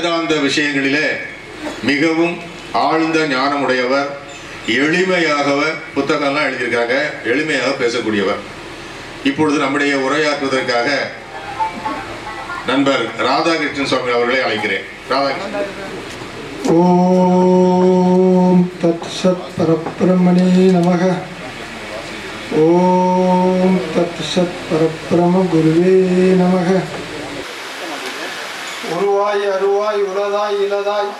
வேதாந்த விஷயங்களிலே மிகவும் ஆழ்ந்த ஞானமுடையவர் எளிமையாக புத்தகம்லாம் எழுதியிருக்காங்க எளிமையாக பேசக்கூடியவர். இப்பொழுது நம்முடைய உரையாற்றுவதற்காக நண்பர் ராதாகிருஷ்ணன் சுவாமி அவர்களை அழைக்கிறேன். ராதாகிருஷ்ணன். ஓம் தத் சத் பரபிரமணே நமக. ஓம் தத் சத் பரபிரம குருவே நமக. உருவாய் அருவாய் உலதாய் இலதாய்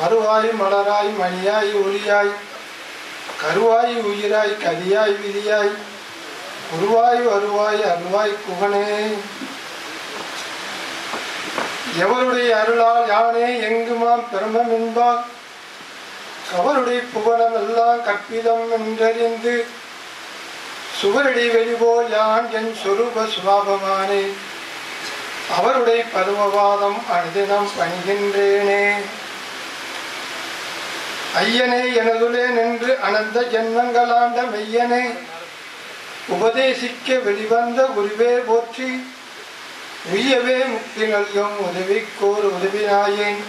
மறுவாய் மலராய் மணியாய் ஒளியாய் கருவாய் உயிராய் கதியாய் விதியாய் உருவாய் வருவாய் அருவாய் குகனே. எவருடைய அருளால் யானே எங்குமாம் பிரமம் என்பார்? கவருடைய புவனம் எல்லாம் கற்பிதம் என்றறிந்து சுவரடி வெளிபோல் யான் என் சொரூப சுவாபமானே அவருடைய பருவவாதம் அனுதினம் பணிகின்றேனே. ஐயனே எனதுலே நின்று அனந்த ஜென்மங்களாண்ட மெய்யனே உபதேசிக்க வெளிவந்த குருவே போற்றி உய்யவே முக்தி நல்கும் உதவிக்கோர் உதவினாயேன்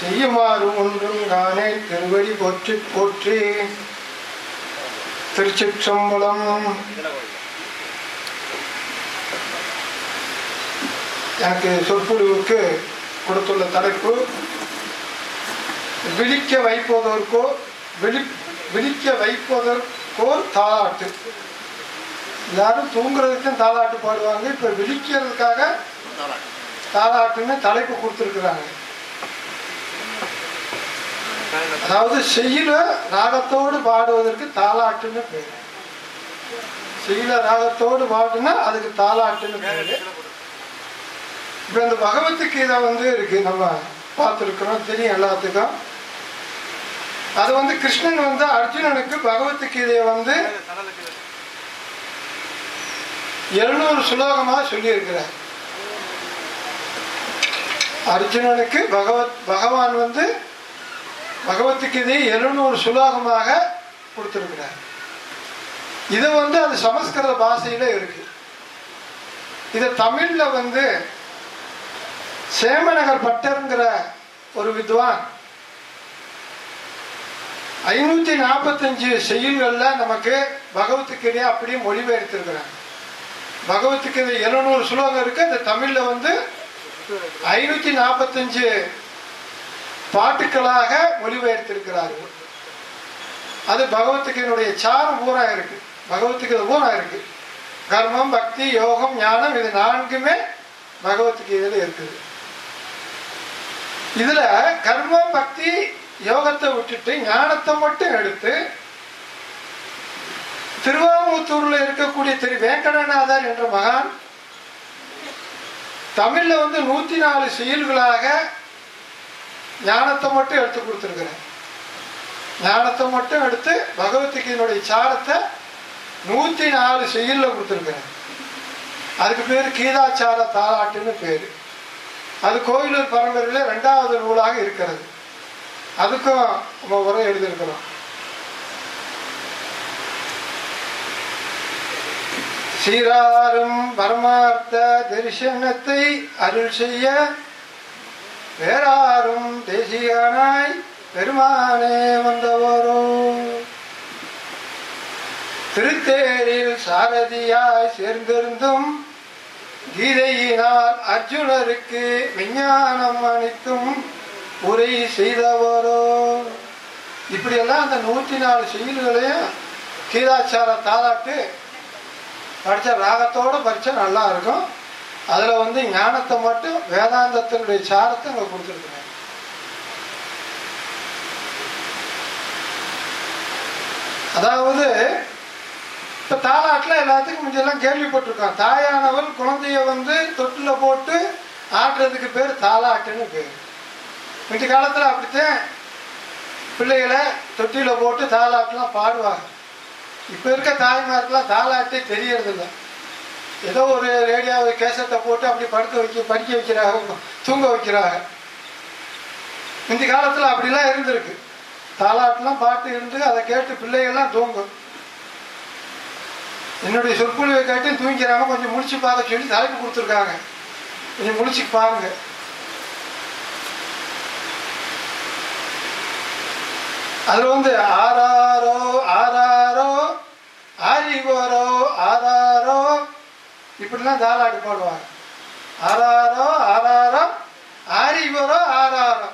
செய்யுமாறு ஒன்றும் காணேன் திருவடி போற்றி போற்றி. திருச்சிற்றம்பலம் எனக்கு சொற்பொழிவுக்கு கொடுத்துள்ள தலைப்பு விழிக்க வைப்பதற்கோ விழி விழிக்க வைப்பதற்கோ தாளாட்டு. எல்லாரும் தூங்குறதுக்கும் தாளாட்டு பாடுவாங்க. இப்போ விழிக்கிறதுக்காக தாளாட்டுன்னு தலைப்பு கொடுத்துருக்குறாங்க. அதாவது செய்யல ராகத்தோடு பாடுவதற்கு தாலாட்டுன்னு பேர். செய்யல ராகத்தோடு பாடுனா அதுக்கு தாளாட்டுன்னு பேர். இப்போ இந்த பகவத்கீதை வந்து இருக்குது நம்ம பார்த்துருக்குறோம். தெரியும் எல்லாத்துக்கும். அது வந்து கிருஷ்ணன் வந்து அர்ஜுனனுக்கு பகவத்கீதையை வந்து எழுநூறு சுலோகமாக சொல்லியிருக்கிறார். அர்ஜுனனுக்கு பகவத் பகவான் வந்து பகவத்கீதையை எழுநூறு சுலோகமாக கொடுத்துருக்கிறார். இது வந்து அது சமஸ்கிருத பாஷையில் இருக்குது இதை தமிழில் வந்து சேமநகர் பட்டருங்கிற ஒரு வித்வான். ஐநூத்தி நாற்பத்தஞ்சு செய்யுள்கள்ல நமக்கு பகவத்கீதையை அப்படியே மொழிபெயர்த்திருக்கிறாங்க. பகவத்கீதை எழுநூறு ஸ்லோகம் இருக்கு அந்த தமிழ்ல வந்து ஐநூத்தி நாற்பத்தஞ்சு பாட்டுக்களாக மொழிபெயர்த்திருக்கிறார்கள். அது பகவத்கீதையினுடைய சாரம் பூரா இருக்கு. பகவத்கீதை பூரா இருக்கு. கர்மம் பக்தி யோகம் ஞானம் இது நான்குமே பகவத்கீதையில இருக்குது. இதுல கர்ம பக்தி யோகத்தை விட்டுட்டு ஞானத்தை மட்டும் எடுத்து திருவாமூத்தூர்ல இருக்கக்கூடிய திரு வேங்கடநாதர் என்ற மகான் தமிழ்ல வந்து நூத்தி நாலு செயல்களாக ஞானத்தை மட்டும் எடுத்து கொடுத்துருக்கிறேன் ஞானத்தை மட்டும் எடுத்து பகவத்கீதையினுடைய சாரத்தை நூத்தி நாலு செயல்ல கொடுத்துருக்கிறேன் அதுக்கு பேர் கீதாச்சார தாலாட்டுன்னு பேரு. அது கோயிலூர் பரம்பரையில் ரெண்டாவது நூலாக இருக்கிறது. அதுக்கும் நம்ம உரை எழுதியிருக்கிறோம். சீராரும் பரமார்த்த தரிசனத்தை அருள் செய்ய வேறாரும் தேசியானாய் பெருமானே வந்தவரோ. திருத்தேரில் சாரதியாய் சேர்ந்திருந்தும் கீதையினால் அர்ஜுனருக்கு விஞ்ஞானம் அனைத்தும் உரை செய்தவரோ. இப்படியெல்லாம் அந்த நூற்றி நாலு செயல்களையும் கீதாச்சார தாளாட்டு படித்த ராகத்தோடு படித்தா நல்லா இருக்கும். அதில் வந்து ஞானத்தை மட்டும் வேதாந்தத்தினுடைய சாரத்தை அங்கே கொடுத்துருக்குறேன் அதாவது இப்போ தாலாட்டில் எல்லாத்துக்கும் முன்னெல்லாம் கேள்விப்பட்டிருக்கோம் தாயானவள் குழந்தைய வந்து தொட்டில் போட்டு ஆட்டுறதுக்கு பேர் தாலாட்டுன்னு பேர். இந்த காலத்தில் அப்படித்தான் பிள்ளைகளை தொட்டியில் போட்டு தாலாட்டுலாம் பாடுவாங்க. இப்போ இருக்க தாய்மார்க்கெலாம் தாலாட்டே தெரியறதில்ல. ஏதோ ஒரு ரேடியோவை கேசட்டை போட்டு அப்படி படுக்க வைக்க படிக்க வைக்கிறாங்க தூங்க வைக்கிறாங்க. முந்தி காலத்தில் அப்படிலாம் இருந்திருக்கு. தாலாட்டெலாம் பாட்டு இருந்து அதை கேட்டு பிள்ளைகள்லாம் தூங்கும். என்னுடைய சொற்பொழிவை கேட்டு தூங்கிக்கிறாங்க கொஞ்சம் முடிச்சு பார்க்க சொல்லி தலைப்பு கொடுத்துருக்காங்க. கொஞ்சம் முடிச்சு பாருங்க. அதில் வந்து ஆறாரோ ஆறாரோ ஆரிவோரோ ஆறாரோ இப்படிலாம் தாளாட்டு போடுவாங்க. ஆறாரோ ஆறாரோ ஆரிவோரோ ஆறாரோ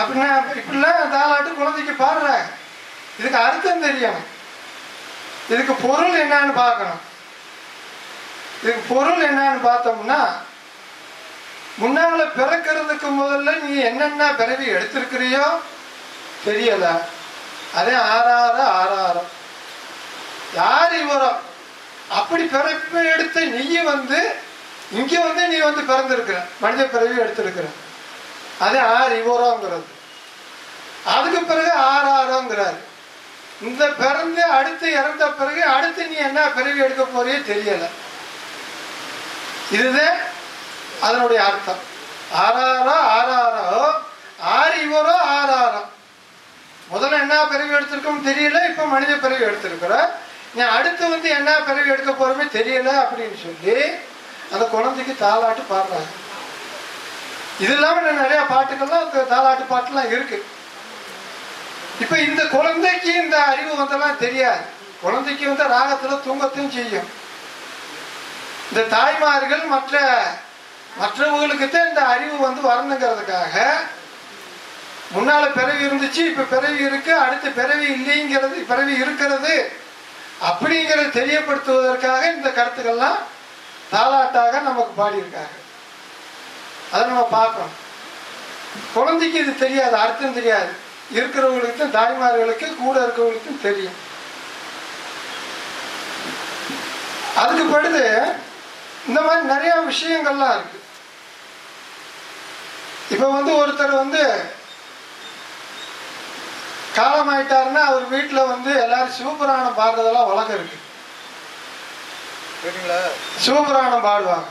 அப்படின்னா இப்படிலாம் தாளாட்டு குழந்தைக்கு பாடுறாங்க. இதுக்கு அர்த்தம் தெரியணும் இதுக்கு பொருள் என்னன்னு பார்க்கணும். இதுக்கு பொருள் என்னன்னு பார்த்தோம்னா முன்னால பிறக்கிறதுக்கு முதல்ல நீ என்னென்ன பிறவி எடுத்திருக்கிறியோ தெரியல. அதே ஆறார ஆறாரம். யார் இவரோ? அப்படி பிறப்பு எடுத்த நீ வந்து இங்க வந்து நீ வந்து பிறந்திருக்கிற. மனித பிறவி எடுத்திருக்கிற. அதே ஆறு இவரோங்கிறது. அதுக்கு பிறகு ஆறாரோங்கிறாரு. இந்த பிறந்து அடுத்து இறந்த பிறகு அடுத்து நீ என்ன பிறவி எடுக்க போறியோ தெரியல. இதுதான் அதனுடைய அர்த்தம். ஆறாரோ ஆறாரோ ஆறு இவரோ ஆறாரோ. முதல்ல என்ன பிறவி எடுத்திருக்கோம் தெரியல இப்ப மனித பிறவி எடுத்திருக்கிற. நீ அடுத்து வந்து என்ன பிறவி எடுக்க போறமே தெரியல அப்படின்னு சொல்லி அந்த குழந்தைக்கு தாலாட்டு பாடுறாங்க. இது இல்லாமல் நிறையா நிறைய பாட்டுகள்லாம் தாளாட்டு தாலாட்டு பாட்டுலாம் இருக்கு. இப்ப இந்த குழந்தைக்கு இந்த அறிவு வந்தெல்லாம் தெரியாது. குழந்தைக்கு வந்து ராகத்துல தூங்கத்தையும் செய்யும். இந்த தாய்மார்கள் மற்ற மற்றவர்களுக்கு தான் இந்த அறிவு வந்து வரணுங்கிறதுக்காக முன்னால பிறவி இருந்துச்சு இப்ப பிறவி இருக்கு அடுத்து பிறவி இல்லைங்கிறது பிறவி இருக்கிறது அப்படிங்கிறத தெரியப்படுத்துவதற்காக இந்த கருத்துக்கள்லாம் தாலாட்டாக நமக்கு பாடியிருக்காங்க. அதை நம்ம பார்க்கணும். குழந்தைக்கு இது தெரியாது அர்த்தம் தெரியாது. இருக்கிறவங்களுக்கும் தாய்மார்களுக்கு கூட இருக்கிறவங்களுக்கும் தெரியும். அதுக்கு படுது இந்த மாதிரி நிறைய விஷயங்கள்லாம் இருக்கு. இப்ப வந்து ஒருத்தர் வந்து காலமாயிட்டாருன்னா அவர் வீட்டுல வந்து எல்லாரும் சிவபுராணம் பாடுறதெல்லாம் வழக்கம் இருக்கு. சிவபுராணம் பாடுவாங்க.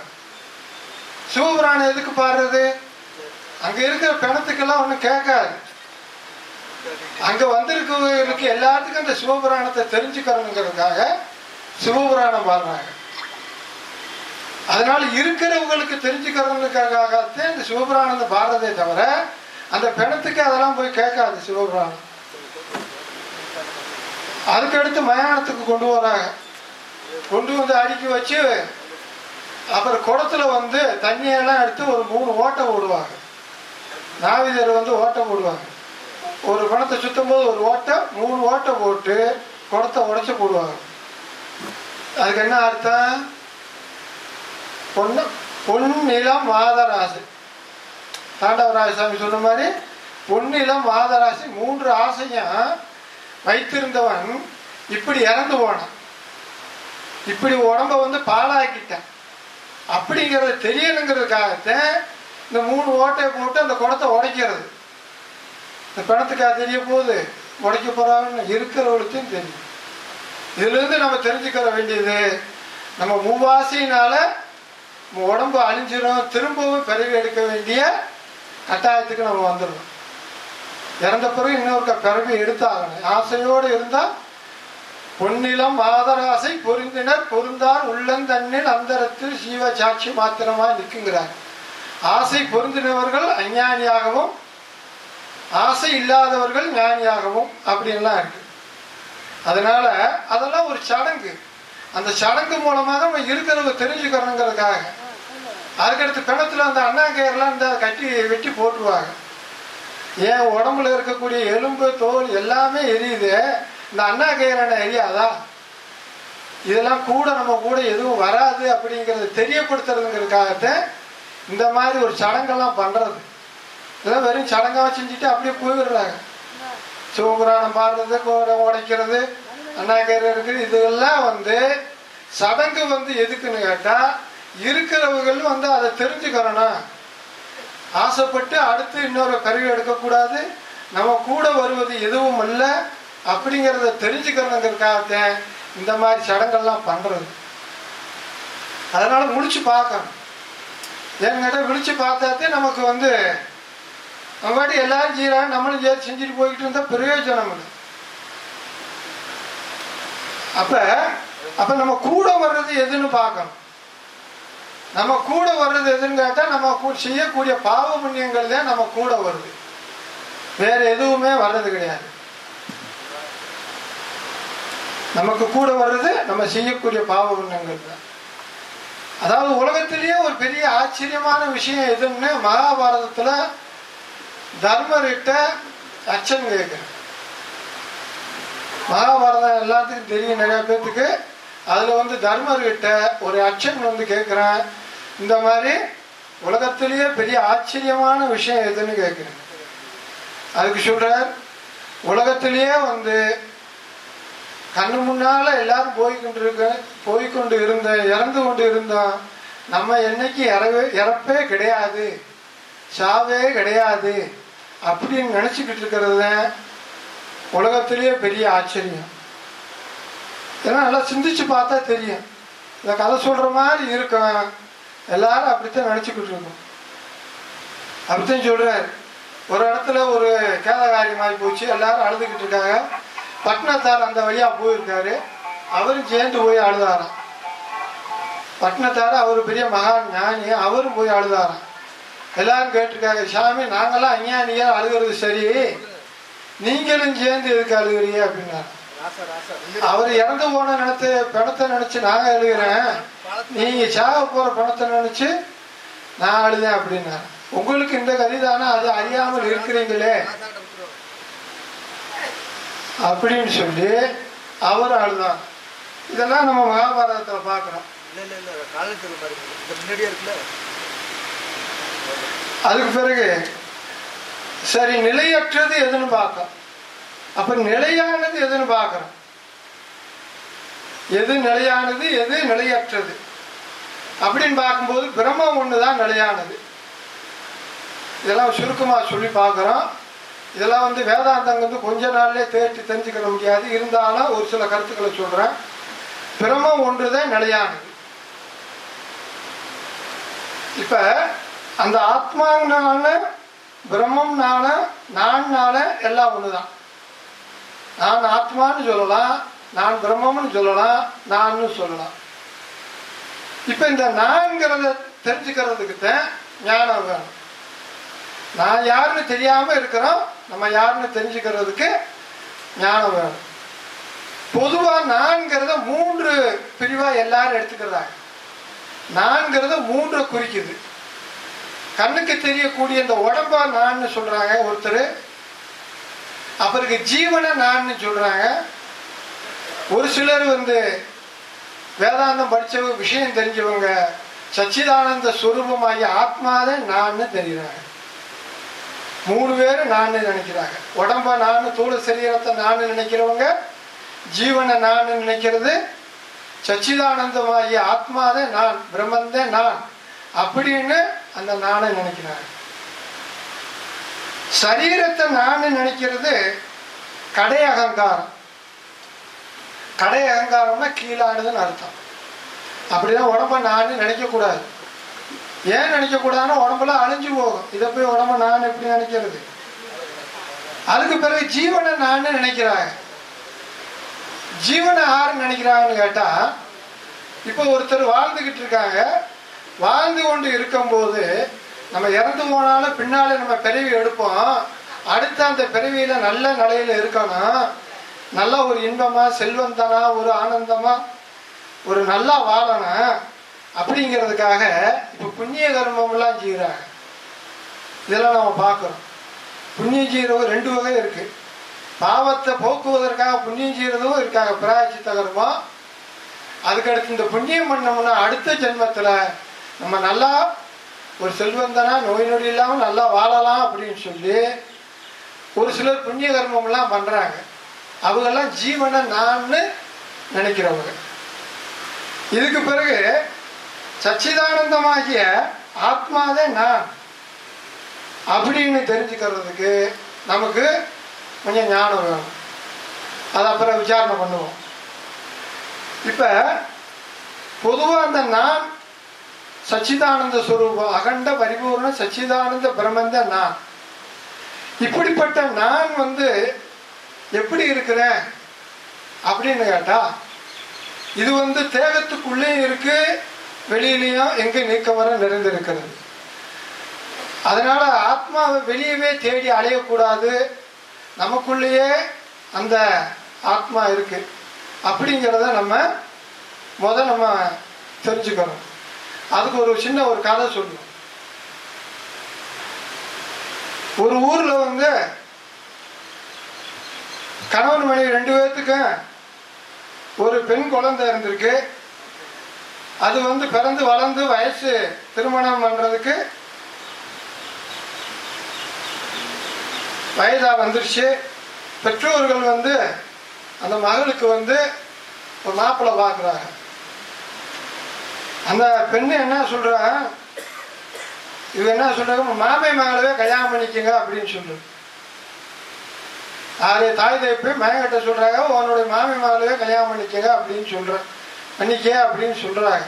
சிவபுராணம் எதுக்கு பாடுறது? அங்க இருக்கிற பிணத்துக்கெல்லாம் ஒன்றும் கேட்காது. அங்க வந்திருக்கவங்களுக்கு எல்லாத்துக்கும் இந்த சிவபுராணத்தை தெரிஞ்சுக்கணுங்கிறதுக்காக சிவபுராணம் பாடுறாங்க அதனால இருக்கிறவங்களுக்கு தெரிஞ்சுக்கிறவங்களுக்காகத்தான் இந்த சிவபுராணத்தை பாடுறதே தவிர அந்த பிணத்துக்கு அதெல்லாம் போய் கேட்காது சிவபுராணம். அதுக்கடுத்து மயானத்துக்கு கொண்டு வராங்க. கொண்டு வந்து அடுக்கி வச்சு அப்புறம் குடத்துல வந்து தண்ணியெல்லாம் எடுத்து ஒரு மூணு ஓட்டை விடுவாங்க நாவிதர் வந்து ஓட்டை போடுவாங்க. ஒரு பணத்தை சுத்தும் போது ஒரு ஓட்டை மூணு ஓட்டை போட்டு குடத்தை உடைச்சு போடுவாங்க. அதுக்கு என்ன அர்த்தம்? பொண்ணு பொன்னிலம் மாதராசி. தாண்டவராஜ சாமி சொன்ன மாதிரி பொன்னிலம் மாதராசி மூன்று ஆசையும் வைத்திருந்தவன் இப்படி இறந்து போனான். இப்படி உடம்ப வந்து பாலாக்கிட்டேன் அப்படிங்கிறது தெரியணுங்கிறதுக்காகத்தான் இந்த மூணு ஓட்டையை போட்டு அந்த குடத்தை உடைக்கிறது. இந்த பிணத்துக்கு அது தெரிய போது உடைக்க போறாங்கன்னு இருக்கிறவளுக்கும் தெரியும். இதுலேருந்து நம்ம தெரிஞ்சுக்கிற வேண்டியது நம்ம மூவாசினால் உடம்பு அழிஞ்சிடும் திரும்பவும் பிறவி எடுக்க வேண்டிய கட்டாயத்துக்கு நம்ம வந்துடணும். இறந்த பிறகு இன்னொருக்க பிறவி எடுத்தாகணும். ஆசையோடு இருந்தால் பொன்னிலம் மாதராசை பொருந்தினர் பொருந்தார் உள்ளந்தண்ணில் அந்தரத்தில் சீவ சாட்சி மாத்திரமாக நிற்குங்கிறார். ஆசை பொருந்தினவர்கள் அஞ்ஞானியாகவும் ஆசை இல்லாதவர்கள் ஞானியாகவும் அப்படின்லாம் இருக்கு. அதனால அதெல்லாம் ஒரு சடங்கு. அந்த சடங்கு மூலமாக நம்ம இருக்கிறவங்க தெரிஞ்சுக்கிறோங்கிறதுக்காக அதுக்கடுத்து பிணத்துல அந்த அண்ணாங்கயர்லாம் இந்த கட்டி வெட்டி போட்டுருவாங்க. ஏன் உடம்புல இருக்கக்கூடிய எலும்பு தோல் எல்லாமே எரியுது. இந்த அண்ணா கயிறான எரியாதா? இதெல்லாம் கூட நம்ம கூட எதுவும் வராது அப்படிங்கிறத தெரியப்படுத்துறதுங்கிறதுக்காகத்தான் இந்த மாதிரி ஒரு சடங்கெல்லாம் பண்ணுறது இதெல்லாம் வெறும் சடங்காக செஞ்சுட்டு அப்படியே போயிடுறாங்க. சிவபுராணம் பாடுறது கோடை உடைக்கிறது அண்ணா இருக்குது இதெல்லாம் வந்து சடங்கு வந்து எதுக்குன்னு கேட்டால் இருக்கிறவர்கள் வந்து அதை தெரிஞ்சுக்கிறணும். ஆசைப்பட்டு அடுத்து இன்னொரு கருவி எடுக்கக்கூடாது. நம்ம கூட வருவது எதுவும் இல்லை. அப்படிங்கிறத தெரிஞ்சுக்கிறதுங்கிறதுக்காகத்தான் இந்த மாதிரி சடங்கெல்லாம் பண்ணுறது அதனால் முடிச்சு பார்க்கணும். ஏன்னு கேட்டால் விழிச்சு பார்த்தாத்தே நமக்கு வந்து நம்ம எல்லாரும் செய்யறாங்க நம்மளும் சேர்த்து செஞ்சுட்டு போய்கிட்டு இருந்தா பிரயோஜனம் இல்லை அப்ப அப்ப நம்ம கூட வர்றது எதுன்னு பார்க்கணும். நம்ம கூட வர்றது எதுன்னு கேட்டா நம்ம செய்யக்கூடிய பாவ புண்ணியங்கள் தான் நம்ம கூட வருது. வேற எதுவுமே வர்றது கிடையாது. நமக்கு கூட வர்றது நம்ம செய்யக்கூடிய பாவ புண்ணியங்கள் தான். அதாவது உலகத்திலேயே ஒரு பெரிய ஆச்சரியமான விஷயம் எதுன்னு மகாபாரதத்துல தர்மர்கிட்ட அச்சன் கேட்குறேன். மகாபாரதம் எல்லாத்துக்கும் தெரியும் நிறைய பேர்த்துக்கு அதில் வந்து தர்மர்கிட்ட ஒரு அச்சன் வந்து கேட்குறேன். இந்த மாதிரி உலகத்திலேயே பெரிய ஆச்சரியமான விஷயம் எதுன்னு கேட்குறேன். அதுக்கு சொல்கிறார் உலகத்திலேயே வந்து கண்ணு முன்னால் எல்லாரும் போய்கொண்டு இருக்க போய்கொண்டு இருந்த இறந்து கொண்டு இருந்தோம் நம்ம என்னைக்கு இறவே இறப்பே கிடையாது. சாவே கிடையாது. அப்படின்னு நினச்சிக்கிட்டு இருக்கிறது தான் உலகத்திலேயே பெரிய ஆச்சரியம். ஏன்னா நல்லா சிந்திச்சு பார்த்தா தெரியும். இந்த கதை சொல்கிற மாதிரி இருக்கும். எல்லாரும் அப்படித்தான் நினச்சிக்கிட்டு இருக்கோம். அப்படித்தான் சொல்கிறார் ஒரு இடத்துல ஒரு கேதகாரியமாகி போச்சு. எல்லாரும் அழுதுகிட்டு இருக்காங்க. பட்னத்தார் அந்த வழியா போயிருக்காரு. அவரும் சேர்ந்து போய் அழுதாராம். பட்னத்தார் அவர் பெரிய மகா ஞானி. அவரும் போய் அழுதாராம். எல்லாரும் கேட்டிருக்காங்க சாமி நாங்கெல்லாம் அஞ்ஞானியா அழுகிறது சரி. நீங்களும் சேர்ந்து எதுக்கு அழுகிறீங்க? அப்படின்னா அவர் இறந்து போன நினைத்து பணத்தை நினைச்சு நாங்க எழுதுகிறேன் நீங்க சாக போற பணத்தை நினைச்சு நான் அழுதேன் அப்படின்னா உங்களுக்கு இந்த கதிதானா அது அறியாமல் இருக்கிறீங்களே. அப்படின்னு சொல்லி அவர் அழுதான் இதெல்லாம் நம்ம மகாபாரதத்துல பாக்குறோம் இல்ல இல்ல இல்ல காலத்துல பாருங்க இந்த முன்னாடியே இருக்குல்ல அதுக்கு பிறகு சரி நிலையற்றது எதுன்னு பார்க்கோம் அப்ப நிலையானது எதுன்னு பார்க்கிறோம். எது நிலையானது எது நிலையற்றது? அப்படின்னு பார்க்கும்போது பிரம்மம் தான் நிலையானது. இதெல்லாம் சுருக்கமா சொல்லி பார்க்குறோம். இதெல்லாம் வந்து வேதாந்தம் வந்து கொஞ்ச நாள்லயே தேடி தெரிஞ்சுக்கிற முடியாது. இருந்தாலும் ஒரு சில கருத்துக்களை சொல்றேன். பிரம்மம் ஒன்றுதான் நிலையானது. இப்ப அந்த ஆத்மானால பிரம்மம்னால நான்னால எல்லாம் ஒண்ணுதான். நான் ஆத்மான்னு சொல்லலாம் நான் பிரம்மம்னு சொல்லலாம் நான்னு சொல்லலாம். இப்ப இந்த நான்கிறத தெரிஞ்சுக்கிறதுக்கு தான் ஞானம் வேணும். நான் யாருன்னு தெரியாம இருக்கிறோம் நம்ம யாருன்னு தெரிஞ்சுக்கிறதுக்கு ஞானம் வேணும். பொதுவா நான்கிறத மூன்று பிரிவா எல்லாரும் எடுத்துக்கிறாங்க நான்கிறத மூன்று குறிக்குது. கண்ணுக்கு தெரியக்கூடிய இந்த உடம்பா நான்னு சொல்றாங்க ஒருத்தர். அவருக்கு ஜீவனை நான்னு சொல்றாங்க. ஒரு சிலர் வந்து வேதாந்தம் படித்த விஷயம் தெரிஞ்சவங்க சச்சிதானந்த ஸ்வரூபமாகிய ஆத்மாதான் நான்னு தெரியுறாங்க. மூணு பேர் நான் நினைக்கிறாங்க. உடம்ப நான் தூள சரீரத்தை நான் நினைக்கிறவங்க ஜீவனை நான் நினைக்கிறது சச்சிதானந்தமாகிய ஆத்மாதே நான் பிரம்மந்தே நான். அப்படின்னு அந்த நானை நினைக்கிறாங்க சரீரத்தை நான் நினைக்கிறது கடை அகங்காரம். கடை அகங்காரம்னா கீழானதுன்னு அர்த்தம். அப்படிதான் உடம்ப நான் நினைக்கக்கூடாது. ஏன் நினைக்கக்கூடாதுன்னா உடம்புல அழிஞ்சு போகும். இதை போய் உடம்ப நான் எப்படி நினைக்கிறது? அதுக்கு பிறகு ஜீவனை நான் நினைக்கிறாங்க. ஜீவனை ஆறு நினைக்கிறாங்கன்னு கேட்டா இப்போ ஒருத்தர் வாழ்ந்துகிட்டு இருக்காங்க. வாழ்ந்து கொண்டு இருக்கும்போது நம்ம இறந்து போனாலும் பின்னால் நம்ம பிறவி எடுப்போம். அடுத்த அந்த பிறவியில நல்ல நிலையில இருக்கணும். நல்ல ஒரு இன்பமா செல்வந்தனா ஒரு ஆனந்தமா ஒரு நல்லா வாழணும். அப்படிங்கிறதுக்காக இப்போ புண்ணிய கர்மம் எல்லாம் செய்கிறாங்க இதெல்லாம் நம்ம பார்க்குறோம் புண்ணியம் செய்கிறவங்க ரெண்டு வகை இருக்கு. பாவத்தை போக்குவதற்காக புண்ணியம் செய்கிறதும் இருக்காங்க. பிராய்ச்சி தகர்மம் அதுக்கடுத்து இந்த புண்ணியம் பண்ணோம்னா அடுத்த ஜென்மத்தில் நம்ம நல்லா ஒரு செல்வந்தனா நோய் நொடி இல்லாமல் நல்லா வாழலாம் அப்படின்னு சொல்லி ஒரு சிலர் புண்ணிய கர்மம்லாம் பண்ணுறாங்க அவங்கெல்லாம் ஜீவனை நான்னு நினைக்கிறவங்க. இதுக்கு பிறகு சச்சிதானந்தமாகிய ஆத்மாவே நான் அப்படின்னு தெரிஞ்சுக்கிறதுக்கு நமக்கு கொஞ்சம் ஞானம் வேணும். அது அப்புறம் விசாரணை பண்ணுவோம். இப்போ பொதுவாக அந்த நான் சச்சிதானந்த ஸ்வரூபம் அகண்ட பரிபூர்ண சச்சிதானந்த பிரம்மந்த நான். இப்படிப்பட்ட நான் வந்து எப்படி இருக்கிறேன் அப்படின்னு கேட்டா இது வந்து தேகத்துக்குள்ளேயும் இருக்கு வெளியிலையும் எங்கே நீக்க வர நிறைந்திருக்கிறது. அதனால ஆத்மாவை வெளியவே தேடி அலையக்கூடாது. நமக்குள்ளேயே அந்த ஆத்மா இருக்கு. அப்படிங்கிறத நம்ம முத நம்ம தெரிஞ்சுக்கணும். அதுக்கு ஒரு சின்ன ஒரு கதை சொல்லணும். ஒரு ஊர்ல வந்து கணவன் மனைவி ரெண்டு பேர்த்துக்கும் ஒரு பெண் குழந்தை இருந்திருக்கு. அது வந்து பிறந்து வளர்ந்து வயசு திருமணம் பண்றதுக்கு வயதா வந்துருச்சு. பெற்றோர்கள் வந்து அந்த மகளுக்கு வந்து ஒரு மாப்பிள்ளை பார்க்குறாங்க. அந்த பெண்ணு என்ன சொல்றா? இவ என்ன சொல்கிறாங்க மாமை மகளவே கல்யாணம் பண்ணிக்கங்க அப்படின்னு சொல்லுது ஆறு தாய் தைப்பு மயங்கிட்ட சொல்றாங்க உன்னுடைய மாமி மகளவே கல்யாணம் பண்ணிக்கங்க அப்படின்னு சொல்றேன் பண்ணிக்க அப்படின்னு சொல்றாங்க.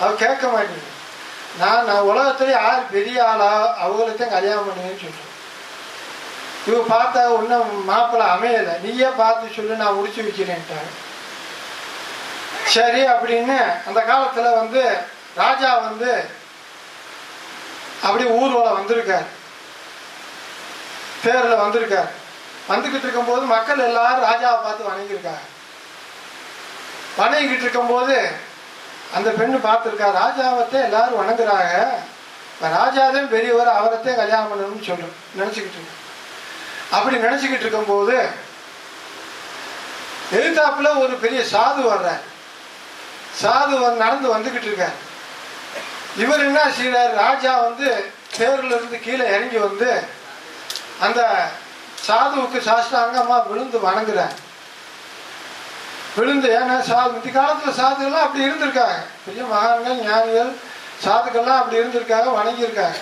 அவ கேட்க மாட்டேங்குது. நான் நான் உலகத்துல யார் பெரிய ஆளா? அவங்களைத்தான் கல்யாணம் பண்ணுவேன்னு சொல்றேன் இவ பார்த்தா ஒன்றும் மாப்பிள்ளை அமையலை. நீயே பார்த்து சொல்லு நான் முடிச்சு வைக்கிறேன்ட்டாங்க. சரி அப்படின்னு அந்த காலத்தில் வந்து ராஜா வந்து அப்படி ஊர்வலம் வந்திருக்கார். தேரில் வந்திருக்கார். வந்துக்கிட்டு இருக்கும்போது மக்கள் எல்லாரும் ராஜாவை பார்த்து வணங்கியிருக்காங்க. வணங்கிக்கிட்டு இருக்கும்போது அந்த பெண்ணு பார்த்துருக்கா ராஜாவத்தை எல்லாரும் வணங்குறாங்க. இப்ப ராஜாதான் பெரியவர் அவரைத்தான் கல்யாணம் பண்ணணும்னு சொல்லும் நினச்சிக்கிட்டு இருக்கோம் அப்படி நினச்சிக்கிட்டு இருக்கும்போது எதிர்த்தாப்புல ஒரு பெரிய சாது வர்றார். சாது வந்து நடந்து வந்துக்கிட்டு இருக்கார். இவர் என்ன செய்யறாரு ராஜா வந்து தேர்ல இருந்து கீழே இறங்கி வந்து அந்த சாதுவுக்கு சாஷ்டாங்கமா விழுந்து வணங்குறார். விழுந்து ஏன்னா சாது இந்த காலத்துல சாதுகள்லாம் அப்படி இருந்திருக்காங்க. பெரிய மகான்கள் ஞானிகள் சாதுக்கள்லாம் அப்படி இருந்திருக்காங்க வணங்கியிருக்காங்க.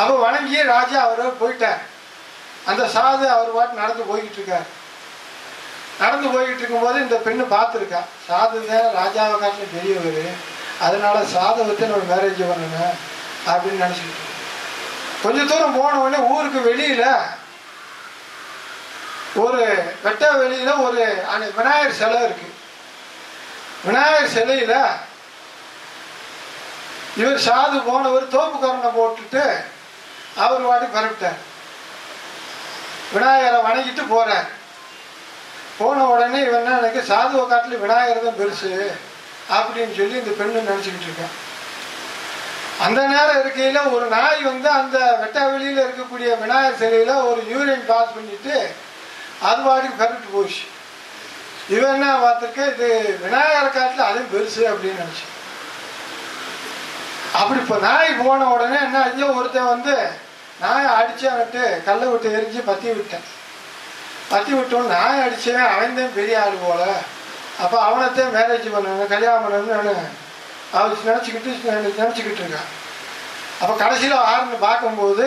அப்போ வணங்கி ராஜா அவரை போயிட்டார். அந்த சாது அவர் பாட்டு நடந்து போய்கிட்டு இருக்கார். நடந்து போய்கிட்டு இருக்கும்போது இந்த பெண்ணு பார்த்துருக்கா. சாது தான் ராஜாவை காட்டின பெரியவர். அதனால சாதவத்தை நம்ம மேரேஜ் பண்ணுங்க அப்படின்னு நினச்சிக்கிட்டு கொஞ்ச தூரம் போன உடனே ஊருக்கு வெளியில் ஒரு வெட்ட வெளியில் ஒரு அணி- விநாயகர் சிலை இருக்கு. விநாயகர் சிலையில் இவர் சாது போனவர் தோப்பு கரணை போட்டுட்டு அவர் வாட்டி பரப்பிட்டார். விநாயகரை வணங்கிட்டு போகிறார் போன உடனே இவன் எனக்கு சாதுவை காட்டில் விநாயகர் தான் பெருசு அப்படின்னு சொல்லி இந்த பெண்ணு நினச்சிக்கிட்டு இருக்கான் அந்த நேரம் இருக்கையில் ஒரு நாய் வந்து அந்த வெட்டாவெளியில் இருக்கக்கூடிய விநாயகர் சிலையில் ஒரு யூரின் பாஸ் பண்ணிட்டு அது பாட்டுக்கு பெறட்டு போச்சு. இவன் என்ன பார்த்துருக்க இது விநாயகர் காட்டில் அதுவும் பெருசு அப்படின்னு நினச்சி. அப்படி இப்போ நாய் போன உடனே என்ன ஆச்சு ஒருத்தன் வந்து நாயை அடிச்சான்ட்டு கல்லை விட்டு எரிஞ்சு பற்றி விட்டேன். பற்றி விட்டோம் நான் அடித்தேன் அவன்தான் பெரிய ஆள் போல. அப்போ அவனைத்தான் மேரேஜ் பண்ணணும் கல்யாணம் பண்ணணும்னு அவர் நினச்சிக்கிட்டு நினச்சிக்கிட்டு இருக்கான். அப்போ கடைசியில் ஆறுன்னு பார்க்கும்போது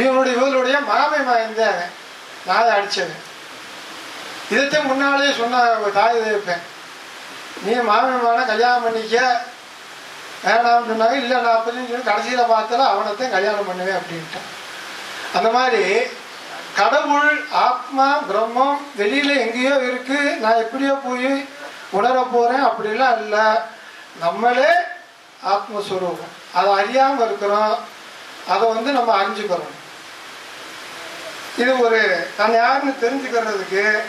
இவனுடைய இவளுடைய மாமை மகன் நாயை அடித்தவன் இதைத்தான் முன்னாலேயே சொன்ன தாய் இருப்பேன். நீ மாமி மகனை கல்யாணம் பண்ணிக்க வேணாம்னு சொன்னாங்க இல்லை நான் அப்படின்னு சொல்லி கடைசியில் பார்த்தாலும் அவனைத்தான் கல்யாணம் பண்ணுவேன் அப்படின்ட்டான். அந்த மாதிரி கடவுள் ஆத்மா பிரம்மம் வெளியில எங்கேயோ இருக்கு. நான் எப்படியோ போய் உணர போறேன். அப்படிலாம் இல்லை. நம்மளே ஆத்மஸ்வரூபம். அதை அறியாம இருக்கிறோம். அதை வந்து நம்ம அறிஞ்சுக்கிறோம். இது ஒரு நான் யாருன்னு தெரிஞ்சுக்கிறதுக்கு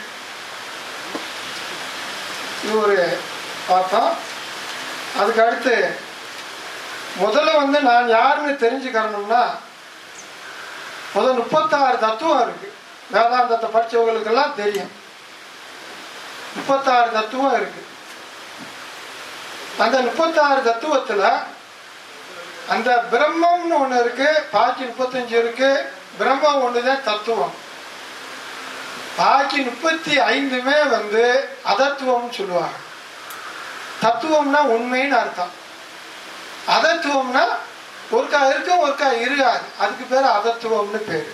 இது ஒரு பார்த்தோம். அதுக்கு அடுத்து முதல்ல வந்து நான் யாருன்னு தெரிஞ்சுக்கிறணும்னா முதல் முப்பத்தாறு தத்துவம் இருக்கு. வேதாந்தத்தை படித்தவங்களுக்கெல்லாம் தெரியும். முப்பத்தாறு தத்துவம் இருக்கு. அந்த முப்பத்தாறு தத்துவத்தில் அந்த பிரம்மம்னு ஒன்று இருக்கு பாக்கி முப்பத்தஞ்சு இருக்கு. பிரம்மம் ஒன்று தான் தத்துவம். பாக்கி முப்பத்தி ஐந்துமே வந்து அதத்துவம்னு சொல்லுவாங்க. தத்துவம்னா உண்மைன்னு அர்த்தம். அதத்துவம்னா ஒருக்கா இருக்கும் ஒருக்கா இருக்காது அதுக்கு பேர் அதத்துவம்னு பேர்.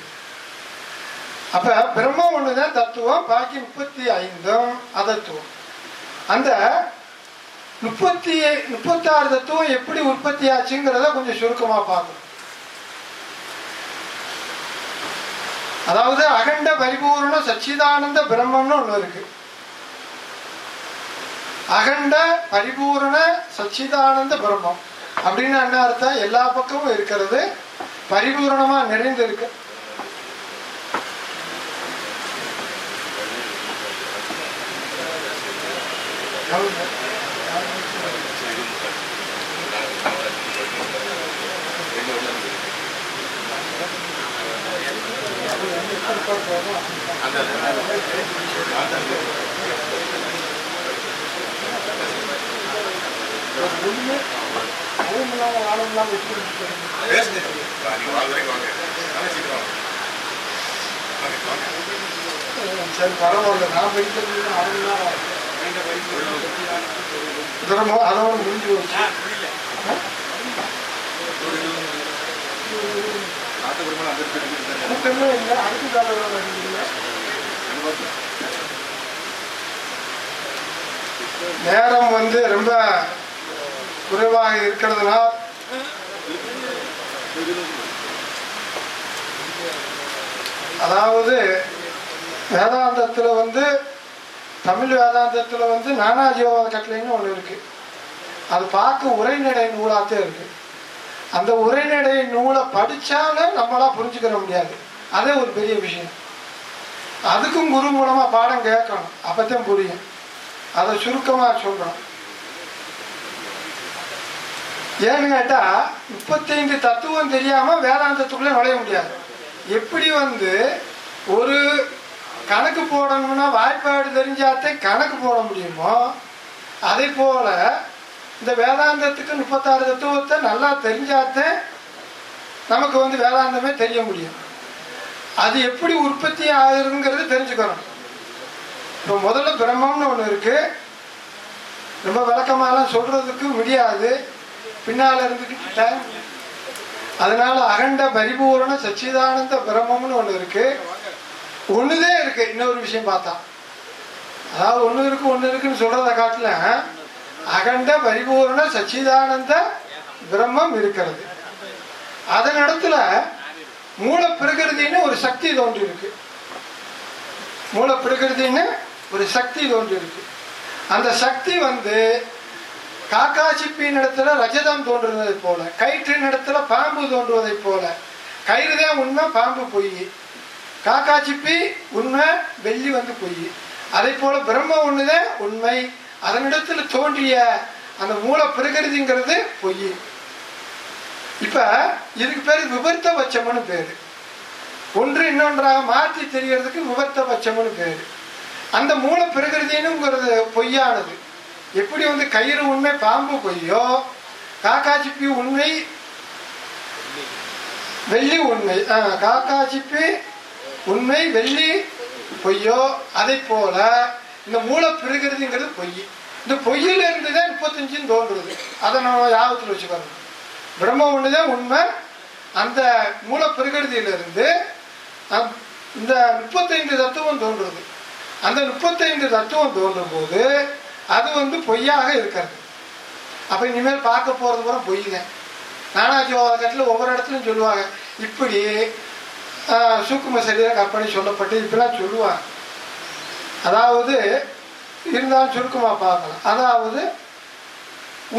அப்ப பிரம்மம் ஒண்ணுதான் தத்துவம் பாக்கி முப்பத்தி ஐந்தும் அதத்துவம். அந்த முப்பத்தி முப்பத்தாறு தத்துவம் எப்படி உற்பத்தி ஆச்சுங்கிறத கொஞ்சம் சுருக்கமா பார்க்கணும். அதாவது அகண்ட பரிபூர்ண சச்சிதானந்த பிரம்மம்னு ஒண்ணு இருக்கு. அகண்ட பரிபூரண சச்சிதானந்த பிரம்மம். அப்படின்னு என்ன அர்த்தம்? எல்லா பக்கமும் இருக்கிறது பரிபூரணமா நிறைந்து இருக்கு அந்த இல்லாம ஆளும் இல்லாம சரி பரவாயில்ல. நான் படிக்கிறது நேரம் தினமோ அதோட முடிஞ்சு போச்சு. கூட்டமே இல்லை அடுத்த வருவீங்க நேரம் வந்து ரொம்ப குறைவாக இருக்கிறதுனால் அதாவது வேதாந்தத்தில் வந்து தமிழ் வேதாந்தத்தில் வந்து நானாஜீவாத கட்டளைன்னு ஒன்று இருக்குது அது பார்க்க உரைநடை நூலாகத்தே இருக்கு. அந்த உரைநடை நூலை படித்தாலும் நம்மளால் புரிஞ்சுக்கிற முடியாது. அதே ஒரு பெரிய விஷயம். அதுக்கும் குரு மூலமாக பாடம் கேட்கணும். அப்போத்தான் புரியும். அதை சுருக்கமாக சொல்கிறோம் ஏன்னு கேட்டால் முப்பத்தைந்து தத்துவம் தெரியாமல் வேதாந்தத்துக்குள்ளே நுழைய முடியாது. எப்படி வந்து ஒரு கணக்கு போடணும்னா வாய்ப்பாடு தெரிஞ்சாத்தே கணக்கு போட முடியுமோ? அதே போல் இந்த வேதாந்தத்துக்கு முப்பத்தாறு தத்துவத்தை நல்லா தெரிஞ்சாத்தே நமக்கு வந்து வேதாந்தமே தெரிய முடியும். அது எப்படி உற்பத்தி ஆகுதுங்கிறது தெரிஞ்சுக்கணும். இப்போ முதல்ல பிரம்மம்னு ஒன்று இருக்குது ரொம்ப விளக்கமாலாம் சொல்கிறதுக்கு முடியாது. பின்னால் இருந்துக்கிட்டு அதனால அகண்ட பரிபூரண சச்சிதானந்த பிரம்மம்னு ஒன்று இருக்கு. ஒண்ணுதே இருக்கு. இன்னொரு விஷயம் பார்த்தா. அதாவது ஒன்று இருக்கு ஒன்று இருக்குன்னு சொல்றத காட்டில அகண்ட பரிபூரண சச்சிதானந்த பிரம்மம் இருக்கிறது. அதன் இடத்துல மூல பிரகிருதின்னு ஒரு சக்தி தோன்றி இருக்கு. மூல பிரகிருதின்னு ஒரு சக்தி தோன்றி இருக்கு. அந்த சக்தி வந்து காக்காசிப்பின் இடத்துல ரஜதம் தோன்றுவதை போல கயிற்றின் இடத்துல பாம்பு தோன்றுவதை போல. கயிறுதான் உண்மை பாம்பு பொய். காக்காச்சிப்பி உண்மை வெள்ளி வந்து பொய். அதே போல பிரம்ம ஒண்ணுதான் உண்மை. அதனிடத்துல தோன்றிய அந்த மூல பிரகிருதிங்கிறது பொய். இப்ப இதுக்கு பேர் விபர்த்த பட்சம்னு பேரு. ஒன்று இன்னொன்றாக மாற்றி தெரியறதுக்கு விபர்த்த பட்சம்னு பேரு. அந்த மூல பிரகிருதினுங்கிறது பொய்யானது. எப்படி வந்து கயிறு உண்மை பாம்பு பொய்யோ காக்கா சிப்பி உண்மை வெள்ளி உண்மை காக்கா சிப்பி உண்மை வெள்ளி பொய்யோ அதை போல இந்த மூல பிரகிருதிங்கிறது பொய். இந்த பொய்யில இருந்து தான் முப்பத்தஞ்சுன்னு தோன்றுது. அதை நம்ம யாபத்தில் வச்சுக்கணும். பிரம்ம ஒன்று தான் உண்மை. அந்த மூல பிரகிருதியிலிருந்து அந்- இந்த முப்பத்தைந்து தத்துவம் தோன்றுது. அந்த முப்பத்தைந்து தத்துவம் தோன்றும் போது அது வந்து பொய்யாக இருக்கிறது. அப்போ இனிமேல் பார்க்க போகிறது கூட பொய் தான் நானாஜி கட்டில் ஒவ்வொரு இடத்துலையும் சொல்லுவாங்க. இப்படி சூக்கும சரீர கற்பனை சொல்லப்பட்டு இப்படிலாம் சொல்லுவாங்க. அதாவது இருந்தாலும் சுருக்கமாக பார்க்கலாம். அதாவது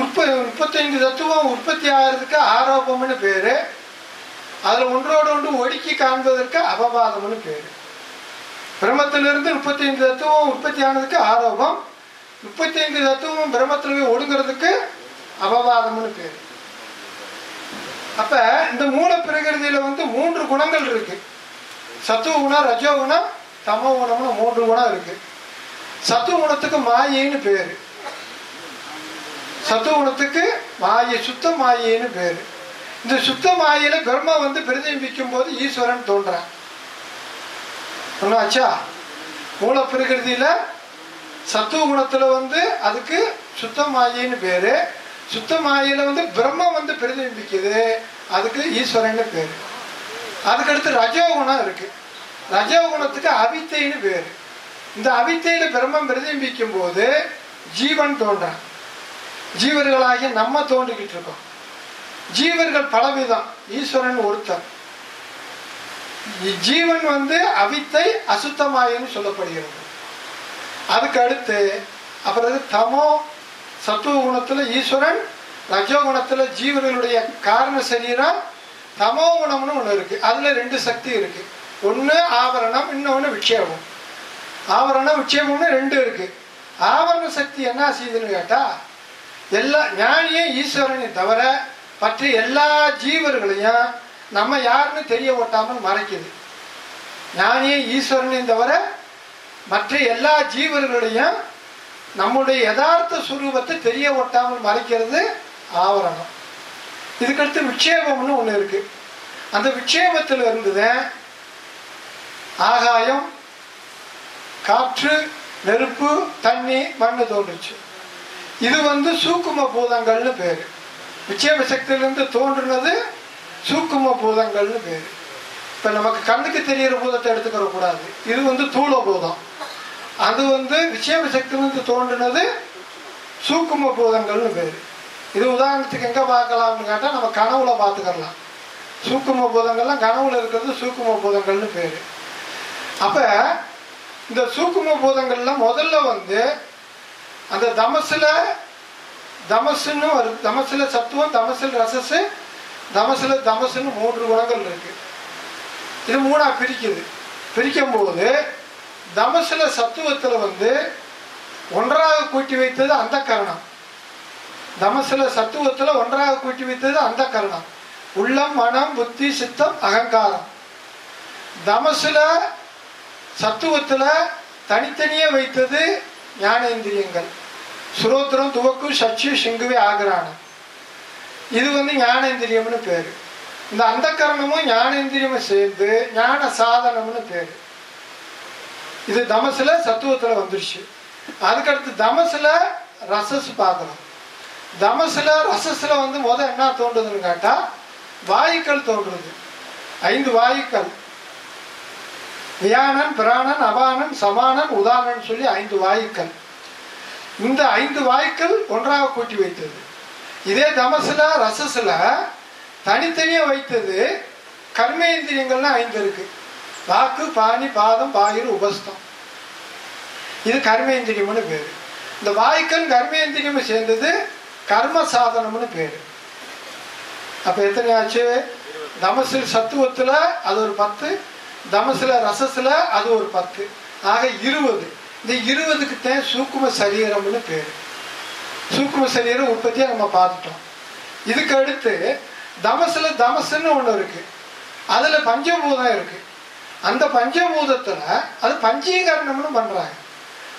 உற்ப முப்பத்தைந்து தத்துவம் உற்பத்தி ஆகிறதுக்கு ஆரோபம்னு பேர். அதில் ஒன்றோடு ஒன்று ஒடுக்கி காண்பதற்கு அபவாதம்னு பேர். பிரம்மத்திலிருந்து முப்பத்தைந்து தத்துவம் உற்பத்தி ஆனதுக்கு ஆரோபம். முப்பத்தைந்து தத்துவம் பிரம்மத்தில் ஒடுங்கிறதுக்கு அவவாதம்னு பேர். அப்ப இந்த மூல பிரகிருதியில வந்து மூன்று குணங்கள் இருக்கு. சத்துவ குணம் ரஜோ குணம் தம குணம்னு மூன்று குணம் இருக்கு. சத்துவ குணத்துக்கு மாயின்னு பேரு. சத்துவ குணத்துக்கு மாயை சுத்த மாயின்னு பேரு. இந்த சுத்த மாயில பிரம்மா வந்து பிரதிபிக்கும் போது ஈஸ்வரன் தோன்றான் ஒன்னாச்சா மூல பிரகிருதியில சத்துவ குணத்துல வந்து அதுக்கு சுத்தமாயின்னு பேரு. சுத்தமாயில வந்து பிரம்மம் வந்து பிரதிபிம்பிக்குது. அதுக்கு ஈஸ்வரன்னு பேரு. அதுக்கடுத்து ரஜோகுணம் இருக்கு. ரஜோகுணத்துக்கு அவித்தைன்னு பேரு. இந்த அவித்தையில பிரம்மம் பிரதிபிக்கும் போது ஜீவன் தோன்றான். ஜீவர்களாகிய நம்ம தோன்றிக்கிட்டு இருக்கோம். ஜீவர்கள் பலவிதம். ஈஸ்வரன் ஒருத்தர். ஜீவன் வந்து அவித்தை அசுத்தமாயின்னு சொல்லப்படுகிறது. அதுக்கு அடுத்து அப்புறம் தமோ சத்துவ குணத்தில் ஈஸ்வரன் ரஜோகுணத்துல ஜீவர்களுடைய காரண சரீரம் தமோ குணம்னு ஒன்று இருக்குது அதில் ரெண்டு சக்தி இருக்குது ஒன்று ஆவரணம் இன்னொன்று விட்சேபம் ஆவரணம் விட்சேபம்னு ரெண்டு இருக்குது ஆவரண சக்தி என்ன செய்யுதுன்னு கேட்டால் எல்லா ஞானியே ஈஸ்வரனை தவிர மற்ற எல்லா ஜீவர்களையும் நம்ம யாருன்னு தெரிய ஓட்டாமல் மறைக்குது. ஞானியே ஈஸ்வரனையும் தவிர மற்ற எல்லா ஜீவர்களையும் நம்முடைய யதார்த்த சுரூபத்தை தெரிய ஒட்டாமல் மறைக்கிறது ஆவரணம். இதுக்கடுத்து விட்சேபம்னு ஒன்று இருக்கு. அந்த விட்சேபத்தில் இருந்துதான் ஆகாயம் காற்று நெருப்பு தண்ணி மண்ணு தோன்றுச்சு. இது வந்து சூக்கும பூதங்கள்னு பேர். விட்சேப சக்தியிலிருந்து தோன்றுனது சூக்கும பூதங்கள்னு பேர். இப்போ நமக்கு கண்ணுக்கு தெரியிற பூதத்தை எடுத்துக்கிற கூடாது இது வந்து தூள பூதம். அது வந்து விஷேப சக்தியிலிருந்து தோன்றினது சூக்கும பூதங்கள்னு பேர். இது உதாரணத்துக்கு எங்கே பார்க்கலாம்னு கேட்டால் நம்ம கனவுல பார்த்துக்கலாம். சூக்கும பூதங்கள்லாம் கனவுல இருக்கிறது சூக்கும பூதங்கள்னு பேர். அப்போ இந்த சூக்கும பூதங்கள்லாம் முதல்ல வந்து அந்த தமசில் தமசுன்னு ஒரு தமசில் சத்துவம் தமசில் ரசசு தமசில் தமசுன்னு மூன்று குணங்கள் இருக்குது இது பிரிக்குது. பிரிக்கும் போது தமசுல சத்துவத்தில் வந்து ஒன்றாக கூட்டி வைத்தது அந்த கரணம் தமசில சத்துவத்தில் ஒன்றாக கூட்டி வைத்தது அந்த கரணம் உள்ளம் மனம் புத்தி சித்தம் அகங்காரம். தமசில் சத்துவத்தில் தனித்தனியே வைத்தது ஞானேந்திரியங்கள். சுரோத்திரம் துவக்கு சச்சு சிங்குவே ஆகிறான இது வந்து ஞானேந்திரியம்னு பேர். இந்த அந்தக்கரணமும் ஞானேந்திரியமும் சேர்ந்து ஞான சாதனம்னு பேர். இது தமசில் சத்துவத்தில் வந்துருச்சு. அதுக்கடுத்து தமசில் ரசஸ் பார்க்கலாம் தமசில் ரசஸில் வந்து முத என்ன தோன்றுதுன்னு கேட்டால் வாயுக்கள் தோன்றுது. ஐந்து வாயுக்கள். வியானன் பிராணன் அபானன் சமானன் உதாரணன் சொல்லி ஐந்து வாயுக்கள். இந்த ஐந்து வாயுக்கள் ஒன்றாக கூட்டி வைத்தது. இதே தமசில் ரசஸில் தனித்தனியாக வைத்தது கர்மேந்திரியங்கள்னு ஐந்து இருக்கு. வாக்கு பாணி பாதம் பாயிரு உபஸ்தம். இது கர்மேந்திரியம்னு பேர். இந்த வாயுக்கள் கர்மேந்திரியம் சேர்ந்தது கர்ம சாதனம்னு பேர். அப்போ எத்தனை ஆச்சு? தமசில் சத்துவத்தில் அது ஒரு பத்து தமசில் ரசத்தில் அது ஒரு பத்து. ஆக இருபது. இந்த இருபதுக்கு தான் சூக்கும சரீரம்னு பேர். சூக்கும சரீரம் உற்பத்தியை நம்ம பார்த்துட்டோம். இதுக்கு அடுத்து தமசுல தமசுன்னு ஒன்று இருக்கு. அதில் பஞ்சபூதம் இருக்கு. அந்த பஞ்சபூதத்தில் அது பஞ்சீகரணம்னு பண்ணுறாங்க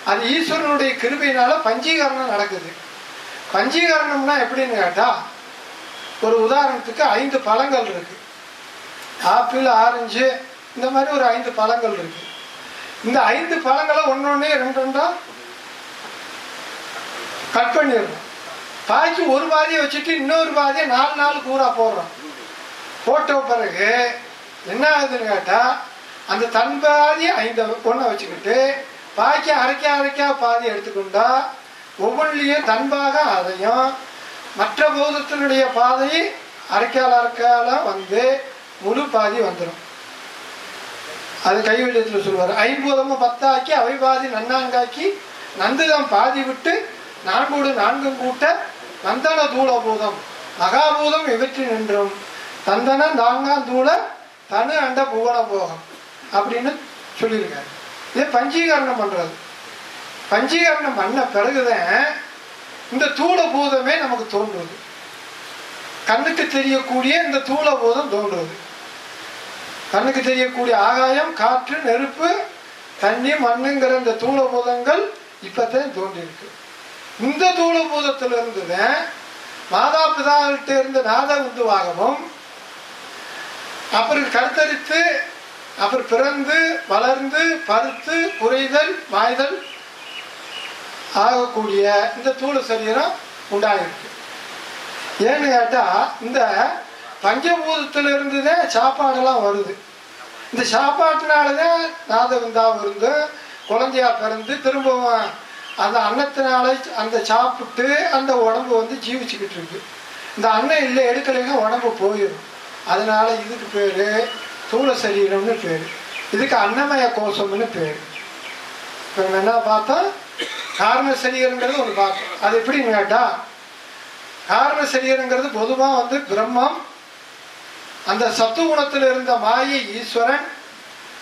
அது ஈஸ்வரனுடைய கிருபையினால பஞ்சீகரணம் நடக்குது. பஞ்சீகரணம்னா எப்படின்னு கேட்டால் ஒரு உதாரணத்துக்கு ஐந்து பழங்கள் இருக்கு. ஆப்பிள் ஆரஞ்சு இந்த மாதிரி ஒரு ஐந்து பழங்கள் இருக்கு. இந்த ஐந்து பழங்களை ஒன்று ஒன்றே ரெண்டு ரெண்டாக கட் பண்ணிடணும். பாய்ச்சி ஒரு பாதியை வச்சுட்டு இன்னொரு பாதியை நாலு நாள் கூறா போடுறோம். போட்ட பிறகு என்ன ஆகுதுன்னு கேட்டால் அந்த தன் பாதி ஐந்து ஒன்றை வச்சுக்கிட்டு பாக்கி அரைக்க அரைக்கா பாதி எடுத்துக்கொண்டா ஒவ்வொன்றிலையும் தன்பாக அதையும் மற்ற பூதத்தினுடைய பாதை அரைக்கால் அரைக்கால வந்து முழு பாதி வந்துடும் அது கைவெளியத்தில் சொல்லுவார் ஐம்பூதமும் பத்தாக்கி அவை பாதி நன்னாங்காக்கி நந்துதம் பாதி விட்டு நான்கோடு நான்கும் கூட்ட நந்தன தூளபூதம் மகாபூதம் எவற்றி நின்றும். தந்தன நான்காம் தூள தனு அண்ட புவன போகம் அப்படின்னு சொல்லியிருக்காரு. இது பஞ்சீகரணம் பண்ணுறது பஞ்சீகரணம் பண்ண பிறகுதான் இந்த தூள பூதமே நமக்கு தோன்றுவது. கண்ணுக்கு தெரியக்கூடிய இந்த தூள பூதம் தோன்றுவது. கண்ணுக்கு தெரியக்கூடிய ஆகாயம் காற்று நெருப்பு தண்ணி மண்ணுங்கிற இந்த தூளபூதங்கள் இப்பதான் தோன்றியிருக்கு. இந்த தூளபூதத்துல இருந்துதான் மாதா பிதாவிட்ட இருந்த நாத உந்துவாகவும் அப்புறம் கருத்தரித்து அப்புறம் பிறந்து வளர்ந்து பருத்து குறைதல் மாய்தல் ஆகக்கூடிய இந்த தூள சரீரம் உண்டாயிருக்கு. ஏன்னு கேட்டால் இந்த பஞ்சபூதத்துல இருந்துதான் சாப்பாடெல்லாம் வருது. இந்த சாப்பாட்டினாலதான் நாதவிந்தாவும் இருந்து குழந்தையா பிறந்து திரும்பவும் அந்த அன்னத்தினால அந்த சாப்பிட்டு அந்த உடம்பு வந்து ஜீவிச்சுக்கிட்டு இருக்கு. இந்த அன்னம் இல்லை எடுக்கலைன்னா உடம்பு போயிடும் அதனால இதுக்கு பேர் தூள சரீரம்னு பேர். இதுக்கு அன்னமய கோஷம்னு பேர். இப்போ நம்ம என்ன பார்த்தோம் காரண சரீரங்கிறது ஒன்று பார்த்தோம். அது எப்படி கேட்டா காரண சரீரங்கிறது பொதுவாக வந்து பிரம்மம் அந்த சத்து குணத்தில் இருந்த மாயை ஈஸ்வரன்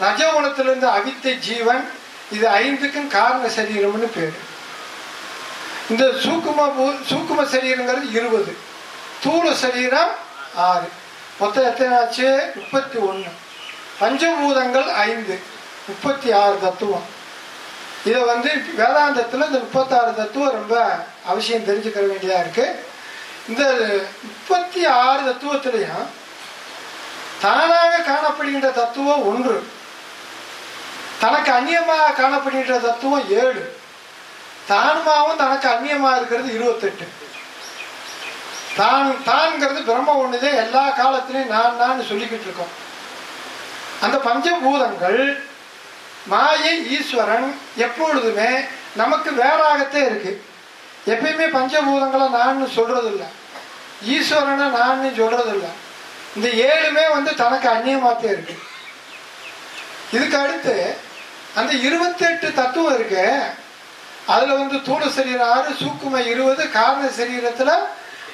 ரஜ குணத்தில் இருந்த அவித்தை ஜீவன் இது ஐந்துக்கும் காரண சரீரம்னு பேர். இந்த சூக்கும பூ- சூக்கும சரீரங்கிறது இருபது. தூள சரீரம் ஆறு. மொத்தம் எத்தனை ஆச்சு முப்பத்தி ஒன்று பஞ்சபூதங்கள் ஐந்து. முப்பத்தி ஆறு தத்துவம். இதை வந்து வேதாந்தத்தில் இந்த முப்பத்தாறு தத்துவம் ரொம்ப அவசியம் தெரிஞ்சுக்க வேண்டியதாக இருக்குது இந்த முப்பத்தி ஆறு தத்துவத்திலையும் தானாக காணப்படுகின்ற தத்துவம் ஒன்று. தனக்கு அந்நியமாக காணப்படுகின்ற தத்துவம் ஏழு. தானுமாவும் தனக்கு அந்நியமாக இருக்கிறது இருபத்தெட்டு. தான் தான்ங்கிறது பிரம்ம ஒன்றுதே எல்லா காலத்திலையும் நான் நான் சொல்லிக்கிட்டு இருக்கோம். அந்த பஞ்சபூதங்கள் மாயை ஈஸ்வரன் எப்பொழுதுமே நமக்கு வேறாகத்தே இருக்கு. எப்பயுமே பஞ்சபூதங்களை நான் சொல்றதில்லை. ஈஸ்வரனை நான் சொல்றதில்லை. இந்த ஏழுமே வந்து தனக்கு அந்நியமாகத்தே இருக்கு. இதுக்கு அடுத்து அந்த இருபத்தெட்டு தத்துவம் இருக்கு. அதுல வந்து தூள சரீரம் ஆறு சூக்கும இருபது காரண சரீரத்துல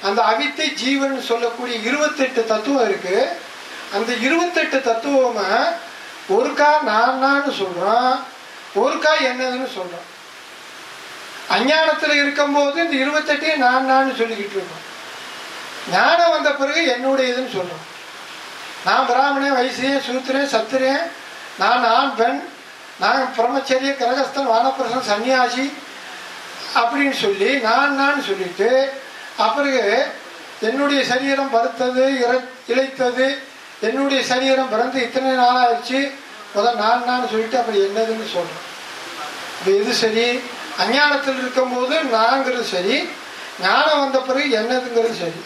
அந்த அவித்தை ஜீவன் சொல்லக்கூடிய இருபத்தெட்டு தத்துவம் இருக்கு. அந்த இருபத்தெட்டு தத்துவமா ஒருக்கா நான் சொல்கிறோம் சொல்றோம். ஒருக்கா என்னதுன்னு சொல்றோம். அஞ்ஞானத்துல இருக்கும்போது இந்த இருபத்தெட்டையும் நான் நான் சொல்லிக்கிட்டு இருக்கோம். ஞானம் வந்த பிறகு என்னுடையதுன்னு சொல்றோம். நான் பிராமணன் வைசியன் சூத்திரன் சத்திரியன் நான் ஆண் பெண் நான் பிரம்மச்சரிய கிரகஸ்தன் வானப்பிரசன் சன்னியாசி அப்படின்னு சொல்லி நான் நான் சொல்லிட்டு அப்பிறகு என்னுடைய சரீரம் பருத்தது இற இழைத்தது என்னுடைய சரீரம் பிறந்து இத்தனை நாளாகிடுச்சு முதல் நான் நான் சொல்லிட்டு அப்புறம் என்னதுன்னு சொல்றேன். இது சரி? அஞ்ஞானத்தில் இருக்கும்போது நாங்கிறது சரி ஞானம் வந்த பிறகு என்னதுங்கிறது சரி.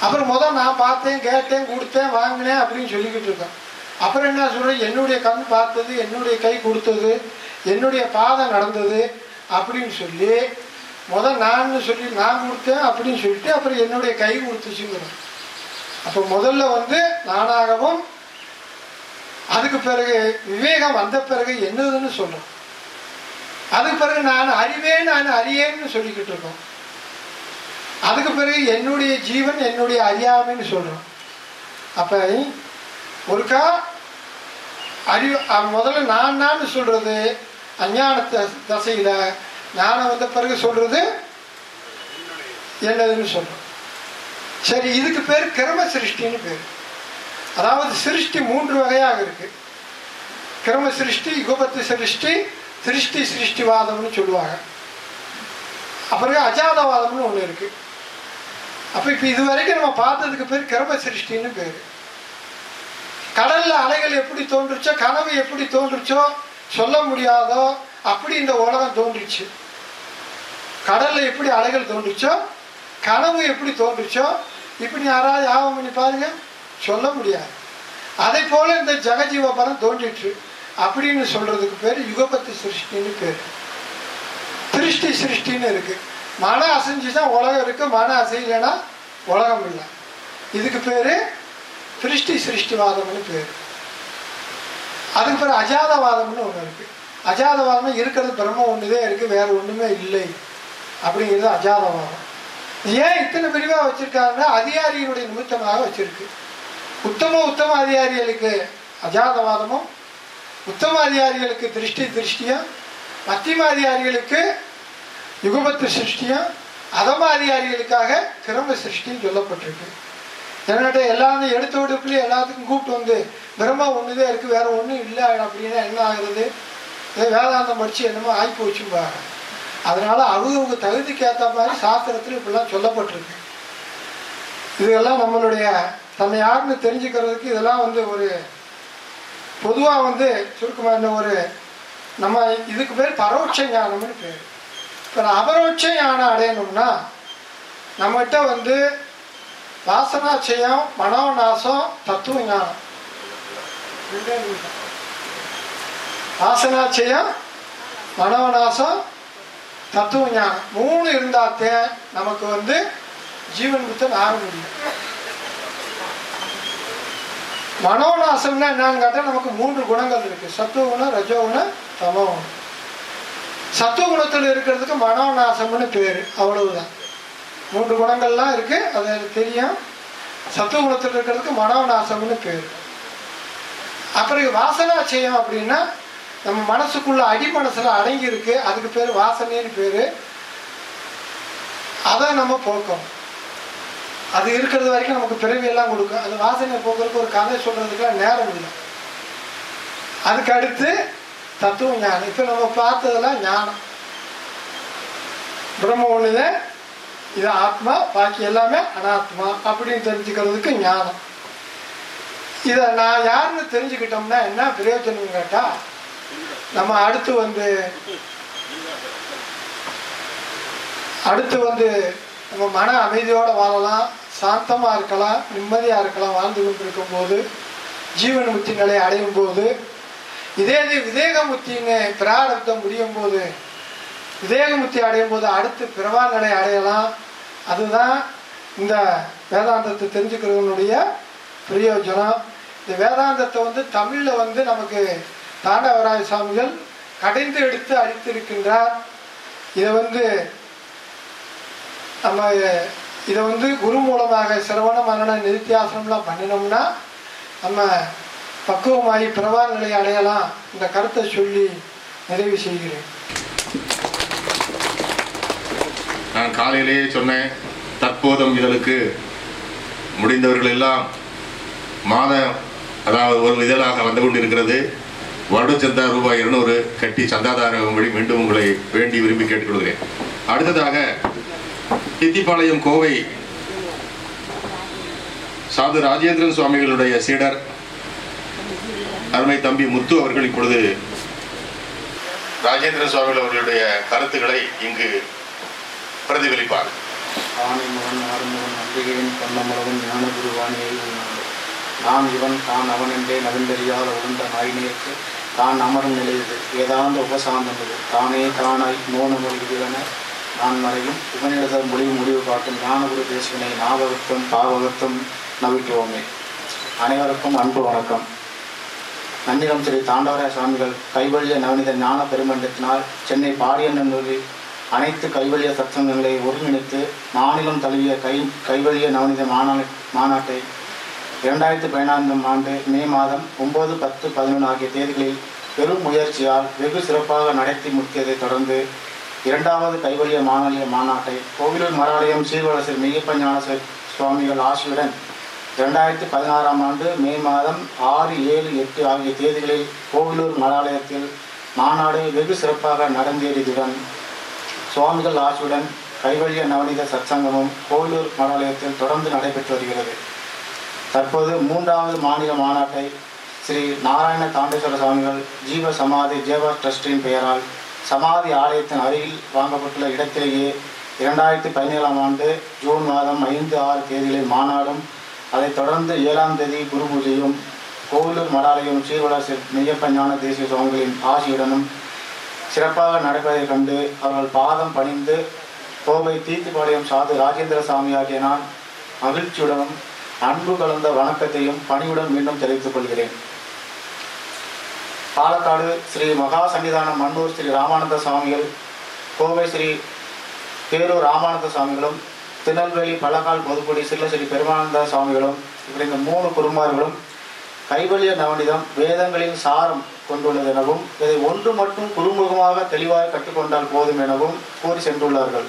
அப்புறம் முதல் நான் பார்த்தேன் கேட்டேன் கொடுத்தேன் வாங்கினேன் அப்படின்னு சொல்லிக்கிட்டு இருக்கேன். அப்புறம் என்ன சொல்றேன் என்னுடைய கண் பார்த்தது என்னுடைய கை கொடுத்தது என்னுடைய பாதம் நடந்தது அப்படின்னு சொல்லி முதல் நான் சொல்லி நான் கொடுத்தேன் அப்படின்னு சொல்லிட்டு அப்புறம் என்னுடைய கை கொடுத்துச்சுங்கிறேன் அப்போ முதல்ல வந்து நானாகவும் அதுக்கு பிறகு விவேகம் வந்த பிறகு என்னதுன்னு சொல்கிறோம் அதுக்கு பிறகு நான் அறிவேன் நான் அறியேன்னு சொல்லிக்கிட்டு இருக்கோம். அதுக்கு பிறகு என்னுடைய ஜீவன் என்னுடைய அறியாமைன்னு சொல்கிறோம் அப்போ ஒருக்கா? அறிவு முதல்ல நான் நான் சொல்கிறது அஞ்ஞான த- தசையில ஞானம் வந்த பிறகு சொல்கிறது என்னதுன்னு சொல்கிறோம் சரி இதுக்கு பேர் கிரம சிருஷ்டின்னு பேர். அதாவது சிருஷ்டி மூன்று வகையாக இருக்குது கிரம சிருஷ்டி யுகபத்து சிருஷ்டி திருஷ்டி சிருஷ்டிவாதம்னு சொல்லுவாங்க. அப்புறம் அஜாதவாதம்னு ஒன்று இருக்குது அப்போ இப்போ இது வரைக்கும் நம்ம பார்த்ததுக்கு பேர் கிரம சிருஷ்டின்னு பேர். கடல்ல அலைகள் எப்படி தோன்றுச்சோ கனவு எப்படி தோன்றுச்சோ சொல்ல முடியாதோ அப்படி இந்த உலகம் தோன்றுச்சு. கடல்ல எப்படி அலைகள் தோன்றுச்சோ கனவு எப்படி தோன்றுச்சோ இப்படி யாராவது யாபம் பண்ணி பாருங்க சொல்ல முடியாது. அதை போல இந்த ஜெகஜீவபரம் தோன்றிற்று. அப்படின்னு சொல்றதுக்கு பேர் யுகபத்து சிருஷ்டின்னு பேர். திருஷ்டி சிருஷ்டின்னு இருக்கு. மன அசைஞ்சுச்சா உலகம் இருக்கு மன அசையலைன்னா உலகம் இல்லை. இதுக்கு பேரு திருஷ்டி சிருஷ்டிவாதம்னு பேர். அதுக்கு பிறகு அஜாதவாதம்னு ஒன்று இருக்குது அஜாதவாதம் இருக்கிறது பிரம்ம ஒன்றுதே இருக்குது வேறு ஒன்றுமே இல்லை. அப்படிங்கிறது அஜாதவாதம். ஏன் இத்தனை பிரிவாக வச்சுருக்காருன்னா அதிகாரியினுடைய நிமித்தமாக வச்சுருக்கு. உத்தம உத்தம அதிகாரிகளுக்கு அஜாதவாதமும் உத்தம அதிகாரிகளுக்கு திருஷ்டி திருஷ்டியும் மத்தியம அதிகாரிகளுக்கு யுகபத்து சிருஷ்டியும் அதம அதிகாரிகளுக்காக கிரம சிருஷ்டியும் சொல்லப்பட்டிருக்கு. என்னட்ட எல்லாரும் எடுத்த விடுப்புல எல்லாத்துக்கும் கூப்பிட்டு வந்து பிரம்மா ஒண்ணுதே இருக்கு வேற ஒன்றும் இல்லை அப்படின்னா என்ன ஆகுறது? இதே வேதாந்தம் படிச்சு என்னமோ ஆகி போச்சும்பாங்க அதனால அவங்க தகுதிக்கு ஏற்ற மாதிரி சாஸ்திரத்தில் இப்படிலாம் சொல்லப்பட்டிருக்கு. இதெல்லாம் நம்மளுடைய தன்னை யாருன்னு தெரிஞ்சுக்கிறதுக்கு இதெல்லாம் வந்து ஒரு பொதுவாக வந்து சுருக்கமாக என்ன ஒரு நம்ம இதுக்கு பேர் பரோட்ச ஞானம்னு பேர். இப்போ அபரோட்ச ஞானம் அடையணும்னா நம்மகிட்ட வந்து வாசனாச்சயம் மனோநாசம் தத்துவ ஞானம் ரெண்டே வாசனாச்சயம் மனோநாசம் தத்துவ ஞானம் மூணு இருந்தாத்தே நமக்கு வந்து ஜீவன் முத்தன் ஆக முடியும். மனோநாசம்னா என்னன்னு கேட்டால் நமக்கு மூன்று குணங்கள் இருக்குது சத்துவகுணம் ரஜோகுணம் தமோகுணம். சத்துவகுணத்தில் இருக்கிறதுக்கு மனோநாசம்னு பேர். அவ்வளவுதான். மூன்று குணங்கள்லாம் இருக்கு. அது எனக்கு தெரியும். சத்துவ குணத்தில் இருக்கிறதுக்கு மனோநாசம்னு பேர். அப்புறம் வாசனாச்சயம் அப்படின்னா நம்ம மனசுக்குள்ள அடி மனசில் அடங்கி இருக்கு அதுக்கு பேர் வாசனைன்னு பேரு. அதை நம்ம போக்கணும் அது இருக்கிறது வரைக்கும் நமக்கு பிறவியெல்லாம் கொடுக்கும். அந்த வாசனை போக்குறதுக்கு ஒரு கதை சொல்றதுக்குலாம் நேரம் இல்லை. அதுக்கு அடுத்து தத்துவ ஞானம். இப்போ நம்ம பார்த்ததெல்லாம் ஞானம். பிரம்ம ஒண்ணுதான். இது ஆத்மா பாக்கி எல்லாமே அனாத்மா அப்படின்னு தெரிஞ்சுக்கிறதுக்கு ஞானம். இதை நான் யாருன்னு தெரிஞ்சுக்கிட்டோம்னா என்ன பிரயோஜனம் கேட்டா நம்ம அடுத்து வந்து அடுத்து வந்து நம்ம மன அமைதியோடு வாழலாம் சாந்தமாக இருக்கலாம் நிம்மதியாக இருக்கலாம் வாழ்ந்து கொண்டிருக்கும் போது ஜீவன் முத்தி நிலையை அடையும் போது இதே இது விதேகமுத்தின்னு பிராரப்தம் முடியும் போது விதேகமுத்தி அடையும் போது அடுத்து பிறவா நிலை அடையலாம். அதுதான் இந்த வேதாந்தத்தை தெரிஞ்சுக்கிறவனுடைய பிரயோஜனம். இந்த வேதாந்தத்தை வந்து தமிழில் வந்து நமக்கு தாண்டவராய சுவாமிகள் கடைந்து எடுத்து அழித்திருக்கின்றார் இதை வந்து நம்ம இதை வந்து குரு மூலமாக சிரவண மரண நிதித்தியாசனம்லாம் பண்ணினோம்னா நம்ம பக்குவமாகி பிரபா நிலையை அடையலாம். இந்த கருத்தை சொல்லி நிறைவு செய்கிறேன். நான் காலையிலேயே சொன்னேன் தற்போதும் இதழுக்கு முடிந்தவர்கள் எல்லாம் மாதம் அதாவது ஒரு இதழாக வந்து கொண்டிருக்கிறது. வருடச்சந்தா ரூபாய் இருநூறு கட்டி சந்தாதாரம்படி மீண்டும் உங்களை வேண்டி விரும்பி கேட்டுக்கொள்கிறேன். அடுத்ததாக தித்திப்பாளையம் கோவை சாது ராஜேந்திரன் சுவாமிகளுடைய சீடர் அருமை தம்பி முத்து அவர்கள் இப்பொழுது ராஜேந்திர சுவாமிகள் அவர்களுடைய கருத்துக்களை இங்கு பிரதிபலிப்பார் ஆணைமுகன் ஆறுமுகன் அம்பிகையின் பொன்னமளவன் ஞான குருவாணியை நான் இவன் தான் அவன் என்றே நவிந்தறியாத உழுந்த நாயினேற்கு தான் அமரும் நிலையது ஏதாந்த உபசாந்தது தானே தானாய் மோனமொழி இதுவென நான் மறையும். இவனிடத மொழி முடிவு காட்டும் ஞானகுரு தேசிகனை நாவகத்தும் பாவகத்தும் நவிட்டுவோமே அனைவருக்கும் அன்பு வணக்கம். நன்னிலம் ஸ்ரீ தாண்டவராய சுவாமிகள் கைவழிய நவனித ஞான பெருமண்டத்தினால் சென்னை பாடியநல்லூரில் அனைத்து கைவழிய சத்சங்கங்களை ஒருங்கிணைத்து மாநிலம் தழுவிய கை கைவழிய நவநீத மாநாடு மாநாட்டை இரண்டாயிரத்தி பதினான்காம் ஆண்டு மே மாதம் ஒன்பது பத்து பதினொன்று ஆகிய தேதிகளில் பெரும் முயற்சியால் வெகு சிறப்பாக நடத்தி முடித்ததை தொடர்ந்து இரண்டாவது கைவழிய மாநிலிய மாநாட்டை கோவிலூர் மராலயம் சீர்வரசர் மெய்யப்ப ஞான சுவாமிகள் ஆசியுடன் இரண்டாயிரத்தி பதினாறாம் ஆண்டு மே மாதம் ஆறு ஏழு எட்டு ஆகிய தேதிகளில் கோவிலூர் மராலயத்தில் மாநாடு வெகு சிறப்பாக நடந்தேறியதுடன் சுவாமிகள் ஆசியுடன் கைவழிய நவநீத சத்சங்கமும் கோவிலூர் மடாலயத்தில் தொடர்ந்து நடைபெற்று வருகிறது. தற்போது மூன்றாவது மாநில மாநாட்டை ஸ்ரீ நாராயண தாண்டேஸ்வர சுவாமிகள் ஜீவ சமாதி ஜேவா ட்ரஸ்டின் பெயரால் சமாதி ஆலயத்தின் அருகில் வாங்கப்பட்டுள்ள இடத்திலேயே இரண்டாயிரத்தி பதினேழாம் ஆண்டு ஜூன் மாதம் ஐந்து ஆறு தேதிகளில் மாநாடும் அதைத் தொடர்ந்து ஏழாம் தேதி குரு பூஜையும் கோவிலூர் மடாலயம் சீர்வளர் மெய்யப்ப ஞான தேசிய சுவாமிகளின் ஆசியுடனும் சிறப்பாக நடப்பதைக் கண்டு அவர்கள் பாதம் பணிந்து கோவை தீத்துப்பாளையம் சாது ராஜேந்திர சாமி ஆகிய நான் மகிழ்ச்சியுடனும் அன்பு கலந்த வணக்கத்தையும் பணியுடன் மீண்டும் தெரிவித்துக் கொள்கிறேன். பாலக்காடு ஸ்ரீ மகா சன்னிதானம் மன்னூர் ஸ்ரீ ராமானந்த சுவாமிகள் கோவை ஸ்ரீ பேரூர் ராமானந்த சுவாமிகளும் திருநெல்வேலி பழக்கால் பொதுக்குடி சில்ல ஸ்ரீ பெருமானந்த சுவாமிகளும் இப்படி இந்த மூணு குருமார்களும் கைவல்ய நவனிதம் வேதங்களின் சாரம் கொண்டுள்ளது எனவும் இதை ஒன்று மட்டும் குறுமுகமாக தெளிவாக கற்றுக்கொண்டால் போதும் எனவும் கூறி சென்றுள்ளார்கள்.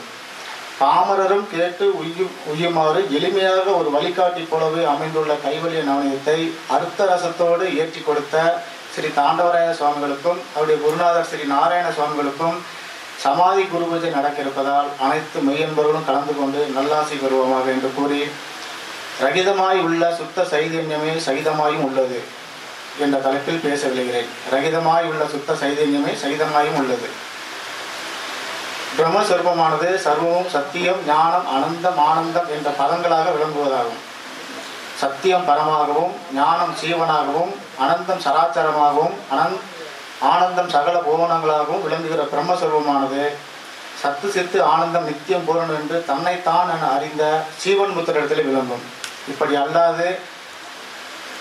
பாமரரும் கேட்டு உய்யும் உய்யுமாறு எளிமையாக ஒரு வழிகாட்டி போலவே அமைந்துள்ள கைவல்ய நவனிதத்தை அர்த்த ரசத்தோடு ஏற்றி கொடுத்த ஸ்ரீ தாண்டவராய சுவாமிகளுக்கும் அவருடைய குருநாதர் ஸ்ரீ நாராயண சுவாமிகளுக்கும் சமாதி குரு பூஜை நடக்க இருப்பதால் அனைத்து மெய்யன்பர்களும் கலந்து கொண்டு நல்லாசி பெறுவோமாக என்று கூறி ரகிதமாய் உள்ள சுத்த சைதன்யமே சகிதமாயும் உள்ளது. என்ற தலைப்பில் பேச விளைகிறேன் ரகிதமாய் உள்ள சுத்த சைதன்யமே சைதமாயும் உள்ளது. பிரம்ம பிரம்மஸ்வரூபமானது சர்வமும் சத்தியம் ஞானம் அனந்தம் ஆனந்தம் என்ற பதங்களாக விளங்குவதாகும். சத்தியம் பரமாகவும் ஞானம் சீவனாகவும் அனந்தம் சராச்சரமாகவும் அனந்த் ஆனந்தம் சகல புவனங்களாகவும் விளங்குகிற பிரம்மஸ்வரூபமானது சத்து சித்து ஆனந்தம் நித்தியம் பூரணம் என்று தன்னைத்தான் என அறிந்த சீவன் முத்திரிடத்தில் விளங்கும். இப்படி அல்லாது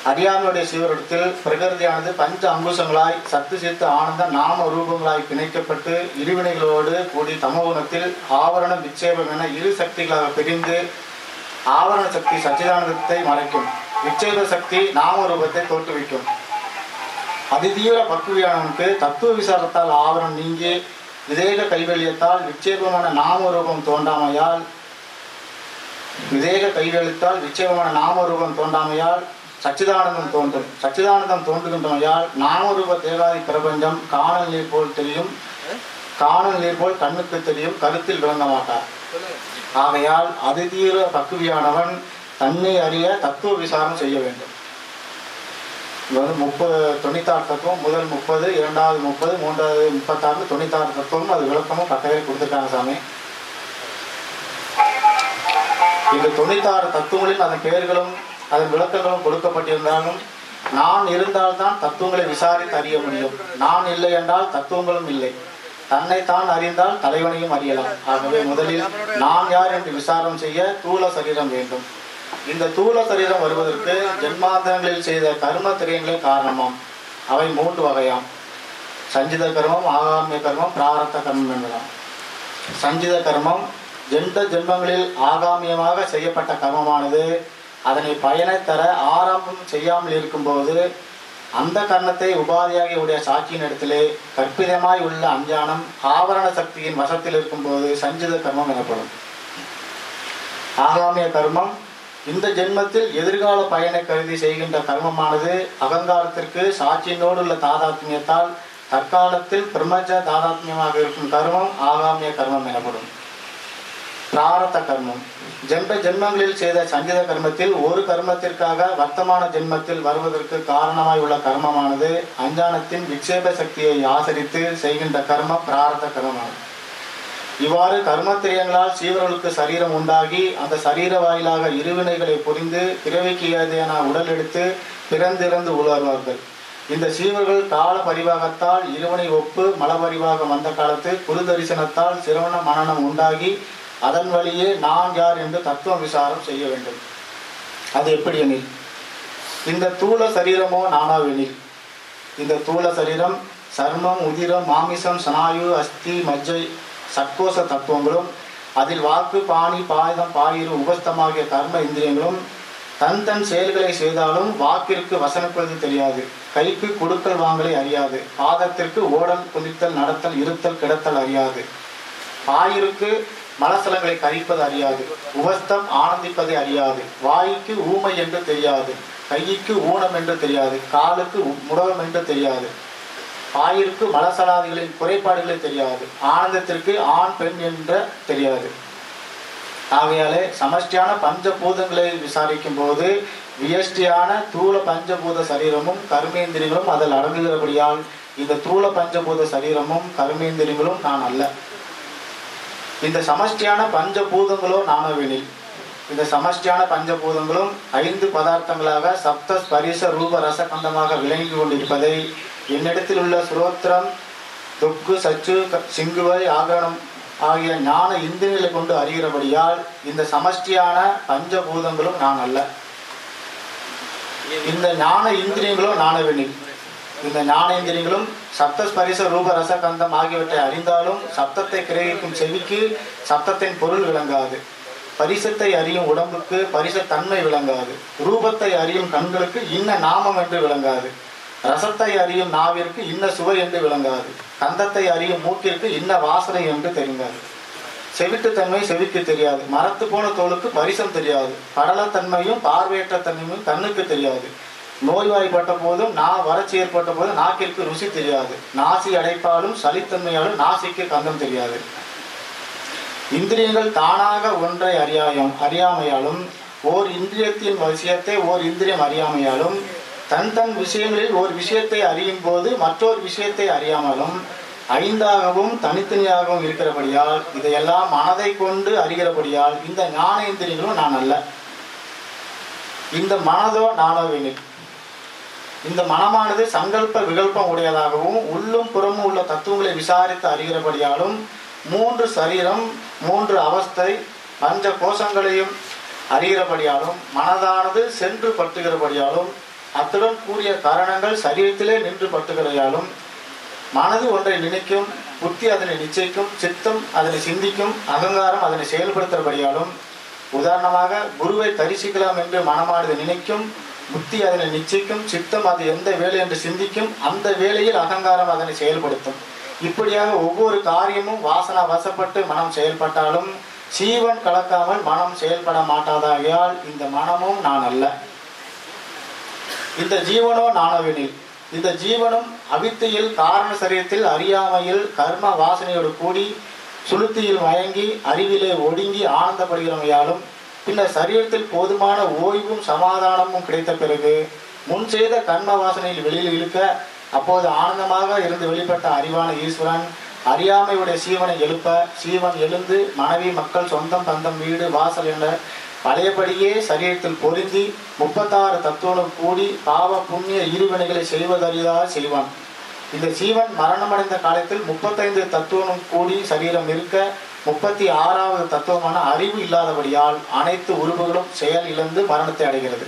அறியாமையுடைய சீவரிடத்தில் பிரகிருதியானது பஞ்ச அங்குசங்களாய் சத்து சித்து ஆனந்த நாம ரூபங்களாய் பிணைக்கப்பட்டு இருவினைகளோடு கூடி தமோகுணத்தில் ஆவரணம் விட்சேபம் என இரு சக்திகளாக பிரிந்து ஆவரண சக்தி சச்சிதானந்தத்தை மறைக்கும். விட்சேப சக்தி நாம ரூபத்தை தோற்றுவிக்கும். அதிதீவிர பக்குவியானவனுக்கு தத்துவ விசாரத்தால் ஆவரணம் நீங்கி விதேக கைவெளியத்தால் விட்சேபமான நாம ரூபம் தோன்றாமையால் விதேக கைவெளித்தால் விட்சேபமான நாம ரூபம் தோன்றாமையால் சச்சிதானந்தம் தோன்றும் சச்சிதானந்தம் தோன்றுகின்றமையால் நாமரூப தேவாதி பிரபஞ்சம் காணல் நீர் போல் தெரியும் காணல் நீர் போல் கண்ணுக்கு தெரியும் கருத்தில் விளங்க மாட்டார். ஆகையால் அதிதீர பக்குவியானவன் தன்னை அறிய தத்துவ விசாரம் செய்ய வேண்டும். இது வந்து முப்பது தொண்ணூத்தாறு தத்துவம் முதல் முப்பது இரண்டாவது முப்பது மூன்றாவது முப்பத்தாறு தொண்ணூத்தாறு தத்துவம் அது விளக்கமும் பட்டவே கொடுத்துருக்காங்க சாமி. இந்த தொண்ணூத்தாறு தத்துவங்களில் அதன் பெயர்களும் அதன் விளக்கங்களும் கொடுக்கப்பட்டிருந்தாலும் நான் இருந்தால்தான் தத்துவங்களை விசாரித்து அறிய முடியும். நான் இல்லை என்றால் தத்துவங்களும் இல்லை. தன்னை தான் அறிந்தால் தலைவனையும் அறியலாம். ஆகவே முதலில் நான் யார் என்று விசாரம் செய்ய தூல சரீரம் வேண்டும். இந்த தூல சரீரம் வருவதற்கு ஜென்மாந்தரங்களில் செய்த கர்ம திரியங்களே காரணமாம். அவை மூன்று வகையாம். சஞ்சித கர்மம் ஆகாமிய கர்மம் பிராரத்த கர்மம் என்பதாம். சஞ்சித கர்மம் எந்த ஜென்மங்களில் ஆகாமியமாக செய்யப்பட்ட கர்மமானது அதனை பயனை தர ஆரம்பம் செய்யாமல் இருக்கும்போது அந்த கர்ணத்தை உபாதியாகி உடைய சாட்சியின் இடத்திலே கற்பிதமாய் உள்ள அஞ்ஞானம் ஆவரண சக்தியின் வசத்தில் இருக்கும்போது சஞ்சித கர்மம் எனப்படும். ஆகாமிய கர்மம் இந்த ஜென்மத்தில் எதிர்கால பயனை கருதி செய்கின்ற கர்மமானது அகங்காரத்திற்கு சாட்சியினோடு உள்ள தாதாத்மியத்தால் தற்காலத்தில் பிரம்மஜ தாதாத்மியமாக இருக்கும் கர்மம் ஆகாமிய கர்மம் எனப்படும். பிராரத்த கர்மம். ஜென்ம ஜென்மங்களில் செய்த சஞ்சித கர்மத்தில் ஒரு கர்மத்திற்காக வர்த்தமான ஜென்மத்தில் வருவதற்கு காரணமாய் உள்ள கர்மமானது அஞ்ஞானத்தின் விக்ஷேப சக்தியை ஆசரித்து செய்கின்ற கர்மம் பிராரத்த கர்மமாகும். இவ்வாறு கர்மத்திரியங்களால் சீவர்களுக்கு சரீரம் உண்டாகி அந்த சரீர வாயிலாக இருவினைகளை புரிந்து பிறவிக்கு ஏதேன உடல் எடுத்து பிறந்திறந்து உலர்வார்கள். இந்த சீவர்கள் கால பரிவாகத்தால் இருவனை ஒப்பு மலபரிவாகம் வந்த காலத்து குரு தரிசனத்தால் சிரவண மனனம் உண்டாகி அதன் வழியே நான் யார் என்று தத்துவ விசாரம் செய்ய வேண்டும். அது எப்படி எனில்? இந்த தூள சரீரமோ நானாவெனில் இந்த தூள சரீரம் சர்மம் உதிரம் மாமிசம் சனாயு அஸ்தி மஜ்ஜை சட்கோச தத்துவங்களும் அதில் வாக்கு பாணி பாயுதம் பாயிரு உபஸ்தமாகிய கர்ம இந்திரியங்களும் தன் தன் செயல்களை செய்தாலும் வாக்கிற்கு வசனப்படுவது தெரியாது. கைக்கு கொடுக்கல் வாங்கலை அறியாது. பாதத்திற்கு ஓடல் குதித்தல் நடத்தல் இருத்தல் கிடத்தல் அறியாது. பாயிருக்கு மலசலங்களை கரிப்பது அறியாது. உபஸ்தம் ஆனந்திப்பதை அறியாது. வாய்க்கு ஊமை என்று தெரியாது. கைக்கு ஊனம் என்று தெரியாது. காலுக்கு உ- முடகம் என்று தெரியாது. பாயிற்கு மலசலாதிகளின் குறைபாடுகளை தெரியாது. ஆனந்தத்திற்கு ஆண் பெண் என்ற தெரியாது. ஆகையாலே சமஷ்டியான பஞ்சபூதங்களை விசாரிக்கும் போது வியஷ்டியான தூள பஞ்சபூத சரீரமும் கர்மேந்திரியங்களும் அதில் அடங்குகிறபடியால் இந்த தூள பஞ்சபூத சரீரமும் கர்மேந்திரியங்களும் நான் அல்ல. இந்த சமஷ்டியான பஞ்சபூதங்களோ நானவெனில் இந்த சமஷ்டியான பஞ்சபூதங்களும் ஐந்து பதார்த்தங்களாக சப்த ஸ்பரிச ரூப ரசகந்தமாக விளங்கி கொண்டிருப்பதை என்னிடத்தில் உள்ள சுரோத்திரம் தொக்கு சச்சு சிங்குவை ஆகரணம் ஆகிய ஞான இந்திரியங்களை கொண்டு அறிகிறபடியால் இந்த சமஷ்டியான பஞ்சபூதங்களும் நான் அல்ல. இந்த ஞான இந்திரியங்களும் நானவெனில் இந்த ஞானேந்திரியங்களும் சப்த ஸ்பரிச ரூப ரசகந்தம் ஆகியவற்றை அறிந்தாலும் சப்தத்தை கிரகிக்கும் செவிக்கு சப்தத்தின் பொருள் விளங்காது. பரிசத்தை அறியும் உடம்புக்கு பரிசத்தன்மை விளங்காது. ரூபத்தை அறியும் கண்களுக்கு இன்ன நாமம் என்று விளங்காது. ரசத்தை அறியும் நாவிற்கு இன்ன சுவை என்று விளங்காது. கந்தத்தை அறியும் மூக்கிற்கு இன்ன வாசனை என்று தெரிந்தாது செவிட்டுத்தன்மை செவிக்கு தெரியாது. மரத்து போன தோலுக்கு பரிசம் தெரியாது. படலத்தன்மையும் பார்வையற்ற தன்மையும் கண்ணுக்கு தெரியாது. நோய்வாய்ப்பட்ட போதும் நா வறட்சி ஏற்பட்ட போதும் நாக்கிற்கு ருசி தெரியாது. நாசி அடைப்பாலும் சளித்தன்மையாலும் நாசிக்கு கந்தம் தெரியாது. இந்திரியங்கள் தானாக ஒன்றை அறியாயும் அறியாமையாலும் ஓர் இந்திரியத்தின் விஷயத்தை ஓர் இந்திரியம் அறியாமையாலும் தன் தன் விஷயங்களில் ஒரு விஷயத்தை அறியும் போது மற்றொரு விஷயத்தை அறியாமலும் ஐந்தாகவும் தனித்தனியாகவும் இருக்கிறபடியால் இதையெல்லாம் மனதை கொண்டு அறிகிறபடியால் இந்த ஞான இந்திரியங்களும் நான் அல்ல. இந்த மனதோ நானோவெனில் இந்த மனமானது சங்கல்ப விகல்பம் உடையதாகவும் உள்ளும் புறமும் உள்ள தத்துவங்களை விசாரித்து அறிகிறபடியாலும் மூன்று சரீரம் மூன்று அவஸ்தை பஞ்ச கோஷங்களையும் அறிகிறபடியாலும் மனதானது சென்று பட்டுகிறபடியாலும் அத்துடன் கூடிய காரணங்கள் சரீரத்திலே நின்று பட்டுகிறதாலும் மனது ஒன்றை நினைக்கும் புத்தி அதனை நிச்சயிக்கும் சித்தம் அதனை சிந்திக்கும் அகங்காரம் அதனை செயல்படுத்துகிறபடியாலும் உதாரணமாக குருவை தரிசிக்கலாம் என்று மனமானது நினைக்கும் புத்தி அதனை நிச்சயிக்கும் சித்தம் அது எந்த வேலை என்று சிந்திக்கும் அந்த வேலையில் அகங்காரம் அதனை செயல்படுத்தும். இப்படியாக ஒவ்வொரு காரியமும் வாசனா வசப்பட்டு மனம் செயல்பட்டாலும் சீவன் கலக்காமல் மனம் செயல்பட மாட்டாதாகையால் இந்த மனமும் நான் அல்ல. இந்த ஜீவனோ நானவெனில் இந்த ஜீவனும் அவித்தையில் காரண சரீரத்தில் அறியாமையில் கர்ம வாசனையோடு கூடி சுளுத்தியில் மயங்கி அறிவிலே ஒடுங்கி ஆனந்தப்படுகிறவையாலும் பின்னர் சரீரத்தில் போதுமான ஓய்வும் சமாதானமும் கிடைத்த பிறகு முன் செய்த கர்ம வாசனையில் வெளியில் இழுக்க அப்போது ஆனந்தமாக இருந்து வெளிப்பட்ட அறிவான ஈஸ்வரன் அறியாமையுடைய சீவனை எழுப்ப சீவன் எழுந்து மனைவி மக்கள் சொந்தம் பந்தம் வீடு வாசல் என்ற பழையபடியே சரீரத்தில் பொருந்தி முப்பத்தாறு தத்துவனும் கூடி பாவ புண்ணிய இருவினைகளை செய்வதறியால் செய்வான் இந்த சீவன் மரணமடைந்த காலத்தில் முப்பத்தைந்து தத்துவனும் கூடி சரீரம் இருக்க முப்பத்தி ஆறாவது தத்துவமான அறிவு இல்லாதபடியால் அனைத்து உறுப்புகளும் செயல் இழந்து மரணத்தை அடைகிறது.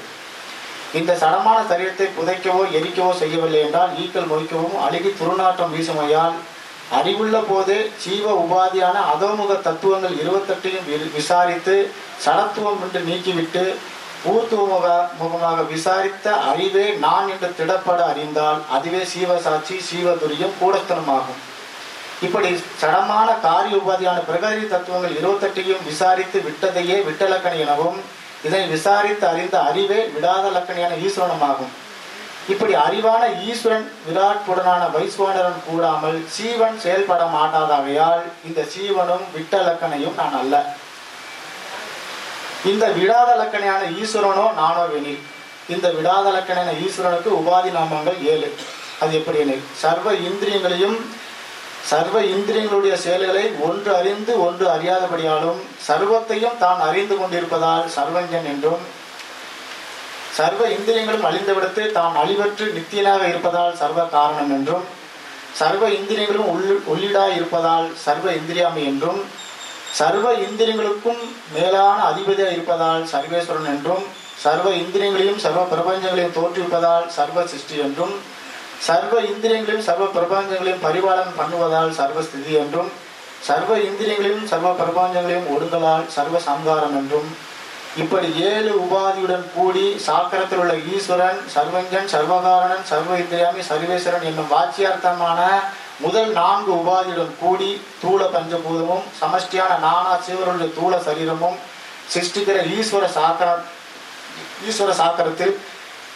இந்த சடமான சரீரத்தை புதைக்கவோ எரிக்கவோ செய்யவில்லை என்றால் ஈக்கள் மொய்க்கவும் அழுகி துருநாற்றம் வீசுமையால் அறிவுள்ள போதே ஜீவ உபாதியான அதோமுக தத்துவங்கள் இருபத்தெட்டையும் வி- விசாரித்து சடத்துவம் என்று நீக்கிவிட்டு பூத்துவமுக முகமாக விசாரித்த அறிவே நான் என்று திடப்பட அறிந்தால் அதுவே சீவசாட்சி சீவதுரியம் கூடத்தனமாகும் இப்படி சடமான காரிய உபாதியான பிரகதி தத்துவங்கள் இருபத்தெட்டையும் விசாரித்து விட்டதையே விட்டலக்கணி எனவும் இதனை விசாரித்து அறிந்த அறிவே விடாத லக்கணியான ஈஸ்வரனமாகும். இப்படி அறிவான ஈஸ்வரன் விராட்புடனான வைஸ்வானரன் கூடாமல் சீவன் செயல்பட மாட்டாதாகையால் இந்த சீவனும் விட்டலக்கணையும் நான் அல்ல. இந்த விடாத லக்கணையான ஈஸ்வரனோ நானோ எனில் இந்த விடாத லக்கணையான ஈஸ்வரனுக்கு உபாதி நாமங்கள் ஏழு. அது எப்படி எனில் சர்வ இந்திரியங்களையும் சர்வ இந்திரியங்களுடைய செயல்களை ஒன்று அறிந்து ஒன்று அறியாதபடியாலும் சர்வத்தையும் தான் அறிந்து கொண்டிருப்பதால் சர்வஞ்சன் என்றும் சர்வ இந்திரியங்களும் அழிந்தவிடத்து தான் அழிவற்று நித்தியனாக இருப்பதால் சர்வ காரணம் என்றும் சர்வ இந்திரியங்களும் உள் உள்ளிடாய் இருப்பதால் சர்வ இந்திரியாமை என்றும் சர்வ இந்திரியங்களுக்கும் மேலான அதிபதியாக இருப்பதால் சர்வேஸ்வரன் என்றும் சர்வ இந்திரியங்களையும் சர்வ பிரபஞ்சங்களையும் தோற்றுவிப்பதால் சர்வ சிருஷ்டி என்றும் சர்வ இந்திரியங்களையும் சர்வ பிரபஞ்சங்களையும் பரிபாலனம் பண்ணுவதால் சர்வஸ்திதி என்றும் சர்வ இந்திரியங்களையும் சர்வ பிரபஞ்சங்களையும் ஒடுங்கலால் சர்வ சங்காரம் என்றும் இப்படி ஏழு உபாதியுடன் கூடி சாக்கரத்தில் உள்ள ஈஸ்வரன் சர்வஞ்சன் சர்வகாரணன் சர்வ இந்திரியாமி சர்வேஸ்வரன் என்னும் வாச்சியார்த்தமான முதல் நான்கு உபாதியுடன் கூடி தூள பஞ்சபூதமும் சமஷ்டியான நானா சிவருடைய தூள சரீரமும் சிருஷ்டிக்கிற ஈஸ்வர சாக்கர ஈஸ்வர சாக்கரத்தில்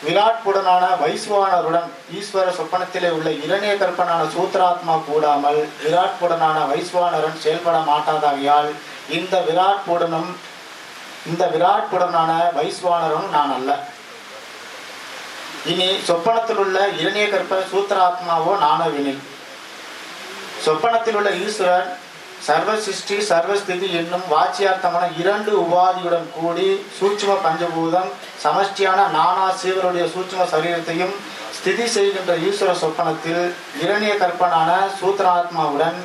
விராட்புடனான வைஸ்வானருடன் ஈஸ்வர சொப்பனத்திலே உள்ள இரணிய கற்பனான சூத்ராத்மா கூடாமல் விராட்புடனான வைஸ்வானரன் செயல்பட மாட்டாதாகையால் இந்த விராட்புடனும் இந்த விராட்புடனான வைஸ்வானரும் நான் அல்ல. இனி சொப்பனத்தில் உள்ள இரணிய கற்ப சூத்திராத்மாவோ நானோ வினில் சொப்பனத்தில் உள்ள ஈஸ்வரன் சர்வ சிருஷ்டி சர்வஸ்திதி என்னும் வாச்சியார்த்தமான இரண்டு உபாதியுடன் கூடி சூட்சும பஞ்சபூதம் சமஷ்டியான நானா சீவருடைய சூட்சும சரீரத்தையும் ஸ்திதி செய்கின்ற ஈஸ்வர சொப்பனத்தில் இரணிய கற்பனான சூத்திராத்மாவுடன்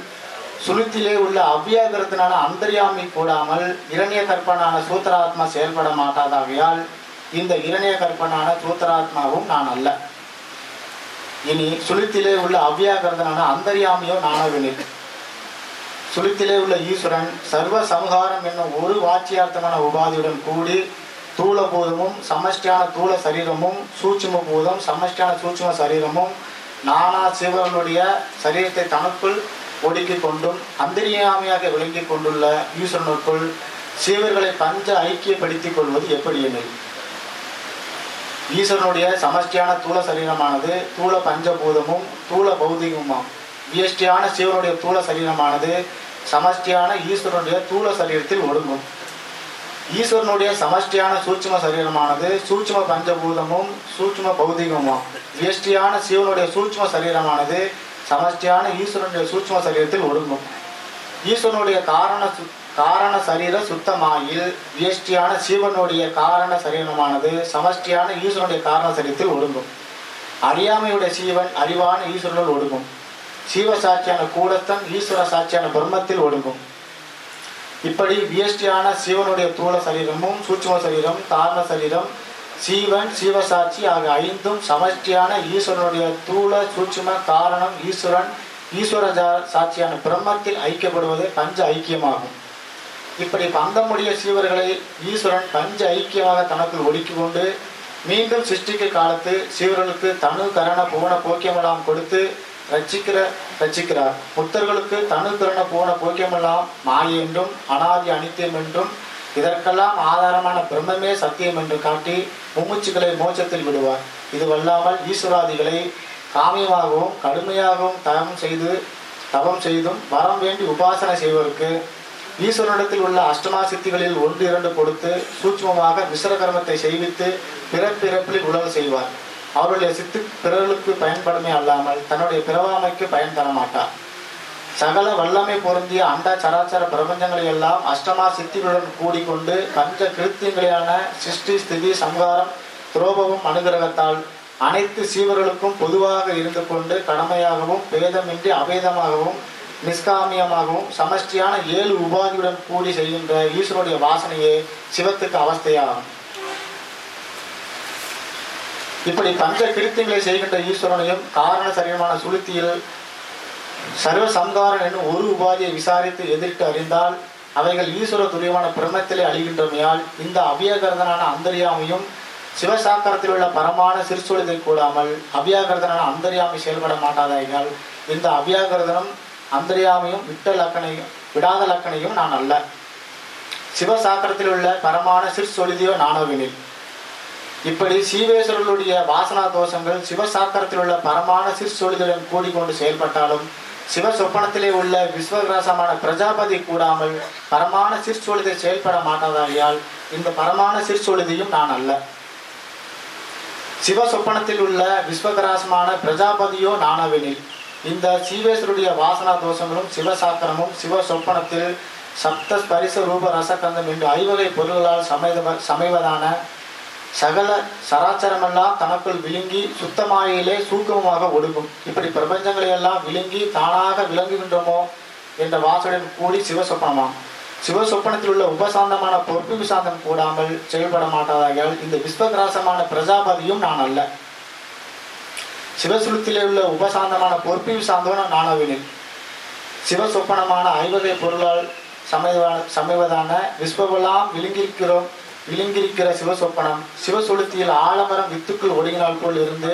சுளுத்திலே உள்ள அவ்வியாகிரத்தினான அந்தர்யாமி கூடாமல் இரணிய கற்பனான சூத்திராத்மா செயல்பட மாட்டாதாகையால் இந்த இரணிய கற்பனான சூத்திராத்மாவும் நான் அல்ல. இனி சுளுத்திலே உள்ள அவ்வியாகிரதனான அந்தர்யாமியோ நானவினில் சுழித்திலே உள்ள ஈஸ்வரன் சர்வ சம்ஹாரம் என்னும் ஒரு வாட்சியார்த்தமான உபாதியுடன் கூடி தூள பூதமும் சமஷ்டியான தூள சரீரமும் சூட்சும பூதம் சமஷ்டியான சூட்சும சரீரமும் நானா சிவனுடைய சரீரத்தை தனக்குள் ஒடுக்கிக் கொண்டும் அந்தரியாமையாக விளங்கிக் கொண்டுள்ள ஈஸ்வரனுக்குள் சீவர்களை பஞ்ச ஐக்கியப்படுத்திக் கொள்வது எப்படி எனில் ஈஸ்வரனுடைய சமஷ்டியான தூள சரீரமானது தூள பஞ்சபூதமும் தூள பௌதிகமுமாம். வியஷ்டியான சிவனுடைய தூள சரீரமானது சமஷ்டியான ஈஸ்வரனுடைய தூள சரீரத்தில் ஒடுங்கும். ஈஸ்வரனுடைய சமஷ்டியான சூட்சும சரீரமானது சூட்சும பஞ்சபூதமும் சூட்சும பௌதிகமும் வியஷ்டியான சிவனுடைய சூட்சும சரீரமானது சமஷ்டியான ஈஸ்வரனுடைய சூட்சும சரீரத்தில் ஒடுங்கும். ஈஸ்வரனுடைய காரண காரண சரீர சுத்தமாயில் வியஷ்டியான சிவனுடைய காரண சரீரமானது சமஷ்டியான ஈஸ்வரனுடைய காரண சரீரத்தில் ஒடுங்கும். அறியாமையுடைய சீவன் அறிவான ஈஸ்வரனுள் ஒடுங்கும். சீவ சாட்சியான கூடத்தன் ஈஸ்வர சாட்சியான பிரம்மத்தில் ஒடுங்கும். இப்படி வியஷ்டியான சிவனுடைய தூள சரீரமும் சூட்சும சரீரம் தாரண சரீரம் சீவன் சீவசாட்சி ஆகிய ஐந்தும் சமஷ்டியான ஈஸ்வரனுடைய தூள சூட்சும காரணம் ஈஸ்வரன் ஈஸ்வர சாட்சியான பிரம்மத்தில் ஐக்கியப்படுவதே பஞ்ச ஐக்கியமாகும். இப்படி பந்தமுடைய சீவர்களை ஈஸ்வரன் பஞ்ச ஐக்கியமாக தனக்குள் ஒடுக்கி கொண்டு மீண்டும் சிருஷ்டிக்கு காலத்து சீவர்களுக்கு தனு கரண புவன போக்கியமெல்லாம் கொடுத்து ரட்சிக்கிற ரட்சிக்கிறார் புத்தர்களுக்கு தனு கரண போன போக்கியமெல்லாம் மாயை என்றும் அனாதி அனித்தியம் என்றும் இதற்கெல்லாம் ஆதாரமான பிரம்மமே சத்தியம் என்று காட்டி மும்முச்சுகளை மோட்சத்தில் விடுவார். இது வல்லாமல் ஈஸ்வராதிகளை காமியமாகவும் கடுமையாகவும் தவம் செய்து தவம் செய்தும் வரம் வேண்டி உபாசனை செய்வதற்கு ஈஸ்வரனிடத்தில் உள்ள அஷ்டமா சித்திகளில் ஒன்று இரண்டு கொடுத்து சூட்சுமமாக மிஸ்ர கர்மத்தை செய்வித்து பிறப்பிறப்பில் உழவு செய்வார். அவருடைய சித்து பிறர்களுக்கு பயன்படுமே அல்லாமல் தன்னுடைய பிறவாமைக்கு பயன் தர மாட்டார். சகல வல்லமை பொருந்திய அண்ட சராச்சர பிரபஞ்சங்களை எல்லாம் அஷ்டமா சித்திகளுடன் கூடிக்கொண்டு பஞ்ச கிருத்தியங்களான சிருஷ்டி ஸ்திதி சம்ஹாரம் துரோபமும் அனுகிரகத்தால் அனைத்து சீவர்களுக்கும் பொதுவாக இருந்து கொண்டு கடமையாகவும் பேதமின்றி அபேதமாகவும் நிஷ்காமியமாகவும் சமஷ்டியான ஏழு உபாதியுடன் கூடி செய்கின்ற ஈஸ்வருடைய வாசனையே சிவத்துக்கு அவஸ்தையாகும். இப்படி பஞ்ச கிருத்தியங்களை செய்கின்ற ஈஸ்வரனையும் காரண சரீரமான சுளுத்தியில் சர்வ சம்காரன் என்னும் ஒரு உபாதியை விசாரித்து எதிர்த்து அறிந்தால் அவைகள் ஈஸ்வர துரியமான பிரமத்திலே அழிகின்றமையால் இந்த அபியகரதனான அந்தரியாமையும் சிவசாக்கரத்தில் உள்ள பரமான சிறுசொழுதை கூடாமல் அபியாகர்தனான அந்தரியாமை செயல்பட மாட்டாதாயினால் இந்த அபியாகர்தனம் அந்தரியாமையும் விட்ட லக்கணையும் விடாத லக்கணையும் நான் அல்ல. சிவசாக்கரத்தில் உள்ள பரமான சிற்சொழுதியோ நானோவினில் இப்படி சீவேஸ்வரனுடைய வாசனா தோஷங்கள் சிவசாக்கரத்தில் உள்ள பரமான சிற்சொழுதுடன் கூடிக்கொண்டு செயல்பட்டாலும் சிவ சொப்பனத்திலே உள்ள விஸ்வகிராசமான பிரஜாபதி கூடாமல் பரமான சிற்சொழுதை செயல்பட மாட்டாதாகியால் இந்த பரமான சிற்சொழுதியும் நான் அல்ல. சிவ சொப்பனத்தில் உள்ள விஸ்வகிராசமான பிரஜாபதியோ நானவெனில் இந்த சீவேஸ்வருடைய வாசனா தோஷங்களும் சிவசாக்கரமும் சிவ சொப்பனத்தில் சப்த ஸ்பரிச ரூப ரசகந்தம் என்று ஐவகை பொருள்களால் சமைத சமைவதான சகல சராச்சரமெல்லாம் தனக்குள் விழுங்கி சுத்தமாயிலே சூக்கமமாக ஒடுங்கும். இப்படி பிரபஞ்சங்களை எல்லாம் விழுங்கி தானாக விளங்குகின்றோமோ என்ற வாசலுடன் கூடி சிவசொப்பனமாம். சிவசொப்பனத்தில் உள்ள உபசாந்தமான பொறுப்பு விசாந்தம் கூடாமல் செயல்பட மாட்டாதால் இந்த விஸ்வகிராசமான பிரஜாபதியும் நான் அல்ல. சிவசுலத்திலே உள்ள உபசாந்தமான பொறுப்பு விசாந்தவனும் நானவினில். சிவசொப்பனமான ஐவகை பொருளால் சமைவதான சமைவதான விஸ்வவெல்லாம் விழுங்கியிருக்கிறோம். விழுங்கிருக்கிற சிவசொப்பனம். சிவசொலுத்தியில் ஆலமரம் வித்துக்குள் ஒடுங்கினால் போல் இருந்து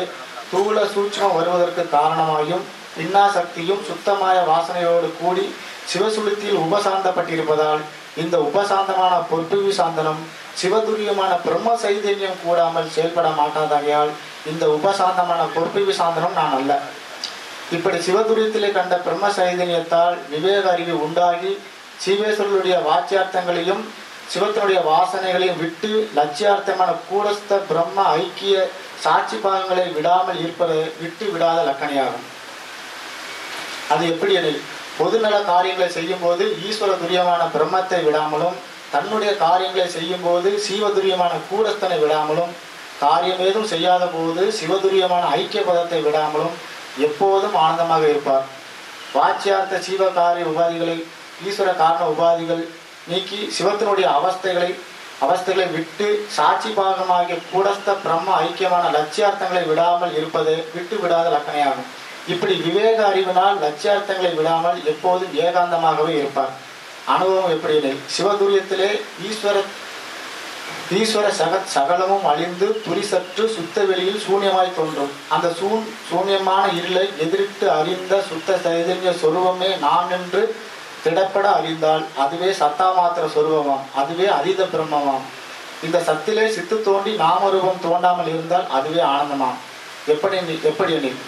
தூள சூட்சமம் வருவதற்கு காரணமாயும் பின்னா சக்தியும் சுத்தமாய வாசனையோடு கூடி சிவசுளுத்தியில் உபசாந்தப்பட்டிருப்பதால் இந்த உபசாந்தமான பொற்புவி சாந்தனம் சிவதுரியமான பிரம்ம சைதன்யம் கூடாமல் செயல்பட மாட்டாதாகையால் இந்த உபசாந்தமான பொற்புவி சாந்தனம் நான் அல்ல. இப்படி சிவதுரியத்திலே கண்ட பிரம்ம சைதன்யத்தால் விவேக அறிவு உண்டாகி சீவேஸ்வரருடைய வாச்சியார்த்தங்களையும் சிவத்தினுடைய வாசனைகளையும் விட்டு லட்சியார்த்தமான கூடஸ்த பிரம்ம ஐக்கிய சாட்சி பாகங்களை விடாமல் இருப்பது விட்டு விடாத லக்கணியாகும். அது எப்படி எனில் பொதுநல காரியங்களை செய்யும்போது ஈஸ்வர துரியமான பிரம்மத்தை விடாமலும் தன்னுடைய காரியங்களை செய்யும்போது சீவதுரியமான கூடஸ்தனை விடாமலும் காரியம் ஏதும் செய்யாத போது சிவதுரியமான ஐக்கிய பதத்தை விடாமலும் எப்போதும் ஆனந்தமாக இருப்பார். வாச்சியார்த்த சீவகாரிய உபாதிகளை ஈஸ்வர காரண உபாதிகள் நீக்கி சிவத்தினுடைய அவஸ்தைகளை அவஸ்தைகளை விட்டு சாட்சி பாகமாகிய கூடஸ்த பிரம்ம ஐக்கியமான லட்சியார்த்தங்களை விடாமல் இருப்பது விட்டு விடாத லக்கணையாகும். இப்படி விவேக அறிவினால் லட்சியார்த்தங்களை விடாமல் எப்போதும் ஏகாந்தமாகவே இருப்பார். அனுபவம் எப்படி இல்லை? சிவதுரியத்திலே ஈஸ்வர ஈஸ்வர சகத் சகலமும் அழிந்து துரிசற்று சுத்த வெளியில் சூன்யமாய் தோன்றும். அந்த சூன் சூன்யமான இருளை எதிரிட்டு அறிந்த சுத்த சைதன்ய சொருவமே நான் என்று திடப்பட அறிந்தால் அதுவே சத்தா மாத்திர சொருபமாம் அதுவே அதீத பிரம்மமாம். இந்த சத்திலே சித்து தோண்டி நாமரூபம் தோண்டாமல் இருந்தால் அதுவே ஆனந்தமாம். எப்படி எப்படி எனில்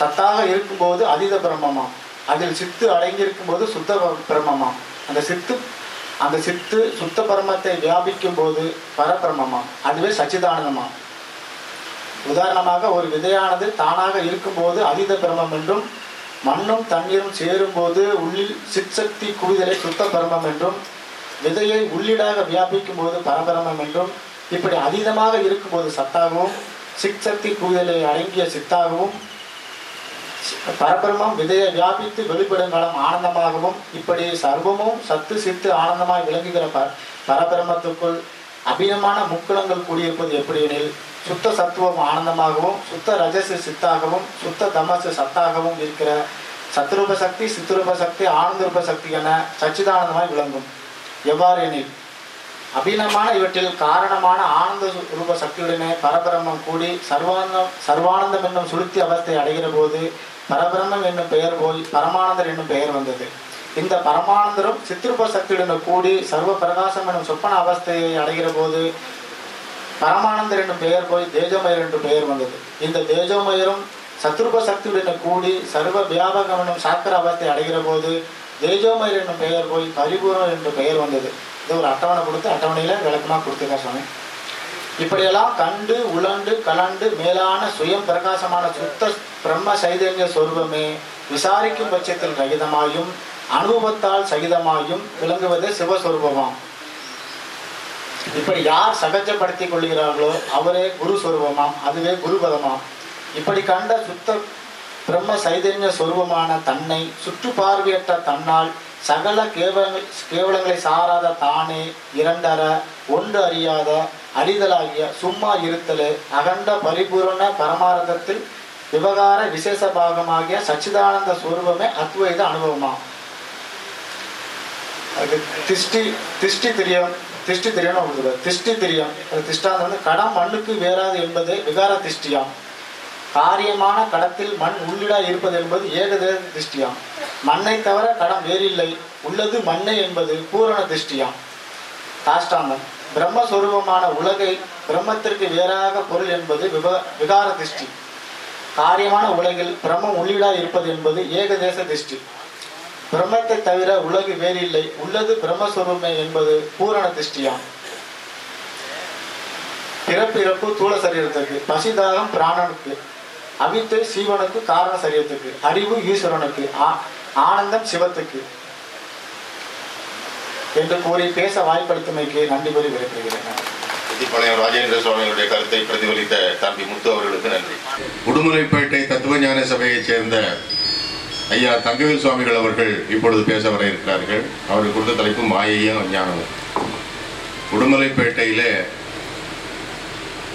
சத்தாக இருக்கும்போது அதீத பிரம்மமாம். அதில் சித்து அடங்கியிருக்கும் போது சுத்த பிரம்மமாம். அந்த சித்து அந்த சித்து சுத்த பிரம்மத்தை வியாபிக்கும் போது பரபிரமமாம் அதுவே சச்சிதானந்தமாம். உதாரணமாக ஒரு விதையானது தானாக இருக்கும்போது அதீத பிரம்மம் என்றும் மண்ணும் தண்ணீரும் சேரும்போது உள்ளில் சிற்சக்தி குவிதலை சுத்த பரமம் என்றும் விதையை உள்ளிடாக வியாபிக்கும் போது பரபிரமம் என்றும் இப்படி அதீதமாக இருக்கும்போது சத்தாகவும் சிற்சக்தி குவிதலை அடங்கிய சித்தாகவும் பரபிரமம் விதையை வியாபித்து வெளிப்படும் காலம் ஆனந்தமாகவும் இப்படி சர்வமும் சத்து சித்து ஆனந்தமாய் விளங்குகிற ப பரபிரமத்துக்குள் அபிநமான முக்குளங்கள் கூடியிருப்பது எப்படி எனில் சுத்த சத்துவம் ஆனந்தமாகவும் சுத்த ரஜசு சித்தாகவும் சுத்த தமசு சத்தாகவும் இருக்கிற சத்துரூப சக்தி சித்துரூப சக்தி ஆனந்தரூப சக்தி என சச்சிதானந்தமாய் விளங்கும். எவ்வாறு எனில் அபிநமான இவற்றில் காரணமான ஆனந்த ரூப சக்தியுடனே பரபிரம்மம் கூடி சர்வானந்தம் சர்வானந்தம் என்னும் சுளுத்தி அவஸ்தை அடைகிற போது பரபிரம்மம் என்னும் பெயர் போய் பரமானந்தர் என்னும் பெயர் வந்தது. இந்த பரமானந்தரும் சித்ருப சக்தியுடன் கூடி சர்வ பிரகாசம் எனும் சொப்பன அவஸ்தையை அடைகிற போது பரமானந்தர் என்னும் பெயர் போய் தேஜோமயர் என்று பெயர் வந்தது. இந்த தேஜோமயரும் சத்ருப சக்தியுடன் கூடி சர்வ வியாபகம் என்னும் சாக்கர அவஸ்தை அடைகிற போது தேஜோமயர் என்னும் பெயர் போய் பரிபூரணம் என்று பெயர் வந்தது. இது ஒரு அட்டவணை கொடுத்து அட்டவணையில விளக்கமாக கொடுத்துருக்கா சுவாமி. இப்படியெல்லாம் கண்டு உழண்டு கலண்டு மேலான சுயம் பிரகாசமான சுத்த பிரம்ம சைதன்ய சொரூபமே விசாரிக்கும் பட்சத்தில் ரகிதமாயும் அனுபவத்தால் சகிதமாயும் விளங்குவது சிவஸ்வரூபமாம் இப்படி யார் சகஜப்படுத்திக் கொள்கிறார்களோ அவரே குரு சொருபமாம் அதுவே குருபதமாம். இப்படி கண்ட சுத்த பிரம்ம சைதன்ய சொருபமான தன்னை சுற்று பார்வையற்ற தன்னால் சகல கேவலங்கள் கேவலங்களை சாராத தானே இரண்டர ஒன்று அறியாத அறிதலாகிய சும்மா இருத்தலே அகண்ட பரிபூரண பரமாரதத்தில் விவகார விசேஷ பாகமாகிய சச்சிதானந்த சுரூபமே அத்வைத அனுபவமாம். அது திஷ்டி திஷ்டி திரியம் திஷ்டி திரியம்னு ஒன்று திஷ்டி திரியம். அது திஷ்டா வந்து கடம் மண்ணுக்கு வேறாது என்பது விகார திஷ்டியாம். காரியமான கடத்தில் மண் உள்ளிடா இருப்பது என்பது ஏகதேச திஷ்டியாம். மண்ணை தவிர கடம் வேறில்லை. உள்ளது மண்ணை என்பது பூரண திஷ்டியாம். தாஷ்டாந்தம். பிரம்மஸ்வரூபமான உலகை பிரம்மத்திற்கு வேறாக பொருள் என்பது விவ விகார திஷ்டி. காரியமான உலகில் பிரம்மம் உள்ளிடா இருப்பது என்பது ஏகதேச திஷ்டி. பிரம்மத்தை தவிர உலகு வேறில்லை. உள்ளது பிரம்மஸ்வரூபமே என்பது பூரண திஷ்டியாம் பிறப்பு இறப்பு தூள சரீரத்துக்கு பசிதாகம் பிராணனுக்கு அவித்தை சீவனுக்கு காரண சரீரத்துக்கு அறிவு ஈஸ்வரனுக்கு ஆ- ஆனந்தம் சிவத்துக்கு என்று கூறி பேச வாய்ப்பளித்தமைக்கு நன்றி கூறி விடைபெறுகிறேன். புத்திப்பாளையம் ராஜேந்திர சுவாமிகளுடைய கருத்தை பிரதிபலித்த தம்பி முத்து அவர்களுக்கு நன்றி. உடுமலைப்பேட்டை தத்துவஞான சபையைச் சேர்ந்த ஐயா தங்கவேல் சுவாமிகள் அவர்கள் இப்பொழுது பேச வர இருக்கிறார்கள். அவர்கள் கொடுத்த தலைப்பு மாயையும் ஞானமும் உடுமலைப்பேட்டையிலே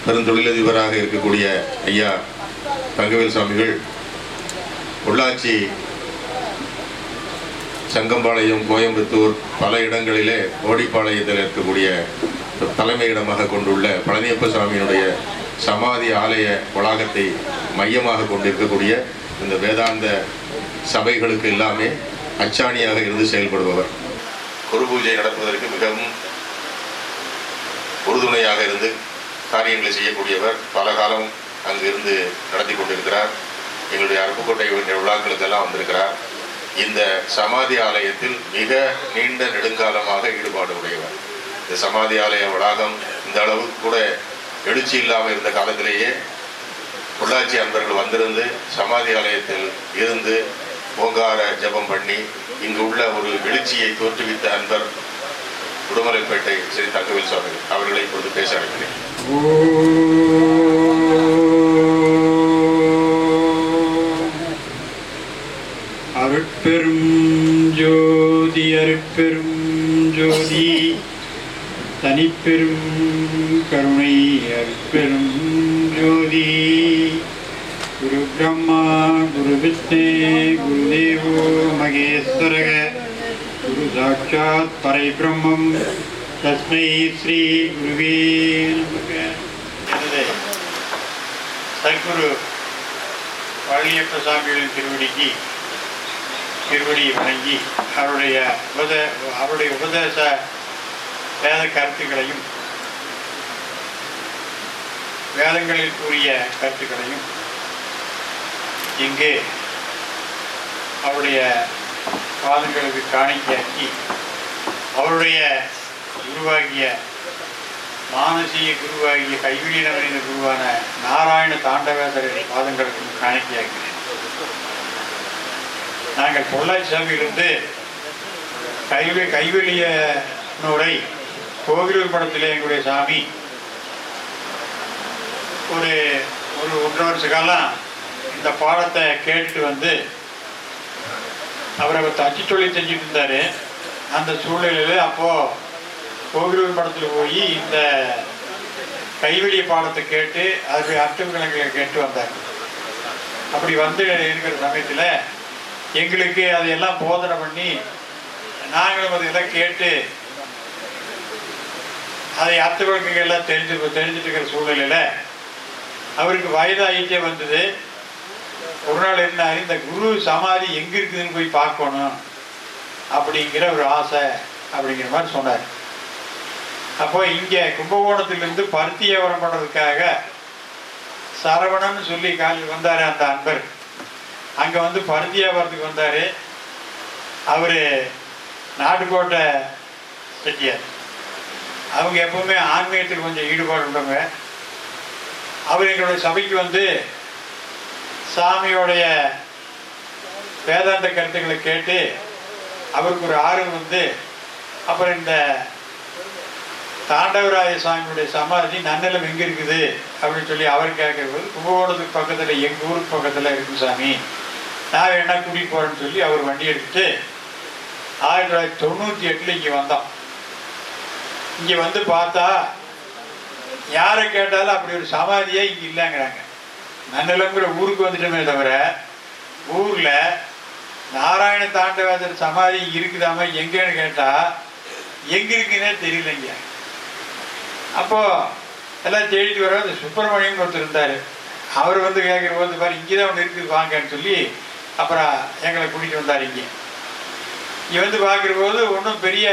பெருந்தொழிலதிபராக இருக்கக்கூடிய ஐயா தங்கவேல் சுவாமிகள் உள்ளாட்சி சங்கம்பாளையம் கோயம்புத்தூர் பல இடங்களிலே ஓடிப்பாளையத்தில் இருக்கக்கூடிய தலைமையிடமாக கொண்டுள்ள பழனியப்ப சுவாமியினுடைய சமாதி ஆலய வளாகத்தை மையமாக கொண்டிருக்கக்கூடிய இந்த வேதாந்த சபைகளுக்கு எல்லாமே அச்சாணியாக இருந்து செயல்படுபவர். குரு பூஜை நடத்துவதற்கு மிகவும் உறுதுணையாக இருந்து காரியங்களை செய்யக்கூடியவர் பல காலம் அங்கு இருந்து நடத்தி கொண்டிருக்கிறார். எங்களுடைய அருப்புக்கோட்டை விழாக்களுக்கெல்லாம் வந்திருக்கிறார். இந்த சமாதி ஆலயத்தில் மிக நீண்ட நெடுங்காலமாக ஈடுபாடு உடையவர். இந்த சமாதி ஆலய வளாகம் இந்த அளவுக்கு கூட எழுச்சி இல்லாமல் இருந்த காலத்திலேயே பொள்ளாச்சி அன்பர்கள் வந்திருந்து சமாதி ஆலயத்தில் இருந்து ஓங்கார ஜெபம் பண்ணி இங்கு உள்ள ஒரு எழுச்சியை தோற்றுவித்த அன்பர் உடுமலைப்பேட்டை ஸ்ரீ தங்கவேல் சுவாமி அவர்களை இப்பொழுது பேச அழைக்கிறேன். அருட்பெரும் ஜோதி அருட்பெரும் ஜோதி. தனிப்பெரும் கருணை அருட்பெரும் ஜோதி குரு பிரம்மா குரு விஷ்ணு குருதேவோ மகேஸ்வரக குரு சாட்சாத் பரைபிரம்மம் தஸ்மை ஸ்ரீ குருவே சத்குரு பழனியப்ப சாமிகளின் திருவடிக்கு திருவடியை வணங்கி அவருடைய உபத அவருடைய உபதேச வேத கருத்துக்களையும் வேதங்களில் கூறிய கருத்துக்களையும் இங்கே அவருடைய பாதங்களுக்கு காணிக்கையாக்கி அவருடைய குருவாகிய மானசீக குருவாகிய கைவிலினவரின் குருவான நாராயண தாண்டவேந்தரின் பாதங்களுக்கு காணிக்கையாக்கிறேன். நாங்கள் பொள்ளாச்சி சாமியிலிருந்து கைவி கைவெளிய நூலை கோவிலூர் படத்திலே எங்களுடைய சாமி ஒரு ஒரு ஒன்றரை வருஷ காலம் இந்த பாடத்தை கேட்டுட்டு வந்து அவர் அவர் தச்சு தொழில் செஞ்சுட்டு இருந்தார். அந்த சூழ்நிலையில் அப்போது கோவிலூர் படத்தில் போய் இந்த கைவெளி பாடத்தை கேட்டு அது அர்த்தங்களை கேட்டு வந்தார். அப்படி வந்து இருக்கிற சமயத்தில் எங்களுக்கு அதையெல்லாம் போதனை பண்ணி நாங்களும் அதையெல்லாம் கேட்டு அதை அர்த்த விளக்கங்கள் எல்லாம் தெரிஞ்சு தெரிஞ்சுட்டு இருக்கிற சூழ்நிலையில் அவருக்கு வயதாகிட்டே வந்தது. ஒரு நாள் என்ன இந்த குரு சமாதி எங்க இருக்குதுன்னு போய் பார்க்கணும் அப்படிங்கிற ஒரு ஆசை அப்படிங்கிற மாதிரி சொன்னார். அப்போ இங்கே கும்பகோணத்திலிருந்து பருத்தி வியாபாரம் பண்ணுறதுக்காக சரவணன்னு சொல்லி காலில் வந்தார் அந்த அன்பர். அங்கே வந்து பருத்தி வியாபாரத்துக்கு வந்தார். அவர் நாட்டுக்கோட்டை செட்டியார். அவங்க எப்பவுமே ஆன்மீகத்தில் கொஞ்சம் ஈடுபாடு உள்ளவங்க. அவர் எங்களுடைய சபைக்கு வந்து சாமியோடைய வேதாந்த கருத்துக்களை கேட்டு அவருக்கு ஒரு ஆர்வம் வந்து அப்புறம் இந்த தாண்டவராய சாமியுடைய சமாதி நன்னிலம் எங்க இருக்குது அப்படின்னு சொல்லி அவர் கேட்கறது கும்பகோணத்துக்கு பக்கத்துல எங்க ஊருக்கு பக்கத்துல இருக்கு சாமி. நான் வேணா கூட்டிகிட்டு போறேன்னு சொல்லி அவர் வண்டி எடுத்துட்டு ஆயிரத்தி தொள்ளாயிரத்தி தொண்ணூத்தி எட்டுல இங்க வந்தோம் இங்க வந்து பார்த்தா யாரை கேட்டாலும் அப்படி ஒரு சமாதியே இங்கே இல்லைங்கிறாங்க. நன்னிலங்கிற ஊருக்கு வந்துட்டோமே தவிர ஊரில் நாராயண தாண்டவாதர் சமாதி இங்கே இருக்குதாமா எங்கேன்னு கேட்டால் எங்கே இருக்குன்னே தெரியலைங்க. அப்போது எல்லாம் தேடிட்டு வர அந்த சுப்பிரமணியம் ஒருத்தர் இருந்தார். அவர் வந்து கேட்குற போது பாரு இங்கதான் ஒன்று இருக்குது வாங்கன்னு சொல்லி அப்புறம் எங்களை கூட்டிகிட்டு வந்தார் இங்கே. இங்கே வந்து பார்க்குற போது ஒன்றும் பெரிய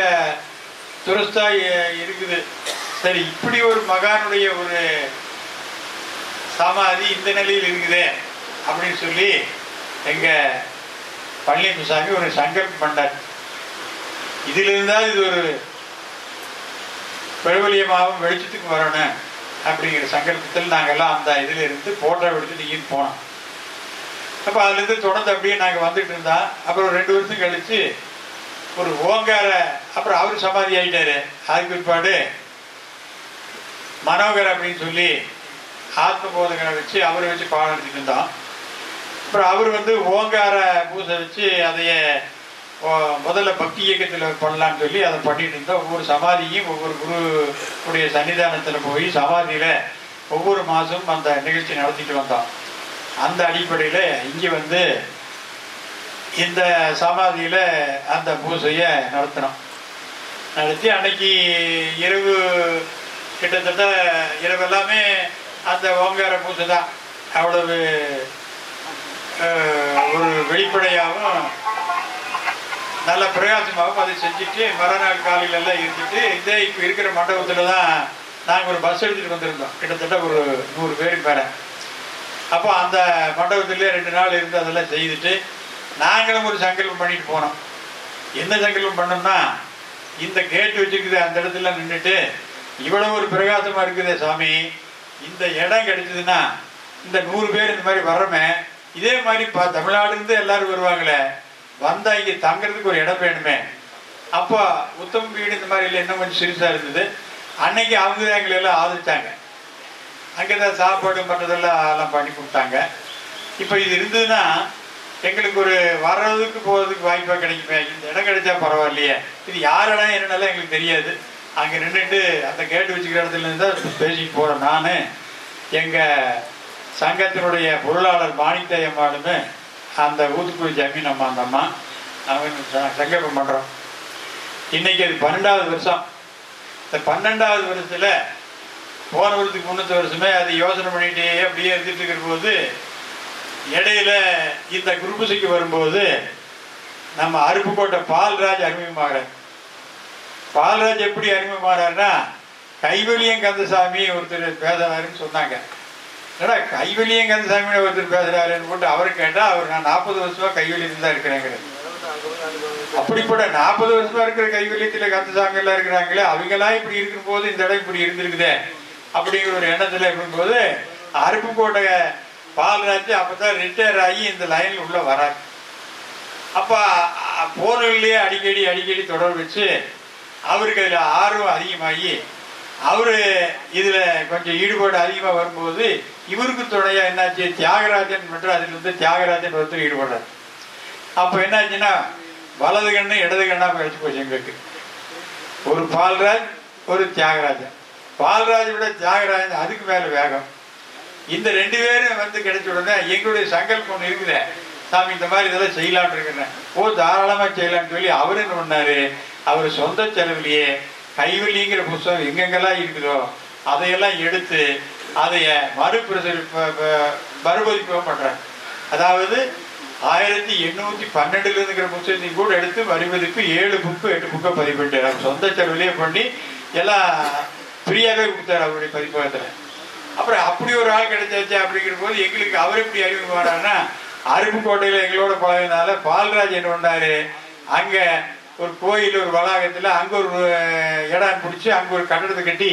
துரஸ்தா இருக்குது. சரி இப்படி ஒரு மகானுடைய ஒரு சமாதி இந்த நிலையில் இருக்குதே அப்படின்னு சொல்லி எங்க பழனிசாமி ஒரு சங்கல்பம் பண்ணார். இதுல இருந்தால் இது ஒரு பிரபலியமாகவும் வெளிச்சத்துக்கு வரணும் அப்படிங்கிற சங்கல்பத்தில் நாங்கெல்லாம் அந்த இதுல இருந்து போட்டோ எடுத்து நீங்கள் போனோம். அப்போ அதுலேருந்து தொடர்ந்து அப்படியே நாங்கள் வந்துட்டு இருந்தோம் அப்புறம் ரெண்டு வருஷம் கழிச்சு ஒரு ஓங்கார அப்புறம் அவர் சமாதி ஆயிட்டாரு. அதுக்கு பிற்பாடு மனோகர் அப்படின்னு சொல்லி ஆத்ம வச்சு அவரை வச்சு பாடம் எடுத்துட்டு இருந்தான். அப்புறம் அவர் வந்து ஓங்கார பூசை வச்சு அதைய முதல்ல பக்தி இயக்கத்தில் பண்ணலான்னு சொல்லி அதை பண்ணிட்டு இருந்தோம் ஒவ்வொரு சமாதியும் ஒவ்வொரு குரு உடைய சன்னிதானத்தில் போய் சமாதியில் ஒவ்வொரு மாதமும் அந்த நிகழ்ச்சி நடத்திட்டு வந்தோம் அந்த அடிப்படையில் இங்கே வந்து இந்த சமாதியில் அந்த பூசையை நடத்தினோம். நடத்தி அன்னைக்கு இரவு கிட்டத்தட்ட இரவு எல்லாமே அந்த ஓங்கார பூஜை தான் அவ்வளவு ஒரு வெளிப்படையாகவும் நல்ல பிரகாசமாகவும் அதை செஞ்சுட்டு மறுநாள் காலையில் எல்லாம் இருந்துட்டு இதே இப்போ இருக்கிற மண்டபத்தில் தான் நாங்கள் ஒரு பஸ் எடுத்துகிட்டு வந்திருந்தோம். கிட்டத்தட்ட ஒரு நூறு பேர் மேலே. அப்போ அந்த மண்டபத்திலே ரெண்டு நாள் இருந்து அதெல்லாம் செய்துட்டு நாங்களும் ஒரு சங்கல்பம் பண்ணிட்டு போனோம். என்ன சங்கல்பம் பண்ணோம்னா இந்த கேட்டு வச்சிருக்குது அந்த இடத்துல நின்றுட்டு இவ்வளவு ஒரு பிரகாசமா இருக்குதே சாமி. இந்த இடம் கிடைச்சதுன்னா இந்த நூறு பேர் இந்த மாதிரி வர்றோமே இதே மாதிரி இப்போ தமிழ்நாடுலேருந்து எல்லாரும் வருவாங்களே வந்தால் இங்கே தங்குறதுக்கு ஒரு இடம் வேணுமே. அப்போ உத்தம வீடு இந்த மாதிரி இல்லை இன்னும் கொஞ்சம் சிறுசாக இருந்தது. அன்னைக்கு அவங்க தான் எங்களை எல்லாம் ஆதரித்தாங்க அங்கே தான் சாப்பாடு மற்றதெல்லாம் எல்லாம் பண்ணி கொடுத்தாங்க. இப்போ இது இருந்ததுன்னா எங்களுக்கு ஒரு வர்றதுக்கு போகிறதுக்கு வாய்ப்பாக கிடைக்குமே. இந்த இடம் கிடைச்சா பரவாயில்லையே. இது யார் இடம் என்னென்னலாம் எங்களுக்கு தெரியாது. அங்கே நின்றுட்டு அந்த கேட்டு வச்சுக்கிற இடத்துல இருந்து தான் பேசிட்டு போகிறேன் நான் எங்கள் சங்கத்தினுடைய பொருளாளர் மாணிக்கை அந்த ஊத்துக்குழி ஜமீன் அம்மா அந்த அம்மா அவங்க சங்கல்பம் பண்ணுறோம் இன்னைக்கு அது பன்னெண்டாவது வருஷம். இந்த பன்னெண்டாவது வருஷத்துல போன வருஷத்துக்கு முன்னூத்தி வருஷமே அது யோசனை பண்ணிகிட்டே அப்படியே இருந்துட்டு இருக்கிற போது இடையில இந்த குருபூசைக்கு வரும்போது நம்ம அருப்புக்கோட்டை பால்ராஜ் அறிமுகமாகிறார். பால்ராஜ் எப்படி அறிமுகமாகிறாருன்னா கைவலியம் கந்தசாமி ஒருத்தர் பேசுறாருன்னு சொன்னாங்க. என்னடா கைவலியம் கந்தசாமி ஒருத்தர் பேசுறாருன்னு போட்டு அவர் கேட்டா அவர் நான் நாற்பது வருஷமா கைவலியத்தில் தான் இருக்கிறேங்கிறது அப்படிப்பட்ட நாற்பது வருஷமா இருக்கிற கைவல்யத்துல கந்தசாமி எல்லாம் இருக்கிறாங்களே அவங்கெல்லாம் இப்படி இருக்கும் போது இந்த இடம் இப்படி இருந்திருக்குதே அப்படிங்கிற ஒரு எண்ணத்துல இருக்கும்போது அருப்புக்கோட்டை பால்ராஜ் அப்பதான் ரிட்டையர் ஆகி இந்த லைன்ல உள்ள வராரு. அப்ப அ- அடிக்கடி அடிக்கடி தொடர் வச்சு அவருக்கு அதில் ஆர்வம் அதிகமாகி அவர் இதில் கொஞ்சம் ஈடுபாடு அதிகமாக வரும்போது இவருக்கு துணையாக என்னாச்சு? தியாகராஜன் மற்றும் அதுல தியாகராஜன் ஒருத்தர் ஈடுபடுறார் அப்போ என்னாச்சுன்னா வலது கண்ணு இடது கண்ணா போயிடுச்சு போச்சு எங்களுக்கு. ஒரு பால்ராஜ் ஒரு தியாகராஜன். பால்ராஜை விட தியாகராஜன் அதுக்கு மேலே வேகம். இந்த ரெண்டு பேரும் வந்து கிடைச்ச உடனே எங்களுடைய சங்கல்பம் ஒன்று இருக்குதே. சாமி இந்த மாதிரி இதெல்லாம் செய்யலான் இருக்கிறேன் ஓ தாராளமாக செய்யலாம்னு சொல்லி அவர் என்ன பண்ணாரு? அவர் சொந்த செலவுலையே கைவலிங்கிற புஸ்தகம் எங்கெங்கெல்லாம் இருக்குதோ அதையெல்லாம் எடுத்து அதைய மறுபிரசரி ப- ப- அதாவது ஆயிரத்தி எண்ணூற்றி பன்னெண்டுல இருக்கிற புத்தகத்தையும் கூட எடுத்து மறுபதிப்பு ஏழு புக்கு எட்டு புக்கை பதிவு அவர் சொந்த செலவுலேயே பண்ணி எல்லாம் ஃப்ரீயாகவே கொடுத்தாரு அவருடைய பதிப்பகத்தில். அப்புறம் அப்படி ஒரு ஆள் கிடைச்சாச்சு அப்படிங்கிற போது எங்களுக்கு அவர் எப்படி அறிமுகமானார்னா அருப்புக்கோட்டையில் எங்களோட பழகினால பால்ராஜ் என்ன பண்ணாரு அங்க ஒரு கோயில் ஒரு வளாகத்தில் அங்க ஒரு இடம் பிடிச்சி அங்க ஒரு கட்டடத்தை கட்டி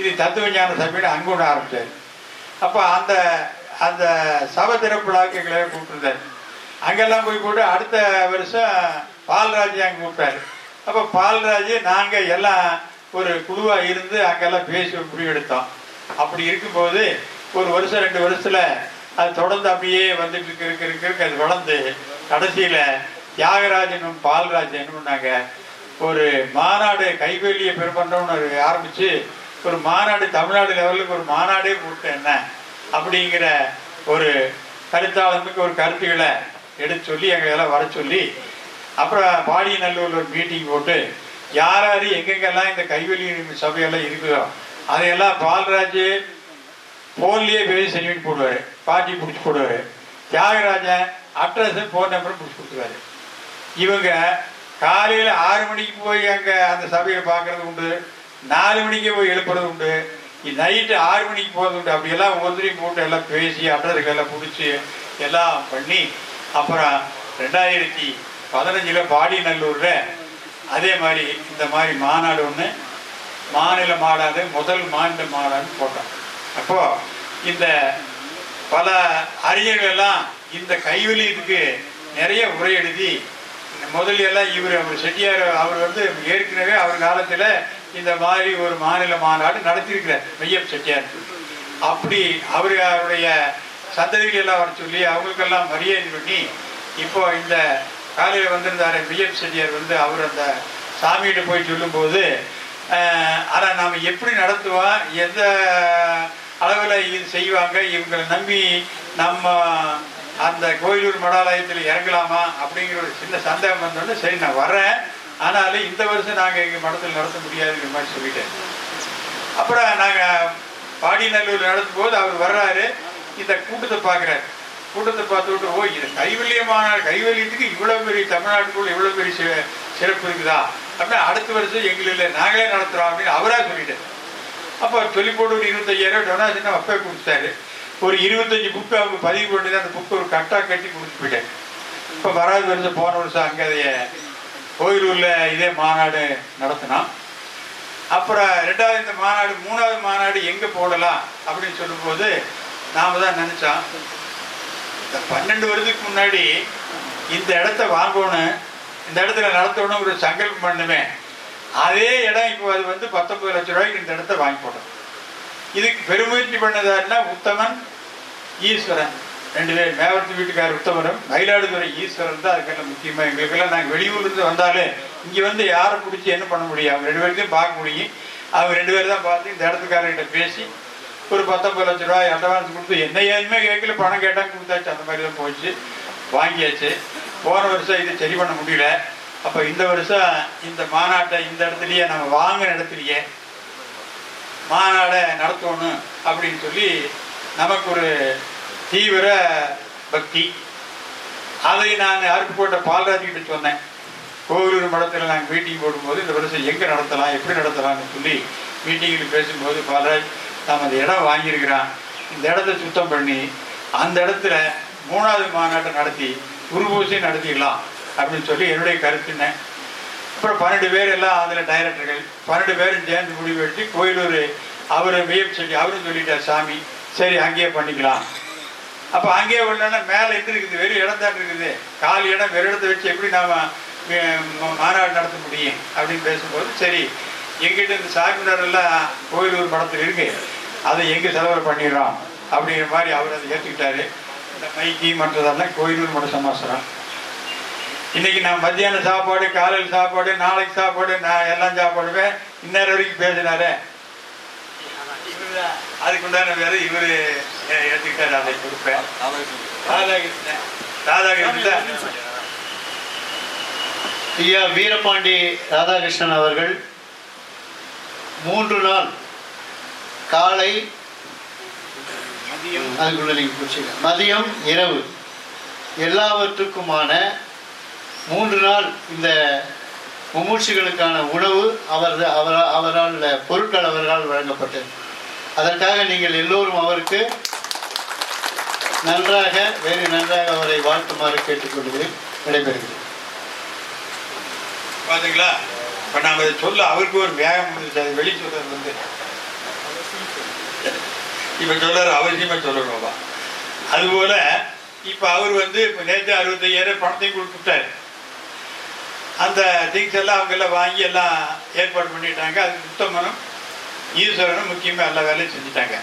இது தத்துவ ஞான சபைன்னு அங்க ஒன்று ஆரம்பித்தார் அப்போ அந்த அந்த சபை திறப்பு எங்களை கூப்பிட்டுருந்தாரு. அங்கெல்லாம் போய் போட்டு அடுத்த வருஷம் பால்ராஜ் அங்கே கூப்பிட்டாரு. அப்போ பால்ராஜ் நாங்கள் எல்லாம் ஒரு குழுவாக இருந்து அங்கெல்லாம் பேசி முடிவெடுத்தோம். அப்படி இருக்கும்போது ஒரு வருஷம் ரெண்டு வருஷத்தில் அது தொடர்ந்து அப்படியே வந்துட்டு இருக்கு இருக்கு இருக்கு இருக்கு. அது வளர்ந்து கடைசியில தியாகராஜனும் பால்ராஜ் என்ன பண்ணாங்க ஒரு மாநாடு கைவேலியை பெருமன்றம்னு ஆரம்பித்து ஆரம்பிச்சு ஒரு மாநாடு தமிழ்நாடு லெவலுக்கு ஒரு மாநாடே போட்டு என்ன அப்படிங்கிற ஒரு கருத்தாளனுக்கு ஒரு கருத்துக்களை எடுத்து சொல்லி எங்களை எல்லாம் வர சொல்லி அப்புறம் பாடியநல்லூர்ல ஒரு மீட்டிங் போட்டு யார் யார் எங்கெங்கெல்லாம் இந்த கைவெளி சபையெல்லாம் இருக்குதோ அதையெல்லாம் பால்ராஜ் ஃபோன்லேயே பேசி செஞ்சுட்டு போடுவார். பார்ட்டி பிடிச்சி போடுவார். தியாகராஜன் அட்ரஸ் ஃபோன் நம்பரும் பிடிச்சி கொடுத்துருவாரு. இவங்க காலையில் ஆறு மணிக்கு போய் அங்கே அந்த சபையை பார்க்குறது உண்டு. நாலு மணிக்கு போய் எழுப்புறது உண்டு. நைட்டு ஆறு மணிக்கு போகிறது உண்டு. அப்படியெல்லாம் ஒவ்வொருத்தரையும் போட்டு எல்லாம் பேசி அட்ரஸுக்கு எல்லாம் பிடிச்சி எல்லாம் பண்ணி அப்புறம் ரெண்டாயிரத்தி பதினஞ்சில் பாடிநல்லூரில் அதே மாதிரி இந்த மாதிரி மாநாடு ஒன்று மாநில மாநாடு முதல் மாநில மாநாடு போட்டோம் அப்போ இந்த பல அறிஞர்கள் எல்லாம் இந்த கைவெளியத்துக்கு நிறைய உரை எழுதி முதலியெல்லாம் எல்லாம் இவர் அவர் செட்டியார் அவர் வந்து ஏற்கனவே அவர் காலத்தில் இந்த மாதிரி ஒரு மாநில மாநாடு நடத்தியிருக்கிறார் மையம் செட்டியார். அப்படி அவர் அவருடைய சந்ததிகளெல்லாம் வர சொல்லி அவங்களுக்கெல்லாம் மரியாதை பண்ணி இப்போ இந்த காலையில் வந்திருந்தார் மையம் செட்டியார் வந்து அவர் அந்த சாமிகிட்ட போய் சொல்லும்போது ஆனால் நாம் எப்படி நடத்துவோம் எந்த அளவில் இது செய்வாங்க. இவங்களை நம்பி நம்ம அந்த கோயிலூர் மடாலயத்தில் இறங்கலாமா அப்படிங்கிற ஒரு சின்ன சந்தேகம் வந்தோடனே சரி நான் வரேன் ஆனாலும் இந்த வருஷம் நாங்கள் எங்கள் மடத்தில் நடத்த முடியாதுங்கிற மாதிரி சொல்லிட்டேன். அப்புறம் நாங்கள் பாடிநல்லூர் நடத்தும் போது அவர் வர்றாரு. இந்த கூட்டத்தை பார்க்குறாரு. கூட்டத்தை பார்த்துட்டு ஓ இது கைவல்யமான கைவல்யத்துக்கு இவ்வளோ பெரிய தமிழ்நாட்டுக்குள்ள இவ்வளோ பெரிய சிறப்பு இருக்குதா? அப்படின்னா அடுத்த வருஷம் எங்களில் நாங்களே நடத்துகிறோம் அப்படின்னு அவராக சொல்லிட்டேன் அப்போ சொல்லி ஒரு இருபத்தையாயிரம் டொனேஷன் அப்பே கொடுத்தாரு ஒரு இருபத்தஞ்சு புக்கு அவங்க பதிவு பண்ணி அந்த புக்கு ஒரு கட்டாக கட்டி கொடுத்து போயிட்டேன் இப்போ வராது வருஷம் போன வருஷம் அங்கே அதையே கோயிலூரில் இதே மாநாடு நடத்தினோம் அப்புறம் ரெண்டாவது இந்த மாநாடு மூணாவது மாநாடு எங்கே போடலாம் அப்படின்னு சொல்லும்போது நாம் தான் நினச்சோம். இந்த பன்னெண்டு வருஷத்துக்கு முன்னாடி இந்த இடத்த வாங்கணும் இந்த இடத்துல நடத்தணும் ஒரு சங்கல்பம் பண்ணுமே அதே இடம் இப்போ அது வந்து பத்தொன்பது லட்சம் ரூபாய்க்கு இந்த இடத்த வாங்கி போட்டோம். இதுக்கு பெருமுயற்சி பண்ணதாருன்னா உத்தமன் ஈஸ்வரன். ரெண்டு பேர் மேவரத்து வீட்டுக்காரர் உத்தமரும் மயிலாடுதுறை ஈஸ்வரன் தான் அதுக்கெல்லாம் முக்கியமாக எங்களுக்கெல்லாம் நாங்கள் வெளியூர்லேருந்து வந்தாலே இங்கே வந்து யாரை பிடிச்சி என்ன பண்ண முடியும்? அவங்க ரெண்டு பேருக்கும் பார்க்க முடியும். அவங்க ரெண்டு பேர் தான் பார்த்து இந்த இடத்துக்காரர்கிட்ட பேசி ஒரு பத்தொன்பது லட்ச ரூபாய் அட்வான்ஸ் கொடுத்து என்ன ஏதுமே கேட்கல பணம் கேட்டாங்க கொடுத்தாச்சு. அந்த மாதிரி தான் போச்சு வாங்கியாச்சு. போன வருஷம் இது சரி பண்ண முடியல. அப்போ இந்த வருஷம் இந்த மாநாட்டை இந்த இடத்துலயே நம்ம வாங்கின இடத்துலயே மாநாடை நடத்தணும் அப்படின்னு சொல்லி நமக்கு ஒரு தீவிர பக்தி. அதை நான் அருப்புக்கோட்டை போட்ட கிட்ட சொன்னேன். கோவிலூர் மடத்தில் நாங்கள் மீட்டிங் போடும்போது இந்த வருஷம் எங்கே நடத்தலாம் எப்படி நடத்தலாம்னு சொல்லி மீட்டிங்கில் பேசும்போது பால்ராஜ் நாம் அந்த இடம் வாங்கியிருக்கிறான். இந்த இடத்த சுத்தம் பண்ணி அந்த இடத்துல மூணாவது மாநாட்டை நடத்தி குருபூசையும் நடத்திடலாம். அப்படின்னு சொல்லி என்னுடைய கருத்துனேன் அப்புறம் பன்னெண்டு பேர் எல்லாம் அதில் டைரக்டர்கள் பன்னெண்டு பேரும் சேர்ந்து முடிவு எடுத்து கோயிலூர் அவரை மெய்யம் சொல்லி அவரும் சொல்லிட்டார் சாமி சரி அங்கேயே பண்ணிக்கலாம். அப்போ அங்கேயே உள்ளனா மேலே எது இருக்குது வெறும் இடம் தான் இருக்குது. கால் இடம் வெறும் இடத்த வச்சு எப்படி நாம் மாநாடு நடத்த முடியும்? அப்படின்னு பேசும்போது சரி எங்கிட்ட இந்த சாமியார் எல்லாம் கோயிலூர் படத்தில் இருக்கு. அதை எங்கே செலவு பண்ணிடுறோம்? அப்படிங்கிற மாதிரி அவர் அதை ஏற்றுக்கிட்டாரு இந்த மைக்கி மற்றதெல்லாம் கோயிலூர் மட சமாசரம் இன்னைக்கு நான் மத்தியான சாப்பாடு காலையில் சாப்பாடு நாளைக்கு சாப்பாடு நான் எல்லாம் சாப்பாடுவேன். இந்நேரம் வரைக்கும் பேசினாரே. இவரு அதுக்கு உண்டான வேறு இவர் ஏற்றுக்கிட்டார் அதை கொடுப்பேன். ராதாகிருஷ்ணன். ராதாகிருஷ்ணன். ஐயா வீரபாண்டி ராதாகிருஷ்ணன் அவர்கள் மூன்று நாள் காலை அதுக்குள்ள நீங்க குறிச்சிக்க மதியம் இரவு. எல்லாவற்றுக்குமான மூன்று நாள் இந்த முமூர்ச்சிகளுக்கான உணவு அவரது அவரால் அவரால் பொருட்கள் அவரால் வழங்கப்பட்டது. அதற்காக நீங்கள் எல்லோரும் அவருக்கு நன்றாக வேறு நன்றாக அவரை வாழ்த்துமாறு கேட்டுக்கொள்கிறேன். விடைபெறுகிறேன். பார்த்தீங்களா இப்போ நாம் இதை சொல்ல அவருக்கு ஒரு வேகம் இருந்துச்சு அது வெளி சொல்றது வந்து. இப்போ சொல்கிறார் அவசியமா சொல்லணும்பா அதுபோல் இப்போ அவர் வந்து இப்போ நேற்று அறுபத்தையாயிரம் பணத்தையும் கொடுத்துட்டாரு அந்த திங்ஸ் எல்லாம் அவங்க எல்லாம் வாங்கி எல்லாம் ஏற்பாடு பண்ணிட்டாங்க. அது சுத்தமனும் ஈஸ்வரனும் முக்கியமா எல்லா வேலையும் செஞ்சுட்டாங்க.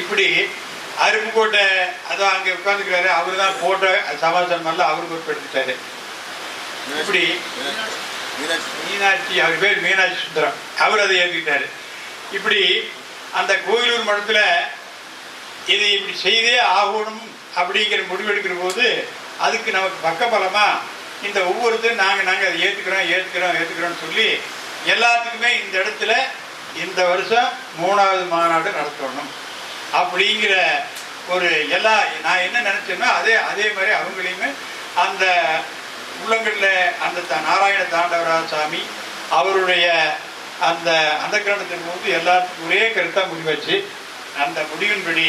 இப்படி அருப்புக்கோட்டை அதான் அங்க உட்காந்துக்கிறாரு அவரு தான் போட்ட சமாசாரம் எல்லாம் அவரு பொறுப்பெடுத்துட்டாரு இப்படி மீனாட்சி. அவர் பேர் மீனாட்சி சுந்தரம். அவர் அதை ஏற்றுக்கிட்டாரு இப்படி அந்த கோயிலூர் மடத்துல இதை இப்படி செய்தே ஆகணும் அப்படிங்கிற முடிவெடுக்கிற போது அதுக்கு நமக்கு பக்கபலமா இந்த ஒவ்வொருத்தரும் நாங்கள் நாங்கள் அதை ஏற்றுக்கிறோம் ஏற்றுக்கிறோம் ஏற்றுக்கிறோம்னு சொல்லி எல்லாத்துக்குமே இந்த இடத்துல இந்த வருஷம் மூணாவது மாநாடு நடத்தணும். அப்படிங்கிற ஒரு எல்லா நான் என்ன நினச்சேனோ அதே அதே மாதிரி அவங்களையுமே அந்த உள்ளங்களில் அந்த த- நாராயண தாண்டவராஜ சாமி அவருடைய அந்த அந்த கிரணத்தின் போது எல்லாத்துக்கும் ஒரே கருத்தாக முடிவச்சு. அந்த முடிவின்படி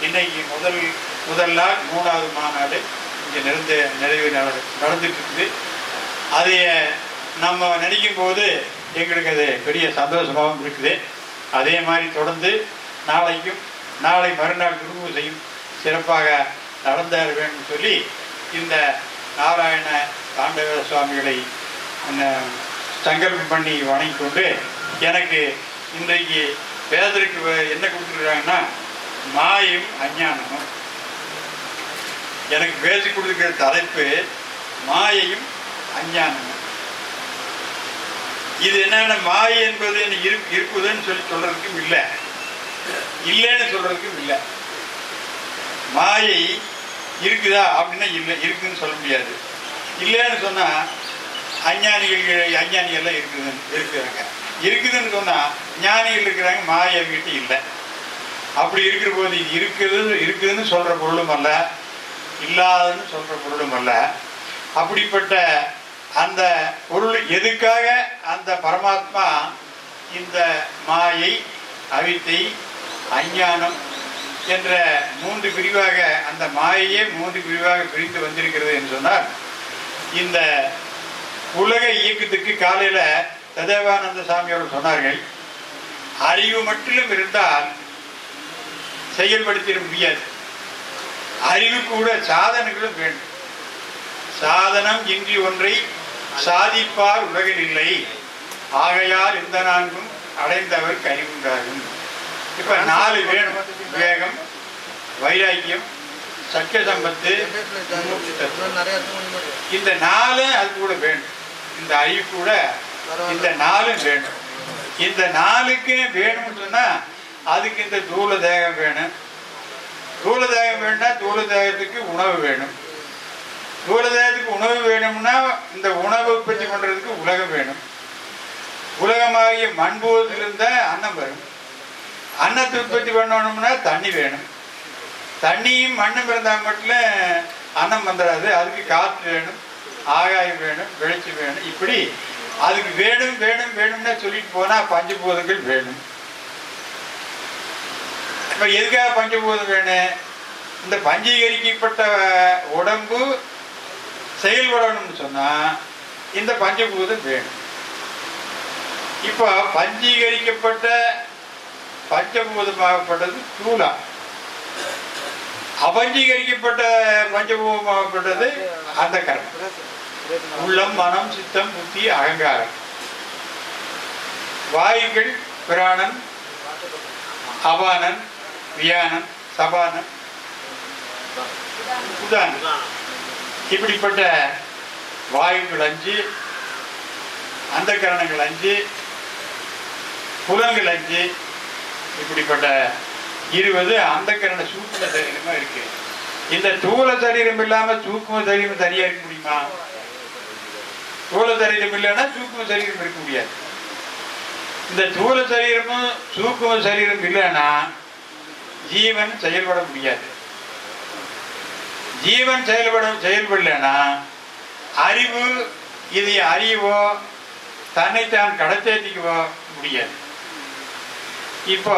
இன்னைக்கு முதல் முதல் நாள் மூணாவது மாநாடு இங்கே நிறைந்த நிறைவு நட- நடந்துட்டு இருக்குது அதை நம்ம நினைக்கும் போது எங்களுக்கு அது பெரிய சந்தோஷமாகவும் இருக்குது. அதே மாதிரி தொடர்ந்து நாளைக்கும் நாளை மறுநாள் குருபூசையும் சிறப்பாக நடந்தேற வேண்டும் சொல்லி இந்த நாராயண தாண்டவ சுவாமிகளை சங்கல்பம் பண்ணி வணங்கி கொண்டு எனக்கு இன்றைக்கு பேதருக்கு என்ன கொடுத்துருக்காங்கன்னா மாயும் அஞ்ஞானமும். எனக்கு பேசி கொடுத்துருக்கிற தலைப்பு மாயையும் அஞ்ஞானமும். இது என்னென்ன மாயை என்பது என்ன இரு இருக்குதுன்னு சொல்லி சொல்றதுக்கும் இல்லை. இல்லைன்னு சொல்றதுக்கும் இல்லை. மாயை இருக்குதா அப்படின்னா இல்லை இருக்குதுன்னு சொல்ல முடியாது. இல்லைன்னு சொன்னால் அஞ்ஞானிகள் அஞ்ஞானிகள்லாம் இருக்குதுன்னு இருக்கிறாங்க. இருக்குதுன்னு சொன்னால் ஞானிகள் இருக்கிறாங்க மாயை கிட்ட இல்லை. அப்படி இருக்கிற போது இது இருக்குது இருக்குதுன்னு சொல்கிற பொருளும் அல்ல. இல்லாதன்னு சொல்கிற பொருளும் அல்ல. அப்படிப்பட்ட அந்த பொருள் எதுக்காக அந்த பரமாத்மா இந்த மாயை அவித்தை அஞ்ஞானம் என்ற மூன்று பிரிவாக அந்த மாயையே மூன்று பிரிவாக பிரிந்து வந்திருக்கிறது என்று சொன்னால் இந்த உலக இயக்கத்துக்கு காலையில் சதேவானந்த சாமி அவர்கள் சொன்னார்கள் அறிவு மட்டும் இருந்தால் செயல்படுத்திட முடியாது. அறிவு கூட சாதனைகளும் வேண்டும். சாதனம் இன்றி ஒன்றை சாதிப்பார் உலகில் இல்லை. ஆகையால் இந்த நான்கும் அடைந்தவர் கழிவுண்டாகும் இப்ப நாலு வேணும். வேகம் வைராக்கியம் சக்கிய சம்பத்து இந்த நாலு அது கூட வேண்டும். இந்த அறிவு கூட இந்த நாலும் வேணும் இந்த நாளுக்கு வேணும்னு சொன்னா அதுக்கு இந்த தூள தேகம் வேணும். தூளதாயம் வேணும்னா தூளதாயத்துக்கு உணவு வேணும். தூளதாயத்துக்கு உணவு வேணும்னா இந்த உணவு உற்பத்தி பண்றதுக்கு உலகம் வேணும். உலகமாகிய மண்பூதத்தில் இருந்த அன்னம் வரும். அன்னத்தை உற்பத்தி பண்ணணும்னா தண்ணி வேணும். தண்ணியும் மண்ணும் இருந்தால் மட்டும் அன்னம் வந்துடாது அதுக்கு காற்று வேணும் ஆகாயம் வேணும் வெளிச்சம் வேணும். இப்படி அதுக்கு வேணும் வேணும் வேணும்னு சொல்லிட்டு போனா பஞ்சபூதங்கள் வேணும். இப்போ எதுக்காக பஞ்சபூதம் வேணும்? இந்த பஞ்சீகரிக்கப்பட்ட உடம்பு செயல்படணும்னு சொன்னால் இந்த பஞ்சபூதம் வேணும். இப்போ பஞ்சீகரிக்கப்பட்ட பஞ்சபூதமாகப்பட்டது தூளா. அபஞ்சீகரிக்கப்பட்ட பஞ்சபூதமாகப்பட்டது அந்த கர்மம். உள்ளம் மனம் சித்தம் புத்தி அகங்காரம். வாயுக்கள் பிராணன் அபானன் வியானம் சபானம். உதானம் இப்படிப்பட்ட வாயுக்கள் அஞ்சு அந்த கரணங்கள் அஞ்சு புலன்கள் அஞ்சு இப்படிப்பட்ட இருபது அந்த கரண சூக்ம சரீரமா இருக்கு. இந்த தூள சரீரம் இல்லாம சூக்ம சரீரம் தனியா இருக்க முடியுமா? தூள சரீரம் இல்லைன்னா சூக்கும சரீரம் இருக்க முடியாது. இந்த தூள சரீரமும் சூக்கும சரீரம் இல்லைன்னா ஜீவன் செயல்பட முடியாது. ஜீவன் செயல்பட செயல்படலைன்னா அறிவு இது அறிவோ தன்னைத்தான் கடத்தேற்றிக்கவோ முடியாது. இப்போ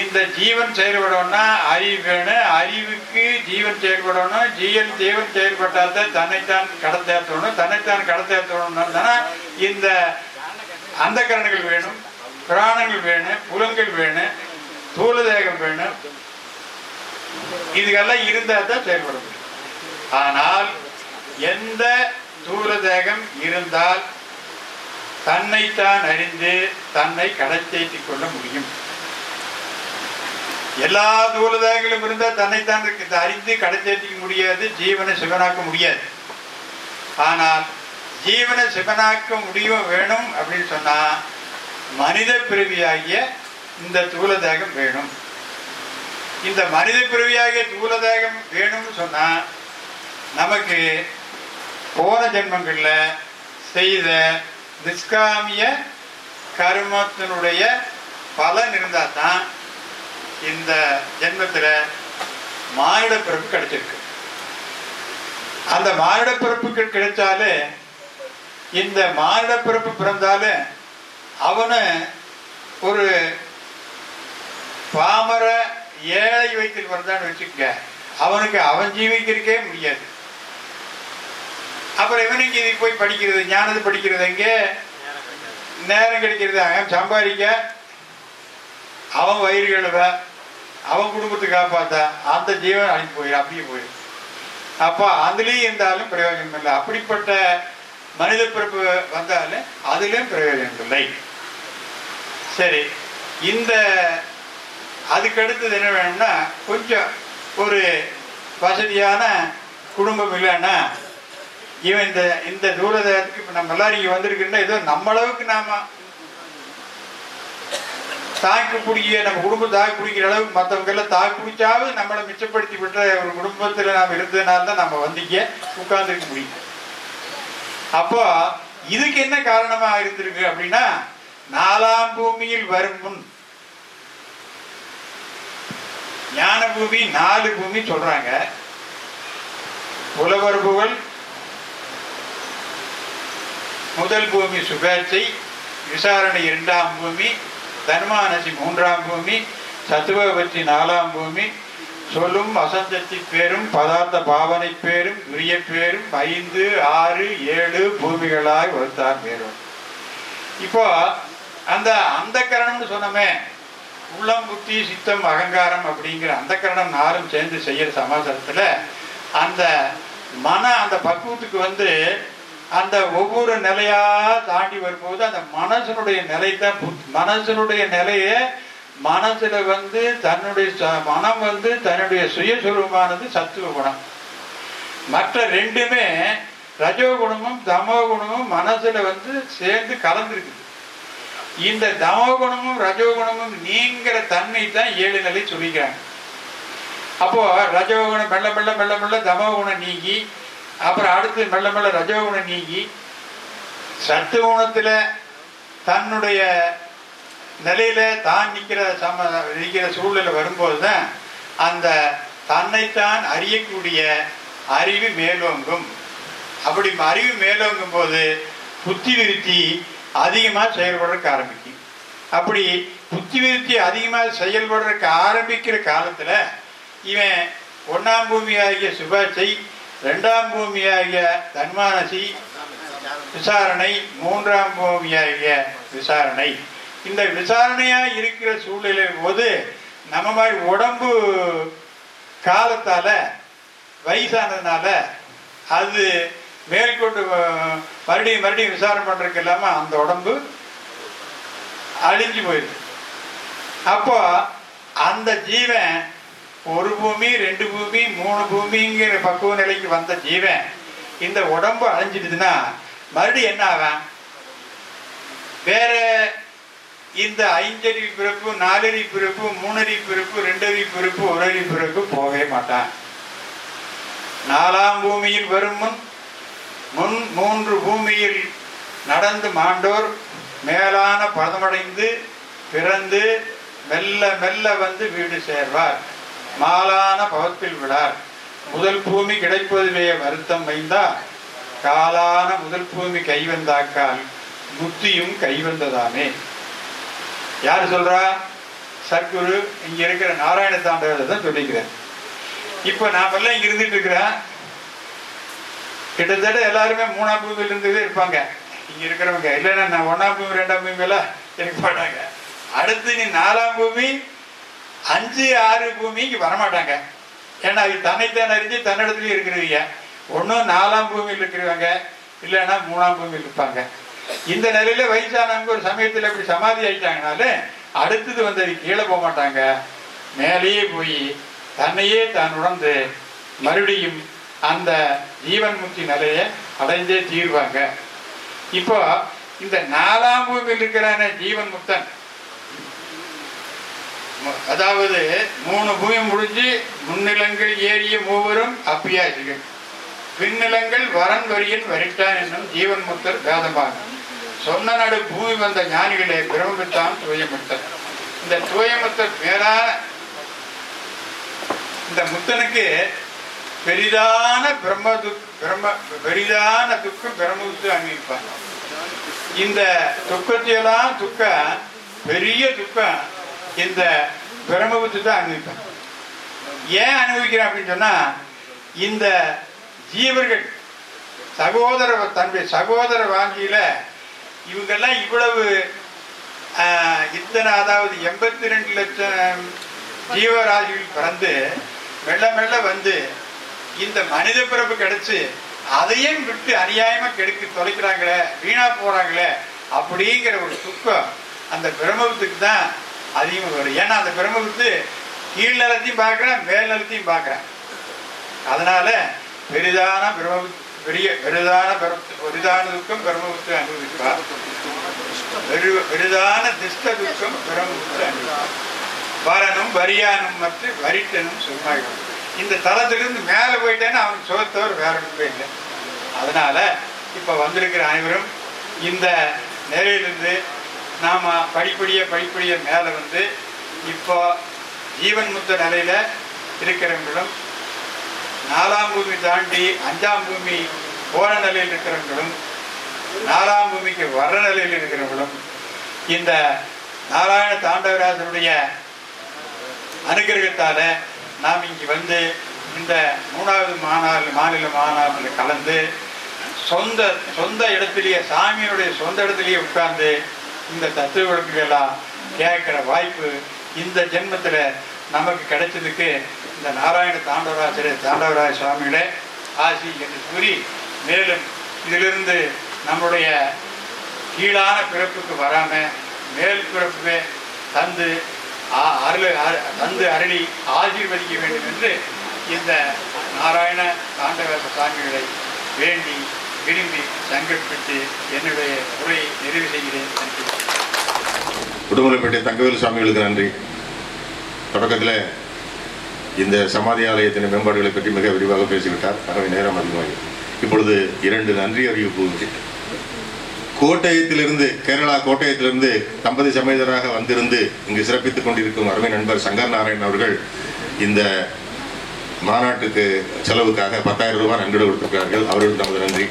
இந்த ஜீவன் செயல்படணும்னா அறிவு வேணும். அறிவுக்கு ஜீவன் செயல்படணும். ஜீவன் ஜீவன் செயல்பட்டால் தான் தன்னைத்தான் கடத்தேற்றணும். தன்னைத்தான் கடத்தேற்றணும்னா இந்த அந்த கரணங்கள் வேணும் பிராணங்கள் வேணும் புலங்கள் வேணும். ஸ்தூல தேகம் வேணும். இதுக்கெல்லாம் இருந்தா தான் செயல்பட முடியும் ஆனால் எந்த தூல தேகம் இருந்தால் தன்னைத்தான் அறிந்து தன்னை கடத்தேற்றிக் கொள்ள முடியும். எல்லா தூலதாகங்களும் இருந்தால் தன்னைத்தான் அறிந்து கடத்தேற்றிக்க முடியாது ஜீவனை சிவனாக்க முடியாது. ஆனால் ஜீவனை சிவனாக்க முடியும் வேணும் அப்படின்னு சொன்னா மனித பிறவியாகிய இந்த தூலதேகம் வேணும். இந்த மனித பிறவியாகிய தூலதேகம் வேணும்னு சொன்னா நமக்கு போன ஜென்மங்களில் செய்த நிஷ்காமிய கர்மத்தினுடைய பலன் இருந்தால் தான் இந்த ஜென்மத்தில் மானிட பிறப்பு கிடைச்சிருக்கு. அந்த மானிட பிறப்புக்கு கிடைச்சாலே இந்த மானிட பிறப்பு பிறந்தாலே அவனு ஒரு பாமர ஏழை வயிற்றில் வந்தான்னு வச்சுக்கங்க. அவனுக்கு அவன் ஜீவிக்கிறக்கே முடியாது. அப்புறம் இவனுக்கு இது போய் படிக்கிறது ஞானது படிக்கிறது எங்கே? நேரம் கிடைக்கிறது. அவன் சம்பாதிக்க அவன் வயிறு கழுவ அவன் குடும்பத்தை காப்பாத்த அந்த ஜீவன் அழிஞ்சு போயிடும் அப்படியே போயிடும் அப்போ அதுலேயும் இருந்தாலும் பிரயோஜனம் இல்லை. அப்படிப்பட்ட மனித பிறப்பு வந்தாலும் அதுலேயும் பிரயோஜனம் இல்லை. சரி இந்த அதுக்கடுத்தது என்ன வேணும்னா கொஞ்சம் ஒரு வசதியான குடும்பம் இல்லைன்னா இவன் இந்த இந்த தூரதேசத்துக்கு இப்போ நம்ம எல்லாரும் இங்கே வந்திருக்குன்னா ஏதோ நம்மளவுக்கு நாம் நாம தாக்கு பிடிக்க நம்ம குடும்பம் தாக்கு பிடிக்கிற அளவுக்கு மற்றவங்க எல்லாம் தாக்கு பிடிச்சாவது நம்மளை மிச்சப்படுத்தி விட்ட ஒரு குடும்பத்தில் நாம் இருந்ததுனால தான் நம்ம வந்திக்க உட்கார்ந்துருக்க முடியும். அப்போ இதுக்கு என்ன காரணமாக இருந்திருக்கு அப்படின்னா நாலாம் பூமியில் வரும் முன் ஞான பூமி நாலு பூமி சொல்றாங்க. புலவர் புகழ் முதல் பூமி சுபேட்சை விசாரணை இரண்டாம் பூமி தன்மானசி மூன்றாம் பூமி சத்துவபட்சி நாலாம் பூமி சொல்லும் வசந்தத்தி பேரும் பதார்த்த பாவனை பேரும் துரிய பேரும் ஐந்து ஆறு ஏழு பூமிகளாய் வகுத்தார் பேரும் இப்போ அந்த அந்த கரணம்னு சொன்னோமே உள்ளம் புத்தி சித்தம் அகங்காரம் அப்படிங்கிற அந்த கரணம் நாரும் சேர்ந்து செய்யற சமாசாரத்துல அந்த மன அந்த பக்குவத்துக்கு வந்து அந்த ஒவ்வொரு நிலையா தாண்டி வரும்போது அந்த மனசனுடைய நிலை தான் மனசனுடைய நிலையை மனசுல வந்து தன்னுடைய ச- மனம் வந்து தன்னுடைய சுயஸ்வரூபமானது சத்துவ குணம். மற்ற ரெண்டுமே ரஜோ குணமும் தமோ குணமும் மனசுல வந்து சேர்ந்து கலந்துருக்குது. இந்த தமோகுணமும் ரஜோகுணமும் நீங்கிற தன்மை தான் ஏழு நிலை சொல்லிக்கிறாங்க. அப்போ ரஜோகுணம் மெல்ல மெல்ல மெல்ல மெல்ல தமோகுணம் நீங்கி அப்புறம் அடுத்து மெல்ல மெல்ல ரஜோகுணம் நீங்கி சத்துவகுணத்துல தன்னுடைய நிலையில தான் நிக்கிற சம நிற்கிற சூழ்நிலை வரும்போது தான் அந்த தன்னைத்தான் அறியக்கூடிய அறிவு மேலோங்கும். அப்படி அறிவு மேலோங்கும் போது புத்தி விருத்தி அதிகமாக செயல்படுறதுக்கு ஆரம்பிக்கும். அப்படி புத்தி விருத்தி அதிகமாக செயல்படுறதுக்கு ஆரம்பிக்கிற காலத்தில் இவன் ஒன்றாம் பூமி ஆகிய ரெண்டாம் பூமி ஆகிய தன்மானசி விசாரணை மூன்றாம் பூமி ஆகிய விசாரணை. இந்த விசாரணையாக இருக்கிற சூழ்நிலை போது நம்ம மாதிரி உடம்பு காலத்தால் வயசானதுனால அது மேற்கொண்டு மறுபடியும் மறுபடியும் விசாரணை பண்ணுறதுக்கு இல்லாமல் அந்த உடம்பு அழிஞ்சு போயிடுது. அப்போ அந்த ஜீவன் ஒரு பூமி ரெண்டு பூமி மூணு பூமிங்கிற பக்குவ நிலைக்கு வந்த ஜீவன் இந்த உடம்பு அழிஞ்சிடுதுன்னா மறுபடியும் என்ன ஆகும்? வேற இந்த ஐந்தறி பிறப்பு நாலறி பிறப்பு மூணறி பிறப்பு ரெண்டறி பிறப்பு ஒரு ஒரறி பிறப்பு போகவே மாட்டான். நாலாம் பூமியில் வரும் முன் முன் மூன்று பூமியில் நடந்து மாண்டோர் மேலான பதமடைந்து பிறந்து மெல்ல மெல்ல வந்து வீடு சேர்வார். மாலான பவத்தில் விழார். முதல் பூமி கிடைப்பதிலே வருத்தம் வைந்தா காலான முதல் பூமி கைவந்தாக்கால் புத்தியும் கைவந்ததாமே யார் சொல்றா? சர்க்குரு இங்க இருக்கிற நாராயண தாண்டவர் தான் சொல்லிக்கிறேன் இப்போ நான் இங்க இருந்துட்டு இருக்கிறேன் கிட்டத்தட்ட எல்லாருமே மூணாம் பூமியில இருந்ததே இருப்பாங்க. இங்க இருக்கிறவங்க. இல்லைன்னா நான் ஒன்னாம் பூமி ரெண்டாம் பூமி எல்லாம் இருக்க மாட்டாங்க. அடுத்து நீ நாலாம் பூமி அஞ்சு ஆறு பூமி இங்க வரமாட்டாங்க. ஏன்னா அது தன்னைத்தான் அறிஞ்சு தன்னிடத்துலயும் இருக்கிறவங்க. ஒன்றும் நாலாம் பூமியில் இருக்கிறவங்க இல்லைன்னா மூணாம் பூமியில் இருப்பாங்க. இந்த நிலையில வயசானவங்க ஒரு சமயத்தில் இப்படி சமாதி ஆயிட்டாங்கனாலே அடுத்தது வந்து அது கீழே போக மாட்டாங்க மேலேயே போய் தன்னையே தான் உணர்ந்து மறுபடியும் அந்த ஜீவன் முக்தி நிலையை அடைந்தே தீர்வாங்க. இப்போ இந்த நாலாம் பூமியில் இருக்கிறான ஜீவன் முக்தன். அதாவது மூணு பூமி முடிஞ்சு முன்னிலங்கள் ஏறிய மூவரும் அப்பியாசிகள் பின்னிலங்கள் வரன் வரியன் வரிட்டான் என்னும் ஜீவன் முக்தர் வேதமாக சொன்ன நடு பூமி வந்த ஞானிகளே பிரமித்தான் தூயமுத்தர் இந்த தூயமுத்தர் பேரா இந்த முத்தனுக்கு பெரிதான பிரம்ம துக் பிரம்ம பெரிதான துக்கம் பிரம்மத்து அனுபவிப்பான் இந்த துக்கத்தையெல்லாம் துக்க பெரிய துக்கம் இந்த பிரம்மபுத்து தான் அனுபவிப்பான் ஏன் அனுபவிக்கிறேன் அப்படின்னு சொன்னால் இந்த ஜீவர்கள் சகோதர தன்னுடைய சகோதர வாங்கியில் இவங்கெல்லாம் இவ்வளவு இத்தனை அதாவது எண்பத்தி ரெண்டு லட்சம் ஜீவராசிகள் பிறந்து மெல்ல மெல்ல வந்து இந்த மனித பிறப்பு கிடைச்சு அதையும் விட்டு அநியாயமா கெடுக்க தொலைக்கிறாங்களே வீணா போறாங்களே அப்படிங்கிற ஒரு துக்கம் அந்த பிரம்மபுத்துக்கு தான் அதிகமாக வரும். ஏன்னா அந்த பிரம்மபுத்து கீழ் நிலத்தையும் பார்க்குறேன் மேல் நிலத்தையும் பார்க்குறேன் அதனால பெரிதான பிரம்ம பெரிய பெரிதான பெரிதான துக்கம் பிரம்மபுத்து அனுபவிப்பார். பெரு பெரிதான திஷ்ட துக்கம் பிரம்மபுத்து அனுபவிப்பார். வரனும் வரியானும் மற்றும் வரிட்டனும் சும்மாயிடும் இந்த தளத்திலிருந்து மேலே போயிட்டேன்னா அவனுக்கு சுகத்தவர் வேற ஒன்றுமே இல்லை. அதனால இப்போ வந்திருக்கிற அனைவரும் இந்த நிலையிலிருந்து நாம் படிப்படியே படிப்படிய மேலே வந்து இப்போ ஜீவன் முத்த நிலையில் இருக்கிறவங்களும் நாலாம் பூமி தாண்டி அஞ்சாம் பூமி போன நிலையில் இருக்கிறவங்களும் நாலாம் பூமிக்கு வர்ற நிலையில் இருக்கிறவங்களும் இந்த நாராயண தாண்டவராசனுடைய அனுகிரகத்தால் நாம் இங்கே வந்து இந்த மூணாவது மாநாள் மாநில மாநாட்டில் கலந்து சொந்த சொந்த இடத்துலேயே சாமியுடைய சொந்த இடத்துலையே உட்கார்ந்து இந்த தத்துவ விளக்குகளெல்லாம் கேட்கிற வாய்ப்பு இந்த ஜென்மத்தில் நமக்கு கிடைச்சதுக்கு இந்த நாராயண தாண்டவராஜர் தாண்டவராய சுவாமிகளே ஆசி என்று கூறி மேலும் இதிலிருந்து நம்முடைய கீழான பிறப்புக்கு வராமல் மேல் பிறப்புவே தந்து அருள் தந்து அருளி ஆசீர்வதிக்க வேண்டும் என்று இந்த நாராயண தாண்டவ சாமிகளை வேண்டி விரும்பி சங்கல்பித்து என்னுடைய உரையை நிறைவு செய்கிறேன். நன்றி. உடுமலைப்பேட்டை தங்கவேல் சுவாமிகளுக்கு நன்றி. தொடக்கத்தில் இந்த சமாதி ஆலயத்தின் மேம்பாடுகளை பற்றி மிக விரிவாக பேசிவிட்டார். அவை நேரம் அதிகமாகி. இப்பொழுது இரண்டு நன்றி அறிவிப்பு கோட்டயத்திலிருந்து கேரளா கோட்டயத்திலிருந்து தம்பதி சமேதராக வந்திருந்து இங்கு சிறப்பித்துக் கொண்டிருக்கும் அருமை நண்பர் சங்கர் நாராயண் அவர்கள் இந்த மாநாட்டுக்கு செலவுக்காக பத்தாயிரம் ரூபாய் நன்கொடை கொடுத்திருக்கிறார்கள். அவர்களுக்கு நமது நன்றி.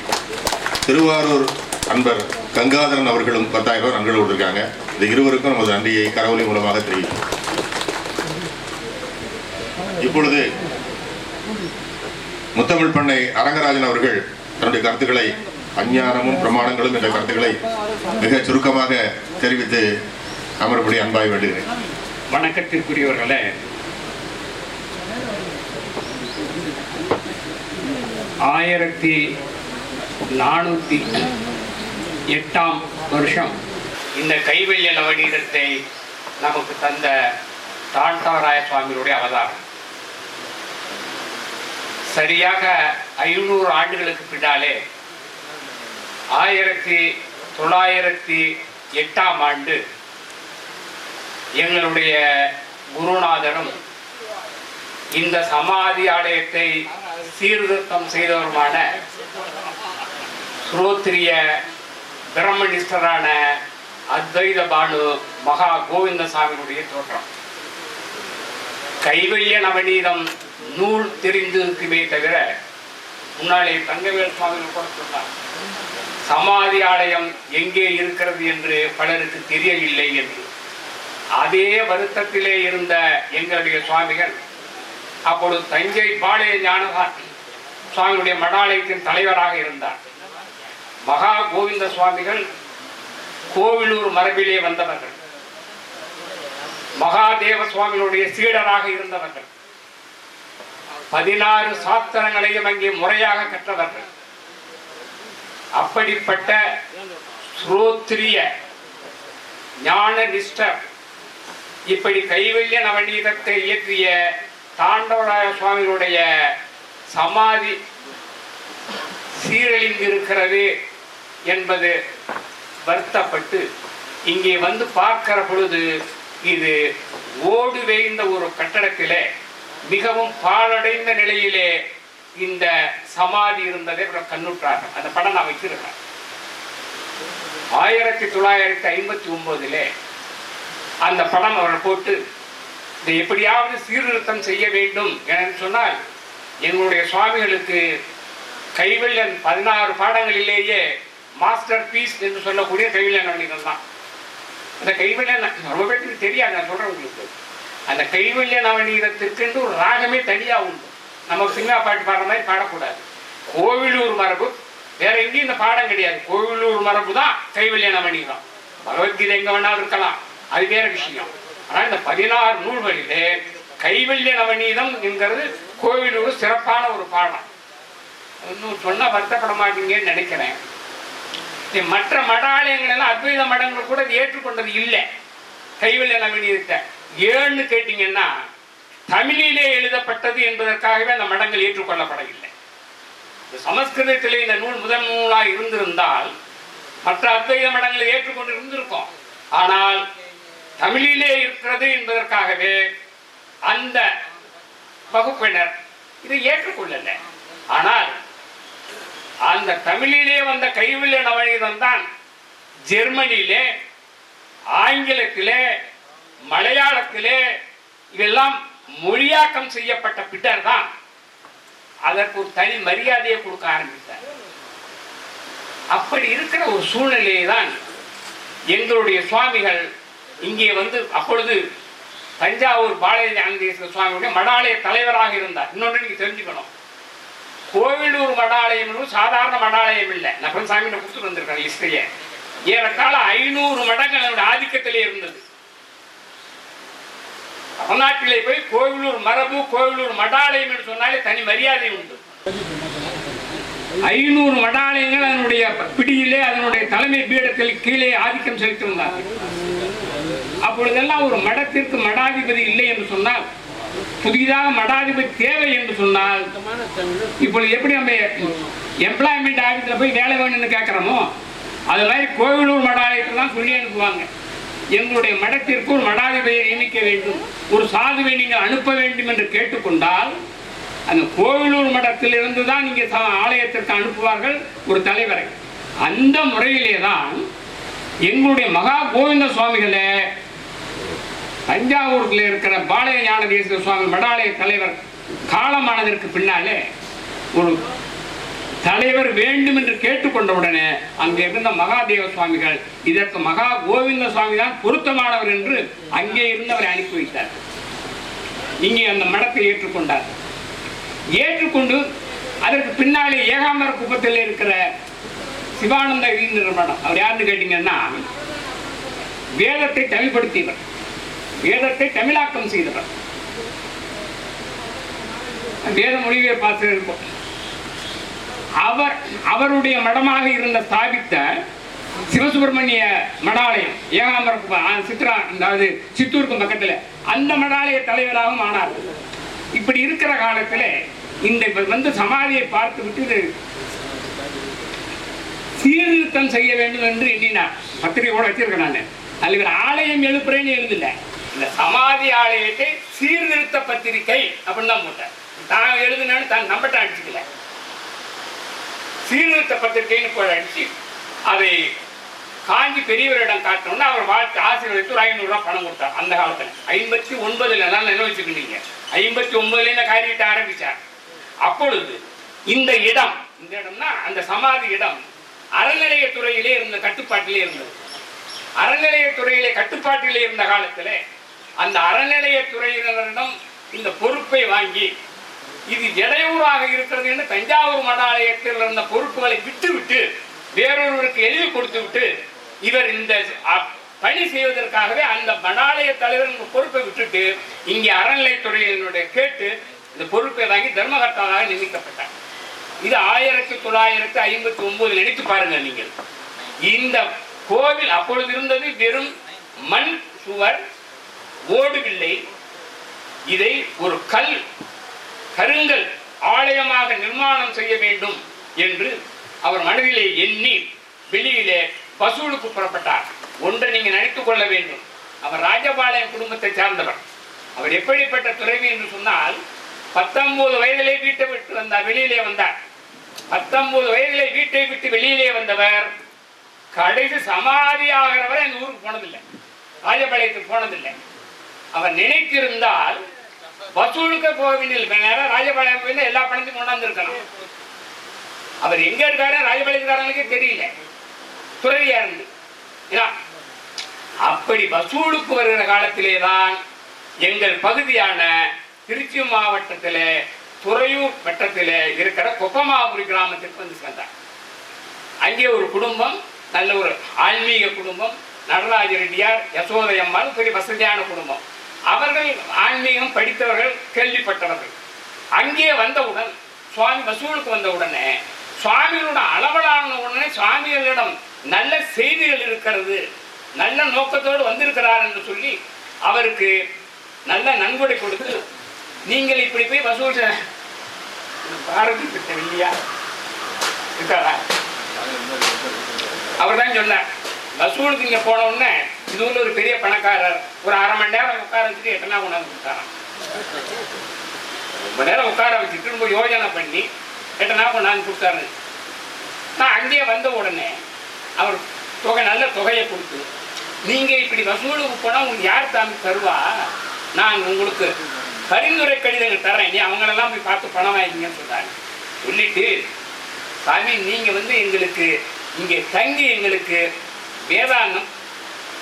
திருவாரூர் அன்பர் கங்காதரன் அவர்களும் பத்தாயிரம் ரூபாய் நன்கொடை கொடுத்திருக்காங்க. இந்த இருவருக்கும் நமது நன்றியை கரவொலி மூலமாக தெரிவிக்கும் இப்பொழுது முத்தமிழ் பண்ணை அரங்கராஜன் அவர்கள் தன்னுடைய கருத்துக்களை அஞ்ஞானமும் பிரமாணங்களும் என்ற கருத்துக்களை மிக சுருக்கமாக தெரிவித்து அமர்படி அன்பாய் வேண்டுகிறேன். வணக்கத்திற்குரியவர்களே. ஆயிரத்தி நானூற்றி எட்டாம் வருஷம் இந்த கைவல்ய நவநீதத்தை நமக்கு தந்த தாழ்த்தவராய அவதாரம். சரியாக ஐநூறு ஆண்டுகளுக்கு பின்னாலே ஆயிரத்தி தொள்ளாயிரத்தி எட்டாம் ஆண்டு எங்களுடைய குருநாதனும் இந்த சமாதி ஆலயத்தை சீர்திருத்தம் செய்தவருமான ஸ்ரோத்ரிய பிரம்மனிஷ்டரான அத்வைத பானு மகா கோவிந்தசாமியுடைய தோற்றம். கைவல்ய நவநீதம் நூல் தெரிந்திருக்குமே தவிர முன்னாலே தங்கவேல் சுவாமிகள் கூட சொன்னார். சமாதி ஆலயம் எங்கே இருக்கிறது என்று பலருக்கு தெரியவில்லை என்று. அதே வருத்தத்திலே இருந்த எங்களுடைய சுவாமிகள் அப்பொழுது தஞ்சை பாளைய ஞானசாமி சுவாமியுடைய மடாலயத்தின் தலைவராக இருந்தார். மகா கோவிந்த சுவாமிகள் கோவிலூர் மரபிலே வந்தவர்கள். மகாதேவ சுவாமிகளுடைய சீடராக இருந்தவர்கள். பதினாறு சாஸ்திரங்களையும் அங்கே முறையாக கற்றவர்கள். அப்படிப்பட்ட ஸ்ரோத்ரிய ஞான நிஷ்டர் இப்படி கைவல்ய நவநீதத்தை இயற்றிய தாண்டவராய சுவாமிகளுடைய சமாதி சீரழிந்து இருக்கிறது என்பது வருத்தப்பட்டு இங்கே வந்து பார்க்கிற பொழுது இது ஓடு வேய்ந்த ஒரு கட்டடத்திலே மிகவும் பாழடைந்த நிலையிலே இந்த சமாதி இருந்ததை இவர் கண்ணுற்றார்கள். அந்த படம் நான் வச்சிருக்கேன் ஆயிரத்தி தொள்ளாயிரத்தி ஐம்பத்தி ஒன்பதுல அந்த படம் அவரை போட்டு இதை எப்படியாவது சீர்திருத்தம் செய்ய வேண்டும் என சொன்னால் எங்களுடைய சுவாமிகளுக்கு கைவல்யன் பதினாறு பாடங்களிலேயே மாஸ்டர் பீஸ் என்று சொல்லக்கூடிய கைவல்ய நவனிகள் தான். அந்த கைவல்ய ரொம்ப பேருக்கு தெரியாது நான் சொல்கிறேன் உங்களுக்கு. அந்த கைவல்ய நவநீதத்திற்கென்று ஒரு ராகமே தனியாக உண்டு. நம்ம சினிமா பாட்டு பாடுற மாதிரி பாடக்கூடாது. கோவிலூர் மரபு வேற எங்கேயும் இந்த பாடம் கிடையாது. கோவிலூர் மரபு தான் கைவல்ய நவநீதம் பகவத்கீதை எங்க வேணாலும் இருக்கலாம். அது வேற விஷயம். ஆனா இந்த பதினாறு நூல்களிலே கைவல்ய நவநீதம் என்கிறது கோவிலூர் சிறப்பான ஒரு பாடம். இன்னும் சொன்னா வருத்தப்பட மாட்டீங்கன்னு நினைக்கிறேன். மற்ற மடாலயங்கள் எல்லாம் அத்வைத மடங்கள் கூட ஏற்றுக்கொண்டது இல்லை. கைவல்ய நவநீதத்தை ஏன்னு கேட்டீங்கன்னா தமிழிலே எழுதப்பட்டது என்பதற்காகவே அந்த மடங்கள் ஏற்றுக்கொள்ளப்படவில்லை. சமஸ்கிருதத்திலே இந்த நூல் முதல் நூலாக இருந்திருந்தால் மற்ற அத்வைத மடங்களை ஏற்றுக்கொண்டு இருந்திருக்கும். ஆனால் தமிழிலே இருக்கிறது என்பதற்காகவே அந்த வகுப்பினர் இதை ஏற்றுக்கொள்ளல. ஆனால் அந்த தமிழிலே வந்த கைவில்ல நவநீதம் தான் ஜெர்மனியிலே ஆங்கிலத்திலே மலையாளத்திலே இதெல்லாம் மொழியாக்கம் செய்யப்பட்ட பின்னர் தான் அதற்கு ஒரு தனி மரியாதையை கொடுக்க ஆரம்பித்தார். அப்படி இருக்கிற ஒரு சூழ்நிலையை தான் எங்களுடைய சுவாமிகள் இங்கே வந்து அப்பொழுது தஞ்சாவூர் பாளைய ஞானதேஸ்வர சுவாமியுடைய மடாலய தலைவராக இருந்தார். இன்னொன்று நீங்க தெரிஞ்சுக்கணும். கோவிலூர் மடாலயம் சாதாரண மடாலயம் இல்லை. நான் சாமி கொடுத்துட்டு வந்திருக்கேன் லிஸ்டையே ஏறத்தாழ ஐநூறு மடங்கள் ஆதிக்கத்திலே இருந்தது. தமிழ்நாட்டிலே போய் கோவிலூர் மரபு கோவிலூர் மடாலயம் என்று சொன்னாலே தனி மரியாதை உண்டு. ஐநூறு மடாலயங்கள் அதனுடைய பிடியிலே அதனுடைய தலைமை பீடத்தில் கீழே ஆதிக்கம் செலுத்தியிருந்தார்கள் அப்பொழுதெல்லாம் ஒரு மடத்திற்கு மடாதிபதி இல்லை என்று சொன்னால் புதிதாக மடாதிபதி தேவை என்று சொன்னால் இப்பொழுது எப்படி நம்ம எம்ப்ளாய்மெண்ட் ஆஃபீஸில் போய் வேலை வேணும்னு கேட்குறோமோ அது மாதிரி கோவிலூர் மடாலயத்தில் தான் சொல்லி அனுப்புவாங்க. எங்களுடைய மடத்திற்கு ஒரு மடாதிபதியை நியமிக்க வேண்டும். ஒரு சாதுவை நீங்கள் அனுப்ப வேண்டும் என்று கேட்டுக்கொண்டால் அந்த கோவிலூர் மடத்திலிருந்து தான் நீங்கள் ஆலயத்திற்கு அனுப்புவார்கள் ஒரு தலைவரை. அந்த முறையிலே தான் எங்களுடைய மகா கோவிந்த சுவாமிகளை தஞ்சாவூரில் இருக்கிற பாளைய ஞானதேசிக சுவாமி மடாலய தலைவர் காலமானதற்கு பின்னாலே ஒரு தலைவர் வேண்டும் என்று கேட்டுக்கொண்ட உடனே அங்கே இருந்த மகாதேவ சுவாமிகள் இதற்கு மகா கோவிந்த சுவாமி தான் பொருத்தமானவர் என்று அங்கே இருந்தவரை அனுப்பி வைத்தார். இங்கே அந்த மடத்தை ஏற்றுக்கொண்டார். ஏற்றுக்கொண்டு அதற்கு பின்னாலே ஏகாம்பர குப்பத்தில் இருக்கிற சிவானந்த வீந்திர மடம் அவர் யாருன்னு கேட்டீங்கன்னா வேதத்தை தமிழ்படுத்தியவர். வேதத்தை தமிழாக்கம் செய்தவர். வேத மொழியை பார்த்து இருக்கும் அவர் அவருடைய மடமாக இருந்த ஸ்தாபித்த சிவசுப்பிரமணிய மடாலயம் ஏகாம்பரம் சித்ரா அதாவது சித்தூருக்கு பக்கத்தில் அந்த மடாலய தலைவராகவும் ஆனார். இப்படி இருக்கிற காலத்தில் இந்த இப்ப வந்து சமாதியை பார்த்து விட்டு சீர்திருத்தம் செய்ய வேண்டும் என்று எண்ணினார். பத்திரிகையோட வச்சிருக்கேன் நான். அதில் இவர் ஆலயம் எழுப்புறேன்னு எழுதில்லை இந்த சமாதி ஆலயத்தை சீர்திருத்த பத்திரிகை அப்படின்னு தான் போட்டார். தான் எழுதுனேன்னு தான் நம்பட்ட அடிச்சுக்கல. சீர்திருத்த பத்திரிகைன்னு போய் அடிச்சு அதை காஞ்சி பெரியவரிடம் காட்டணும்னா அவர் வாழ்த்து ஆசீர்வதித்து ஒரு ஐநூறுரூவா பணம் கொடுத்தார் அந்த காலத்தில். ஐம்பத்தி ஒன்பதுல தான் நினைவு வச்சுக்கிட்டீங்க? ஐம்பத்தி ஒன்பதுல இந்த காரியத்தை ஆரம்பிச்சார்? அப்பொழுது இந்த இடம் இந்த இடம்னா அந்த சமாதி இடம் அறநிலையத்துறையிலே இருந்த கட்டுப்பாட்டிலே இருந்தது. அறநிலையத்துறையிலே கட்டுப்பாட்டிலே இருந்த காலத்தில் அந்த அறநிலையத்துறையினரிடம் இந்த பொறுப்பை வாங்கி இது இடையூறாக இருக்கிறது என்று தஞ்சாவூர் மடாலயத்தில் இருந்த பொறுப்புகளை விட்டுவிட்டு வேறொருவருக்கு எழுதி கொடுத்து விட்டு இவர் இந்த பணி செய்வதற்காகவே அந்த மடாலய தலைவர் இந்த பொறுப்பை விட்டுட்டு இங்கே அறநிலைத்துறையினுடைய கேட்டு இந்த பொறுப்பை வாங்கி தர்மகர்த்தாவாக நியமிக்கப்பட்டார். இது ஆயிரத்தி தொள்ளாயிரத்தி ஐம்பத்தி ஒன்பது நினைத்து பாருங்க நீங்கள். இந்த கோவில் அப்பொழுது இருந்தது வெறும் மண் சுவர் ஓடுவில்லை. இதை ஒரு கல் கருங்கல் ஆலயமாக நிர்மாணம் செய்ய வேண்டும் என்று அவர் மனதிலே எண்ணி வெளியிலே வசூலுக்கு புறப்பட்டார். ஒன்றை நீங்கள் நினைத்துக் கொள்ள வேண்டும். அவர் ராஜபாளையம் குடும்பத்தை சார்ந்தவர். அவர் எப்படிப்பட்ட துறவி என்று சொன்னால் பத்தொன்பது வயதிலே வீட்டை விட்டு வந்தார் வெளியிலே வந்தார். பத்தொன்பது வயதிலே வீட்டை விட்டு வெளியிலே வந்தவர் கடைசி சமாதி ஆகிறவரை அந்த ஊருக்கு போனதில்லை. ராஜபாளையத்துக்கு போனதில்லை. அவர் நினைத்திருந்தால் வசூலுக்க கோவிலில் நேரம் ராஜபாளையம் போய் எல்லா பணத்தையும் கொண்டாந்துருக்கணும் அவர் எங்க இருக்காரு? ராஜபாளையத்துக்காரங்களுக்கே தெரியல. துறவியா இருந்து. அப்படி வசூலுக்கு வருகிற காலத்திலே தான் எங்கள் பகுதியான திருச்சி மாவட்டத்தில் துறையூர் வட்டத்தில் இருக்கிற கொப்பமாபுரி கிராமத்திற்கு வந்து சேர்ந்தார். அங்கே ஒரு குடும்பம் நல்ல ஒரு ஆன்மீக குடும்பம் நடராஜ ரெட்டியார் யசோதையம்மாள் பெரிய வசதியான குடும்பம். அவர்கள் ஆன்மீகம் படித்தவர்கள் கேள்விப்பட்டவர்கள். அங்கே வந்தவுடன் சுவாமி வசூலுக்கு வந்த உடனே சுவாமியோட அளவலான உடனே சுவாமிகளிடம் நல்ல செய்திகள் இருக்கிறது நல்ல நோக்கத்தோடு வந்திருக்கிறார் என்று சொல்லி அவருக்கு நல்ல நன்கொடை கொடுத்து நீங்கள் இப்படி போய் வசூல் பாரதி பெற்ற இல்லையா இருக்காரா அவர் தான் சொன்னார். வசூலுக்கு இங்கே போன உடனே இது வந்து ஒரு பெரிய பணக்காரர் ஒரு அரை மணி நேரம் உட்கார வச்சுட்டு எட்டனா கொண்டாந்து கொடுத்தாராம். ரொம்ப நேரம் உட்கார வச்சுட்டு ரொம்ப யோஜனை பண்ணி எட்டனா கொண்டாந்து கொடுத்தாரு. நான் அங்கேயே வந்த உடனே அவர் தொகை நல்ல தொகையை கொடுத்து நீங்க இப்படி வசூலுக்கு போனா உங்களுக்கு யார் தாமி தருவா? நான் உங்களுக்கு பரிந்துரை கடிதங்கள் தரேன் நீ அவங்களெல்லாம் போய் பார்த்து பணம் வாங்கிங்கன்னு சொல்கிறாங்க சொல்லிட்டு சாமி நீங்க வந்து எங்களுக்கு இங்கே தங்கி எங்களுக்கு வேதாந்தம்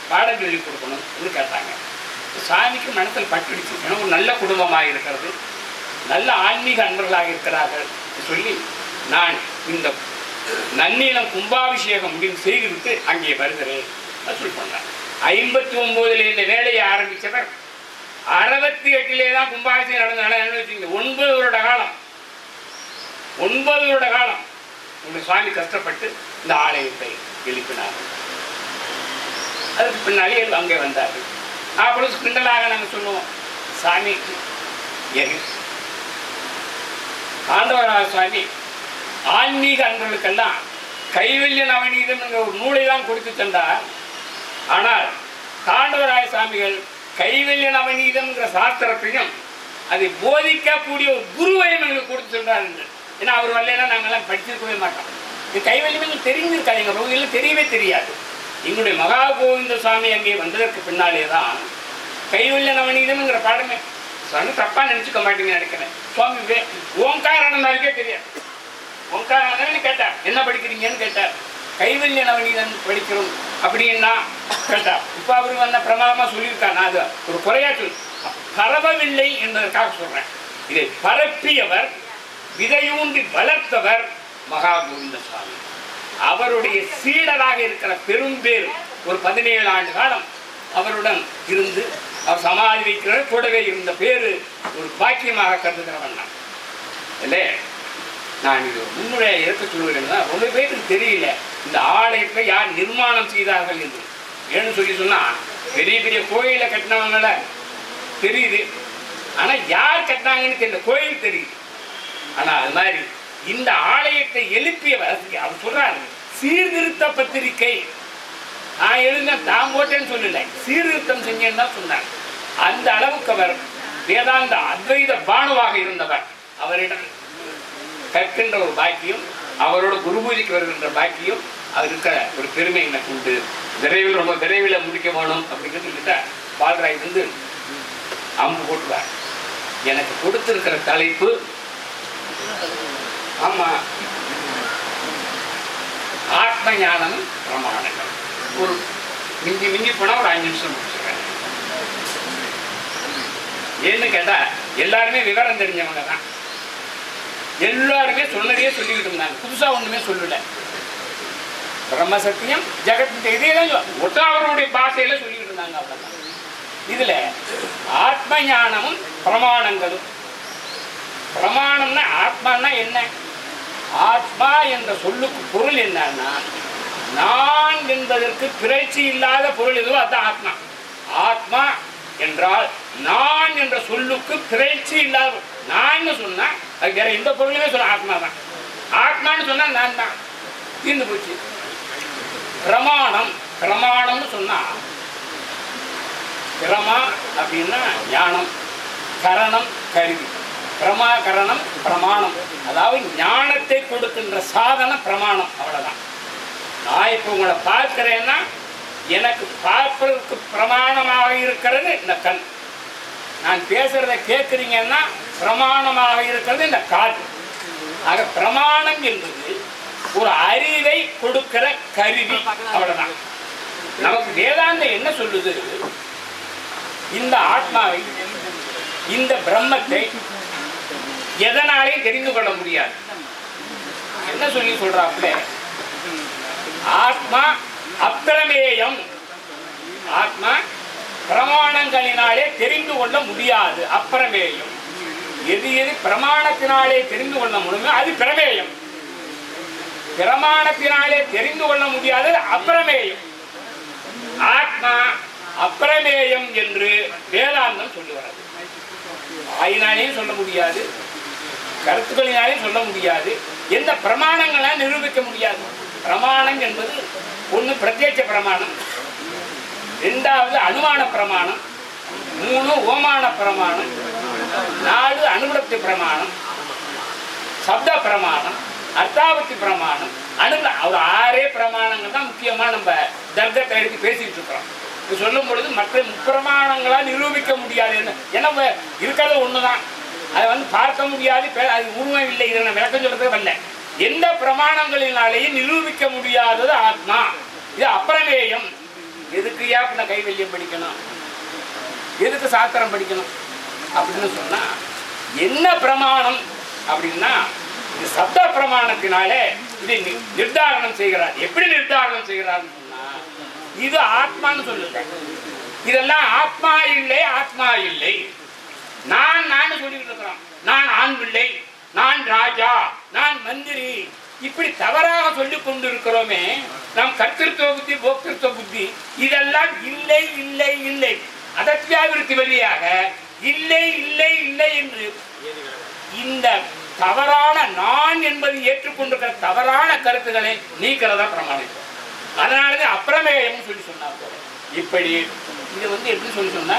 பாடம் சொல்லி கொடுக்கணும்னு கேட்டாங்க. சாமிக்கு மனத்தில் பட்டுடுச்சு. ஏன்னா ஒரு நல்ல குடும்பமாக இருக்கிறது. நல்ல ஆன்மீக அன்பர்களாக இருக்கிறார்கள் சொல்லி நான் இந்த நன்னீளம் கும்பாபிஷேகம் முடிவு செய்துவிட்டு அங்கே வருகிறேன் வசூல் பண்ணார் ஐம்பத்தி ஒம்போதுல இந்த வேலையை ஆரம்பித்தவர் அறுபத்தி எட்டிலே தான் கும்பாபிஷேகம் நடந்தனால என்ன வச்சுங்க ஒன்பது வருட காலம் ஒன்பது வருட காலம். உங்க சுவாமி கஷ்டப்பட்டு இந்த ஆலயத்தை எழுப்பினார்கள் அதுக்கு பின்னாலே அங்கே வந்தார் அப்பொழுது கிண்டலாக நாங்கள் சொல்லுவோம் சாமிக்கு எரி. ஆண்டவராக சுவாமி ஆன்மீக அன்பர்களுக்கெல்லாம் கைவல்ய நவநீதம் என்ற ஒரு நூலை தான் கொடுத்து தந்தார். ஆனால் தாண்டவராய சாமிகள் கைவல்ய நவநீதம்ங்கிற சாஸ்திரத்தையும் அதை போதிக்கக்கூடிய ஒரு குருவையும் எங்களுக்கு கொடுத்து சொல்றார் என்று. ஏன்னா அவர் வரலாம் நாங்கெல்லாம் படிச்சிருக்கவே மாட்டோம். இது கைவல்யம் எங்களுக்கு தெரிஞ்சிருக்காது எங்கள் பகுதியில் தெரியவே தெரியாது. எங்களுடைய மகா கோவிந்த சுவாமி அங்கே வந்ததற்கு பின்னாலே தான் கைவல்ய நவநீதம்ங்கிற பாடமே. சுவாமி தப்பா நினைச்சுக்க மாட்டேங்கன்னு நினைக்கிறேன். சுவாமி வே ஓங்காரணந்தாருக்கே தெரியாது. ஓங்காரணந்தான்னு கேட்டார். என்ன படிக்கிறீங்கன்னு கேட்டார். கைவல்ய நவநீதம் படிக்கிறோம் அப்படின்னா கேட்டார். இப்போ அவர் வந்த பிரமாதமாக சொல்லியிருக்கார். நான் அது ஒரு குறையா சொல் பரவவில்லை என்பதற்காக சொல்றேன். இதை பரப்பியவர் விதையூன்றி வளர்த்தவர் மகா கோவிந்த சுவாமி. அவருடைய சீடராக இருக்கிற பெரும்பேர் ஒரு பதினேழு ஆண்டு காலம் அவருடன் இருந்து அவர் சமாதி வைக்கிற கூடவே இருந்த பேரு ஒரு பாக்கியமாக கருதுகிறவன் நான். இல்லை நான் இது முன்னுரையாக முன்னுரையை இருக்க சொல்லுவேன்னா ரொம்ப பேருக்கு தெரியல. இந்த ஆலயத்தை யார் நிர்மாணம் செய்தார்கள் என்று. ஏன்னு சொல்லி சொன்னா பெரிய பெரிய கோயிலை கட்டினவங்கள தெரியுது. ஆனா யார் கட்டினாங்கன்னு தெரியல. கோயில் தெரியுது. ஆனா அது மாதிரி இந்த ஆலயத்தை எழுப்பியவர் அவர் சொல்றாரு சீர்திருத்த பத்திரிகை. நான் எழுதின தான் போட்டேன்னு சொல்லல சீர்திருத்தம் செஞ்சேன்னு தான் சொன்னார். அந்த அளவுக்கு அவர் வேதாந்த அத்வைத பானுவாக இருந்தவர். அவரிடம் கற்கின்ற ஒரு பாக்கியம் அவரோட குரு பூஜைக்கு வருகின்ற பாக்கியம் அவர் இருக்கிற ஒரு பெருமை எனக்கு உண்டு. விரைவில் ரொம்ப விரைவில் முடிக்க வேணும் அப்படிங்கிறது கிட்ட பால்ராய் வந்து அம்பு போட்டுவார். எனக்கு கொடுத்திருக்கிற தலைப்பு ஆமா. ஆத்ம ஞானம் பிரமாணங்கள். ஒரு மிஞ்சி மிஞ்சி போனா ஒரு அஞ்சு நிமிஷம் முடிச்சிடுறேன் ஏன்னு கேட்டா எல்லாருமே விவரம் தெரிஞ்சவங்க தான். எல்லாருமே சொன்னதையே சொல்லிக்கிட்டு இருந்தாங்க. புதுசா ஒண்ணுமே சொல்லல. பிரம்ம சத்தியம் ஜெகத் இதே தான் ஒட்டா அவருடைய பாஷையில சொல்லிக்கிட்டு இருந்தாங்க அவ்வளவுதான். இதுல ஆத்ம ஞானமும் பிரமாணங்களும். பிரமாணம்னா ஆத்மான்னா என்ன? ஆத்மா என்ற சொல்லுக்கு பொருள் என்னன்னா நான் என்பதற்கு பிறச்சி இல்லாத பொருள் எதுவோ அதான் ஆத்மா. ஆத்மா என்றால் நான் என்ற சொல்லுக்கு பிறழ்ச்சி இல்லாத நான் சொன்னா அது வேற எந்த பொருளுமே சொல்ல ஆத்மா தான். ஆத்மான்னு சொன்னா நான் தான். தீர்ந்து போச்சு. பிரமாணம் பிரமாணம்னு சொன்னா பிரமா அப்படின்னா ஞானம் கரணம் கருவி. பிரமாகரணம் பிரமாணம். அதாவது ஞானத்தை கொடுக்கின்ற சாதன பிரமாணம். அவ்வளோதான் நான் இப்போ உங்களை பார்க்கிறேன்னா எனக்கு பார்ப்பதற்கு பிரமாணமாக இருக்கிறது இந்த கண். நான் பேசுகிறத கேட்குறீங்கன்னா பிரமாணமாக இருக்கிறது இந்த காற்று ஆக பிரமாணம் என்பது ஒரு அறிவை கொடுக்கிற கருவி. அவ்வளோதான் நமக்கு வேதாந்தம் என்ன சொல்லுது? இந்த ஆத்மாவை இந்த பிரம்மத்தை எதனாலையும் தெரிந்து கொள்ள முடியாது. என்ன சொல்லி சொல்றாப்புல? ஆத்மா அப்பிரமேயம் ஆத்மா பிரமாணங்களினாலே தெரிந்து கொள்ள முடியாது. அப்பிரமேயம் எது எது பிரமாணத்தினாலே தெரிந்து கொள்ள முடியுமோ அது பிரமேயம். பிரமாணத்தினாலே தெரிந்து கொள்ள முடியாதது அப்பிரமேயம் ஆத்மா அப்பிரமேயம் என்று வேதாந்தம் சொல்லுகிறது. ஆயினாலேயும் சொல்ல முடியாது. கருத்துக்களினாலேயும் சொல்ல முடியாது. எந்த பிரமாணங்களால் நிரூபிக்க முடியாது. பிரமாணம் என்பது ஒன்று பிரத்யட்ச பிரமாணம் ரெண்டாவது அனுமான பிரமாணம் மூணு ஓமான பிரமாணம் நாலு அனுபவத்து பிரமாணம் சப்த பிரமாணம் அர்த்தாபத்தி பிரமாணம் அனு ஒரு ஆறே பிரமாணங்கள் தான் முக்கியமாக நம்ம தர்க்கத்தை எடுத்து பேசிகிட்டு இருக்கிறோம். இப்போ சொல்லும் பொழுது மற்ற முப்பிரமாணங்களாக நிரூபிக்க முடியாது. என்ன ஏன்னா இருக்கிறது ஒன்று தான் அதை வந்து பார்க்க முடியாது அது உருவம் இல்லை இதை நான் விளக்கம் சொல்றதே வரல எந்த பிரமாணங்களினாலேயும் நிரூபிக்க முடியாதது ஆத்மா. இது அப்பிரமேயம். எதுக்கு ஏன் கைவல்யம் படிக்கணும்? எதுக்கு சாஸ்திரம் படிக்கணும்? அப்படின்னு சொன்னா என்ன பிரமாணம் அப்படின்னா இது சப்த பிரமாணத்தினாலே இதை நிர்தாரணம் செய்கிறார். எப்படி நிர்தாரணம் செய்கிறார்னு சொன்னா இது ஆத்மான்னு சொல்லுங்க. இதெல்லாம் ஆத்மா இல்லை ஆத்மா இல்லை. நான் நான் சொல்லிட்டு இருக்கிறோம் நான் ஆண் பிள்ளை நான் ராஜா நான் மந்திரி. இப்படி தவறாக சொல்லிக் கொண்டிருக்கிறோமே நம் கர்த்திருவ புத்தி போக்திருத்துவ புத்தி இதெல்லாம் இல்லை இல்லை இல்லை. அதற்காவிற்கு வழியாக இல்லை இல்லை இல்லை என்று இந்த தவறான நான் என்பதை ஏற்றுக்கொண்டிருக்கிற தவறான கருத்துக்களை நீக்கிறதா பிரமாணிக்கும். அதனாலதான் அப்பிரமேயம் சொல்லி சொன்னார் இப்படி இது வந்து எப்படி சொல்லி சொன்னா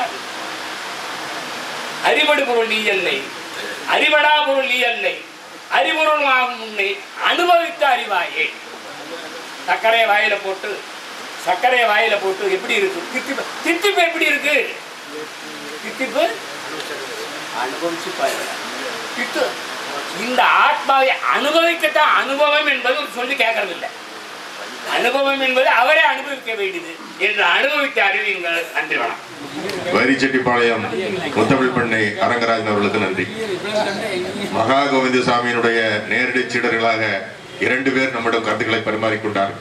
அறிவடு பொருள் நீ அல்லை அறிவடா பொருள் நீ அல்லை அறிபொருள் ஆகும் உன்னை அனுபவித்த அறிவாயே. சர்க்கரையை வாயில போட்டு சர்க்கரையை வாயில போட்டு எப்படி இருக்கு? தித்திப்பு தித்திப்பு எப்படி இருக்கு? தித்திப்பு அனுபவிச்சு பாரு இந்த ஆத்மாவை அனுபவிக்கத்தான் அனுபவம் என்பது சொல்லி கேட்கறதில்லை அனுபவம் என்பது அவரே அனுபவிக்க வேண்டியது என்று அனுபவித்த அறிவிங்கள் நன்றி வணக்கம். வைரிச்செட்டிப்பாளையம் முத்தமிழ் பண்ணை அரங்கராஜன் அவர்களுக்கு நன்றி. மகா கோவிந்த சாமியினுடைய நேரடி சீடர்களாக இரண்டு பேர் நம்மிடம் கருத்துக்களை பரிமாறிக்கொண்டார்.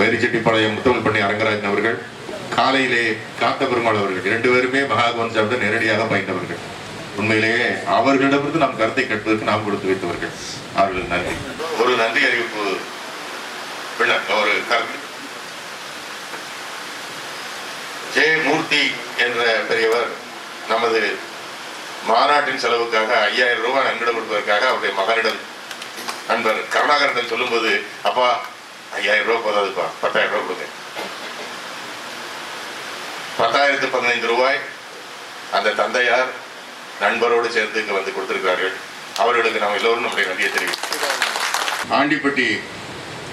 வைரிச்செட்டிப்பாளையம் முத்தமிழ் பண்ணை அரங்கராஜன் அவர்கள் காலையிலே காத்த பெருமாள் அவர்கள் இரண்டு பேருமே மகா கோவிந்த சாமியிடம் நேரடியாக பயின்றவர்கள் உண்மையிலேயே அவர்களிடமிருந்து நாம் கருத்தை கேட்பதற்கு நாம் கொடுத்து வைத்தவர்கள். அவர்கள் நன்றி. ஒரு நன்றி அறிவிப்பு விளக்க ஒரு கருத்து. ஜெயமூர்த்தி என்ற பெரியவர் நமது மாநாட்டின் செலவுக்காக ஐயாயிரம் ரூபாய் நன்கொடை கொடுப்பதற்காக அவருடைய மகனிடம் நண்பர் கருணாகரன் சொல்லும்போது அப்பா ஐயாயிரம் ரூபாய் போதாதுப்பா பத்தாயிரம் ரூபாய் கொடுங்க. பத்தாயிரத்து பதினைந்து ரூபாய் அந்த தந்தையார் நண்பரோடு சேர்த்து இங்கே வந்து கொடுத்திருக்கிறார்கள். அவர்களுக்கு நாம் எல்லோரும் நம்முடைய நன்றியை தெரிவிக்கிறோம். ஆண்டிப்பட்டி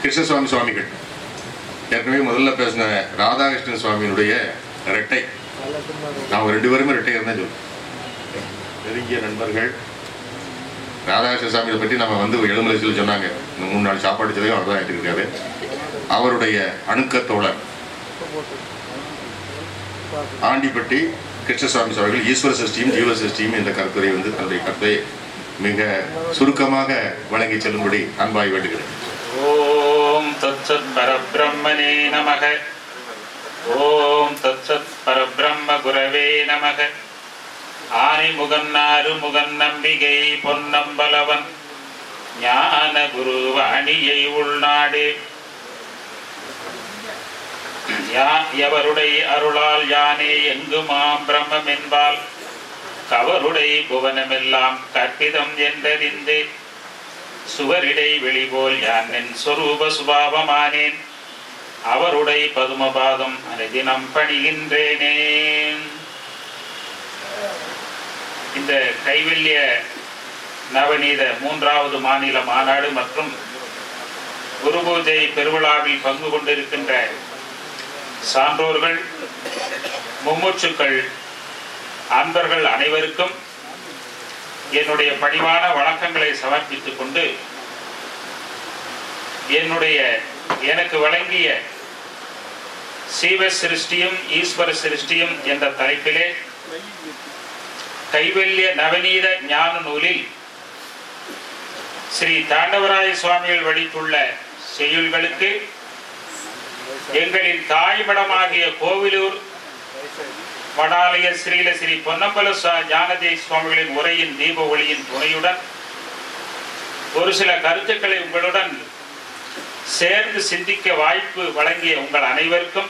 கிருஷ்ணசுவாமி சுவாமிகள். ஏற்கனவே முதல்ல பேசின ராதாகிருஷ்ணன் சுவாமியினுடைய இரட்டை. நான் ரெண்டு பேருமே இரட்டையர் தான் சொல்லுவேன் நெருங்கிய நண்பர்கள். ராதாகிருஷ்ண சாமியை பற்றி நம்ம வந்து எழுமலை சொல்லி சொன்னாங்க. இந்த மூணு நாள் சாப்பாடு சொல்லி அவர் தான் அவருடைய அணுக்க தோழர் ஆண்டிப்பட்டி கிருஷ்ணசுவாமி சுவாமிகள் ஈஸ்வர சஷ்டியும் ஜீவ சஷ்டியும் என்ற கருத்துரை வந்து தன்னுடைய கருத்தை மிக சுருக்கமாக வழங்கி செல்லும்படி அன்பாய் வேண்டுகிறேன். ஓம் தத்சத் பரபிரம்மனே நமக. ஓம் தத்சத் பரபிரம்ம குரவே நமக. ஆனை முகன்னாறு முகன் நம்பிகை பொன்னம்பலவன். ஞான குரு வாணியை உள்நாடு எவருடைய அருளால் யானே எங்குமாம் பிரம்மம் என்பால் கவருடை புவனமெல்லாம் கற்பிதம் என்றறிந்தேன். சுவரிடை வெளிபோல் யான் என் சொரூப சுபாவமானேன் அவருடை பதுமபாதம் அனுதினம் பணிகின்றேனே. இந்த கைவல்ய நவநீத மூன்றாவது மாநில மாநாடு மற்றும் குரு பூஜை பெருவிழாவில் பங்கு கொண்டிருக்கின்ற சான்றோர்கள் மும்மூச்சுக்கள் அன்பர்கள் அனைவருக்கும் என்னுடைய பணிவான வணக்கங்களை சமர்ப்பித்துக் கொண்டு என்னுடைய எனக்கு வழங்கிய சீவ சிருஷ்டியும் ஈஸ்வர சிருஷ்டியும் என்ற தலைப்பிலே கைவல்ய நவநீத ஞான நூலில் ஸ்ரீ தாண்டவராய சுவாமிகள் வடித்துள்ள செய்யுள்களுக்கு எங்களின் தாய்மடமாகிய கோவிலூர் வடாலய ஸ்ரீல ஸ்ரீ பொன்னம்பல சுவா- சுவாமிகளின் உரையின் தீப ஒளியின் துணையுடன் ஒரு சில கருத்துக்களை உங்களுடன் சேர்ந்து சிந்திக்க வாய்ப்பு வழங்கிய உங்கள் அனைவருக்கும்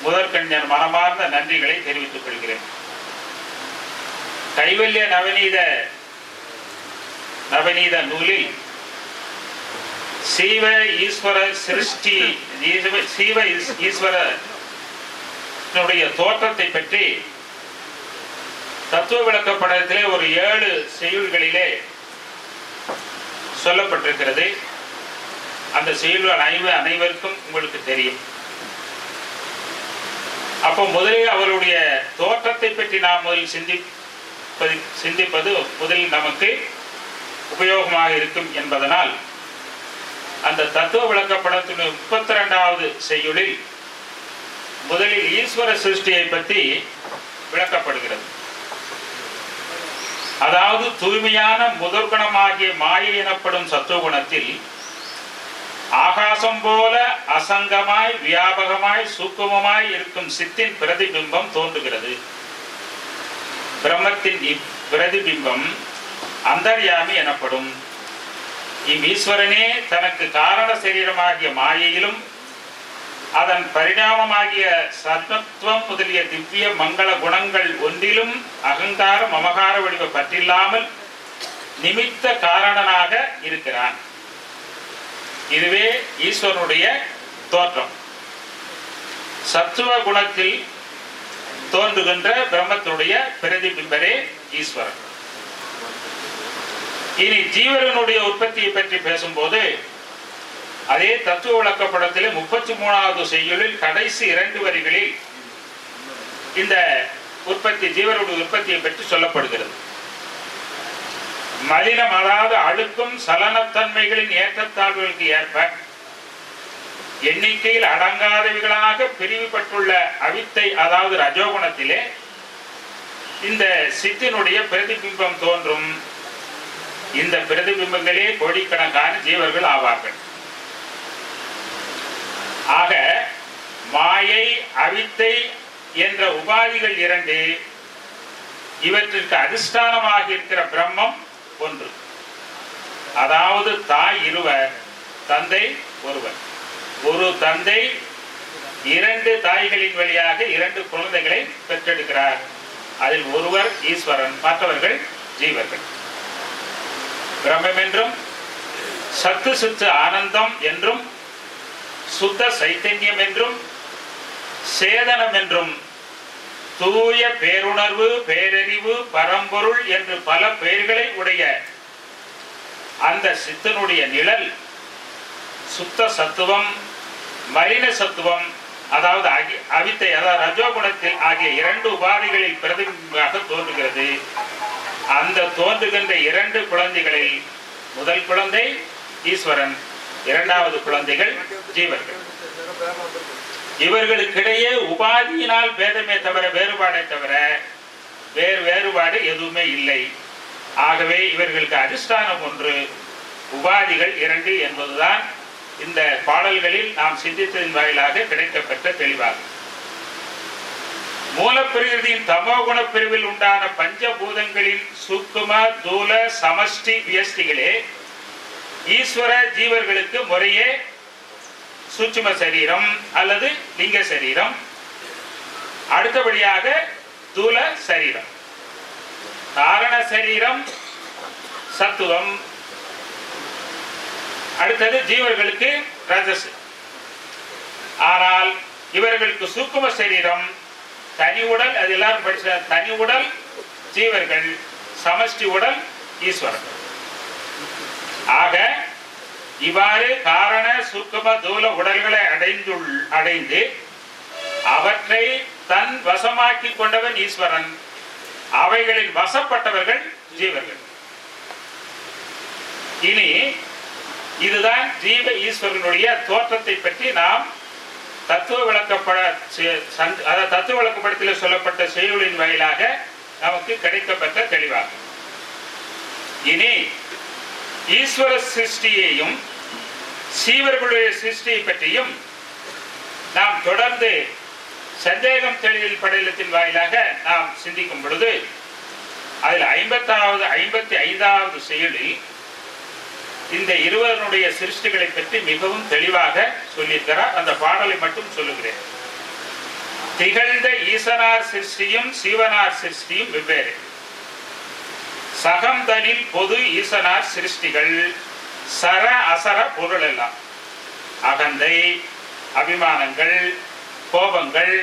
முதற்கண்ஞன் மனமார்ந்த நன்றிகளை தெரிவித்துக் கொள்கிறேன். கைவல்ய நவநீத நவநீத நூலில் சீவ ஈஸ்வர சிருஷ்டி சீவ ஈஸ்வர தோற்றத்தை பற்றி தத்துவ விளக்கப்படத்திலே ஒரு ஏழு செய்யுள்களிலே சொல்லப்பட்டிருக்கிறது. அந்த செய்யுள்கள் அனைவ அனைவருக்கும் உங்களுக்கு தெரியும். அப்போ முதலில் அவருடைய தோற்றத்தை பற்றி நாம் முதலில் சிந்திப்பது சிந்திப்பது முதலில் நமக்கு உபயோகமாக இருக்கும் என்பதனால் அந்த தத்துவ விளக்கப்படத்தின் முப்பத்தி ரெண்டாவது செய்யுளில் முதலில் ஈஸ்வர சிருஷ்டியை பற்றி விளக்கப்படுகிறது. அதாவது தூய்மையான முதற்குணமாகிய மாயை எனப்படும் சத்துவகுணத்தில் ஆகாசம் போல அசங்கமாய் வியாபகமாய் சூக்குமமாய் இருக்கும் சித்தின் பிரதிபிம்பம் தோன்றுகிறது. பிரம்மத்தின் இப்பிரதிபிம்பம் அந்தர்யாமி எனப்படும். இவ்வீஸ்வரனே தனக்கு காரண சரீரமாகிய மாயையிலும் அதன் பரிணாமமாகிய சத்மத்துவம் முதலிய திவ்ய மங்கள குணங்கள் ஒன்றிலும் அகங்கார மமகார வடிவ பற்றில்லாமல் நிமித்த காரணனாக இருக்கிறான். இதுவே ஈஸ்வரனுடைய தோற்றம். சத்துவ குணத்தில் தோன்றுகின்ற பிரம்மத்தினுடைய பிரதிபிம்பரே ஈஸ்வரன். இனி ஜீவரனுடைய உற்பத்தியை பற்றி பேசும்போது அதே தத்துவ விளக்கப்படத்திலே முப்பத்தி மூணாவது செய்யுளில் கடைசி இரண்டு வரிகளில் இந்த உற்பத்தி ஜீவனுடைய உற்பத்தியை பற்றி சொல்லப்படுகிறது. மலினம் அதாவது அழுக்கும் சலனத்தன்மைகளின் ஏற்றத்தாழ்வுகளுக்கு ஏற்ப எண்ணிக்கையில் அடங்காதவைகளாக பிரிவுபட்டுள்ள அவித்தை அதாவது ரஜோகுணத்திலே இந்த சித்தினுடைய பிரதிபிம்பம் தோன்றும். இந்த பிரதிபிம்பங்களே கோடிக்கணக்கான ஜீவர்கள் ஆவார்கள். ஆக மாயை அவித்தை என்ற உபாதிகள் இரண்டு இவற்றிற்கு அதிஷ்டானமாக இருக்கிற பிரம்மம் ஒன்று. அதாவது தாய் இருவர் தந்தை ஒருவர். ஒரு தந்தை இரண்டு தாய்களின் வழியாக இரண்டு குழந்தைகளை பெற்றெடுக்கிறார். அதில் ஒருவர் ஈஸ்வரன் மற்றவர்கள் ஜீவர்கள். பிரம்மம் என்றும் சத்து சுத்து ஆனந்தம் என்றும் சுத்த சைத்தன்யம் என்றும் சேதனம் என்றும் தூய பேருணர்வு பேரறிவு பரம்பொருள் என்று பல பெயர்களை உடைய அந்த சித்தனுடைய நிழல் சுத்த சத்துவம் மலின சத்துவம் அதாவது அகி- அவித்தை அதாவது ரஜோகுணத்தில் ஆகிய இரண்டு உபாதிகளில் பிரதிபிம்பமாக தோன்றுகிறது. அந்த தோன்றுகின்ற இரண்டு குழந்தைகளில் முதல் குழந்தை ஈஸ்வரன். இரண்டாவது குழந்தைகள் ஜீவர்கள். இவர்களுக்கிடையே உபாதியினால் பேதமே தவிர வேறுபாடே தவிர வேறு வேறுபாடு எதுவுமே இல்லை. ஆகவே இவர்களுக்கு அதிஷ்டானம் ஒன்று. உபாதிகள் இரண்டு என்பதுதான் இந்த பாடல்களில் நாம் சிந்தித்ததின் வாயிலாக கிடைக்கப்பெற்ற தெளிவாகும். மூலப்பிரகிருதியின் தமோகுண பிரிவில் உண்டான பஞ்சபூதங்களின் சுக்கும தூல சமஷ்டி வியஸ்டிகளே ஈஸ்வர ஜீவர்களுக்கு முறையே சூட்சும சரீரம் அல்லது லிங்க சரீரம். அடுத்தபடியாக தூல சரீரம். காரண சரீரம் சத்துவம். அடுத்தது ஜீவர்களுக்கு ரஜஸ் ஆனால் இவர்களுக்கு சூக்கும சரீரம் தனி உடல் அது எல்லாரும் படிச்ச தனி உடல் ஜீவர்கள் சமஷ்டி உடல் ஈஸ்வரர்கள். ஆக இவ்வாறு காரண சூக்கும தூல உடல்களை அடைந்துள் அடைந்து அவற்றை தன் வசமாக்கி கொண்டவன் ஈஸ்வரன். அவைகளில் வசப்பட்டவர்கள் ஜீவர்கள். இனி இதுதான் ஜீவ ஈஸ்வரனுடைய தோற்றத்தை பற்றி நாம் தத்துவ விளக்கப்பட அதாவது தத்துவ விளக்கப்படத்தில் சொல்லப்பட்ட செய்யுளின் வாயிலாக நமக்கு கிடைக்கப்பட்ட தெளிவாகும். இனி ஈஸ்வர சிருஷ்டியையும் சீவர்களுடைய சிருஷ்டியை பற்றியும் நாம் தொடர்ந்து சந்தேகம் தெளிவில் படையிலத்தின் வாயிலாக நாம் சிந்திக்கும் பொழுது அதில் ஐம்பத்தாவது ஐம்பத்தி ஐந்தாவது செயலில் இந்த இருவருடைய சிருஷ்டிகளை பற்றி மிகவும் தெளிவாக சொல்லியிருக்கிறார். அந்த பாடலை மட்டும் சொல்லுகிறேன். திகழ்ந்த ஈசனார் சிருஷ்டியும் சீவனார் சிருஷ்டியும் வெவ்வேறு. சகந்தனில் பொது ஈசனார் சிருஷ்டிகள் சர அசர பொருள் எல்லாம் அகந்தை அபிமானங்கள் கோபங்கள்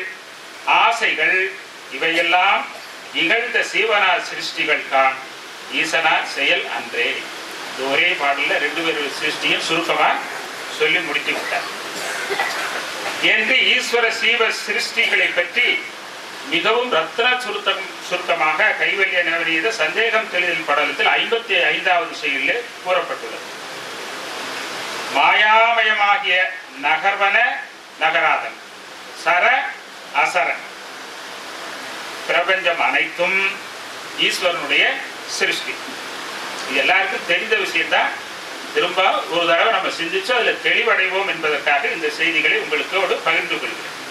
ஆசைகள் இவையெல்லாம் இகழ்ந்த சீவனார் சிருஷ்டிகள் தான் ஈசனார் செயல் அன்றே. இது ஒரே பாடலில் ரெண்டு பேர் சிருஷ்டியும் சுருக்கமாக சொல்லி முடித்து விட்டார். என்று ஈஸ்வர சீவ சிருஷ்டிகளை பற்றி மிகவும் ரத்ன சுருத்தம் சுருக்கமாக கைவல்ய நவரீத சந்தேகம் தெளிதல் படலத்தில் ஐம்பத்தி ஐந்தாவது செயலில் கூறப்பட்டுள்ளது. மாயாமயமாகிய நகர்வன நகராதன் சர அசர. பிரபஞ்சம் அனைத்தும் ஈஸ்வரனுடைய சிருஷ்டி. இது எல்லாருக்கும் தெரிந்த விஷயம்தான். திரும்ப ஒரு தடவை நம்ம சிந்திச்சு அதில் தெளிவடைவோம் என்பதற்காக இந்த செய்திகளை உங்களுக்கு பகிர்ந்து கொள்கிறேன்.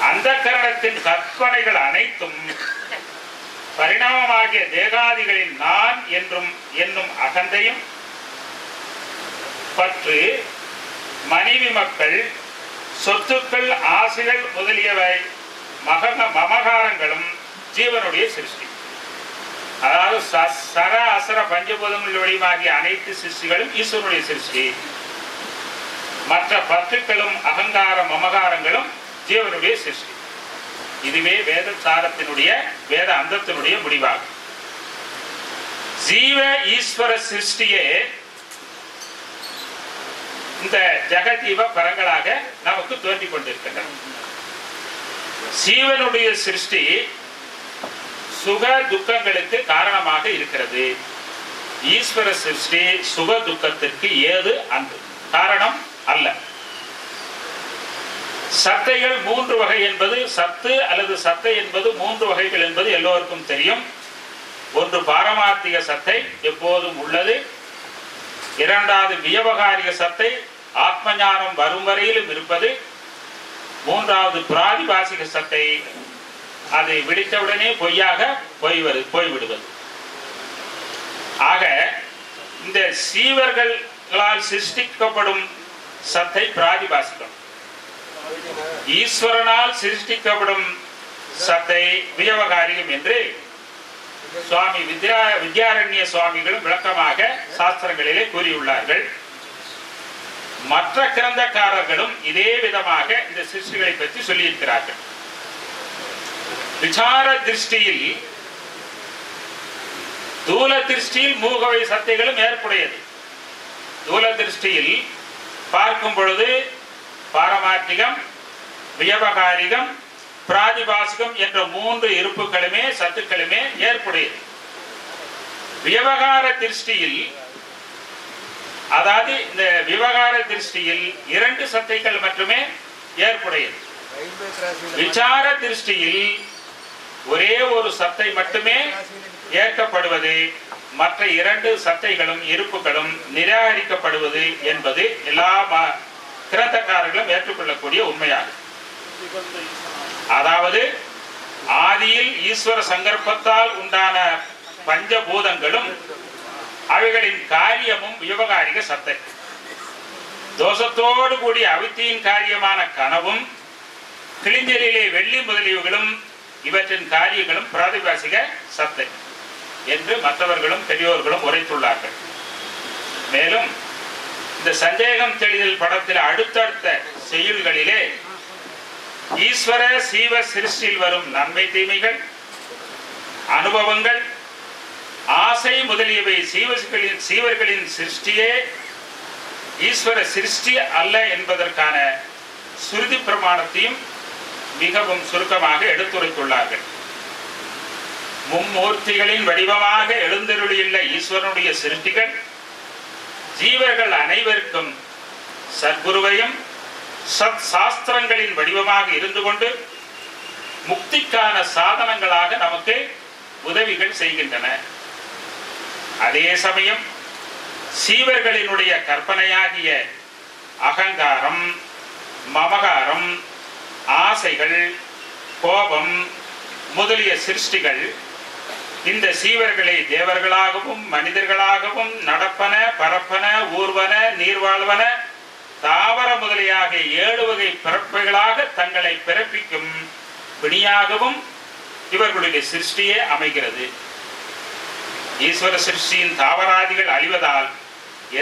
அந்த கரணத்தின் கற்பனைகள் அனைத்தும் பரிணாமமாகிய தேகாதிகளின் நான் என்றும் என்னும் அகந்தையும் பற்று மனைவி மக்கள் சொத்துக்கள் ஆசைகள் முதலியவை மகம மமகாரங்களும் ஜீவனுடைய சிருஷ்டி. அதாவது ச- சர அசர பஞ்சபூதங்கள் வடிவாகிய அனைத்து சிருஷ்டிகளும் ஈஸ்வரனுடைய சிருஷ்டி. மற்ற பத்துக்களும் அகங்கார மமகாரங்களும் ஜீவனுடைய சிருஷ்டி. இதுவே வேத சாரத்தினுடைய வேத அந்தத்தினுடைய முடிவாகும். ஜீவ ஈஸ்வர சிருஷ்டியே இந்த ஜெகதீவ பரங்களாக நமக்கு தோன்றிக் கொண்டிருக்கின்றன. சீவனுடைய சிருஷ்டி சுக துக்கங்களுக்கு காரணமாக இருக்கிறது. ஈஸ்வர சிருஷ்டி சுக துக்கத்திற்கு ஏது அன்று. காரணம் அல்ல. சத்தைகள் மூன்று வகை என்பது சத்து அல்லது சத்தை என்பது மூன்று வகைகள் என்பது எல்லோருக்கும் தெரியும். ஒன்று பாரமார்த்திக சத்தை எப்போதும் உள்ளது. இரண்டாவது வியவகாரிக சத்தை ஆத்ம ஞானம் வரும் வரையிலும் இருப்பது. மூன்றாவது பிராதிபாசிக சத்தை அது விழித்தவுடனே பொய்யாக போய் வரு போய்விடுவது ஆக இந்த சீவர்களால் சிருஷ்டிக்கப்படும் சத்தை பிராதிபாசிகம். ஈஸ்வரனால் சிருஷ்டிக்கப்படும் சத்தை வியவகாரியம் என்று சுவாமி வித்யா வித்யாரண்ய சுவாமிகளும் விளக்கமாக சாஸ்திரங்களிலே கூறியுள்ளார்கள். மற்ற கிரந்தக்காரர்களும் இதே விதமாக இந்த சிருஷ்டிகளை பற்றி சொல்லியிருக்கிறார்கள். விசார திருஷ்டியில் தூல திருஷ்டியில் மூகவை சத்தைகளும் ஏற்புடையது. தூல திருஷ்டியில் பார்க்கும் பொழுது பாரமார்த்திகம் வியவகாரிகம் பிராதிபாசிகம் என்ற மூன்று இருப்புகளுமே சத்துக்களுமே ஏற்புடையது. விவகார திருஷ்டியில் அதாவது இந்த விவகார திருஷ்டியில் இரண்டு சத்தைகள் மட்டுமே ஏற்புடையது. விசார திருஷ்டியில் ஒரே ஒரு சத்தை மட்டுமே ஏற்கப்படுவது மற்ற இரண்டு சத்தைகளும் இருப்புகளும் நிராகரிக்கப்படுவது என்பது எல்லா ம- ஏற்றுக்கொள்ளக்கூடிய உண்மையாகும் அதாவது ஆதியில் ஈஸ்வர சங்கற்பத்தால் உண்டான பஞ்சபூதங்களும் அவைகளின் காரியமும் விவகாரிக சத்தை. தோஷத்தோடு கூடிய அவித்தியின் காரியமான கனவும் கிளிஞ்சலிலே வெள்ளி முதலியவர்களும் இவற்றின் காரியங்களும் பிராதிபாசிக சத்தை என்று மற்றவர்களும் பெரியோர்களும் உரைத்துள்ளார்கள். மேலும் இந்த சந்தேகம் தெளிதல் படத்தில் அடுத்தடுத்த செய்யுள்களிலே ஈஸ்வர சீவ சிருஷ்டியில் வரும் நன்மை தீமைகள் அனுபவங்கள் ஆசை முதலியவை சீவர்களின் சீவர்களின் சிருஷ்டியே ஈஸ்வர சிருஷ்டி அல்ல என்பதற்கான சுருதி பிரமாணத்தையும் மிகவும் சுருக்கமாக எடுத்துரைத்துள்ளார்கள். மும்மூர்த்திகளின் வடிவமாக எழுந்தருளியுள்ள ஈஸ்வரனுடைய சிருஷ்டிகள் ஜீவர்கள் அனைவருக்கும் சத்குருவையும் சத் சாஸ்திரங்களின் வடிவமாக இருந்து கொண்டு முக்திக்கான சாதனங்களாக நமக்கு உதவிகள் செய்கின்றன. அதே சமயம் சீவர்களினுடைய கற்பனையாகிய அகங்காரம் மமகாரம் ஆசைகள் கோபம் முதலிய சிருஷ்டிகள் இந்த சீவர்களை தேவர்களாகவும் மனிதர்களாகவும் நடப்பன பரப்பன ஊர்வன நீர்வாழ்வன தாவர முதலியாக ஏழு வகை பிறப்புகளாக தங்களை பிறப்பிக்கும் பிணியாகவும் இவர்களுடைய சிருஷ்டியே அமைகிறது. ஈஸ்வர சிருஷ்டியின் தாவராதிகள் அழிவதால்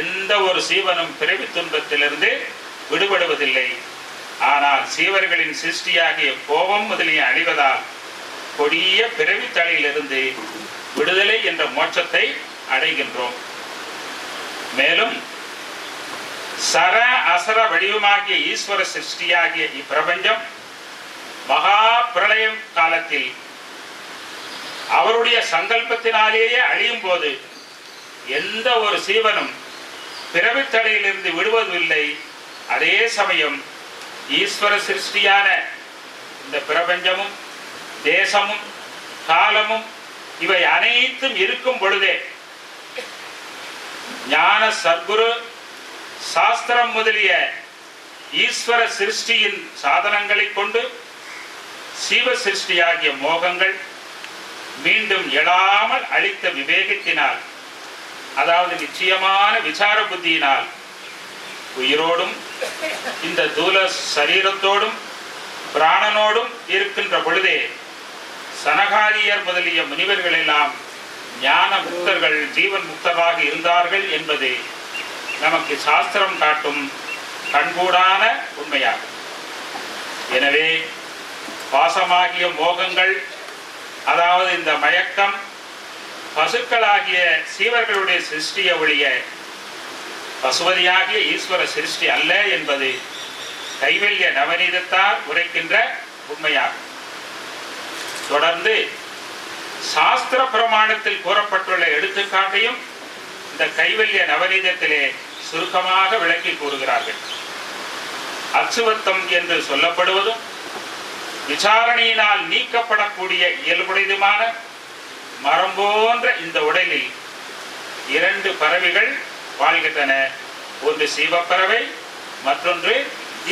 எந்த ஒரு சீவனும் பிறவி துன்பத்திலிருந்து விடுபடுவதில்லை. ஆனால் சீவர்களின் சிருஷ்டியாகிய கோபம் முதலிய அழிவதால் கொடிய பிறவி தலையிலிருந்து விடுதலை என்ற மோட்சத்தை அடைகின்றோம். மேலும் சர அசர வடிவமாகிய ஈஸ்வர சிருஷ்டியாகிய இப்பிரபஞ்சம் மகா பிரளயம் காலத்தில் அவருடைய சங்கல்பத்தினாலேயே அழியும் போது எந்த ஒரு சீவனும் பிறவித்தடையிலிருந்து விடுவதில்லை. அதே சமயம் ஈஸ்வர சிருஷ்டியான இந்த பிரபஞ்சமும் தேசமும் காலமும் இவை அனைத்தும் இருக்கும் பொழுதே ஞான சத்குரு சாஸ்திரம் முதலிய ஈஸ்வர சிருஷ்டியின் சாதனங்களை கொண்டு சீவ சிருஷ்டியாகிய மோகங்கள் மீண்டும் எழாமல் அளித்த விவேகத்தினால் அதாவது நிச்சயமான விசார புத்தியினால் உயிரோடும் இந்த தூல சரீரத்தோடும் பிராணனோடும் இருக்கின்ற பொழுதே சனகாரியர் முதலிய முனிவர்கள் எல்லாம் ஞான முக்தர்கள் ஜீவன் முக்தராக இருந்தார்கள் என்பது நமக்கு சாஸ்திரம் காட்டும் கண்கூடான உண்மையாகும். எனவே பாசமாகிய மோகங்கள் அதாவது இந்த மயக்கம் பசுக்களாகிய சீவர்களுடைய சிருஷ்டிய ஒழிய பசுவதியாகிய ஈஸ்வர சிருஷ்டி அல்ல என்பது கைவல்ய நவநீதத்தால் உரைக்கின்ற உண்மையாகும். தொடர்ந்து சாஸ்திர பிரமாணத்தில் கூறப்பட்டுள்ள எடுத்துக்காட்டையும் இந்த கைவல்ய நவநீதத்திலே சுருக்கமாக விளக்கி கூறுகிறார்கள். அச்சுவத்தம் என்று சொல்லப்படுவதும் விசாரணையினால் நீக்கப்படக்கூடிய இயல்புடையதுமான மரம் போன்ற இந்த உடலில் இரண்டு பறவைகள் வாழ்கின்றன. ஒன்று சிவப்பறவை மற்றொன்று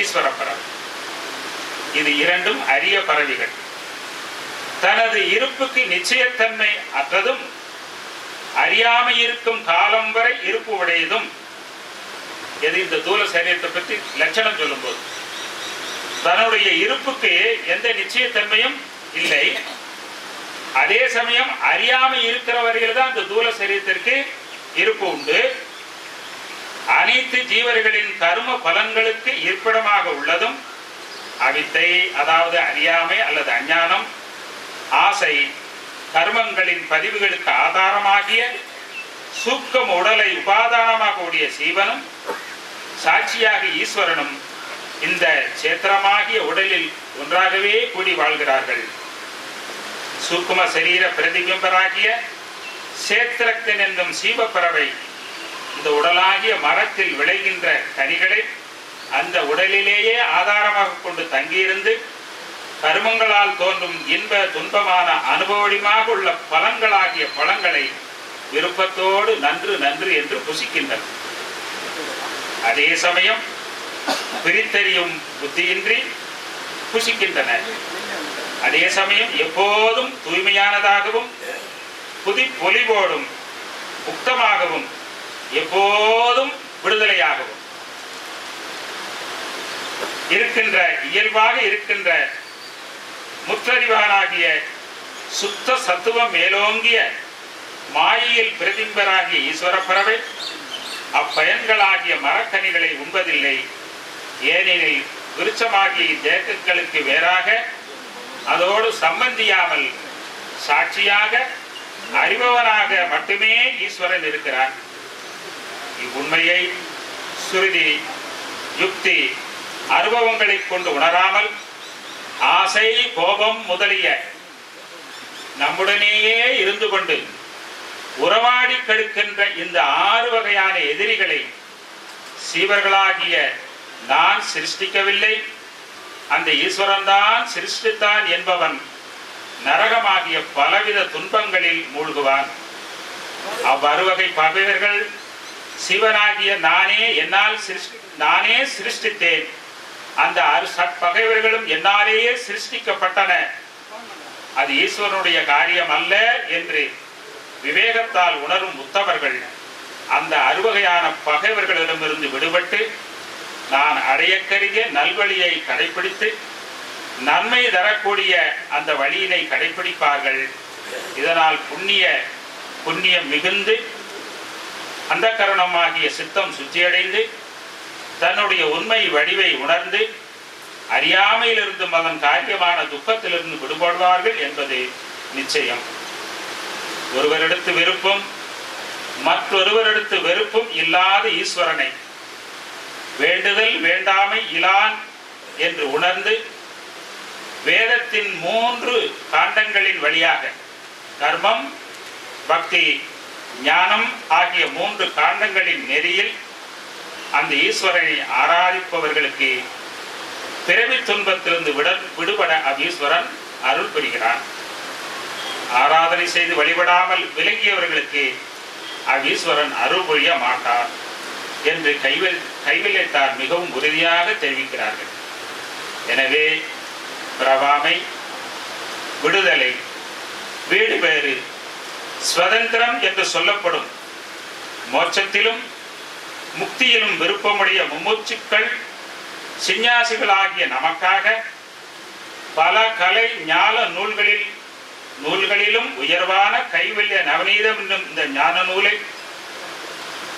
ஈஸ்வர பறவை இது இரண்டும் அரிய பறவைகள். தனது இருப்புக்கு நிச்சயத்தன்மை அற்றதும் அறியாமை இருக்கும் காலம் வரை இருப்பு உடையதும். எது இந்த தூல சரீரத்தை பற்றி லட்சணம் சொல்லும்போது? தன்னுடைய இருப்புக்கு எந்த நிச்சயத்தன்மையும் இல்லை. அதே சமயம் அறியாமை இருக்கிற வரையில் தான் அந்த தூல சரீரத்திற்கு இருப்பு உண்டு. அனைத்து ஜீவர்களின் கர்ம பலன்களுக்கு இருப்பிடமாக உள்ளதும் அவித்தை அதாவது அறியாமை அல்லது அஞ்ஞானம் ஆசை கர்மங்களின் பதிவுகளுக்கு ஆதாரமாகிய சூக்கம் உடலை உபாதானமாக உடைய சீவனும் சாட்சியாக ஈஸ்வரனும் இந்த சேத்திரமாகிய உடலில் ஒன்றாகவே கூடி வாழ்கிறார்கள். சூக்கும சரீர பிரதிபிம்பராகிய சேத்திரத்தின் என்னும் சீவப்பறவை இந்த உடலாகிய மரத்தில் விளைகின்ற கனிகளை அந்த உடலிலேயே ஆதாரமாக கொண்டு தங்கியிருந்து கருமங்களால் தோன்றும் இன்ப துன்பமான அனுபவடிமாக உள்ள பழங்களாகிய பழங்களை விருப்பத்தோடு நன்று நன்று என்று புசிக்கின்றன. அதே சமயம் பிரித்தறியும் புத்தியின்றி புசிக்கின்றன. அதே சமயம் எப்போதும் தூய்மையானதாகவும் புதி பொலிவோடும் முக்தமாகவும் எப்போதும் விடுதலையாகவும் இருக்கின்ற இயல்பாக இருக்கின்ற முற்றறிவானாகிய சுத்த சத்துவம் மேலோங்கிய மாயியில் பிரதிம்பராகிய ஈஸ்வர அப்பயன்களாகிய மரக்கனிகளை உண்பதில்லை. ஏனெனில் விருச்சமாகிய இத்தேக்கங்களுக்கு வேறாக அதோடு சம்பந்தியாமல் சாட்சியாக அறிபவனாக மட்டுமே ஈஸ்வரன் இருக்கிறார் இவ்வுண்மையை சுருதி யுக்தி அனுபவங்களை கொண்டு உணராமல் ஆசை கோபம் முதலிய நம்முடனேயே இருந்து கொண்டு உறவாடி கெடுக்கின்ற இந்த ஆறு வகையான எதிரிகளை சீவர்களாகிய நான் சிருஷ்டிக்கவில்லை. அந்த ஈஸ்வரன் தான் சிருஷ்டித்தான் என்பவன் நரகமாகிய பலவித துன்பங்களில் மூழ்குவான். அவ்வறுவகை பகைவர்கள் சிவனாகிய நானே என்னால் சிருஷ்டி நானே சிருஷ்டித்தேன். அந்த அரு சற்பகைவர்களும் என்னாலேயே சிருஷ்டிக்கப்பட்டன. அது ஈஸ்வரனுடைய காரியம் அல்ல என்று விவேகத்தால் உணரும் உத்தவர்கள் அந்த அறுவகையான பகைவர்களிடமிருந்து விடுபட்டு நான் அடையக்கரிய நல்வழியை கடைபிடித்து நன்மை தரக்கூடிய அந்த வழியினை கடைபிடிப்பார்கள் இதனால் புண்ணிய புண்ணியம் மிகுந்து அந்த கரணமாகிய சித்தம் சுத்தியடைந்து தன்னுடைய உண்மை வடிவை உணர்ந்து அறியாமையிலிருந்து அதன் காரியமான துக்கத்திலிருந்து விடுபடுவார்கள் என்பது நிச்சயம். ஒருவரிடத்து விருப்பம் மற்றொருவரிடத்து வெறுப்பும் இல்லாத ஈஸ்வரனை வேண்டுதல் வேண்டாமை இலான் என்று உணர்ந்து வேதத்தின் மூன்று காண்டங்களின் வழியாக கர்மம் பக்தி ஞானம் ஆகிய மூன்று காண்டங்களின் நெறியில் அந்த ஈஸ்வரனை ஆராதிப்பவர்களுக்கு பிறவி துன்பத்திலிருந்து விட விடுபட அவ்வீஸ்வரன் அருள் புரிகிறான். ஆராதனை செய்து வழிபடாமல் விலகியவர்களுக்கு அவ்வீஸ்வரன் அருள் புரிய மாட்டார் என்று கைவல் கைவில்லைத்தார் மிகவும் உறுதியாக தெரிவிக்கிறார்கள். எனவே பிரவாமை விடுதலை வீடு பேறு சுதந்திரம் என்று சொல்லப்படும் மோட்சத்திலும் முக்தியிலும் விருப்பமுடைய மும்மூச்சுக்கள் சிஞ்ஞாசிகளாகிய நமக்காக பல கலை ஞான நூல்களில் நூல்களிலும் உயர்வான கைவல்ய நவநீதம் என்னும் இந்த ஞான நூலை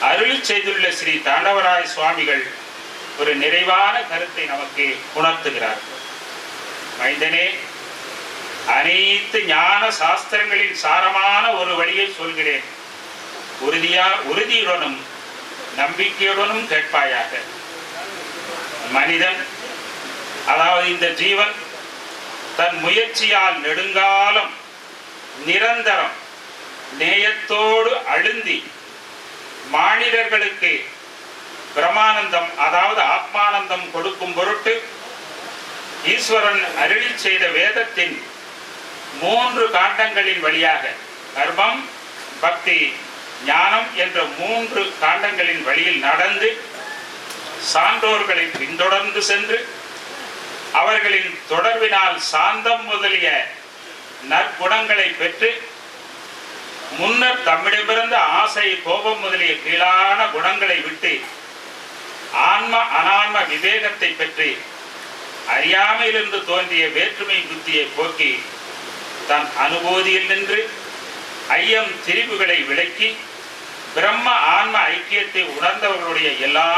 அருளி செய்துள்ள ஸ்ரீ தாண்டவராய சுவாமிகள் ஒரு நிறைவான கருத்தை நமக்கு உணர்த்துகிறார். மைந்தனே அனைத்து ஞான சாஸ்திரங்களின் சாரமான ஒரு வழியை சொல்கிறேன். உறுதியா உறுதியுடனும் நம்பிக்கையுடனும் கேட்பாயாக. மனிதன் அதாவது இந்த ஜீவன் தன் முயற்சியால் நெடுங்காலம் நிரந்தரம் நேயத்தோடு அழுந்தி மானிடர்களுக்கு பிரமானந்தம் அதாவது ஆத்மானந்தம் கொடுக்கும் பொருட்டு ஈஸ்வரன் அருளி செய்த வேதத்தின் மூன்று காண்டங்களின் வழியாக கர்மம் பக்தி ஞானம் என்ற மூன்று காண்டங்களின் வழியில் நடந்து சான்றோர்களை பின்தொடர்ந்து சென்று அவர்களின் தொடர்பினால் சாந்தம் முதலிய நற்குணங்களை பெற்று முன்னர் தம்மிடமிருந்த ஆசை கோபம் முதலிய கீழான குணங்களை விட்டு ஆன்ம அனான்ம விவேகத்தை பெற்று அறியாமையிலிருந்து தோன்றிய வேற்றுமை புத்தியை போக்கி தன் அனுபூதியில் நின்று ஐயம் திரிவுகளை விளக்கி பிரம்ம ஆன்ம ஐக்கியத்தை உணர்ந்தவர்களுடைய எல்லா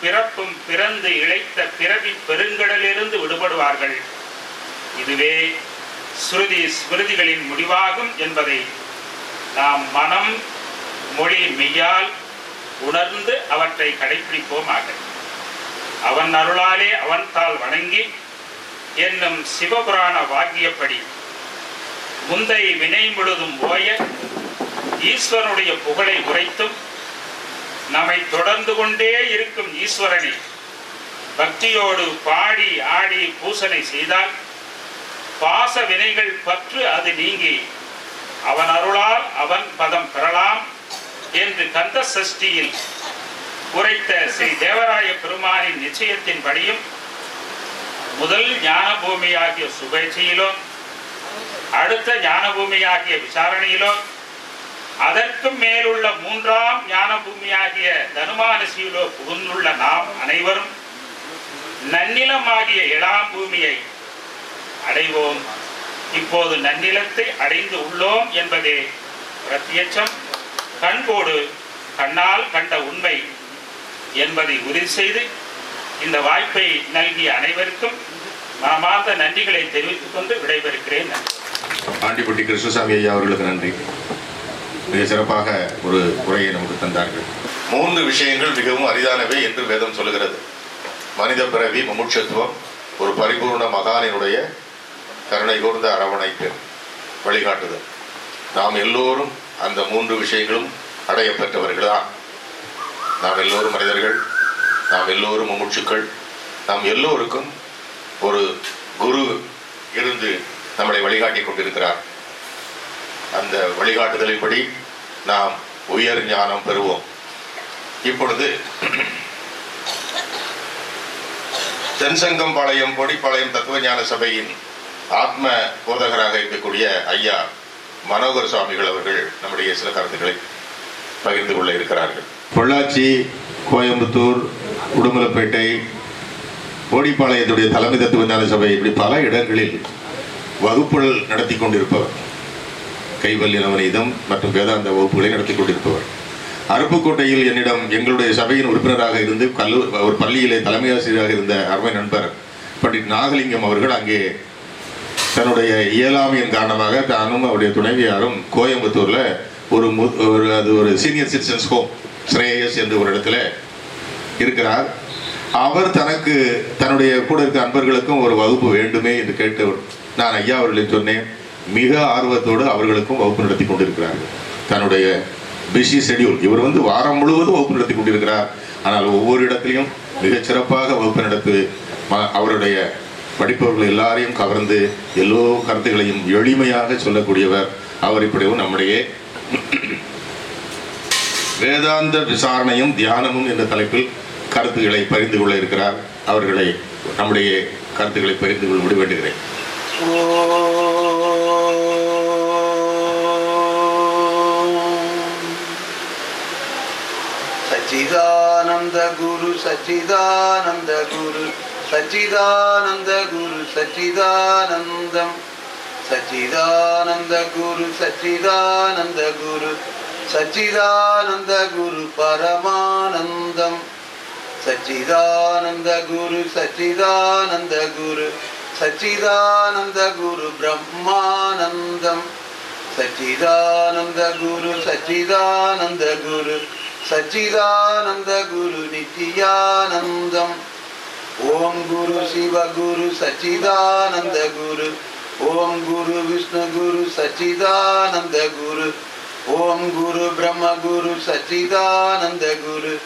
பிறப்பும் பிறந்து இழைத்த பிறவி பெருங்கடலிலிருந்து விடுபடுவார்கள். இதுவே ஸ்ருதி ஸ்மிருதிகளின் முடிவாகும் என்பதை நாம் மனம் மொழி மெய்யால் உணர்ந்து அவற்றை கடைபிடிப்போமாக அவன் அருளாலே அவன் தாள் வணங்கி என்னும் சிவபுராண வாக்கியப்படி முந்தை வினை முழுதும் ஓய ஈஸ்வரனுடைய புகழை உரைத்தும் நம்மை தொடர்ந்து கொண்டே இருக்கும் ஈஸ்வரனை பக்தியோடு பாடி ஆடி பூசனை செய்தால் பாச வினைகள் பற்று அது நீங்கி அவன் அருளால் அவன் பதம் பெறலாம் என்று கந்த சஷ்டியில் உரைத்த ஸ்ரீ தேவராய பெருமானின் நிச்சயத்தின்படியும் முதல் ஞான பூமியாகிய சுபேட்சையிலும் அடுத்த ஞானபூமியாகிய விசாரணையிலோ அதற்கும் மேலுள்ள மூன்றாம் ஞான பூமியாகிய தனுமானசியிலோ புகுந்துள்ள நாம் அனைவரும் நன்னிலமாகிய இளாம் பூமியை அடைவோம். இப்போது நன்னிலத்தை அடைந்து உள்ளோம் என்பதே பிரத்யட்சம். கண்கோடு கண்ணால் கண்ட உண்மை என்பதை உறுதி செய்து இந்த வாய்ப்பை நல்கிய அனைவருக்கும் மனமார்ந்த நன்றிகளை தெரிவித்துக் கொண்டு விடைபெறுகிறேன். நன்றி. ஆண்டிப்பட்டி கிருஷ்ணசாமி ஐயா அவர்களுக்கு நன்றி. மிக சிறப்பாக ஒரு உரையை நமக்கு தந்தார்கள். மூன்று விஷயங்கள் மிகவும் அரிதானவை என்று வேதம் சொல்லுகிறது. மனித பிறவி முமுட்சத்துவம் ஒரு பரிபூர்ண மகானினுடைய கருணை கூர்ந்த அரவணைப்பு வழிகாட்டுதல். நாம் எல்லோரும் அந்த மூன்று விஷயங்களும் அடைய பெற்றவர்கள்தான். நாம் எல்லோரும் மனிதர்கள் நாம் எல்லோரும் முமுட்சுக்கள் நாம் எல்லோருக்கும் ஒரு குரு இருந்து நம்மளை வழிகாட்டி கொண்டிருக்கிறார். அந்த வழிகாட்டுதலின்படி நாம் உயர் ஞானம் பெறுவோம். இப்பொழுது தென்சங்கம் பாளையம் பொடிப்பாளையம் தத்துவஞான சபையின் ஆத்ம போதகராக இருக்கக்கூடிய ஐயா மனோகர் சுவாமிகள் அவர்கள் நம்முடைய சில கருத்துக்களை பகிர்ந்து கொள்ள இருக்கிறார்கள். பொள்ளாச்சி கோயம்புத்தூர் உடுமலைப்பேட்டை கோடிப்பாளையத்துடைய தலைமை தத்துவஞான சபை இப்படி பல இடங்களில் வகுப்புகள் நடத்தி கொண்டிருப்பவர். கைவல்ய நவநீதம் மற்றும் வேதாந்த வகுப்புகளை நடத்தி கொண்டிருப்பவர். அருப்புக்கோட்டையில் என்னிடம் எங்களுடைய சபையின் உறுப்பினராக இருந்து கல்லூர் ஒரு பள்ளியிலே தலைமை ஆசிரியராக இருந்த அருமை நண்பர் பண்டிட் நாகலிங்கம் அவர்கள் அங்கே தன்னுடைய இயலாமையின் காரணமாக தானும் அவருடைய துணைவியாரும் கோயம்புத்தூரில் ஒரு மு- ஒரு அது ஒரு சீனியர் சிட்டிசன்ஸ் ஹோம் ஸ்ரேயஸ் என்ற ஒரு இடத்துல இருக்கிறார். அவர் தனக்கு தன்னுடைய கூட இருக்க அன்பர்களுக்கும் ஒரு வகுப்பு வேண்டுமே என்று கேட்டவர் நான் ஐயா அவர்களை சொன்னேன் மிக ஆர்வத்தோடு அவர்களுக்கும் வகுப்பு நடத்தி கொண்டிருக்கிறார்கள். தன்னுடைய பிஸி ஷெட்யூல் இவர் வந்து வாரம் முழுவதும் வகுப்பு நடத்தி கொண்டிருக்கிறார். ஆனால் ஒவ்வொரு இடத்திலையும் மிகச் சிறப்பாக வகுப்பு நடத்து அவருடைய படிப்பவர்கள் எல்லாரையும் கவர்ந்து எல்லோ கருத்துக்களையும் எளிமையாக சொல்லக்கூடியவர் அவர் இப்படியும் நம்முடைய வேதாந்த விசாரணையும் தியானமும் என்ற தலைப்பில் கருத்துக்களை பகிர்ந்து கொள்ள இருக்கிறார். அவர்களை நம்முடைய கருத்துக்களை பகிர்ந்து கொள்ள வேண்டுகிறேன் சச்சிதானந்த குரு சச்சிதானந்த குரு சச்சிதானந்த குரு சச்சிதானந்தம். சச்சிதானந்த குரு சச்சிதானந்த குரு சச்சிதானந்த குரு பரமானந்தம். சச்சிதானந்த குரு சச்சிதானந்த குரு சச்சிதானந்த குரு பிரம்மானந்தம். சச்சிதானந்த குரு சச்சிதானந்த குரு சச்சிதானந்த குரு நித்யானந்தம். ஓம் குரு சிவ குரு சச்சிதானந்த குரு. ஓம் குரு விஷ்ணு குரு சச்சிதானந்த குரு. ஓம் குரு பிரம்ம குரு சச்சிதானந்த குரு.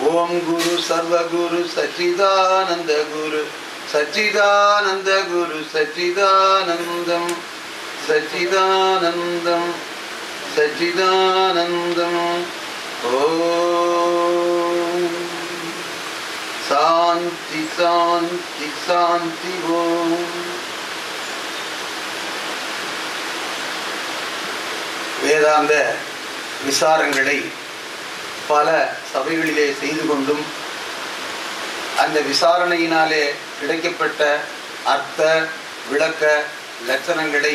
ஓம் குரு சர்வ குரு சச்சிதானந்த குரு. சச்சிதானந்த குரு சச்சிதானந்தம் சச்சிதானந்தம் சச்சிதானந்தம். ஓம். சாந்தி சாந்தி சாந்தி ஓம். வேதாந்த விசாரங்களை பல சபைகளிலே செய்து கொண்டும் அந்த விசாரணையினாலே கிடைக்கப்பட்ட அர்த்த விளக்க லட்சணங்களை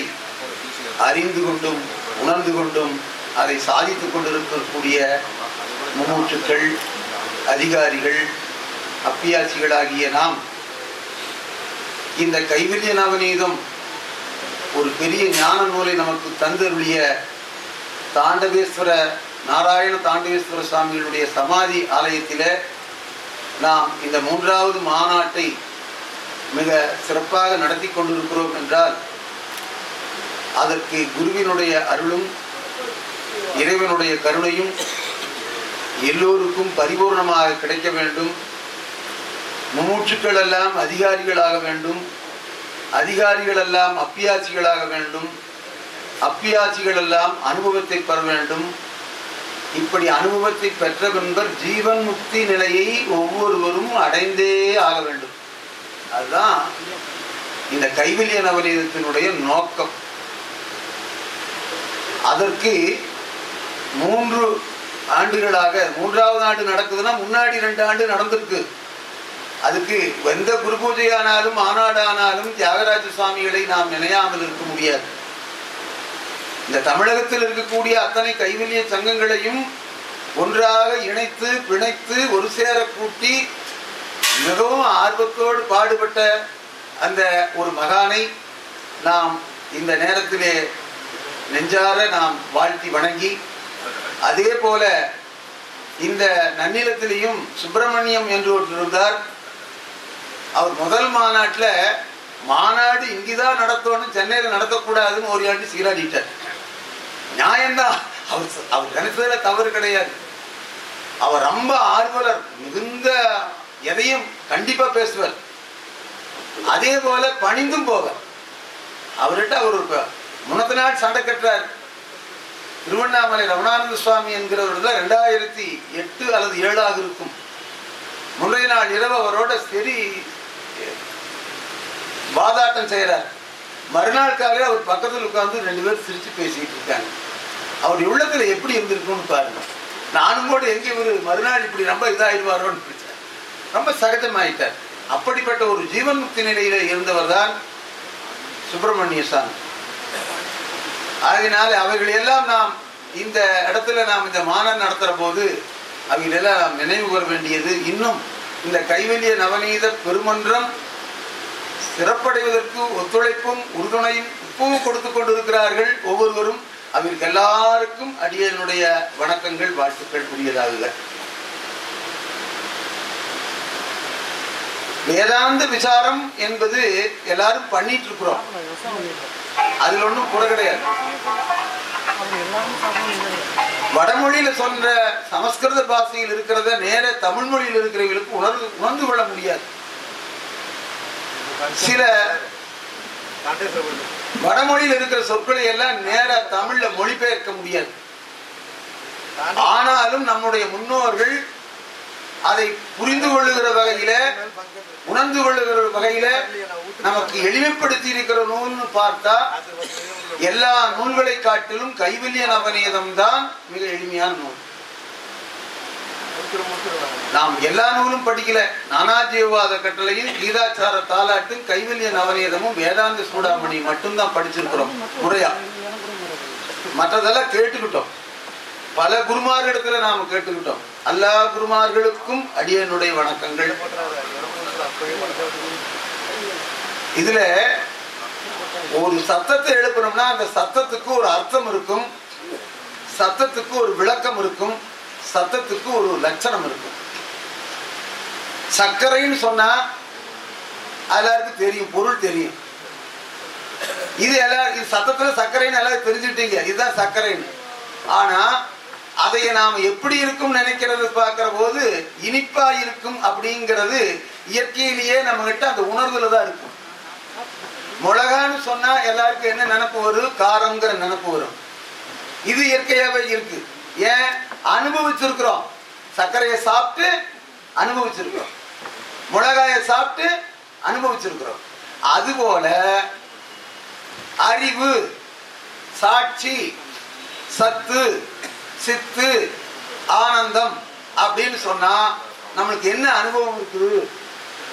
அறிந்து கொண்டும் உணர்ந்து கொண்டும் அதை சாதித்துக் கொண்டிருக்கக்கூடிய மும்மூற்றுக்கள் அதிகாரிகள் அப்பியாசிகளாகிய நாம் இந்த கைவல்ய நவநீதம் ஒரு பெரிய ஞான நூலை நமக்கு தந்தருளிய தாண்டவேஸ்வர நாராயண தாண்டவேஸ்வர சுவாமிகளுடைய சமாதி ஆலயத்தில் நாம் இந்த மூன்றாவது மாநாட்டை மிக சிறப்பாக நடத்தி கொண்டிருக்கிறோம் என்றால் அதற்கு குருவினுடைய அருளும் இறைவனுடைய கருணையும் எல்லோருக்கும் பரிபூர்ணமாக கிடைக்க வேண்டும். மும்மூச்சுக்கள் எல்லாம் அதிகாரிகளாக வேண்டும். அதிகாரிகள் எல்லாம் அப்பியாசிகளாக வேண்டும். அப்பியாசிகள் எல்லாம் அனுபவத்தை பெற வேண்டும். இப்படி அனுபவத்தை பெற்ற பின்பர் ஜீவன் முக்தி நிலையை ஒவ்வொருவரும் அடைந்தே ஆக வேண்டும். அதுதான் இந்த கைவல்ய நவநீதத்தினுடைய நோக்கம். அதற்கு மூன்று ஆண்டுகளாக மூன்றாவது ஆண்டு நடக்குதுன்னா முன்னாடி ரெண்டு ஆண்டு நடந்திருக்கு. அதுக்கு எந்த குரு பூஜையானாலும் மாநாடானாலும் தியாகராஜ சுவாமிகளை நாம் நினையாமல் இருக்க முடியாது. இந்த தமிழகத்தில் இருக்கக்கூடிய அத்தனை கைவல்ய சங்கங்களையும் ஒன்றாக இணைத்து பிணைத்து ஒரு சேர கூட்டி மிகவும் ஆர்வத்தோடு பாடுபட்ட அந்த ஒரு மகானை நாம் இந்த நேரத்திலே நெஞ்சார நாம் வாழ்த்தி வணங்கி அதே போல இந்த நன்னிலத்திலேயும் சுப்பிரமணியம் என்று ஒருத்தர் இருந்தார். அவர் முதல் மாநாட்டில் மாநாடு இங்குதான் நடத்தணும் சென்னையில் நடத்தக்கூடாதுன்னு ஒரு ஆண்டு சீராடிட்டார். நியாயம்தான். அவர் அவர் நினைச்சதுல தவறு கிடையாது. அவர் ரொம்ப ஆர்வலர் மிகுந்த எதையும் கண்டிப்பா பேசுவார். அதே போல பணிந்தும் போவார். அவர்கிட்ட அவர் ஒரு ப- முன்னத்த நாள் சண்டை கட்டுறார். திருவண்ணாமலை ரமணானந்த சுவாமி என்கிறவர்ல ரெண்டாயிரத்தி எட்டு அல்லது ஏழாக இருக்கும். முந்தைய நாள் இரவு அவரோட சரி வாதாட்டம் செய்கிறார் மறுநாள் காலையில் அவர் பக்கத்தில் உட்கார்ந்து ரெண்டு பேரும் சிரித்து பேசிக்கிட்டு இருக்காங்க. அவர் உள்ளத்தில் எப்படி இருந்திருக்கும்னு பாருங்க. நானும் கூட எங்கே இவர் மறுநாள் இப்படி ரொம்ப இதாகிடுவாரோன்னு ரொம்ப சகஜமாயிட்டார். அப்படிப்பட்ட ஒரு ஜீவன் முக்தி நிலையில இருந்தவர் தான் சுப்பிரமணிய சாமி ஆகையினால அவைகள் எல்லாம் நாம் இந்த இடத்துல நாம் இந்த மாநாடு நடத்துகிற போது அவைகளெல்லாம் நாம் நினைவு கூற வேண்டியது இன்னும் இந்த கைவெளிய நவநீத பெருமன்றம் சிறப்படைவதற்கு ஒத்துழைப்பும் உறுதுணையும் இப்பவும் கொடுத்து கொண்டிருக்கிறார்கள் ஒவ்வொருவரும். அவருக்கு எல்லாருக்கும் அடியனுடைய வணக்கங்கள் வாழ்த்துக்கள் புரியதாகுக வேதாந்த விசாரம் என்பது எல்லாரும் பண்ணிட்டு இருக்கிறோம் அதுல ஒண்ணும் குறை கிடையாது. வடமொழியில சொல்ற சமஸ்கிருத பாஷையில் இருக்கிறத நேர தமிழ் மொழியில் இருக்கிறவங்களுக்கு உணர்ந்து உணர்ந்து கொள்ள முடியாது. சில வடமொழியில் இருக்கிற சொற்களை எல்லாம் நேர தமிழ்ல மொழிபெயர்க்க முடியாது. ஆனாலும் நம்முடைய முன்னோர்கள் அதை புரிந்து கொள்ளுகிற வகையில உணர்ந்து கொள்ளுகிற வகையில நமக்கு எளிமைப்படுத்தி இருக்கிற நூல்னு பார்த்தா எல்லா நூல்களை காட்டிலும் கைவல்ய நவநீதம் தான் மிக எளிமையான நூல். நாம் எல்லா நூலும் படிக்கல. நானாஜீவவாத கட்டளையும் கீதாச்சார தாலாட்டும் கைவல்ய நவநீதமும் வேதாந்த சூடாமணி மட்டும்தான் படிச்சிருக்கிறோம் முறையா. மற்றதெல்லாம் கேட்டுக்கிட்டோம். பல குருமார்களிடத்துல நாம கேட்டுக்கிட்டோம். எல்லா குருமார்களுக்கும் அடியனுடைய வணக்கங்கள். இதுல ஒரு சத்தத்தை எழுப்பணும்னா அந்த சத்தத்துக்கு ஒரு அர்த்தம் இருக்கும். சத்தத்துக்கு ஒரு விளக்கம் இருக்கும். சத்தத்துக்கு ஒரு லட்சணம் இருக்கும். சர்க்கரைன்னு சொன்னா எல்லாருக்கும் தெரியும் பொருள் தெரியும். இது எல்லாரும் சத்தத்துல சர்க்கரைன்னு எல்லாரும் தெரிஞ்சுட்டீங்க இதுதான் சர்க்கரைன்னு. ஆனா அதை நாம் எப்படி இருக்கும் நினைக்கிறது பார்க்கிற போது இனிப்பா இருக்கும் அப்படிங்கிறது இயற்கையிலேயே நம்ம கிட்ட அந்த உணர்வுல தான் இருக்கும். மிளகான்னு சொன்னா எல்லாருக்கும் என்ன நினப்பு வரும்? காரங்கிற நினப்பு வரும். இது இயற்கையாவே இருக்கு. ஏன்? அனுபவிச்சிருக்கிறோம். சர்க்கரையை சாப்பிட்டு அனுபவிச்சிருக்கிறோம். மிளகாயை சாப்பிட்டு அனுபவிச்சிருக்கிறோம். அதுபோல அறிவு சாட்சி சத்து சித்து ஆனந்தம் அப்படின்னு சொன்னா நம்மளுக்கு என்ன அனுபவம் இருக்குது?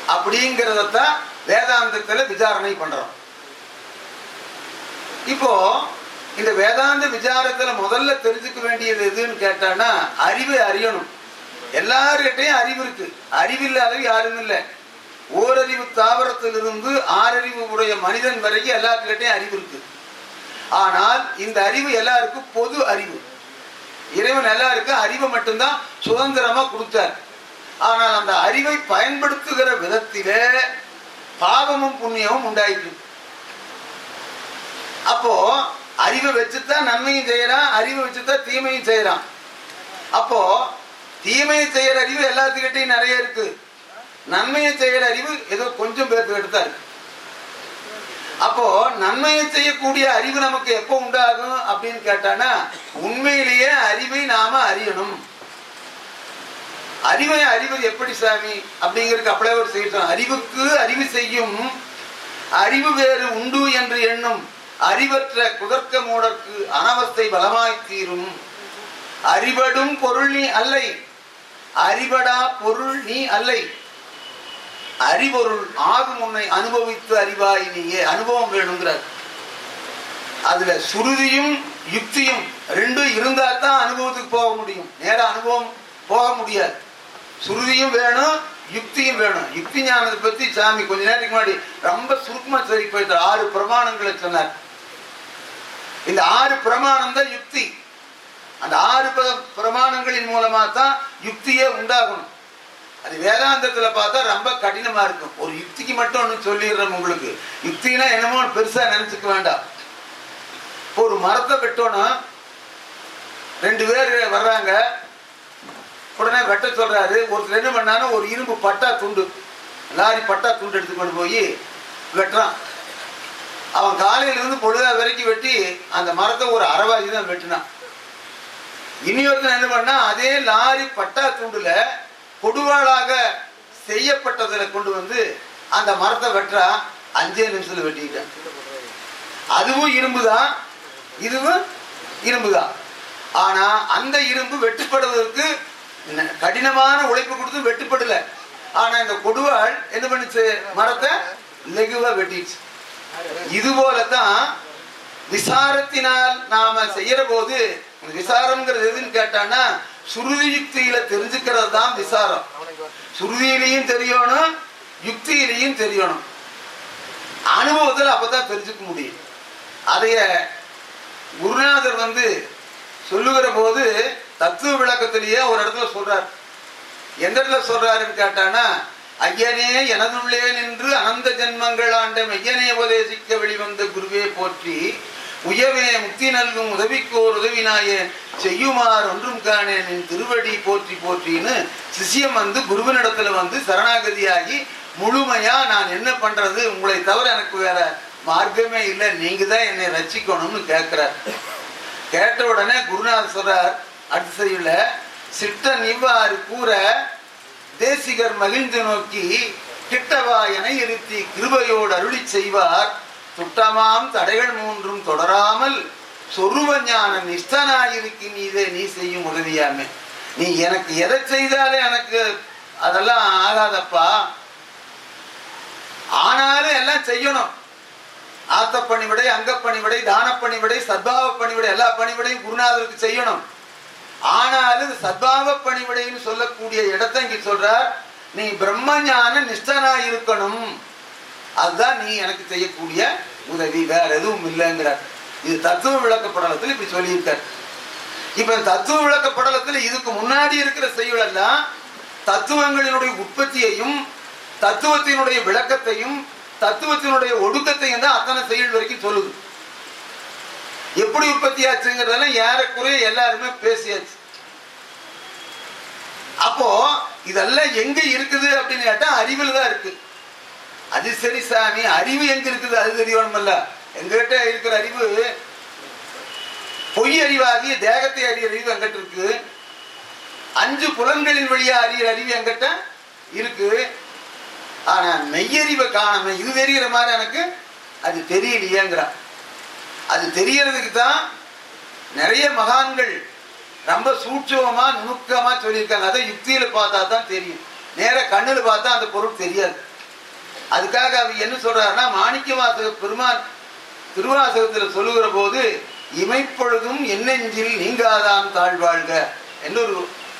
அப்படிங்கிறதத்தான் வேதாந்தத்துல விசாரணை பண்றோம். இப்போ இந்த வேதாந்த விசாரத்துல முதல்ல தெரிஞ்சுக்க வேண்டியது எதுன்னு கேட்டானா அறிவை அறியணும். எல்லார்கிட்டையும் அறிவு இருக்கு. அறிவில்லாத யாரும் இல்லை. ஓரறிவு தாவரத்திலிருந்து ஆறறிவு உடைய மனிதன் வரைக்கும் எல்லாத்துக்கிட்டையும் அறிவு இருக்கு. ஆனால் இந்த அறிவு எல்லாருக்கும் பொது அறிவு. இறைவன் எல்லாருக்கும் அறிவை மட்டும்தான் சுதந்திரமா கொடுத்தார். ஆனால் அந்த அறிவை பயன்படுத்துகிற விதத்திலே பாவமும் புண்ணியமும் உண்டாயிற்று. அப்போ அறிவை வச்சுதான் நன்மையும் செய்யறான் அறிவை வச்சுதான் தீமையும் செய்யறான் அப்போ தீமையை செய்யற அறிவு எல்லாத்துக்கிட்டையும் நிறைய இருக்கு. நன்மையை செய்யற அறிவு ஏதோ கொஞ்சம் பேர்த்துக்கிட்டு தான் இருக்கு. அப்போ நன்மையை செய்யக்கூடிய அறிவு நமக்கு எப்போ உண்டாகும் அப்படின்னு கேட்டானா உண்மையிலேயே அறிவை நாம அறியணும். அறிவை அறிவது எப்படி சாமி? அப்படிங்கிறதுக்கு அப்படியே ஒரு செய்யணும் அறிவுக்கு அறிவு செய்யும் அறிவு வேறு உண்டு என்று எண்ணும் அறிவற்ற குதர்க்க மூடற்கு அனவஸ்தை பலமாய் தீரும். அறிவடும் பொருள் நீ அல்லை. அறிவடா பொருள் நீ அல்லை. அறிவொருள் ஆகும் உன்னை அனுபவித்து அறிவாய் நீயே அனுபவம் வேணுங்கிறார். அதுல சுருதியும் யுக்தியும் ரெண்டும் இருந்தா தான் அனுபவத்துக்கு போக முடியும். நேர அனுபவம் போக முடியாது. சுருதியும் வேணும் யுக்தியும் வேணும். யுக்தி ஞானத்தை பத்தி சாமி கொஞ்ச நேரத்துக்கு முன்னாடி ரொம்ப சுருக்கமா சரி போயிட்டார் ஆறு பிரமாணங்களை சொன்னார். இந்த ஆறு பிரமாணம் தான் யுக்தி. அந்த ஆறு பிரமாணங்களின் மூலமா தான் யுக்தியே உண்டாகணும். அது வேதாந்தத்துல பார்த்தா ரொம்ப கடினமா இருக்கும். ஒரு யுக்திக்கு மட்டும் ஒன்று சொல்லிடுறேன் உங்களுக்கு. யுக்தினா என்னமோ பெருசா நினைச்சுக்க வேண்டாம். இப்போ ஒரு மரத்தை வெட்டோன்னா ரெண்டு பேர் வர்றாங்க. உடனே வெட்ட சொல்றாரு. ஒருத்தர் என்ன பண்ணாரு ஒரு இரும்பு பட்டா துண்டு லாரி பட்டா துண்டு எடுத்து கொண்டு போய் வெட்டுறான். அவன் காலையில இருந்து பொழுதா வரைக்கும் வெட்டி அந்த மரத்தை ஒரு அரைவாசி தான் வெட்டினான். இனியொருத்தன் என்ன பண்ணா அதே லாரி பட்டா துண்டுல கொடுவாளாக செய்யப்பட்டதில் கொண்டு வந்து அந்த மரத்தை வெட்டுறா. அஞ்சே நிமிஷத்தில் வெட்டிக்கிட்டேன். அதுவும் இரும்பு தான் இதுவும் இரும்பு தான் ஆனால் அந்த இரும்பு வெட்டுப்படுவதற்கு கடினமான உழைப்பு கொடுத்து வெட்டுப்படல. ஆனால் இந்த கொடுவாள் என்ன பண்ணுச்சு? மரத்தை லெகுவாக வெட்டிடுச்சு. இது போலதான் விசாரத்தினால் நாம செய்யற போது விசாரம்ங்கிறது எதுன்னு கேட்டான்னா சுருதி யுக்தியில தெரிஞ்சுக்கிறது தான் விசாரம். சுருதியிலையும் தெரியணும் யுக்தியிலையும் தெரியணும். அனுபவத்தில் அப்பதான் தெரிஞ்சுக்க முடியும். அதைய குருநாதர் வந்து சொல்லுகிற போது தத்துவ விளக்கத்திலேயே ஒரு இடத்துல சொல்றார். எந்த இடத்துல சொல்றாருன்னு கேட்டானா ஐயனே எனதுள்ளே நின்று அனந்த ஜென்மங்கள் ஆண்ட மெய்யனே உபதேசிக்க வெளிவந்த குருவே போற்றி உயவே முக்தி நல்கும் உதவிக்கோர் உதவினாய செய்யுமாறு ஒன்றும் காணேன் என் திருவடி போற்றி போற்றின்னு சிஷ்யம் வந்து குருவினிடத்துல வந்து சரணாகதியாகி முழுமையா நான் என்ன பண்றது உங்களை தவிர எனக்கு வேற மார்க்கமே இல்லை நீங்க தான் என்னை ரசிக்கணும்னு கேட்கிறார் கேட்ட உடனே குருநாதர் சொல்றார் அடுத்த செய்யுள்ள சிட்டன் இவ்வாறு கூற தேசிகர் மகிழ்ந்து நோக்கி கிட்டவா என இருத்தி கிருபையோடு அருளி செய்வார். சுட்டமாம் தடைகள் மூன்றும் தொடராமல் சொருவ ஞான நிஷ்டனாயிருக்கு நீ இதை நீ செய்யும் உதவியாமே. நீ எனக்கு எதை செய்தாலே எனக்கு அதெல்லாம் ஆகாதப்பா. ஆனாலும் எல்லாம் செய்யணும். ஆத்த பணிவிடை அங்க பணிவிடை தான பணிவிடை சத்பாவ பணிவிடை எல்லா பணிவிடையும் குருநாதருக்கு செய்யணும். ஆனாலும் சத்பாவ பணிவிடைன்னு சொல்லக்கூடிய இடத்தை இங்க சொல்றார். நீ பிரம்மஞான நிஷ்டனா இருக்கணும் அதுதான் நீ எனக்கு செய்யக்கூடிய உதவி. வேற எதுவும் இல்லைங்கிறார் இது தத்துவ விளக்க படலத்தில் இப்படி சொல்லியிருக்கார். இப்ப தத்துவ விளக்க படலத்தில் இதுக்கு முன்னாடி இருக்கிற செய்யுளெல்லாம் தத்துவங்களினுடைய உற்பத்தியையும் தத்துவத்தினுடைய விளக்கத்தையும் தத்துவத்தினுடைய ஒடுக்கத்தையும் தான் அத்தனை செயல் வரைக்கும் சொல்லுது. எப்படி உற்பத்தி ஆச்சுங்கிறதெல்லாம் ஏறக்குறைய எல்லாருமே பேசியாச்சு. அப்போ இதெல்லாம் எங்க இருக்குது அப்படின்னு கேட்டா அறிவில் தான் இருக்கு. அது சரி சாமி அறிவு எங்க இருக்குது? அது தெரியணுமல்ல. எங்கிட்ட இருக்கிற அறிவு பொய் அறிவாகிய தேகத்தை அறிய அறிவு எங்கிட்ட இருக்கு? அஞ்சு புலன்களின் வழியா அறிகிற அறிவு எங்கிட்ட இருக்கு? ஆனா மெய்யறிவை காணாம இது தெரிகிற மாதிரி எனக்கு அது தெரியலையேங்கிறான் அது தெரியறதுக்கு தான் நிறைய மகான்கள் ரொம்ப சூட்சமா நுணுக்கமா சொல்லியிருக்காங்க. அதை யுக்தியில பார்த்தா தான் தெரியும். நேர கண்ணுல பார்த்தா அந்த பொருள் தெரியாது. அதுக்காக அவர் என்ன சொல்றாருன்னா மாணிக்க வாசக பெருமான் திருவாசகத்தில் சொல்லுகிற போது இமைப்பொழுதும் என்னெஞ்சில் நீங்காதான் தாழ்வாழ்க என்று ஒரு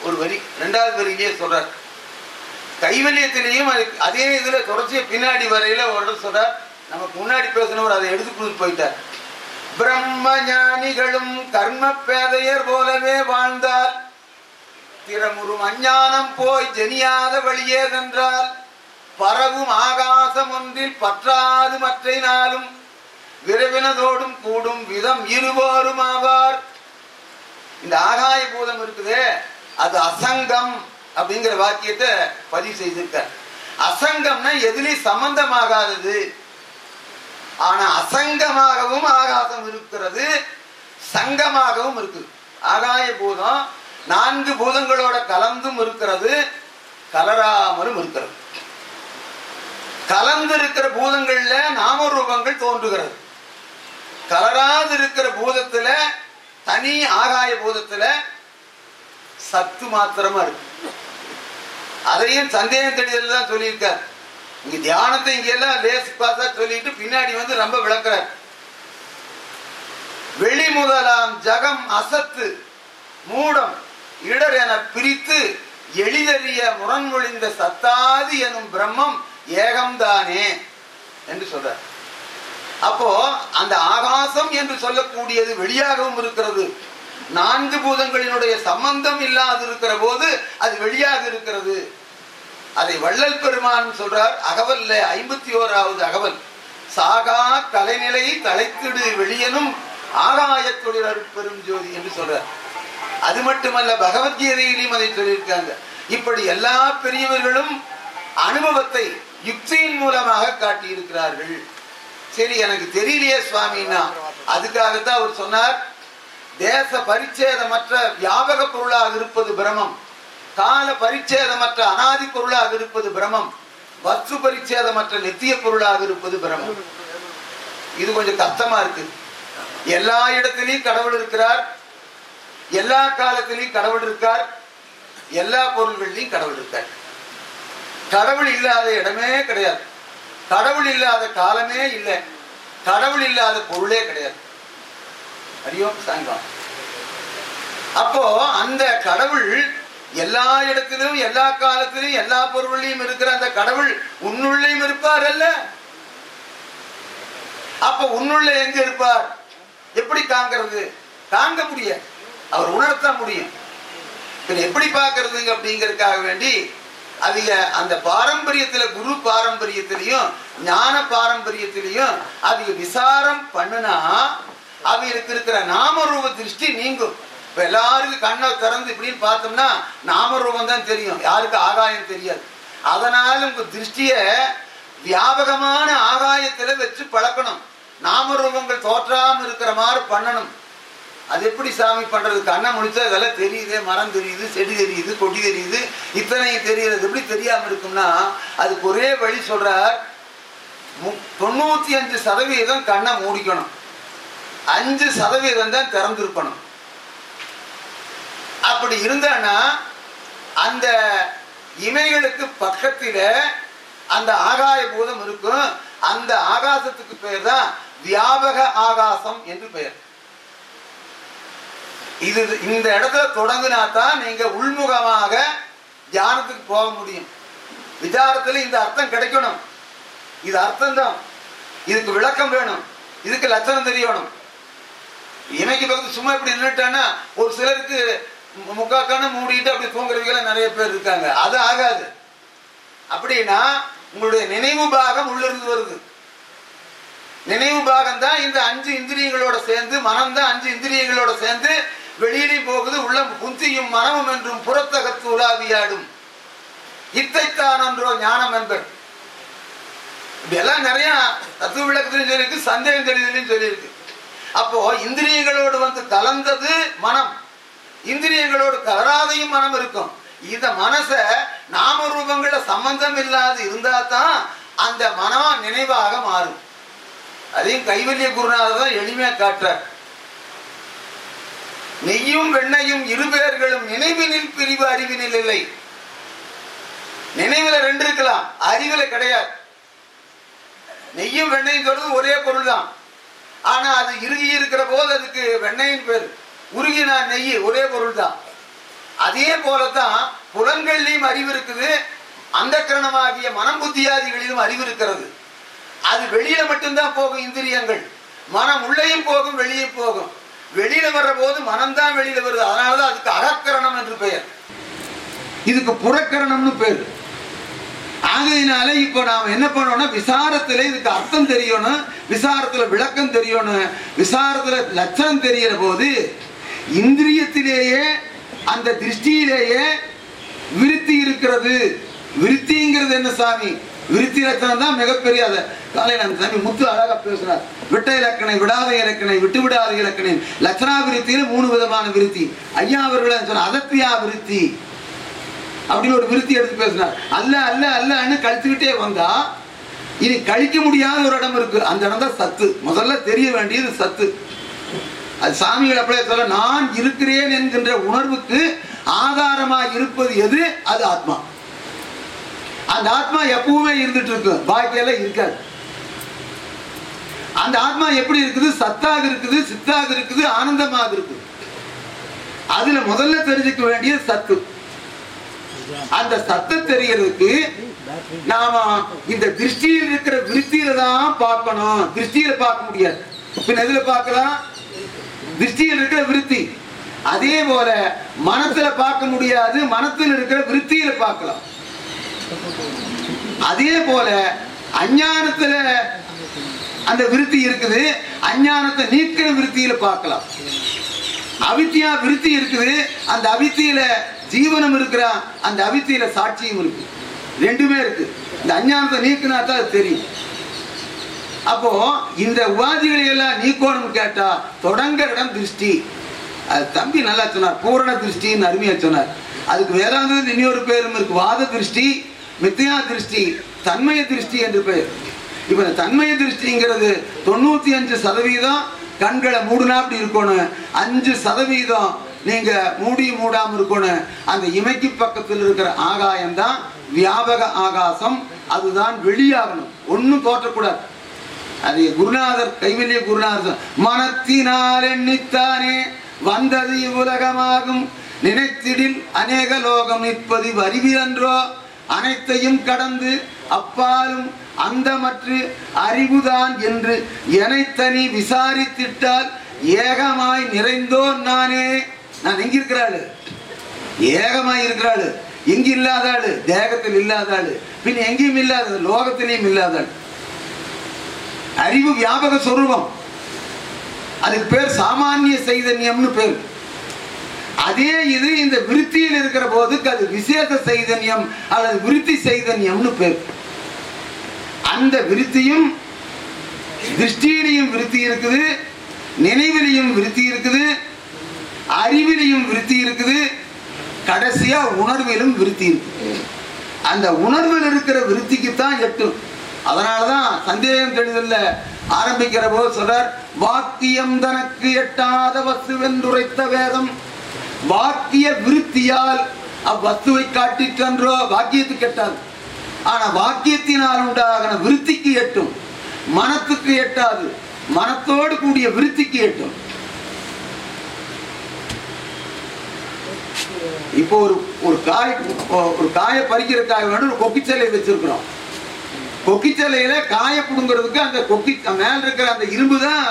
ஒரு வரி ரெண்டாவது வரியிலேயே சொல்றார். கைவல்யத்திலையும் அது அதே இதில் தொடர்ச்சியை பின்னாடி வரையில ஒரு சொல்றார். நமக்கு முன்னாடி பேசினவர் அதை எடுத்து கொடுத்து போயிட்டார். பிரம்ம ஞானிகளும் கர்ம பேதையர் போலவே வாழ்ந்தால் திறமுறும் அஞ்ஞானம் போய் ஜெனியாத வழியே சென்றால் பரவும் ஆகாசம் ஒன்றில் பற்றாது மற்றை நாளும் விரைவினதோடும் கூடும் விதம் இருவோரும் ஆவார் இந்த ஆகாய பூதம் இருக்குதே அது அசங்கம் அப்படிங்கிற வாக்கியத்தை பதிவு செய்திருக்க அசங்கம்னா எதிலே சம்பந்தமாகாதது. ஆனா அசங்கமாகவும் ஆகாசம் இருக்கிறது சங்கமாகவும் இருக்கு ஆகாய பூதம் நான்கு பூதங்களோட கலந்தும் இருக்கிறது கலராமலும் இருக்கிறது. கலந்து இருக்கிற பூதங்கள்ல நாம ரூபங்கள் தோன்றுகிறது. கலராது இருக்கிற பூதத்துல தனி ஆகாய பூதத்துல சத்து மாத்திரமா இருக்கு. அதையும் சந்தேகம் தெளிதல் தான் சொல்லியிருக்கார். இங்க தியானத்தை இங்க எல்லாம் லேஸ் பார்த்தா சொல்லிட்டு பின்னாடி வந்து ரொம்ப விளக்குறார். வெளி முதலாம் ஜகம் அசத்து மூடம் இடர் என பிரித்து எளிதறிய முரண்மொழிந்த சத்தாதி எனும் பிரம்மம் ஏகம்தானே என்று சொல்றார். அப்போ அந்த ஆகாசம் என்று சொல்லக்கூடியது வெளியாகவும் இருக்கிறது. நான்கு பூதங்களினுடைய சம்பந்தம் இல்லாது இருக்கிற போது அது வெளியாக இருக்கிறது. அதை வள்ளல் பெருமான் சொல்றார் அகவல்ல ஐம்பத்தி ஓராவது அகவல். சாகா தலைநிலை தலைத்திடு வெளியனும் ஆகாயத்தொழில் பெரும் ஜோதி என்று சொல்றார். அது மட்டுமல்ல பகவத்கீதையிலையும் அதை சொல்லியிருக்காங்க. இப்படி எல்லா பெரியவர்களும் அனுபவத்தை யுக்தியின் மூலமாக காட்டியிருக்கிறார்கள். சரி எனக்கு தெரியலையே சுவாமின்னா. அதுக்காகத்தான் அவர் சொன்னார் தேச பரிச்சேதமற்ற வியாபக பொருளாக இருப்பது பிரமம். கால பரிச்சேதமற்ற அனாதி பொருளாக இருப்பது பிரமம். வஸ்து பரிச்சேதமற்ற நித்திய பொருளாக இருப்பது பிரமம். இது கொஞ்சம் கஷ்டமா இருக்கு. எல்லா இடத்திலையும் கடவுள் இருக்கிறார். எல்லா காலத்திலையும் கடவுள் இருக்கார். எல்லா பொருள்கள்லையும் கடவுள் இருக்கார். கடவுள் இல்லாத இடமே கிடையாது. கடவுள் இல்லாத காலமே இல்லை. கடவுள் இல்லாத பொருளே கிடையாது. அறியோம் சாயங்காலம் அப்போ அந்த கடவுள் எல்லா இடத்திலும் எல்லா காலத்திலும் எல்லா பொருளையும் இருக்கிற அந்த கடவுள் உன்னுள்ளேயும் இருப்பார் அல்ல? அப்ப உன்னுள்ள எங்க இருப்பார்? எப்படி தாங்கிறது? தாங்க முடியாது. அவர் உணர்த்த முடியும். எப்படி பார்க்கறதுங்க அப்படிங்கறதுக்காக வேண்டி அவங்க அந்த பாரம்பரியத்துல குரு பாரம்பரியத்திலையும் ஞான பாரம்பரியத்திலையும் அவங்க விசாரம் பண்ணுனா அவங்களுக்கு இருக்கிற நாமரூப திருஷ்டி நீங்கும். இப்ப எல்லாருக்கும் கண்ணை திறந்து இப்படின்னு பார்த்தோம்னா நாமரூபம் தான் தெரியும். யாருக்கு ஆகாயம் தெரியாது. அதனால உங்க திருஷ்டிய வியாபகமான ஆகாயத்துல வச்சு பழக்கணும். நாமரூபங்கள் தோற்றாம இருக்கிற மாதிரி பண்ணணும். அது எப்படி சாமி பண்றது? கண்ணை முடிச்சா இதெல்லாம் தெரியுது மரம் தெரியுது செடி தெரியுது கொடி தெரியுது. இத்தனையும் தெரியுது எப்படி தெரியாம இருக்கும்னா அதுக்கு ஒரே வழி சொல்றார் மு- தொண்ணூத்தி அஞ்சு சதவீதம் கண்ணை மூடிக்கணும். அஞ்சு சதவீதம் தான் திறந்திருக்கணும். அப்படி இருந்தானா அந்த இமைகளுக்கு பக்கத்தில அந்த ஆகாய பூதம் இருக்கும். அந்த ஆகாசத்துக்கு பெயர் தான் வியாபக ஆகாசம் என்று பெயர். இது இந்த இடத்துல தொடங்கினா தான் நீங்க உள்முகமாக தியானத்துக்கு போக முடியும். விசாரத்தில் இந்த அர்த்தம் கிடைக்கணும். இது அர்த்தம் தான் இதுக்கு விளக்கம் வேணும். இதுக்கு லட்சணம் தெரியணும். இன்னைக்கு பக்கத்து சும்மா இப்படி நின்றுட்டான்னா ஒரு சிலருக்கு மு- முக்கா கண்ணு மூடிட்டு அப்படி தூங்குறவங்க நிறைய பேர் இருக்காங்க. அது ஆகாது. அப்படின்னா உங்களுடைய நினைவு பாகம் உள்ளிருந்து வருது. நினைவு பாகம் தான் இந்த அஞ்சு இந்திரியங்களோட சேர்ந்து மனம் தான் அஞ்சு இந்திரியங்களோட சேர்ந்து வெளியிலே போகுது உள்ளம் குந்தியும் மனமும் என்றும் புறத்தகத்து உலாவியாடும். இத்தைத்தான் என்றோ ஞானம் என்பர். இப்படியெல்லாம் நிறைய தத்துவ விளக்கத்திலும் சொல்லியிருக்கு சந்தேகம் தெளிதலையும் சொல்லியிருக்கு. அப்போ இந்திரியங்களோடு வந்து கலந்தது மனம். இந்திரியங்களோடு கலராதையும் மனம் இருக்கும். இந்த மனச நாம ரூபங்கள சம்பந்தம் இல்லாது இருந்தா தான் அந்த மனம் நினைவாக மாறும். அதையும் கைவல்ய குருநாதர் தான் எளிமையா காட்டுறார். நெய்யும் வெண்ணையும் இருபேர்களும் நினைவினில் பிரிவு அறிவினில் இல்லை. நினைவில் ரெண்டு இருக்கலாம் அறிவில் கிடையாது. நெய்யும் வெண்ணையும் சொல்றது ஒரே பொருள் தான் ஆனா அது இறுகி இருக்கிற போது அதுக்கு வெண்ணெயின் பேர். உருகினா நெய் ஒரே பொருள் தான் அதே போலதான் புலன்கள்லையும் அறிவு இருக்குது அந்த கரணமாகிய மனம் புத்தியாதிகளிலும் அறிவு இருக்கிறது. அது வெளியில மட்டும்தான் போகும் இந்திரியங்கள். மனம் உள்ளேயும் போகும் வெளியே போகும். வெளியில வர்ற போது மனம்தான் வெளியில வருது. அதனாலதான் அதுக்கு அகக்கரணம் என்று பெயர். இதுக்கு புறக்கரணம்னு பேர். ஆகையினால இப்போ நாம் என்ன பண்ணோம்னா விசாரத்துல இதுக்கு அர்த்தம் தெரியணும் விசாரத்துல விளக்கம் தெரியணும் விசாரத்துல லட்சணம் தெரியற போது இந்திரியத்திலேயே அந்த திருஷ்டியிலேயே விருத்தி இருக்கிறது. விருத்திங்கிறது என்ன சாமி? விருத்தி லட்சணம் தான் மிகப்பெரிய அதை. காலையில் அந்த சாமி முத்து அழகாக பேசுறார். விட்ட இலக்கணை விடாத இலக்கணை விட்டு விடாத இலக்கணை. லட்சணா விருத்தியில் மூணு விதமான விருத்தி. ஐயா அவர்கள் சொன்ன அதத்தியா விருத்தி அப்படின்னு ஒரு விருத்தி எடுத்து பேசினார். அல்ல அல்ல அல்லன்னு கழிச்சுக்கிட்டே வந்தா இனி கழிக்க முடியாத ஒரு இடம் இருக்கு. அந்த இடம் தான் சத்து. முதல்ல தெரிய வேண்டியது சத்து. அது சாமிகள் அப்படியே சொல்ல நான் இருக்கிறேன் என்கின்ற உணர்வுக்கு ஆதாரமாக இருப்பது எது? அது ஆத்மா. அந்த ஆத்மா எப்பவுமே இருந்துட்டு இருக்கு. பாக்கியெல்லாம் இருக்காது. அந்த ஆத்மா எப்படி இருக்குது? சத்தாக இருக்குது சித்தாக இருக்குது ஆனந்தமாக இருக்குது. அதுல முதல்ல தெரிஞ்சுக்க வேண்டிய சத்து. அந்த சத்தம் தெரியறதுக்கு நாம இந்த திருஷ்டியில் இருக்கிற விருத்தியில தான் பார்க்கணும். திருஷ்டியில பார்க்க முடியாது. பின் எதுல பார்க்கலாம்? திருஷ்டியில் இருக்கிற விருத்தி. அதே போல மனத்துல பார்க்க முடியாது. மனத்தில் இருக்கிற விருத்தியில பார்க்கலாம். அதே போல அஞ்ஞானத்துல அந்த விருத்தி இருக்குது அஞ்ஞானத்தை நீக்கிற விருத்தியில பார்க்கலாம். அவித்தியா விருத்தி இருக்குது அந்த அவித்தியில ஜீவனம் இருக்கிறான் அந்த அவித்தியில சாட்சியும் இருக்கு. ரெண்டுமே இருக்கு. இந்த அஞ்ஞானத்தை நீக்கினா தான் அது தெரியும். அப்போ இந்த உபாதிகளை எல்லாம் நீக்கோணும் கேட்டா தொடங்க இடம் திருஷ்டி. அது தம்பி நல்லா சொன்னார் பூரண திருஷ்டின்னு அருமையா சொன்னார். அதுக்கு வேதாந்தத்தில் இன்னொரு பேரும் இருக்கு வாத திருஷ்டி. மித்தியா திருஷ்டி தன்மய திருஷ்டி என்று பெயர். இப்போ இந்த தன்மய திருஷ்டிங்கிறது தொண்ணூற்றி அஞ்சு சதவீதம் கண்களை மூடுனா அப்படி இருக்கணும். அஞ்சு சதவீதம் நீங்க மூடி மூடாமல் இருக்கணும். அந்த இமைக்கு பக்கத்தில் இருக்கிற ஆகாயம் தான் வியாபக ஆகாசம். அதுதான் வெளியாகணும். ஒன்றும் தோற்றக்கூடாது. அது குருநாதர் கைவல்லிய குருநாதர் மனத்தினால் எண்ணித்தானே வந்தது இவ்வுலகமாகும். நினைத்திடில் அநேக லோகம் நிற்பது அறிவிலன்றோ அனைத்தையும் கடந்து அப்பாலும் அந்தமற்று அறிவுதான் என்று எனைத்தனி விசாரித்திட்டால் ஏகமாய் நிறைந்தோன் நானே. நான் எங்க இருக்கிறாள் ஏகமாய் இருக்கிறாளு. எங்க இல்லாத ஆளு தேகத்தில் இல்லாத ஆளு பின் எங்கேயும் இல்லாத லோகத்திலையும் இல்லாத ஆள் அறிவு வியாபக சொரூபம். அதுக்கு பேர் சாமானிய சைதன்யம்னு பேர். அதே இது இந்த விருத்தியில் இருக்கிற போதுக்கு அது விசேஷ சைதன்யம் அல்லது விருத்தி சைதன்யம்னு பேர். அந்த விருத்தியும் திருஷ்டியிலையும் விருத்தி இருக்குது நினைவிலையும் விருத்தி இருக்குது அறிவிலையும் விருத்தி இருக்குது கடைசியா உணர்விலும் விருத்தி இருக்கு அந்த உணர்வில் இருக்கிற விருத்திக்கு தான் எட்டும் அதனாலதான் சந்தேகம் தெளிதல்ல. ஆரம்பிக்கிற போது சொல்றார் வாக்கியம் தனக்கு எட்டாத வஸ்துவென்றுரைத்த வேதம். வாக்கிய விருத்தியால் அவ்வஸ்துவை காட்டிற்றன்றோ வாக்கியத்துக்கு எட்டாது ஆனா வாக்கியத்தினால் உண்டாகின விருத்திக்கு எட்டும் மனத்துக்கு எட்டாது மனத்தோடு கூடிய விருத்திக்கு எட்டும் இப்போ ஒரு ஒரு காய் ஒரு காயை பறிக்கிறதுக்காக வேண்டி ஒரு கொக்கிச்சலை வச்சிருக்கிறோம். கொக்கிச்சலையில காயை பிடுங்கிறதுக்கு அந்த கொக்கி மேல இருக்கிற அந்த இரும்பு தான்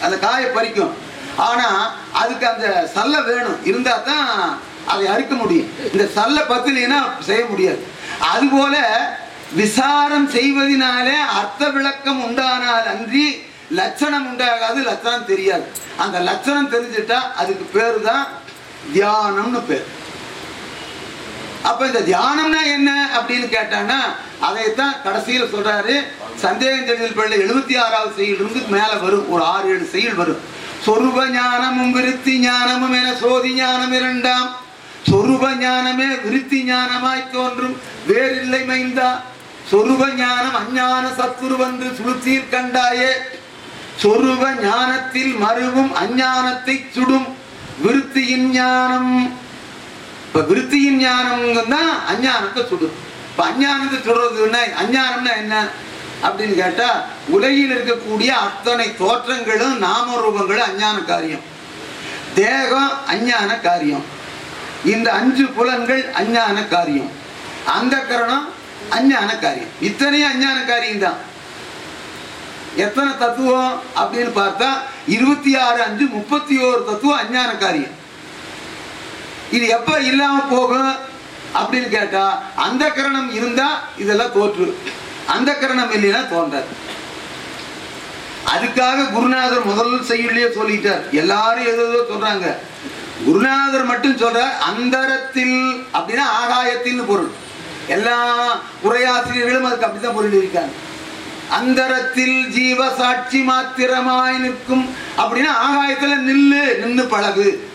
அந்த காயை பறிக்கும். ஆனா அதுக்கு அந்த சல்லை வேணும். இருந்தா தான் அதை அறுக்க முடியும். இந்த சல்லை பத்தினா செய்ய முடியாது. அதுபோல விசாரம் செய்வதனாலே அர்த்த விளக்கம் உண்டானால் அன்றி லட்சணம் உண்டாகாது லட்சணம் தெரியாது. அந்த லட்சணம் தெரிஞ்சுட்டா அதுக்கு பேர் தான் தியானம்னு பேர். அப்ப இந்த தியானம்னா என்ன அப்படின்னு கேட்டான்னா அதைத்தான் கடைசியில சொல்றாரு. சந்தேகம் தெளிதல் பிள்ளை எழுபத்தி ஆறாவது செயல் இருந்து மேல வரும். ஒரு ஆறு ஏழு செயல் வரும். சொருப ஞானமும் விருத்தி ஞானமும் என சோதி ஞானம் இரண்டாம். சொருப ஞானமே விருத்தி ஞானமாய் தோன்றும். வேறில்லை மைந்தா. சொருப ஞானம் அஞ்ஞான சத்துரு வந்து சுளுத்தீர் கண்டாயே. சொருப ஞானத்தில் மறுவும் அஞ்ஞானத்தை சுடும் விருத்தியின் ஞானம். இப்ப விருத்தியின் ஞானம் தான் அஞ்ஞானத்தை சுடும். இப்ப அஞ்ஞானத்தை சுடுறதுன்னா அஞ்ஞானம்னா என்ன? அப்படின்னு கேட்டா உலகில் இருக்கக்கூடிய அத்தனை தோற்றங்களும் நாம ரூபங்களும் அஞ்ஞான காரியம். தேகம் அஞ்ஞான காரியம். இந்த அஞ்சு புலன்கள் அஞ்ஞான காரியம். அந்த கரணம் அஞ்ஞான காரியம். இத்தனையும் அஞ்ஞான காரியம் தான் எத்தனை தத்துவம் அப்படின்னு பார்த்தா இருபத்தி ஆறு அஞ்சு முப்பத்தி ஓரு தத்துவம் அஞ்ஞான காரியம். இது எப்ப இல்லாம போகும் அப்படின்னு கேட்டா அந்த கரணம் இருந்தா இதெல்லாம் தோற்று. அந்த கரணம் இல்லைன்னா தோன்றாது அதுக்காக குருநாதர் முதல் செய்யுள்ளே சொல்லிட்டார். எல்லாரும் ஏதோ சொல்றாங்க. குருநாதர் மட்டும் சொல்றார் அந்தரத்தில் அப்படின்னா ஆகாயத்தில்னு பொருள். எல்லா உரையாசிரியர்களும் அதுக்கு அப்படிதான் பொருள் இருக்காங்க. அந்தரத்தில் ஜீவ சாட்சி மாத்திரமாய் நிற்கும். அப்படின்னா ஆகாயத்துல நில்லு நின்று பழகு.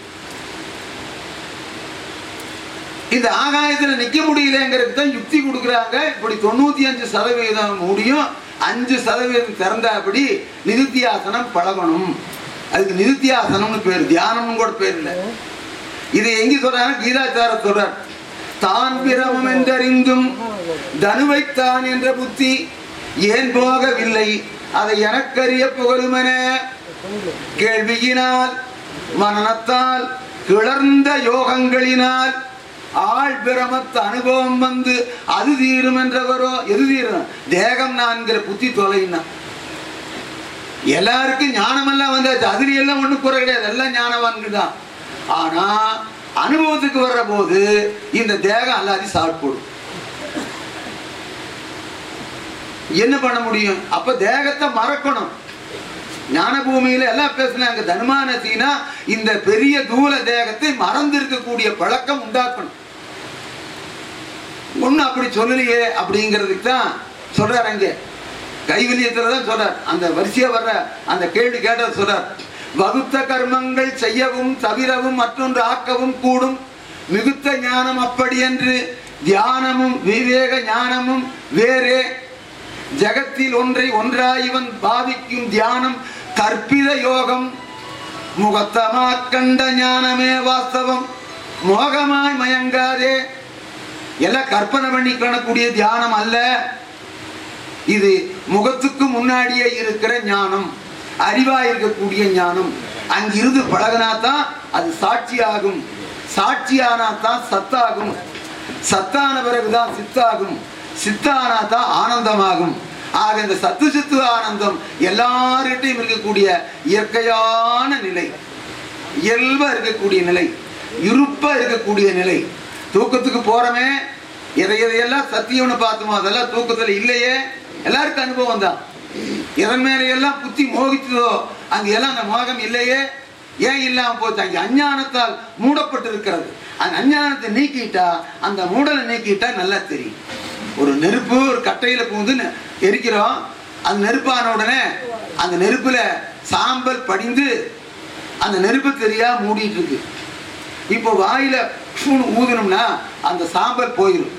இந்த ஆகாயத்தில் நிற்க முடியலங்கிறதுக்கு தான் யுக்தி கொடுக்குறாங்க. இப்படி தொண்ணூத்தி அஞ்சு சதவீதம் முடியும். அஞ்சு சதவீதம் திறந்தாபடி நிருத்தியாசனம் பழகணும். அதுக்கு நிருத்தியாசனம்னு பேர். தியானம்னு கூட பேர் இல்லை. இதை எங்க சொல்றாங்க கீதாச்சார சொல்றார். தான் பிரமம் என்றறிந்தும் தனுவைத்தான் என்ற புத்தி ஏன் போகவில்லை? அதை எனக்கறிய புகழுமென கேள்வியினால் மனநத்தால் கிளர்ந்த யோகங்களினால் ஆள் பிரமத்து அனுபவம் வந்து அது தீரும் என்றவரோ எது தீரும்? தேகம் நான்கிற புத்தி தொலைன்னா. எல்லாருக்கும் ஞானமெல்லாம் வந்தாச்சு. அதுல எல்லாம் ஒண்ணும் குறை கிடையாது. எல்லாம் ஞானவான்கு தான் ஆனா அனுபவத்துக்கு வர்ற போது இந்த தேகம் எல்லாத்தையும் சாப்பிடும். என்ன பண்ண முடியும்? அப்ப தேகத்தை மறக்கணும். ஞான பூமியில எல்லாம் பேசினாங்க. தனுமானத்தினா இந்த பெரிய தூல தேகத்தை மறந்து இருக்கக்கூடிய பழக்கம் உண்டாக்கணும். ஒன்றும் அப்படி சொல்லலையே அப்படிங்கிறதுக்கு தான் சொல்கிறார் அங்கே. கைவிலியத்துல தான் சொல்கிறார் அந்த வரிசையாக வர்ற அந்த கேள்வி கேட்ட சொல்கிறார் வகுத்த கர்மங்கள் செய்யவும் தவிரவும் மற்றொன்று ஆக்கவும் கூடும். மிகுத்த ஞானம் அப்படி என்று தியானமும் விவேக ஞானமும் வேறே. ஜகத்தில் ஒன்றை ஒன்றாய் இவன் பாவிக்கும் தியானம் கற்பித யோகம். முகத்தமா கண்ட ஞானமே வாஸ்தவம். மோகமாய் மயங்காதே. எல்லாம் கற்பனை பண்ணி காணக்கூடிய தியானம் அல்ல. இது முகத்துக்கு முன்னாடியே இருக்கிற ஞானம் அறிவா இருக்கக்கூடிய ஞானம். அங்கிருந்து பழகினா தான் அது சாட்சியாகும். சாட்சியானா தான் சத்தாகும். சத்தான பிறகுதான் சித்தாகும். சித்தானா தான் ஆனந்தமாகும். ஆக இந்த சத்து சித்து ஆனந்தம் எல்லார்கிட்டையும் இருக்கக்கூடிய இயற்கையான நிலை. இயல்பா இருக்கக்கூடிய நிலை. இருப்பா இருக்கக்கூடிய நிலை. தூக்கத்துக்கு போறமே. எதை எதையெல்லாம் சத்தியம்னு பார்த்தோமோ அதெல்லாம் தூக்கத்துல இல்லையே. எல்லாருக்கும் அனுபவம் தான். இதன் மேலையெல்லாம் எல்லாம் புத்தி மோகித்ததோ அங்க எல்லாம் அந்த மோகம் இல்லையே. ஏன் இல்லாம போச்சு? அங்கே அஞ்ஞானத்தால் மூடப்பட்டு இருக்கிறது அந்த அஞ்ஞானத்தை நீக்கிட்டா அந்த மூடலை நீக்கிட்டா நல்லா தெரியும். ஒரு நெருப்பு ஒரு கட்டையில பூந்து நெ- எரிக்கிறோம். அந்த நெருப்பான உடனே அந்த நெருப்புல சாம்பல் படிந்து அந்த நெருப்பு தெரியா மூடிட்டு இருக்கு. இப்போ வாயில் ஃபூன்னு ஊதுனோம்னா அந்த சாம்பல் போயிடும்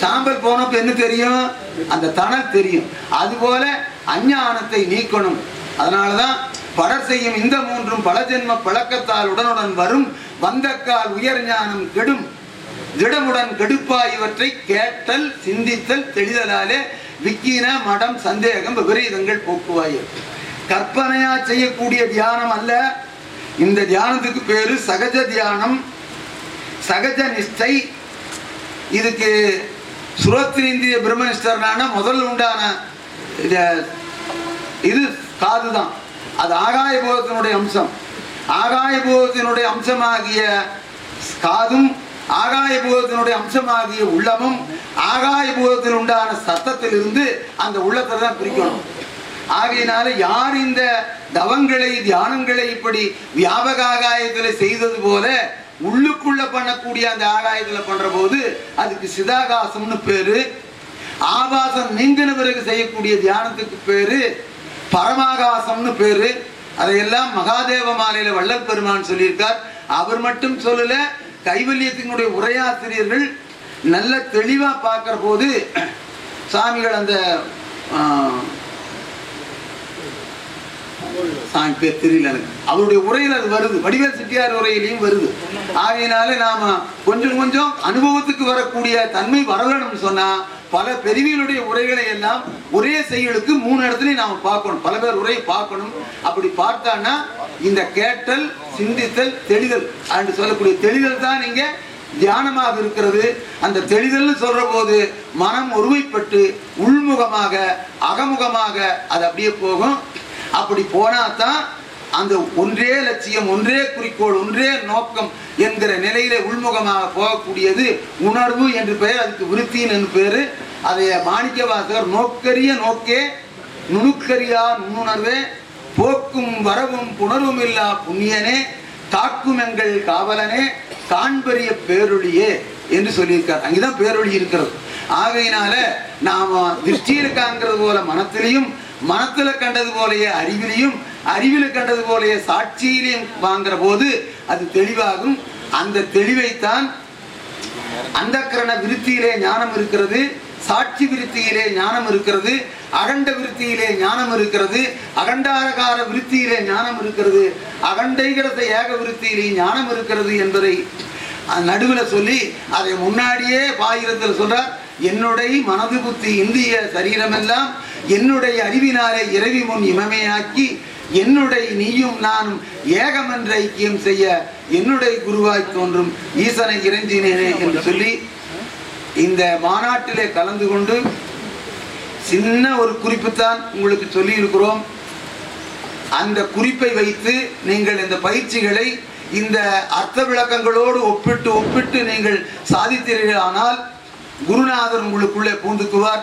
சாம்பல் போனப்போ என்ன தெரியும்? அந்த தணல் தெரியும். அதுபோல அஞ்ஞானத்தை நீக்கணும். அதனாலதான் படர் செய்யும் இந்த மூன்றும் பல ஜென்ம பழக்கத்தால் உடனுடன் வரும். வந்தக்கால் உயர் ஞானம் கெடும். திடமுடன் கெடுப்பா இவற்றை கேட்டல் சிந்தித்தல் தெளிதலாலே விக்கின மடம் சந்தேகம் விபரீதங்கள் போக்குவாயு. கற்பனையா செய்யக்கூடிய தியானம் அல்ல. இந்த தியானத்துக்கு பேரு சகஜ தியானம் சகஜ நிஷ்டை. இதுக்கு சுரத்திரிந்திய பிரம்மனிஷ்டர்னான முதல் உண்டான இது காது தான் அது ஆகாய போகத்தினுடைய அம்சம். ஆகாய போகத்தினுடைய அம்சமாகிய காதும் ஆகாய பூதத்தினுடைய அம்சமாகிய உள்ளமும் ஆகாய பூதத்தில் உண்டான சத்தத்திலிருந்து அந்த உள்ளத்தை தான் பிரிக்கணும். ஆகையினால யார் இந்த தவங்களை தியானங்களை இப்படி வியாபக ஆகாயத்தில் செய்தது போல உள்ளுக்குள்ள பண்ணக்கூடிய அந்த ஆகாயத்துல பண்ற போது அதுக்கு சிதாகாசம்னு பேரு. ஆபாசம் நீங்கின பிறகு செய்யக்கூடிய தியானத்துக்கு பேரு பரமாகாசம்னு பேரு. அதையெல்லாம் மகாதேவ மாலையில வள்ளல் பெருமான் சொல்லியிருக்கார். அவர் மட்டும் சொல்லல கைவல்யத்தினுடைய உரையாசிரியர்கள் நல்ல தெளிவா பார்க்கிற போது சாமிகள் அந்த சாமி பேர் தெரியல எனக்கு. அவருடைய உரையில் அது வருது. வடிவேல் செட்டியார் உரையிலையும் வருது. ஆகையினாலே நாம கொஞ்சம் கொஞ்சம் அனுபவத்துக்கு வரக்கூடிய தன்மை வரலன்னு சொன்னா பல பெரியவர்களுடைய உரைகளை எல்லாம் ஒரே செயலுக்கு மூணு இடத்துலையும் நாம பார்க்கணும். பல பேர் உரையை பார்க்கணும். அப்படி பார்த்தான்னா இந்த கேட்டல் சிந்தித்தல் தெளிதல் அப்படின்னு சொல்லக்கூடிய தெளிதல் தான் இங்க தியானமாக இருக்கிறது. அந்த தெளிதல்னு சொல்ற போது மனம் ஒருமைப்பட்டு உள்முகமாக அகமுகமாக அது அப்படியே போகும். அப்படி போனா தான் அந்த ஒன்றே லட்சியம் ஒன்றே குறிக்கோள் ஒன்றே நோக்கம் என்கிற நிலையில உள்முகமாக போகக்கூடியது உணர்வு என்று பெயர் அதுக்கு விருத்தின் என்று பேரு. அதை மாணிக்க வாசகர் நோக்கரிய நோக்கே நுணுக்கரியா நுண்ணுணர்வே போக்கும் வரவும் புணர்வும் இல்லா புண்ணியனே தாக்கும் எங்கள் காவலனே காண்பரிய பேரொழியே என்று சொல்லியிருக்கார். அங்கேதான் பேரொழி இருக்கிறது. ஆகையினால நாம திருஷ்டி இருக்காங்கிறது போல மனத்திலையும் மனத்துல கண்டது போலயே அறிவிலையும் அறிவில கண்டது போலயே சாட்சியிலையும் வாங்குற போது அது தெளிவாகும். அந்த தெளிவைத்தான் அந்தக்கரண விருத்தியிலே ஞானம் இருக்கிறது சாட்சி விருத்தியிலே ஞானம் இருக்கிறது அகண்ட விருத்தியிலே ஞானம் இருக்கிறது அகண்டாரகார விருத்தியிலே ஞானம் இருக்கிறது அகண்டைகிறத ஏக விருத்தியிலே ஞானம் இருக்கிறது என்பதை நடுவில் சொல்லி அதை முன்னாடியே பாயிரத்தில் சொல்றார் என்னுடைய மனது புத்தி இந்திய சரீரமெல்லாம் என்னுடைய அறிவினாலே இறைவி முன் இமமையாக்கி என்னுடைய நீயும் நானும் ஏகமென்ற ஐக்கியம் செய்ய என்னுடைய குருவாய் தோன்றும் ஈசனை இறைஞ்சினேனே என்று சொல்லி இந்த மாநாட்டிலே கலந்து கொண்டு சின்ன ஒரு குறிப்பு தான் உங்களுக்கு சொல்லியிருக்கிறோம். அந்த குறிப்பை வைத்து நீங்கள் இந்த பயிற்சிகளை இந்த அர்த்த விளக்கங்களோடு ஒப்பிட்டு ஒப்பிட்டு நீங்கள் சாதித்தீர்கள். ஆனால் குருநாதர் உங்களுக்குள்ளே பூந்துக்குவார்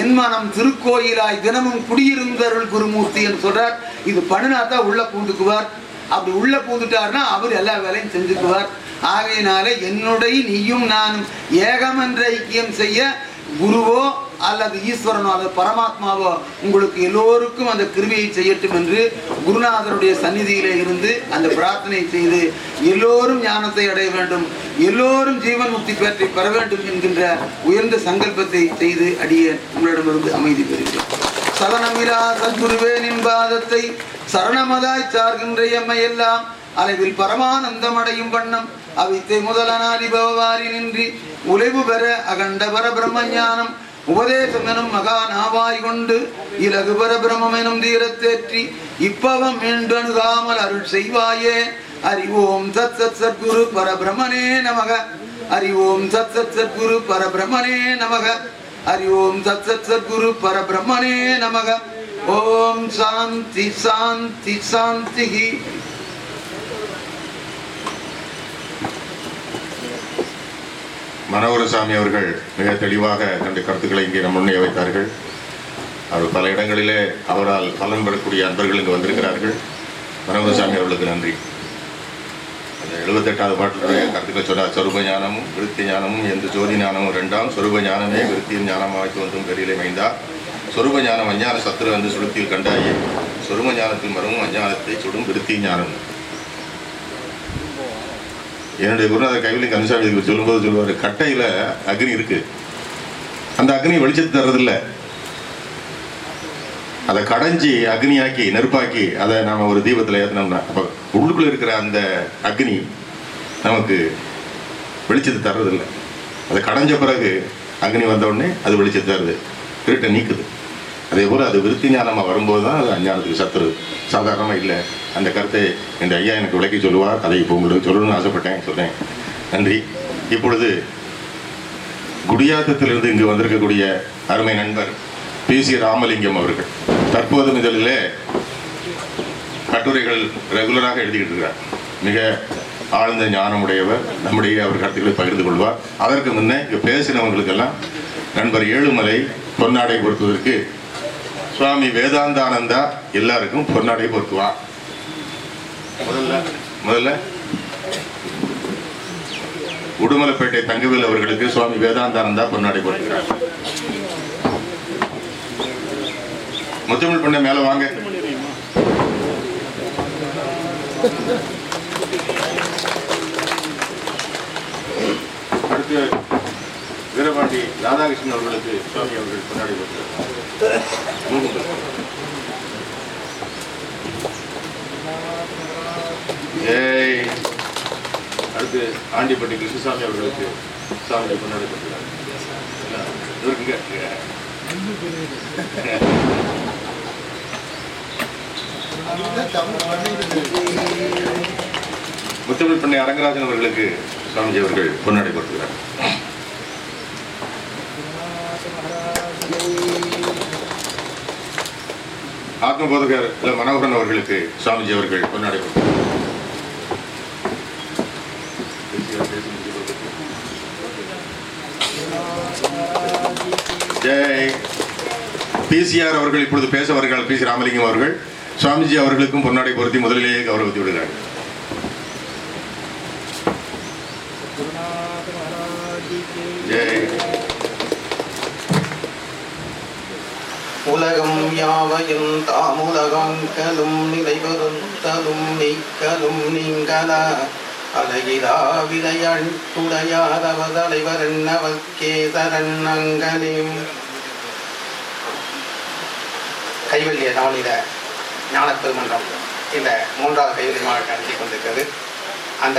என் மனம் திருக்கோயிலாய் தினமும் குடியிருந்தருள் குருமூர்த்தி என்று சொல்றார். இது பண்ணுனாதான் உள்ள பூந்துக்குவார் அப்படி உள்ள பூந்துட்டார்னா அவர் எல்லா வேலையும் செஞ்சுக்குவார். ஆகையினால என்னுடைய நீயும் நானும் ஏகமன்ற ஐக்கியம் செய்ய குருவோ அல்லது ஈஸ்வரனோ அல்லது பரமாத்மாவோ உங்களுக்கு எல்லோருக்கும் அந்த கிருமியை செய்யட்டும் என்று குருநாதருடைய சந்நிதியிலே இருந்து அந்த பிரார்த்தனை செய்து எல்லோரும் ஞானத்தை அடைய வேண்டும் எல்லோரும் ஜீவன் முக்தி பெற்றி பெற வேண்டும் என்கின்ற உயர்ந்த சங்கல்பத்தை செய்து அடிய உங்களிடமிருந்து அமைதி பெறுகிறேன். சரணமிலா சத்குருவே நின் பாதத்தை சரணமதாய் சார்கின்ற எம்மையெல்லாம் அளவில் பரமானந்தம் அடையும் வண்ணம் அவித்தை முதலனாதிபவாரி நின்றி உழைவு பெற அகண்ட பர பிரம்மஞானம் உபதேசம் எனும் மகா நாவாய் கொண்டு இலகு பர பிரம்மம் எனும் தீரத்தேற்றி இப்பவம் மீண்டு அணுகாமல் அருள் செய்வாயே. அறிவோம் சத் சத் சத்குரு பரபிரமனே நமக. அறிவோம் சத் சத் சத்குரு பரபிரமனே நமக. அறிவோம் சத் சத் சத்குரு பரபிரமனே நமக. ஓம் சாந்தி சாந்தி சாந்தி மனோகரசாமி அவர்கள் மிக தெளிவாக தன்னுடைய கருத்துக்களை இங்கே நம் முன்னே வைத்தார்கள். அவர் பல இடங்களிலே அவரால் பலன் பெறக்கூடிய அன்பர்கள் இங்கு வந்திருக்கிறார்கள். மனோகரசாமி அவர்களுக்கு நன்றி. அந்த எழுபத்தெட்டாவது பாட்டிலுடைய கருத்துக்களை சொன்னார். சொருப ஞானமும் விருத்தி ஞானமும் எந்த ஜோதி ஞானமும் ரெண்டாம் சொருப ஞானமே விருத்தியின் ஞானமாக தோன்றும் பெரியிலே மைந்தா. சொருப ஞானம் அஞ்ஞான சத்துரு வந்து சுளுத்தியில் கண்டாயே. சொரும ஞானத்தில் மரமும் அஞ்ஞானத்தை சுடும் விருத்தி ஞானம் என்னுடைய குருநாதர் கைவிலி கந்தசாமி இதுக்கு சொல்லும்போது சொல்லுவார் கட்டையில் அக்னி இருக்கு. அந்த அக்னி வெளிச்சத்தை தர்றதில்ல. அதை கடைஞ்சி அக்னியாக்கி நெருப்பாக்கி அதை நாம் ஒரு தீபத்தில் ஏற்றினோம்னா அப்போ உள்ளுக்குள்ளே இருக்கிற அந்த அக்னி நமக்கு வெளிச்சத்தை தர்றதில்லை. அதை கடைஞ்ச பிறகு அக்னி வந்த உடனே அது வெளிச்சத்தை தருது. இருட்டை நீக்குது. அதே போல் அது விருத்தி ஞானமாக வரும்போது தான் அது அஞ்ஞானத்துக்கு சத்துரு. சாதாரணமாக இல்லை. அந்த கருத்தை இந்த ஐயா எனக்கு விளக்கி சொல்லுவார் அதை இப்போ உங்களுக்கு சொல்லணும்னு ஆசைப்பட்டேன் சொன்னேன் நன்றி. இப்பொழுது குடியாத்தத்திலிருந்து இங்கு வந்திருக்கக்கூடிய அருமை நண்பர் பி சி ராமலிங்கம் அவர்கள். தற்போது முதலில் கட்டுரைகள் ரெகுலராக எழுதிக்கிட்டு இருக்கிறார் மிக ஆழ்ந்த ஞானமுடையவர். நம்முடைய அவர் கருத்துக்களை பகிர்ந்து கொள்வார். அதற்கு முன்னே இங்கே பேசினவங்களுக்கெல்லாம் நண்பர் ஏழுமலை பொன்னாடை பொறுத்ததற்கு சுவாமி வேதாந்தானந்தா எல்லாருக்கும் பொன்னாடை பொருத்துவா முதல்ல. முதல்ல. உடுமலைப்பேட்டை தங்கவேல் அவர்களுக்கு சுவாமி வேதாந்தானந்தா பொன்னாடை பொருத்துகிறார் முத்தமிழ் பண்ண மேல வாங்க. அடுத்து வீரபாண்டி ராதாகிருஷ்ணன் அவர்களுக்கு சுவாமி அவர்கள் கொண்டாடி பொருத்துகிறார் ஏய் அடுத்து ஆண்டிப்பட்டி கிருஷ்ணசாமி அவர்களுக்கு சாமி கொண்டாடப்பட்டுள்ளார் இங்க, முத்தமிழ் பண்ணை அரங்கராஜன் அவர்களுக்கு சுவாமிஜி அவர்கள் கொண்டாடி கொடுக்கிறார். ஆத்மபோதகர் இல்ல மனோகரன் அவர்களுக்கு சுவாமிஜி அவர்கள் கொடுக்கிறார் ஜெய். பிசிஆர் அவர்கள் இப்பொழுது பேச வருகிறார். பி சி ராமலிங்கம் அவர்கள். சுவாமிஜி அவர்களுக்கும் பொன்னாடை பொருத்தி முதலிலேயே கௌரவித்து விடுகிறார். ஜெய். உலகம் யாவையும் தாமுலகங்களும் நிலைபெறுத்தலும் நீக்கலும் நீங்கள. அழகிலா விளையாட்டுடையாதவ தலைவர் என்னவர்க்கே சரணங்களேம் கைவல்லிய நாளில ஞான பெருமன்றம் இந்த மூன்றாவது கைவல்லி மாவட்டம் நடத்தி கொண்டிருக்கிறது. அந்த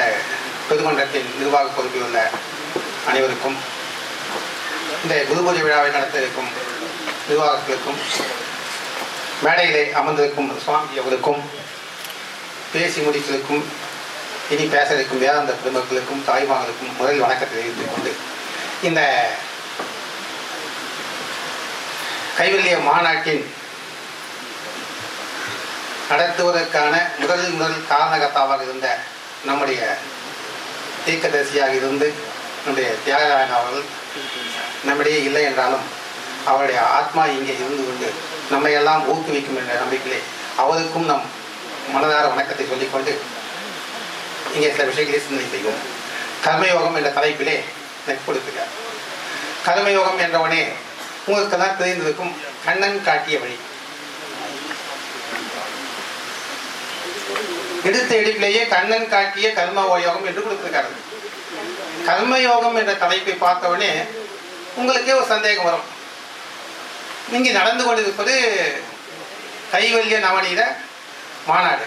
பெருமன்றத்தின் நிர்வாக பொறுப்பில் உள்ள அனைவருக்கும் இந்த குருபூஜை விழாவை நடத்த இருக்கும் நிர்வாகத்திற்கும் மேடையிலே அமர்ந்திருக்கும் சுவாமி அவர்களுக்கும் பேசி முடித்திருக்கும் இனி பேச இருக்கும் வேதாந்த பெருமக்களுக்கும் தாய்மார்களுக்கும் முதல் வணக்கத்தை தெரிவித்துக் கொண்டு இந்த கைவல்லிய மாநாட்டின் நடத்துவதற்கான முதல் முதல் காரணகர்த்தாவாக இருந்த நம்முடைய தீர்க்கதரிசியாக இருந்து நம்முடைய தியாகராயன் அவர்கள் நம்மிடையே இல்லை என்றாலும் அவருடைய ஆத்மா இங்கே இருந்து கொண்டு நம்மை எல்லாம் ஊக்குவிக்கும் என்ற நம்பிக்கையிலே அவருக்கும் நம் மனதார வணக்கத்தை சொல்லிக்கொண்டு இங்கே சில விஷயங்களை சிந்தனை செய்வோம். கர்மயோகம் என்ற தலைப்பிலே எனக்கு கொடுத்துருக்கார். கர்மயோகம் என்றவனே உங்களுக்கெல்லாம் தெரிந்திருக்கும் கண்ணன் காட்டிய வழி. எடுத்த எடுப்பிலேயே கண்ணன் காட்டிய கர்ம யோகம் என்று கொடுத்திருக்காரு. கர்மயோகம் என்ற தலைப்பை பார்த்தவொடனே உங்களுக்கே ஒரு சந்தேகம் வரும். இங்கே நடந்து கொண்டிருப்பது கைவல்ய நவநீத மாநாடு.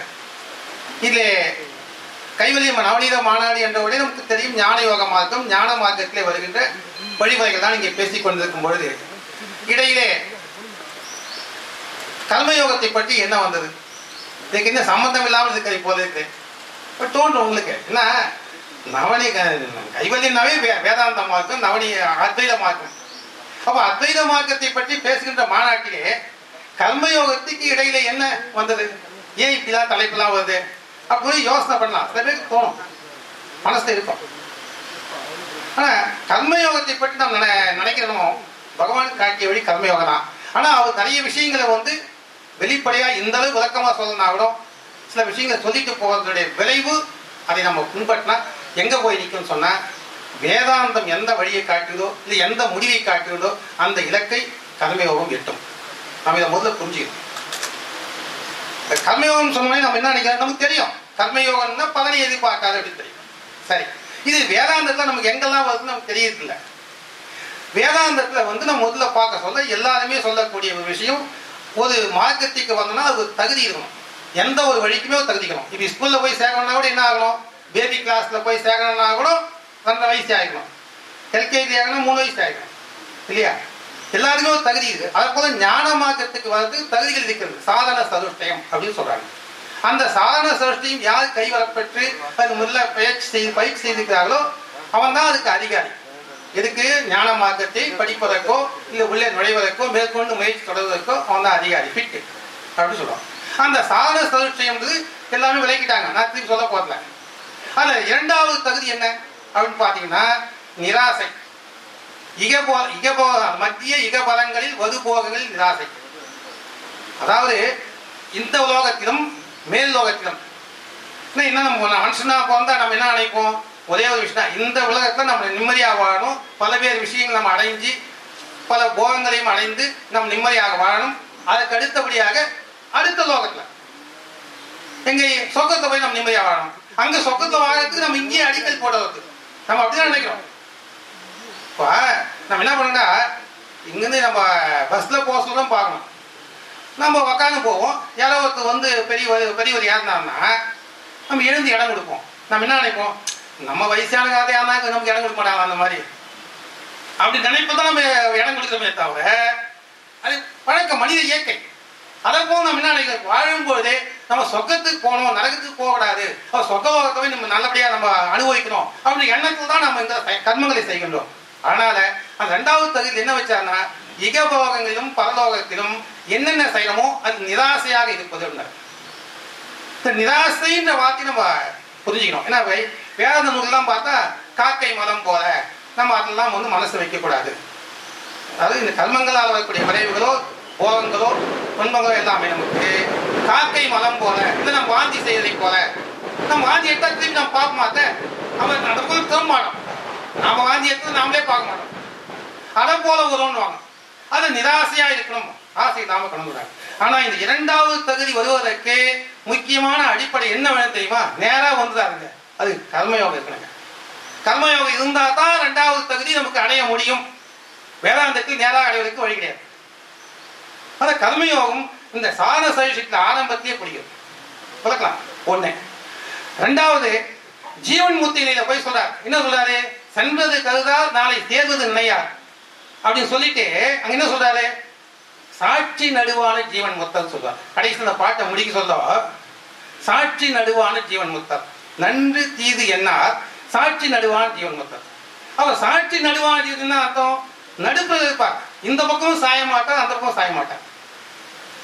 இதில் கைவல்ய நவநீத மாநாடு என்றவுடனே நமக்கு தெரியும். ஞான யோக மார்க்கம் ஞான மார்க்கத்திலே வருகின்ற வழிமுறைகள் தான் இங்கே பேசிக் கொண்டிருக்கும் பொழுது. இடையிலே கர்மயோகத்தை பற்றி என்ன வந்தது? இதுக்கு என்ன சம்மந்தம் இல்லாமல் இருக்கிற போல இருக்கு. தோன்றும் உங்களுக்கு. என்ன? நவனி கைவல்யம்னாவே வே- வேதாந்த மார்க்கம் நவனி அத்வைத மார்க்கம். அப்ப அத்வைத மார்க்கத்தை பற்றி பேசுகின்ற மாநாட்டிலே கர்மயோகத்துக்கு இடையில என்ன வந்தது? ஏன் இப்படிதான் தலைப்பெல்லாம் வருது? அப்படி யோசனை பண்ணலாம். சில பேருக்கு தோணும். மனசுல இருக்கும். ஆனா கர்மயோகத்தை பற்றி நம்ம நினை- நினைக்கிறோமோ? பகவான் காட்டிய வழி கர்மயோகம் தான். ஆனா அவர் நிறைய விஷயங்களை வந்து வெளிப்படையா இந்த அளவு விளக்கமா சொல்லணும் கூட சில விஷயங்களை சொல்லிட்டு போவதனுடைய விளைவு அதை நம்ம பின்பற்றினா எங்க போய் நிற்கும் சொன்னா வேதாந்தம் எந்த வழியை காட்டுதோ இல்லை எந்த முடிவை காட்டுகிறதோ அந்த இலக்கை கர்மயோகம் எட்டும். நம்ம இதை முதல்ல புரிஞ்சுக்கணும். இந்த கர்மயோகம் சொன்னோடனே நம்ம என்ன நினைக்கிறோம்? நமக்கு தெரியும். கர்மயோகம்னா பலனை எதிர்பார்க்காது அப்படின்னு தெரியும். சரி. இது வேதாந்தத்தில் நமக்கு எங்கெல்லாம் வருதுன்னு நமக்கு தெரியறதில்ல. வேதாந்தத்தில் வந்து நம்ம முதல்ல பார்க்க சொல்ல எல்லாருமே சொல்லக்கூடிய ஒரு விஷயம் ஒரு மார்க்கத்துக்கு வந்தோம்னா அது தகுதி இருக்கணும். எந்த ஒரு வழிக்குமே ஒரு தகுதி இப்போ ஸ்கூலில் போய் சேர்க்கணும்னா கூட என்ன ஆகணும்? பேபி கிளாஸில் போய் சேர்க்கணும்னா கூட ரெண்டரை வயசு ஆகிக்கணும் எல்கேஜி மூணு வயசு ஆகிக்கணும் இல்லையா? எல்லாருக்குமே ஒரு தகுதி இருக்குது அதே போல ஞான மார்க்கத்துக்கு வந்து தகுதிகள் இருக்கிறது. சாதன சதுஷ்டயம் அப்படின்னு சொல்கிறாங்க அந்த சாதன சதுஷ்டயம் யார் கைவரப்பெற்று அது முதல்ல பயிற்சி செய்து பயிற்சி செய்திருக்கிறார்களோ அவன் தான் அதுக்கு அதிகாரி. எதுக்கு? ஞான மார்க்கத்தை படிப்பதற்கோ இல்லை உள்ளே நுழைவதற்கோ மேற்கொண்டு முயற்சி தொடர்வதற்கோ அவன் தான் அதிகாரி. ஃபிட்டு அப்படின்னு சொல்லுவான் அந்த சாதன சதுஷ்டயம்ன்றது எல்லாமே விளக்கிட்டாங்க. நான் திருப்பி சொல்ல போறல அதில் இரண்டாவது தகுதி என்ன? அப்படின்னு பார்த்தீங்கன்னா நிராசை. இகபோ இகபோக மத்திய இகபலங்களில் வதுபோகங்களில் நிராசை. அதாவது இந்த உலோகத்திலும் மேல் லோகத்திலும் இன்னும் என்ன நம்ம மனுஷனா பிறந்தா நம்ம என்ன நினைப்போம்? ஒரே ஒரு விஷயம் தான் இந்த உலகத்தில் நம்ம நிம்மதியாக வாழணும். பல்வேறு விஷயங்கள் நம்ம அடைஞ்சு பல போகங்களையும் அடைந்து நம்ம நிம்மதியாக வாழணும். அதுக்கு அடுத்தபடியாக அடுத்த லோகத்தில் எங்கே? சொர்க்கத்தை போய் நம்ம நிம்மதியாக வாழணும். அங்கே சொர்க்கத்தை வாழறதுக்கு நம்ம இங்கேயே அடிக்கல் போடுறதுக்கு. நம்ம அப்படிதான் நினைக்கிறோம். இப்போ நம்ம என்ன பண்ணா இங்கேருந்து நம்ம பஸ்ஸில் போக சொல்ல பார்க்கணும். நம்ம உக்காந்து போவோம். யாரோ ஒருத்தர் வந்து பெரிய பெரியவர் ஏறினாருன்னா நம்ம எழுந்து இடம் கொடுப்போம். நம்ம என்ன நினைப்போம்? நம்ம வயசான காதை யாருனாக்க நமக்கு இடம் கொடுக்க மாட்டாங்க அந்த மாதிரி? அப்படி நினைப்பு தான் நம்ம இடம் கொடுக்கிறோமே தவிர அது பழக்க மனித இயற்கை. அதை போல் நம்ம என்ன நினைக்கிறோம்? வாழும்போதே நம்ம சொர்க்கத்துக்கு போகணும் நரகத்துக்கு போகக்கூடாது. சொர்க்கத்தை நம்ம நல்லபடியாக நம்ம அனுபவிக்கணும். அப்படின்ற எண்ணத்தில் தான் நம்ம இந்த கர்மங்களை செய்கின்றோம். அதனால அந்த ரெண்டாவது தகுதி என்ன வச்சாருன்னா இகபோகங்களிலும் பரலோகத்திலும் என்னென்ன செய்யணுமோ அது நிராசையாக இருப்பது இந்த நிராசைன்ற வார்த்தை நம்ம புரிஞ்சுக்கணும். ஏன்னா வேத நூல்லாம் பார்த்தா காக்கை மரம் போல நம்ம அதெல்லாம் வந்து மனசு வைக்கக்கூடாது. அதாவது இந்த கர்மங்களால் வரக்கூடிய விளைவுகளோ போகங்களோ துன்பங்களோ எல்லாமே நமக்கு காக்கை மலம் போல இல்லை நம்ம வாந்தி செய்வதை போல. நம்ம வாந்தி எடுத்தா திரும்பி நம்ம பார்க்க மாட்டேன் அவன் அந்த திரும்ப மாட்டோம். நாம வாந்தி எடுத்து நாமளே பார்க்க மாட்டோம். அதை போல வரும்னுவாங்க அது நிராசையா இருக்கணும். ஆசை நாம கலந்துடாங்க ஆனா இந்த இரண்டாவது தகுதி வருவதற்கு முக்கியமான அடிப்படை என்ன வேணும் தெரியுமா? நேரா வந்துதாருங்க அது கர்மயோகம் இருக்கணுங்க. கர்மயோகம் இருந்தா தான் ரெண்டாவது தகுதி நமக்கு அடைய முடியும். வேதாந்தத்தில் நேராக அடைவதற்கு வழி கிடையாது. அந்த கர்மயோகம் இந்த சாதன சைஷத்தில் ஆரம்பத்திலே பிடிக்கும். விளக்கலாம். ஒண்ணு. ரெண்டாவது ஜீவன் முக்தி நிலையில போய் சொல்றார். என்ன சொல்றாரு? சென்றது கருதால் நாளை தேர்வது நினையார் அப்படின்னு சொல்லிட்டு அங்க என்ன சொல்றாரு? சாட்சி நடுவான ஜீவன் முத்தம் சொல்றார். கடைசி அந்த பாட்டை முடிக்க சொல்ல சாட்சி நடுவான ஜீவன் முத்தம் நன்று தீது என்னார்? சாட்சி நடுவான ஜீவன் முத்தம் அவர் சாட்சி நடுவான ஜீவன் என்ன அர்த்தம்? நடுப்பு இருப்பார். இந்த பக்கமும் சாய மாட்டான் அந்த பக்கம் சாய மாட்டான்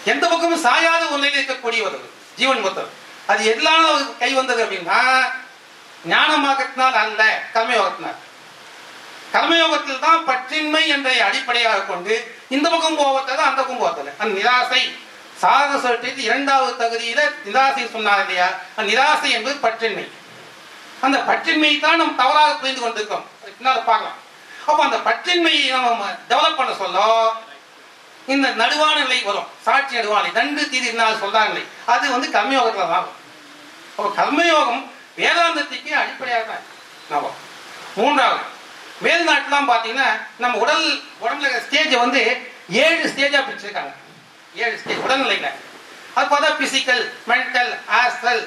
எந்த பக்கமும் சாயாத ஒரு நிலையில் இருக்கக்கூடியவர் ஜீவன் முத்தர் அது எல்லாம் அவருக்கு கை வந்தது அப்படின்னா ஞானமாகத்தினால் அல்ல கர்மயோகத்தினால். கர்மயோகத்தில் தான் பற்றின்மை என்ற அடிப்படையாக கொண்டு இந்த பக்கம் போவதில்லை அந்த பக்கம் போவதில்லை அந்த நிராசை சாதக சொல்லிட்டு இரண்டாவது தகுதியில நிராசை சொன்னார் இல்லையா? அந்த நிராசை என்பது பற்றின்மை. அந்த பற்றின்மையை தான் நம்ம தவறாக புரிந்து கொண்டிருக்கோம். அது பார்க்கலாம். அப்போ அந்த பற்றின்மையை நம்ம டெவலப் பண்ண சொல்ல இந்த நடுவான நிலை வரும். சாட்சி நடுவான நிலை நன்று தீதி சொல்றாங்களே. அது வந்து கர்மயோகத்துல தான் அப்போ கர்மயோகம் வேதாந்தத்துக்கு அடிப்படையாக தான் இருக்கு. மூன்றாவது மேல்நாட்டுலாம் பார்த்தீங்கன்னா நம்ம உடல் உடம்புல ஸ்டேஜை வந்து ஏழு ஸ்டேஜாக பிரிச்சிருக்காங்க. ஏழு ஸ்டேஜ் உடல்நிலையில். அது பார்த்தா பிசிக்கல் மென்டல் ஆஸ்ட்ரல்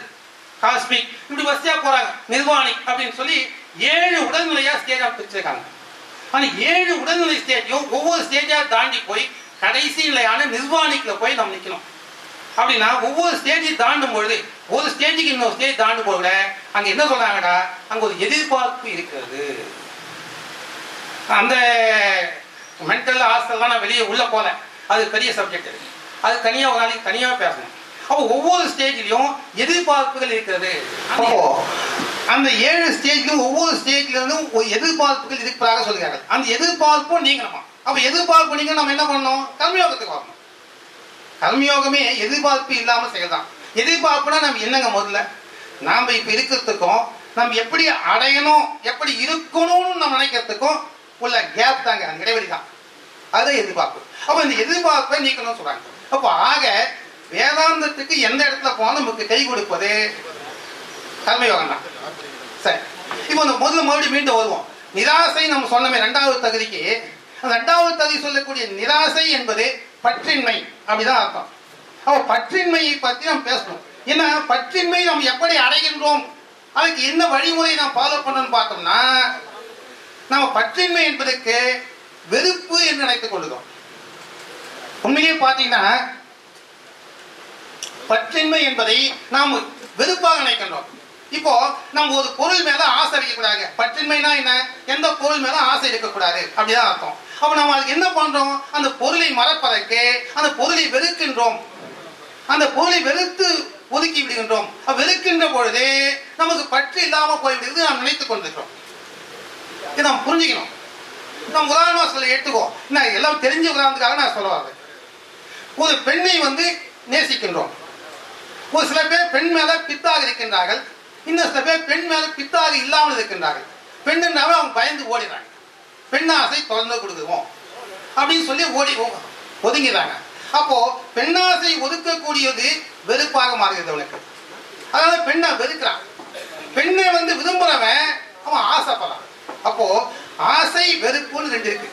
காஸ்மிக் இப்படி வசதியாக போகிறாங்க நிர்வாணி அப்படின்னு சொல்லி ஏழு உடல்நிலையாக ஸ்டேஜாக பிரிச்சிருக்காங்க. ஆனால் ஏழு உடல்நிலை ஸ்டேஜையும் ஒவ்வொரு ஸ்டேஜாக தாண்டி போய் கடைசி நிலையான நிர்வாணிக்கில் போய் நம்ம நிற்கணும் அப்படின்னா ஒவ்வொரு ஸ்டேஜையும் தாண்டும் பொழுது ஒரு ஸ்டேஜுக்கு இன்னொரு ஸ்டேஜ் தாண்டும் பொழுது அங்கே என்ன சொல்றாங்கடா? அங்கே ஒரு எதிர்பார்ப்பு இருக்கிறது. அந்த மென்டல் ஹாஸ்டல்லாம் நான் வெளியே உள்ள போல. அது பெரிய சப்ஜெக்ட் அது தனியாக ஒரு நாளைக்கு தனியாக பேசணும். அப்போ ஒவ்வொரு ஸ்டேஜ்லையும் எதிர்பார்ப்புகள் இருக்கிறது. அப்போ அந்த ஏழு ஸ்டேஜ்லையும் ஒவ்வொரு ஸ்டேஜ்ல இருந்தும் ஒரு எதிர்பார்ப்புகள் இருப்பதாக சொல்கிறார்கள். அந்த எதிர்பார்ப்பும் நீங்கணுமா? அப்ப எதிர்பார்ப்பு நீங்க நம்ம என்ன பண்ணணும்? கர்மயோகத்துக்கு வரணும். கர்மயோகமே எதிர்பார்ப்பு இல்லாம செய்யலாம் எதிர்பார்ப்புனா நம்ம என்னங்க முதல்ல? நாம இப்ப இருக்கிறதுக்கும் நம்ம எப்படி அடையணும் எப்படி இருக்கணும்னு நம்ம நினைக்கிறதுக்கும் உள்ள கேப் தாங்க அந்த இடைவெளி தான். அதுதான் எதிர்பார்ப்பு. அப்ப இந்த எதிர்பார்ப்பை நீக்கணும்னு சொல்றாங்க. அப்போ ஆக வேதாந்தத்துக்கு எந்த இடத்துல போனாலும் நமக்கு கை கொடுப்பது கர்மயோகம் தான். சரி. இப்போ இந்த முதல்ல மறுபடியும் மீண்டும் வருவோம். நிராசை நம்ம சொன்னமே ரெண்டாவது தகுதிக்கு ரெண்டாவது தகுதி சொல்லக்கூடிய நிராசை என்பது பற்றின்மை. அப்படிதான் அர்த்தம். அப்போ பற்றின்மையை பற்றி நம்ம பேசணும். ஏன்னா பற்றின்மை நம்ம எப்படி அடைகின்றோம்? அதுக்கு என்ன வழிமுறை நாம் ஃபாலோ பண்ணணும்னு பார்த்தோம்னா நம்ம பற்றின்மை என்பதற்கு வெறுப்பு என்று நினைத்துக் கொள்ளுதோம் உண்மையிலே பார்த்தீங்கன்னா பற்றின்மை என்பதை நாம் வெறுப்பாக நினைக்கின்றோம். இப்போ நம்ம ஒரு பொருள் மேல ஆசை வைக்கக்கூடாது. பற்றின்மைனா என்ன? எந்த பொருள் மேல ஆசை இருக்கக்கூடாது அப்படிதான் அர்த்தம். அப்ப நம்ம அதுக்கு என்ன பண்றோம்? அந்த பொருளை மறப்பதற்கு அந்த பொருளை வெறுக்கின்றோம். அந்த பொருளை வெறுத்து ஒதுக்கி விடுகின்றோம். வெறுக்கின்ற பொழுது நமக்கு பற்று இல்லாம போய்விடுது நாம் நினைத்துக் கொண்டிருக்கிறோம். இதை நாம் புரிஞ்சுக்கணும். நம்ம உதாரணமா சொல்ல எடுத்துக்கோ நான் எல்லாம் தெரிஞ்ச உதாரணத்துக்காக நான் சொல்ல வரேன். ஒரு பெண்ணை வந்து நேசிக்கின்றோம். ஒரு சில பேர் பெண் மேல பித்தாக இருக்கின்றார்கள். இன்னும் சில பேர் பெண் மேல பித்தாக இல்லாமல் இருக்கின்றார்கள். பெண்ணுனாவே அவங்க பயந்து ஓடினாங்க பெண் ஆசை தொடர்ந்து கொடுக்குவோம். அப்படின்னு சொல்லி ஓடி ஒதுங்கிறாங்க அப்போ பெண்ணாசை ஒதுக்கக்கூடியது வெறுப்பாக மாறுகிறது அவனுக்கு அதாவது பெண்ணை வெறுக்கிறான். பெண்ணை வந்து விரும்புறவன் அவன் ஆசைப்படுறான். அப்போ ஆசை வெறுப்புன்னு ரெண்டு இருக்கு.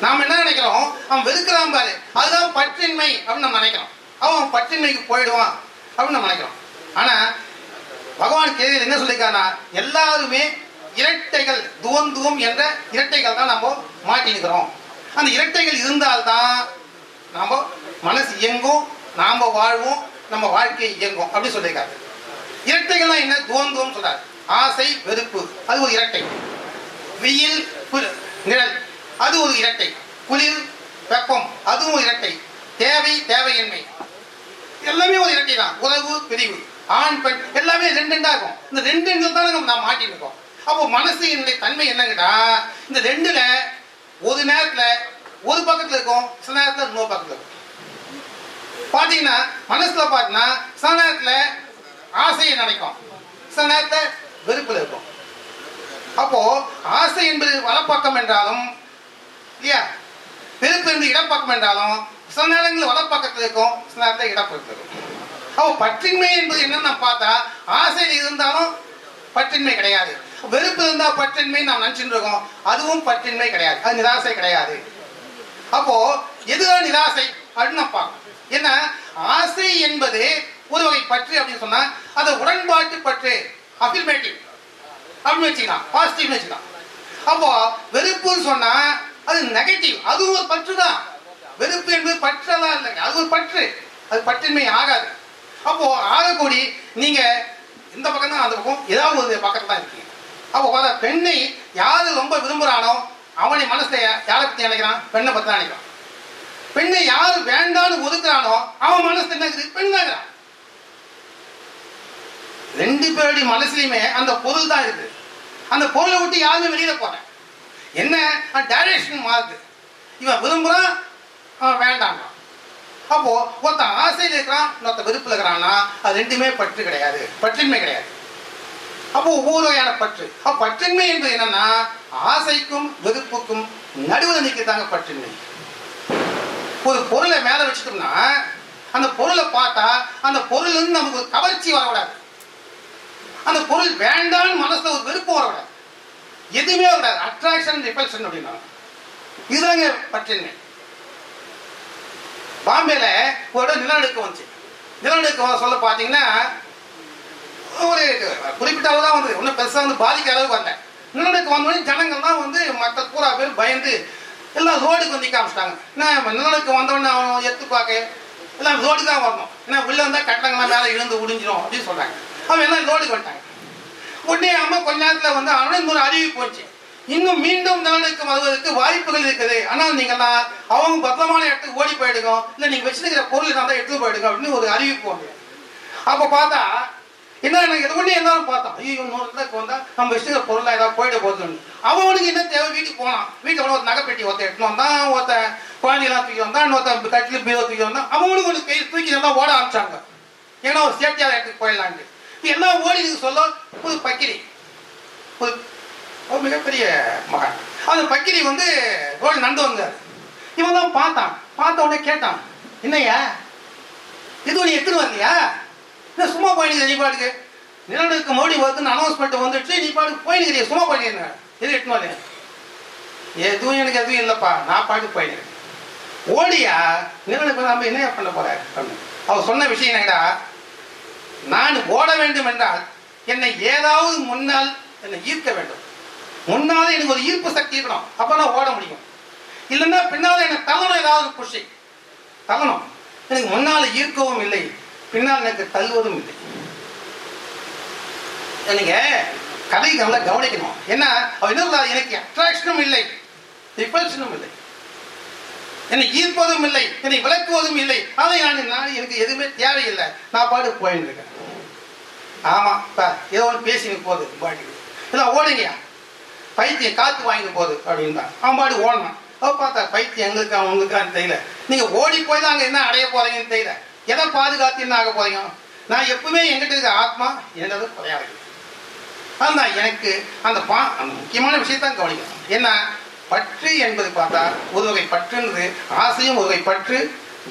நாம் என்ன நினைக்கிறோம்? அவன் வெறுக்கிறான் பாரு. அதுதான் பற்றின்மை அப்படின்னு நம்ம நினைக்கிறோம். அவன் பற்றின்மைக்கு போயிடுவான் அப்படின்னு நம்ம நினைக்கிறோம். ஆனா பகவான் கேள்வி என்ன சொல்லியிருக்கானா எல்லாருமே இரட்டைகள் துவந்துவம் என்ற இரட்டைகள் தான் நம்ம மாட்டினுக்கிறோம் அந்த இரட்டைகள் இருந்தால்தான் நாம் மனசு இயங்கும் நாம் வாழ்வோம் நம்ம வாழ்க்கை இயங்கும். அப்படின்னு சொல்லியிருக்காரு. இரட்டைகள்லாம் என்ன? துவந்துவம் சொல்றாரு. ஆசை வெறுப்பு. அது ஒரு இரட்டை. வெயில் நிழல். அது ஒரு இரட்டை. குளிர் வெப்பம். அதுவும் இரட்டை. தேவை தேவையின்மை. எல்லாமே ஒரு இரட்டை தான். உறவு பிரிவு. ஆண் பெண். எல்லாமே ரெண்டு ரெண்டா இருக்கும். இந்த ரெண்டு ரெண்டு தான் நம்ம நாம் மாட்டிட்டு இருக்கோம். அப்போ மனசு என்னுடைய தன்மை என்னங்கடா? இந்த ரெண்டுல ஒரு நேரத்துல ஒரு பக்கத்துல இருக்கும் சில நேரத்துல இன்னொரு பக்கத்துல இருக்கும். பாத்தீங்கன்னா மனசுல பார்த்தீங்கன்னா சில நேரத்துல ஆசையை நினைக்கும். சில நேரத்துல வெறுப்புல இருக்கும். அப்போ ஆசை என்பது வலப்பக்கம் என்றாலும் இல்லையா? வெறுப்பு என்பது இடப்பக்கம் என்றாலும் சில நேரங்களில் வலப்பக்கத்தில் இருக்கும் சில நேரத்தில் இடப்பக்கத்தில் இருக்கும். அப்போ பற்றின்மை என்பது என்னன்னு பார்த்தா ஆசையில் இருந்தாலும் பற்றின்மை கிடையாது. வெறுப்பு இருந்தால் பற்றின்மை நாம் நினைச்சுட்டு இருக்கோம் அதுவும் பற்றின்மை கிடையாது. அது நிராசை கிடையாது. அப்போ எதுதான் நிராசை? அப்படின்னு நான் ஏன்னா ஆசை என்பது ஒரு வகை பற்று அப்படின்னு சொன்னா அது உடன்பாட்டு பற்று. அஃபிர்மேட்டிவ் அப்படின்னு வச்சுக்கலாம். பாசிட்டிவ் வச்சுக்கலாம். அப்போ வெறுப்புன்னு சொன்னா அது நெகட்டிவ் அதுவும் ஒரு பற்று தான் வெறுப்பு என்பது பற்றெல்லாம் இல்லைங்க அது ஒரு பற்று. அது பற்றின்மை ஆகாது. அப்போ ஆகக்கூடி நீங்க இந்த பக்கம் தான் அந்த பக்கம். ஏதாவது ஒரு பக்கத்துல தான் இருக்கீங்க. அப்போ வர பெண்ணை யாரு ரொம்ப விரும்புறானோ அவனை மனசுல யாரை பற்றி நினைக்கிறான்? பெண்ணை பற்றி நினைக்கிறான். பெண்ணை யாரு வேண்டான்னு ஒதுக்குறானோ அவன் மனசு என்ன பெண் தாங்கிறான் ரெண்டு பேருடைய மனசுலையுமே அந்த பொருள் தான் இருக்குது. அந்த பொருளை விட்டு யாருமே வெளியில போறேன் என்ன? டைரக்ஷன் மாறுது. இவன் விரும்புறான் அவன் வேண்டாம் அப்போ ஒருத்தன் ஆசையில் இருக்கிறான் இன்னொருத்த விருப்பில் இருக்கிறான்னா அது ரெண்டுமே பற்று கிடையாது. பற்றின்மை கிடையாது. அப்போ ஒவ்வொரு வகையான பற்று. அப்போ பற்றின்மை என்பது என்னன்னா ஆசைக்கும் வெறுப்புக்கும் நடுவில் நிற்கிறதாங்க பற்றின்மை. ஒரு பொருளை மேல வச்சுட்டோம்னா அந்த பொருளை பார்த்தா அந்த பொருள் நமக்கு ஒரு கவர்ச்சி வரக்கூடாது அந்த பொருள் வேண்டாம்னு மனசுல ஒரு வெறுப்பு வரக்கூடாது எதுவுமே வரக்கூடாது அட்ராக்ஷன் ரிப்பல்ஷன் அப்படின்னா. இதுதாங்க பற்றின்மை. பாம்பேல ஒரு நிலநடுக்கம் வந்துச்சு. நிலநடுக்கம் சொல்ல பார்த்தீங்கன்னா ஒரு குறிப்பிட்ட அளவு தான் வந்து ஒன்றும் பெருசாக வந்து பாதிக்க அளவுக்கு வரல. நிலநடுக்கம் வந்தோடனே ஜனங்கள் தான் வந்து மற்ற பூரா பேர் பயந்து எல்லாம் ரோடுக்கு வந்து நிற்க என்ன நிலநடுக்கம் வந்தோடனே அவன் எடுத்து பார்க்க எல்லாம் ரோடு தான் வரணும். ஏன்னா உள்ள வந்தால் கட்டங்கள்லாம் மேலே இழுந்து முடிஞ்சிடும் அப்படின்னு சொல்கிறாங்க அவன் எல்லாம் ரோடுக்கு வந்துட்டாங்க. உடனே அம்மா கொஞ்ச நேரத்தில் வந்து அவனே இன்னொரு அறிவு போச்சு. இன்னும் மீண்டும் நிலநடுக்கம் வருவதற்கு வாய்ப்புகள் இருக்குது. ஆனால் நீங்கள்லாம் அவங்க பத்திரமான இடத்துக்கு ஓடி போயிடுங்க. இல்லை நீங்கள் வச்சிருக்கிற பொருள் இருந்தால் எடுத்து போயிடுங்க அப்படின்னு ஒரு அறிவிப்பு வந்து அப்போ பார்த்தா என்ன எனக்கு இது ஒண்ணு எல்லாரும் பார்த்தான் ஐயோ இன்னொரு இடத்துக்கு வந்தா நம்ம வச்சுக்கிற பொருளாக ஏதாவது போயிட போகுதுன்னு அவனுக்கு என்ன தேவை? வீட்டுக்கு போனான் வீட்டுக்கு ஒரு நகைப்பெட்டி ஒருத்தன் எடுத்துன்னு வந்தான் ஒருத்தன் குழந்தையெல்லாம் தூக்கி வந்தான் இன்னொருத்தன் கட்டில பீரோ தூக்கி வந்தான். அவனுக்கு ஒரு கை தூக்கி நல்லா ஓட ஆரம்பிச்சாங்க. ஏன்னா ஒரு சேஃப்டியாக இடத்துக்கு போயிடலான்ட்டு. எல்லாம் ஓடி சொல்ல. புது பக்கிரி புது ஒரு மிகப்பெரிய மகன். அந்த பக்கிரி வந்து ரோடு நடந்து வந்தார் இவன் தான் பார்த்தான். பார்த்த உடனே கேட்டான். என்னய்யா? இது ஒன்று எடுத்துன்னு வந்தியா என்ன சும்மா போயிடுங்க நீ பாட்டுக்கு. நிலநடுக்கு மோடி வருதுன்னு அனௌன்ஸ்மெண்ட் வந்துடுச்சு நீ பாட்டுக்கு போயிடுங்கிறிய சும்மா போயிடுங்க எது எட்டுமாலே எதுவும் எனக்கு எதுவும் இல்லைப்பா நான் பாட்டுக்கு போயிடுறேன் ஓடியா நிலநடுக்கு நம்ம என்ன பண்ண போற? அவர் சொன்ன விஷயம் என்னடா நான் ஓட வேண்டும் என்றால் என்னை ஏதாவது முன்னால் என்னை ஈர்க்க வேண்டும். முன்னால எனக்கு ஒரு ஈர்ப்பு சக்தி இருக்கணும். அப்ப நான் ஓட முடியும். இல்லைன்னா பின்னால் எனக்கு தள்ளணும் ஏதாவது குஷி தள்ளணும். எனக்கு முன்னால் ஈர்க்கவும் இல்லை. பின்னால் எனக்கு தள்ளுவதும் இல்லை. நீங்க கதை நல்லா கவனிக்கணும். என்ன அவர் என்ன எனக்கு அட்ராக்ஷனும் இல்லை. ரிப்பல்ஷனும் இல்லை. என்னை ஈர்ப்பதும் இல்லை. என்னை விளக்குவதும் இல்லை. அதை நான் நான் எனக்கு எதுவுமே தேவையில்லை. நான் பாடு போயின்னு இருக்கேன். ஆமா இப்போ ஏதோ ஒன்று பேசின்னு போகுது பாட்டி இல்லை ஓடுங்கயா பைத்தியம் காத்து வாங்கிட்டு போகுது அப்படின்னு அவன் பாடு ஓடணும் அவ பார்த்தா பைத்தியம் எங்களுக்கா உங்களுக்கான்னு தெரியல. நீங்கள் ஓடி போய் தான் அங்கே என்ன அடைய போகிறீங்கன்னு தெரியல. எதை பாதுகாத்து ஆக போறீங்க? நான் எப்பவுமே எங்கிட்ட இருக்க ஆத்மா என்னது? குறையாது அதுதான் எனக்கு அந்த பா அந்த முக்கியமான விஷயத்தான் கவனிக்கணும். என்ன பற்று என்பது பார்த்தா ஒரு வகை பற்றுன்றது ஆசையும் ஒரு வகை பற்று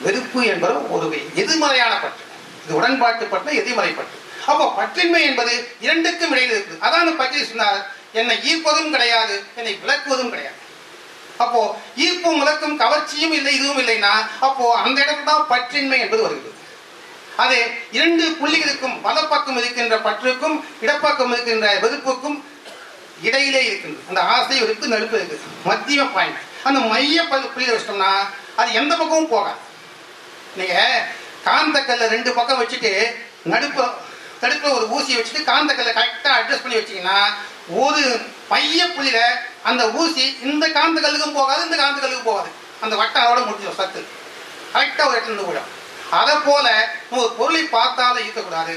வெறுப்பு என்பதும் ஒரு வகை எதிர்மறையான பற்று. இது உடன்பாட்டு பற்று எதிர்மறை பற்று. அப்போ பற்றின்மை என்பது இரண்டுக்கும் இடையில் இருக்குது. அதான் பற்றி சொன்னார் என்னை ஈர்ப்பதும் கிடையாது என்னை விளக்குவதும் கிடையாது. அப்போ ஈர்ப்பும் விளக்கும் கவர்ச்சியும் இல்லை இதுவும் இல்லைன்னா அப்போ அந்த இடத்துல தான் பற்றின்மை என்பது வருகிறது. அது இரண்டு புள்ளிகளுக்கும் வலப்பக்கம் இருக்கின்ற பற்றுக்கும் இடப்பக்கம் இருக்கின்ற வெறுப்புக்கும் இடையிலே இருக்கின்றது. அந்த ஆசை வெறுப்பு நெருப்பு இருக்கு மத்திய பாயிண்ட். அந்த மைய புள்ளி வச்சிட்டோம்னா அது எந்த பக்கமும் போகாது. நீங்க காந்தக்கல்லை ரெண்டு பக்கம் வச்சுட்டு நடுப்பு தடுப்புல ஒரு ஊசியை வச்சுட்டு காந்தக்கல்லை கரெக்டாக அட்ஜஸ்ட் பண்ணி வச்சீங்கன்னா ஒரு மைய புள்ளியில அந்த ஊசி இந்த காந்த கல்லுக்கும் போகாது இந்த காந்த கல்லுக்கும் போகாது. அந்த வட்டம் அதோட முடிஞ்சிடும் சத்து. கரெக்டாக ஒரு இடத்துல இருந்து விடும் அதை போல நம்ம ஒரு பொருளை பார்த்தாலும் ஈர்க்கக்கூடாது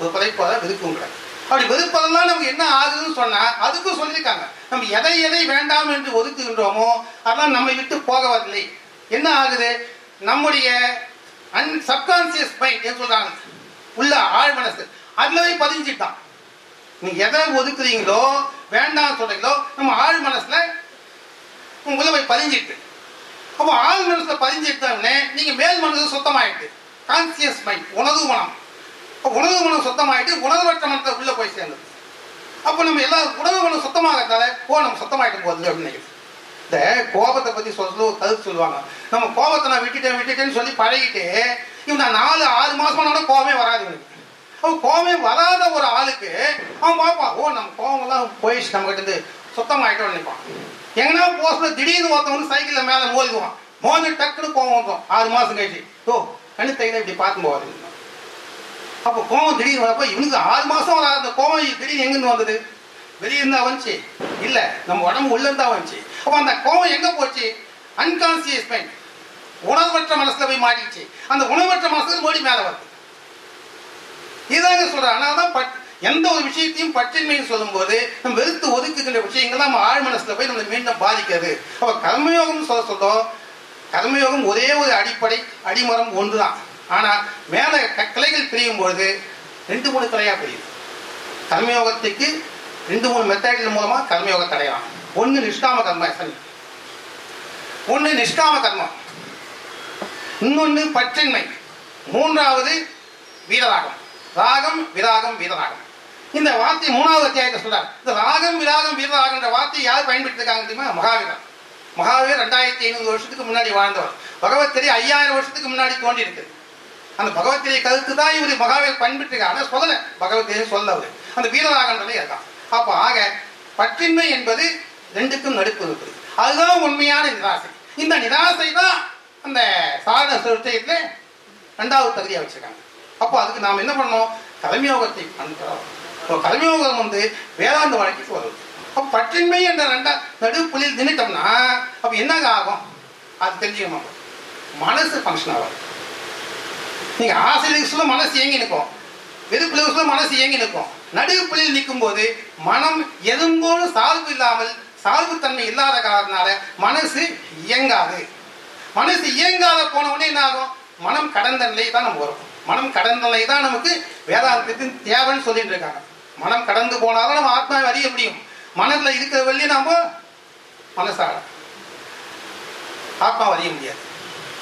ஒரு பதைப்பாத வெறுக்கவும் கூடாது அப்படி வெறுப்பதெல்லாம் நமக்கு என்ன ஆகுதுன்னு சொன்னால் அதுக்கும் சொல்லியிருக்காங்க. நம்ம எதை எதை வேண்டாம் என்று ஒதுக்குகின்றோமோ அதெல்லாம் நம்மை விட்டு போகவில்லை என்ன ஆகுது? நம்முடைய அன் சப்கான்சியஸ் மைண்ட் என்ன சொல்றாங்க? உள்ள ஆழ் மனசு அதில் போய் பதிஞ்சிட்டான். நீங்கள் எதை ஒதுக்குறீங்களோ வேண்டாம் சொல்றீங்களோ நம்ம ஆழ் மனசுல உங்களை போய் பதிஞ்சிட்டு. அப்போ ஆழ் மனசுல பதிஞ்சிட்டோம்னே நீங்க மேல் மனசு சுத்தமாயிட்டு. கான்சியஸ் மைண்ட் உணவு மனம். அப்போ உணவு மனம் சுத்தமாயிட்டு உணர்வற்ற மனத்தை உள்ள போய் சேர்ந்தது அப்போ நம்ம எல்லா உணவு மனம் சுத்தமாகறதால ஓ நம்ம சுத்தமாயிட்டு போகுது அப்படின்னு இந்த கோபத்தை பத்தி சொல்ல கருத்து சொல்லுவாங்க. நம்ம கோபத்தை நான் விட்டுட்டேன் விட்டுட்டேன்னு சொல்லி பழகிட்டு இவன் நான் நாலு ஆறு மாசமானோட கோபமே வராது இவனுக்கு. அவன் கோபமே வராத ஒரு ஆளுக்கு அவன் பார்ப்பான் ஓ நம்ம கோபம்லாம் போயிடுச்சு நம்ம கிட்ட இருந்து நினைப்பான். எங்கன்னா போஸ்ட்ல திடீர்னு ஒருத்தவங்க சைக்கிளில் மேலே மோதிக்குவான். மோதி டக்குன்னு கோவம் வந்துடும் ஆறு மாதம் கழிச்சு. ஓ கண்ணு தையில இப்படி பார்த்து போவாரு அப்போ கோவம் திடீர்னு வரப்போ இவனுக்கு ஆறு மாதம் வராத அந்த கோவம் திடீர்னு எங்கேருந்து வந்தது? வெளியே இருந்தா வந்துச்சு. இல்லை நம்ம உடம்பு உள்ளிருந்தா வந்துச்சு. அப்போ அந்த கோவம் எங்கே போச்சு? அன்கான்சியஸ் மைண்ட் உணர்வற்ற மனசில் போய் மாட்டிச்சு அந்த உணர்வற்ற மனசுக்கு ஓடி மேலே வருது. இதாங்க சொல்கிறேன் ஆனால் தான் பட் எந்த ஒரு விஷயத்தையும் பற்றின்மைன்னு சொல்லும்போது நம்ம வெறுத்து ஒதுக்குகின்ற விஷயங்கள் நம்ம ஆழ் மனசுல போய் நம்மளை மீண்டும் பாதிக்கிறது அப்ப கர்மயோகம் சொல்ல சொல்லும் கர்மயோகம் ஒரே ஒரு அடிப்படை அடிமரம் ஒன்றுதான். ஆனா மேல க- கிளைகள் பிரியும் பொழுது ரெண்டு மூணு கிளையா பிரியும். கர்மயோகத்துக்கு ரெண்டு மூணு மெத்தடின் மூலமா கர்மயோகத்தை அடையலாம். ஒன்று நிஷ்காம கர்ம சனி ஒன்று நிஷ்காம கர்மம். இன்னொன்னு பற்றின்மை மூன்றாவது வீரராகம். ராகம் விராகம் வீரராகம். இந்த வார்த்தை மூணாவது அத்தியாயத்தை சொல்றார். இந்த ராகம் விராகம் வீரராகன்ற வார்த்தை யார் பயன்படுத்திருக்காங்க தெரியுமா? மகாவீரர். மகாவீரர் ரெண்டாயிரத்தி ஐநூறு வருஷத்துக்கு முன்னாடி வாழ்ந்தவர். பகவத்கீதை ஐயாயிரம் வருஷத்துக்கு முன்னாடி தோண்டி இருக்கு அந்த பகவத்கீதை கருத்து தான் இவர் மகாவீரர் பயன்படுத்திருக்காங்க ஆனா சொல்லல. பகவத்கீதை சொல்ல அவர். அந்த வீரராகன்றதே இருக்கான் அப்போ ஆக பற்றின்மை என்பது ரெண்டுக்கும் நடுப்பு இருக்குது. அதுதான் உண்மையான நிராசை. இந்த நிராசை தான் அந்த சாதன சுருத்தையத்துல ரெண்டாவது தகுதியாக வச்சிருக்காங்க. அப்போ அதுக்கு நாம் என்ன பண்ணோம் தலைமையோகத்தை பண்ணுறோம் இப்போ கர்மயோகம் வந்து வேதாந்த வழக்கிற்கு வருது. அப்போ பற்றின்மை என்ற ரெண்டா நடுப்புள்ளில் நின்றுட்டோம்னா அப்போ என்னங்க ஆகும்? அது தெரிஞ்சுக்கணும் மனசு ஃபங்க்ஷன் ஆகாது. நீங்கள் ஆசிரியர் மனசு இயங்கி நிற்கும். வெறுப்புல மனசு இயங்கி நிற்கும். நடுவு புள்ளியில் நிற்கும் போது மனம் எதும்போது சார்பு இல்லாமல் சார்புத்தன்மை இல்லாத காரணத்தினால மனசு இயங்காது. மனசு இயங்காத போன உடனே என்ன ஆகும்? மனம் கடந்த நிலை தான் நம்ம வரும் மனம் கடந்த நிலை தான் நமக்கு வேதாந்தத்தின் தேவைன்னு சொல்லிட்டு இருக்காங்க. மனம் கடந்து போனாதான் நம்ம ஆத்மாவை அறிய முடியும். மனதில் இருக்கிற வழி நாம மனசால ஆத்மாவை அறிய முடியாது.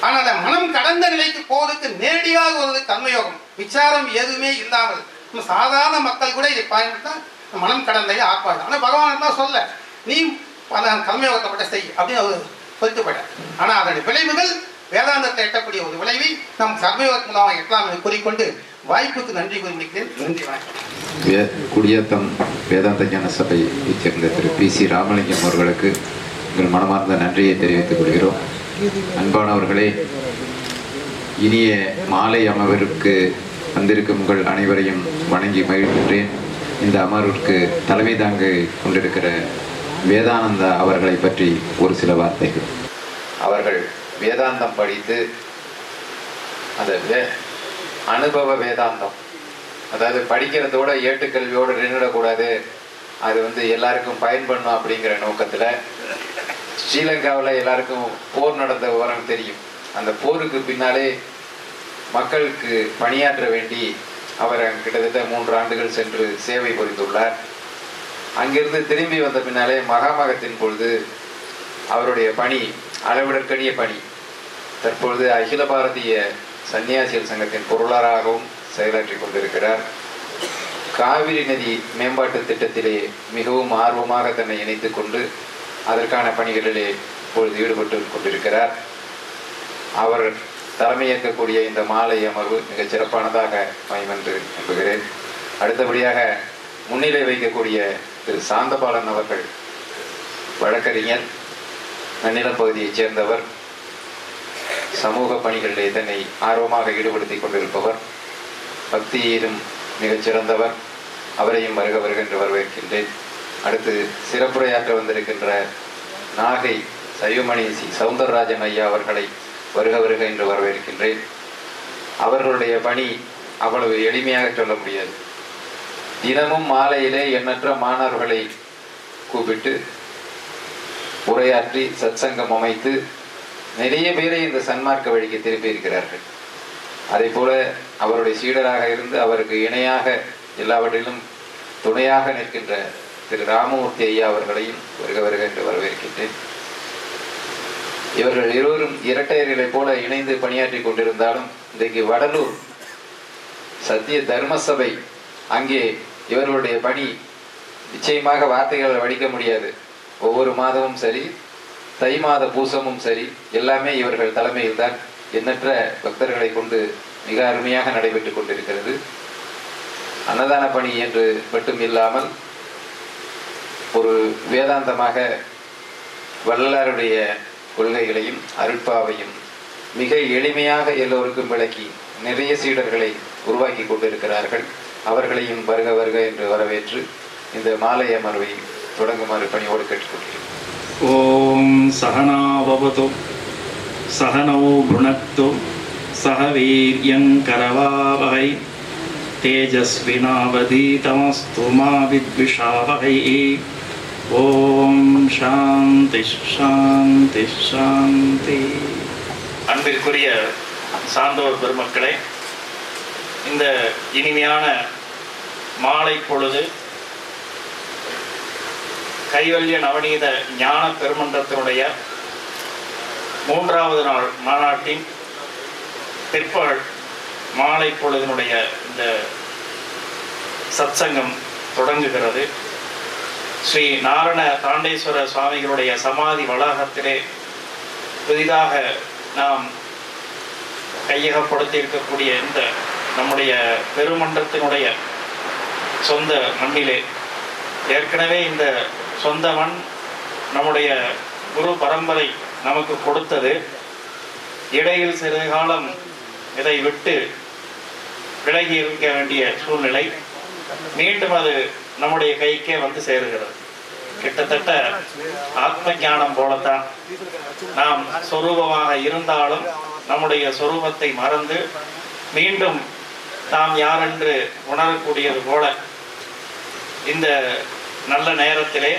ஆனால் அந்த மனம் கடந்த நிலைக்கு போவதற்கு நேரடியாக ஒரு கர்மயோகம். விசாரம் எதுவுமே இல்லாமல் நம்ம சாதாரண மக்கள் கூட இதை பயன்படுத்தா மனம் கடந்த ஆத்மா ஆனால் பகவான் தான் சொல்ல நீ பல கர்மயோகத்தை பட்ட செய் அப்படின்னு அவர் சொல்லிட்டு போயிட்டார். ஆனால் அதனுடைய விளைவுகள் வேதாந்தத்தை எட்டக்கூடிய ஒரு விளைவை நம் கர்மயோகத்தின் மூலமாக எட்டலாம் என்று கூறிக்கொண்டு வாய்ப்புக்கு நன்றி கூறி முடிக்கிறேன். நன்றி வணக்கம். குடியாத்தம் வேதாந்த ஞான சபையைச் சேர்ந்த திரு பி சி ராமலிங்கம் அவர்களுக்கு எங்கள் மனமார்ந்த நன்றியை தெரிவித்துக் கொள்கிறோம். அன்பானவர்களே இனிய மாலை அமர்விற்கு வந்திருக்கும் உங்கள் அனைவரையும் வணங்கி மகிழ்கின்றேன். இந்த அமர்விற்கு தலைமை தாங்க கொண்டிருக்கிற வேதானந்தா அவர்களை பற்றி ஒரு சில வார்த்தைகள். அவர்கள் வேதாந்தம் படித்து அந்த அனுபவ வேதாந்தம். அதாவது படிக்கிறதோட ஏட்டுக்கல்வியோடு நின்றுடக்கூடாது. அது வந்து எல்லாருக்கும் பயன்படணும் அப்படிங்கிற நோக்கத்தில் ஸ்ரீலங்காவில் எல்லாருக்கும் போர் நடந்த விவரம் தெரியும். அந்த போருக்கு பின்னாலே மக்களுக்கு பணியாற்ற வேண்டி அவர் கிட்டத்தட்ட மூன்று ஆண்டுகள் சென்று சேவை புரிந்துள்ளார். அங்கிருந்து திரும்பி வந்த பின்னாலே மகாமகத்தின் பொழுது அவருடைய பணி அளவிடற்கனிய பணி. தற்பொழுது அகில பாரதிய சன்னியாசிகள் சங்கத்தின் பொருளாளராகவும் செயலாற்றி கொண்டிருக்கிறார். காவிரி நதி மேம்பாட்டு திட்டத்திலே மிகவும் ஆர்வமாக தன்னை இணைத்துக் கொண்டு அதற்கான பணிகளிலே இப்பொழுது ஈடுபட்டு கொண்டிருக்கிறார். அவர் தலைமையேற்கக்கூடிய இந்த மாலை அமர்வு மிகச் சிறப்பானதாக அமையும் நம்புகிறேன். அடுத்தபடியாக முன்னிலை வைக்கக்கூடிய திரு சாந்தபாலன் அவர்கள் வழக்கறிஞர் நன்னிலம் பகுதியைச் சேர்ந்தவர். சமூக பணிகளில் தன்னை ஆர்வமாக ஈடுபடுத்திக் கொண்டிருப்பவர் பக்தியிலும் மிகச்சிறந்தவர் அவரையும் வருக வருக என்று வரவேற்கின்றேன். அடுத்து சிறப்புரையாற்ற வந்திருக்கின்ற நாகை சைவமணி சி. சவுந்தரராஜன் ஐயா அவர்களை வருக வருக என்று வரவேற்கின்றேன். அவர்களுடைய பணி அவ்வளவு எளிமையாக சொல்ல முடியாது. தினமும் மாலையிலே எண்ணற்ற மாணவர்களை கூப்பிட்டு உரையாற்றி சத்சங்கம் அமைத்து நிறைய பேரை இந்த சன்மார்க்க வழிக்கு திருப்பி இருக்கிறார்கள். அதே போல அவருடைய சீடராக இருந்து அவருக்கு இணையாக எல்லாவற்றிலும் துணையாக நிற்கின்ற திரு ராமமூர்த்தி ஐயா அவர்களையும் வருக வருக என்று வரவேற்கின்றேன். இவர்கள் இருவரும் இரட்டையர்களைப் போல இணைந்து பணியாற்றி கொண்டிருந்தாலும் இன்றைக்கு வடலூர் சத்திய தர்ம சபை அங்கே இவர்களுடைய பணி நிச்சயமாக வார்த்தைகளை வடிக்க முடியாது. ஒவ்வொரு மாதமும் சரி தை மாத பூசமும் சரி எல்லாமே இவர்கள் தலைமையில் தான் எண்ணற்ற பக்தர்களை கொண்டு மிக அருமையாக நடைபெற்றுக் கொண்டிருக்கிறது. அன்னதான பணி என்று மட்டும் இல்லாமல் ஒரு வேதாந்தமாக வள்ளலாருடைய கொள்கைகளையும் அருட்பாவையும் மிக எளிமையாக எல்லோருக்கும் விளக்கி நிறைய சீடர்களை உருவாக்கி கொண்டிருக்கிறார்கள். அவர்களையும் வருக வருக என்று வரவேற்று இந்த மாலை அமர்வை தொடங்குமாறு பணியோடு கேட்டுக்கொள்கிறேன் ॐ सहनाववतु सहनौ भुनक्तु सह वीर्यङ्करवावहै तेजस्विनावधीतमस्तु मा विद्विषावहै ॐ शान्तिः शान्तिः शान्तिः அன்பிற்குரிய சான்றோர் பெருமக்களே இந்த இனிமையான மாலை பொழுது கைவல்ய நவநீத ஞான பெருமன்றத்தினுடைய மூன்றாவது நாள் மாநாட்டின் பிற்பகல் மாலை பொழுதினுடைய இந்த சத்சங்கம் தொடங்குகிறது. ஸ்ரீ நாரண தாண்டேஸ்வர சுவாமிகளுடைய சமாதி வளாகத்திலே புதிதாக நாம் கையகப்படுத்தி இருக்கக்கூடிய இந்த நம்முடைய பெருமன்றத்தினுடைய சொந்த மண்ணிலே ஏற்கனவே இந்த சொந்தவன் நம்முடைய குரு பரம்பரை நமக்கு கொடுத்தது. இடையில் சிறிது காலம் இதை விட்டு விலகி இருக்க வேண்டிய சூழ்நிலை மீண்டும் அது நம்முடைய கைக்கே வந்து சேருகிறது. கிட்டத்தட்ட ஆத்ம ஞானம் போலத்தான். நாம் சொரூபமாக இருந்தாலும் நம்முடைய சொரூபத்தை மறந்து மீண்டும் தாம் யாரென்று உணரக்கூடியது போல இந்த நல்ல நேரத்திலே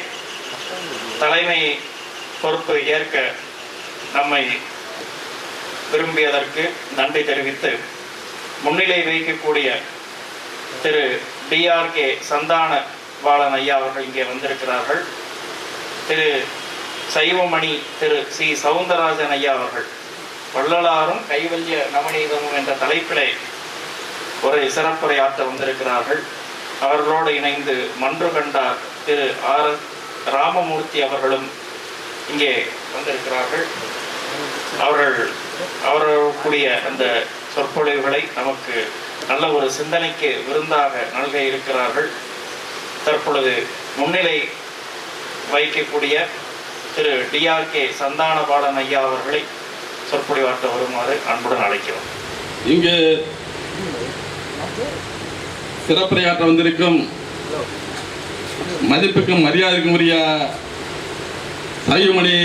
தலைமை பொறுப்பு ஏற்க நம்மை விரும்பியதற்கு நன்றி தெரிவித்து முன்னிலை வைக்கக்கூடிய திரு டிஆர்கே சந்தான பாலன் ஐயா அவர்கள் இங்கே வந்திருக்கிறார்கள். திரு சைவமணி திரு சி சவுந்தரராஜன் ஐயா அவர்கள். வள்ளலாரும் கைவல்ய நவநீதமும் என்ற தலைப்பிலே ஒரு சிறப்புரையாற்ற வந்திருக்கிறார்கள். அவர்களோடு இணைந்து மன்று கண்டார் திரு ஆர் ராமமூர்த்தி அவர்களும் இங்கே வந்திருக்கிறார்கள். அவர்கள் அவர்களுடைய அந்த சொற்பொழிவுகளை நமக்கு நல்ல ஒரு சிந்தனைக்கு விருந்தாக நல்க இருக்கிறார்கள். தற்பொழுது முன்னிலை வைக்கக்கூடிய திரு டிஆர்கே சந்தானபாலன் ஐயா அவர்களை சொற்பொழிவாற்ற வருமாறு அன்புடன் அழைக்கிறோம். இங்கு சிறப்புரையாற்ற வந்திருக்கும் மதிப்புக்கும் மரியாதைக்கும் உரிய சைவமணி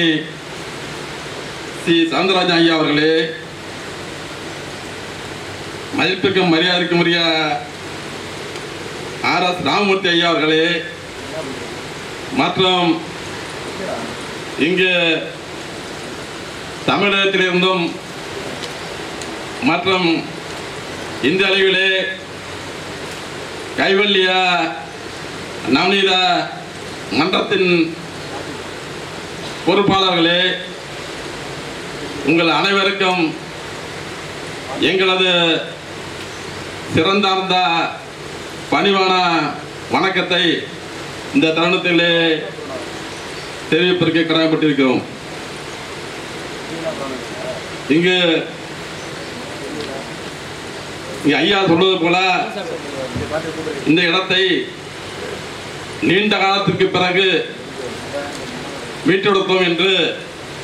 சி. சவுந்தரராஜன் ஐயா அவர்களே மதிப்புக்கும் மரியாதைக்கும் உரிய ஆர். எஸ். ராமமூர்த்தி ஐயா அவர்களே மற்றும் இங்கு தமிழகத்திலிருந்தும் மற்றும் இந்த அளவிலே கைவல்லியா நவநீத மன்றத்தின் பொறுப்பாளர்களே உங்கள் அனைவருக்கும் எங்களது சிறந்தார்ந்த பணிவான வணக்கத்தை இந்த தருணத்திலே தெரிவிப்பதற்கு கடமைப்பட்டிருக்கிறோம். இங்கு இங்கே ஐயா சொல்வது போல இந்த இடத்தை நீண்ட காலத்திற்கு பிறகு மீட்டெடுத்தோம் என்று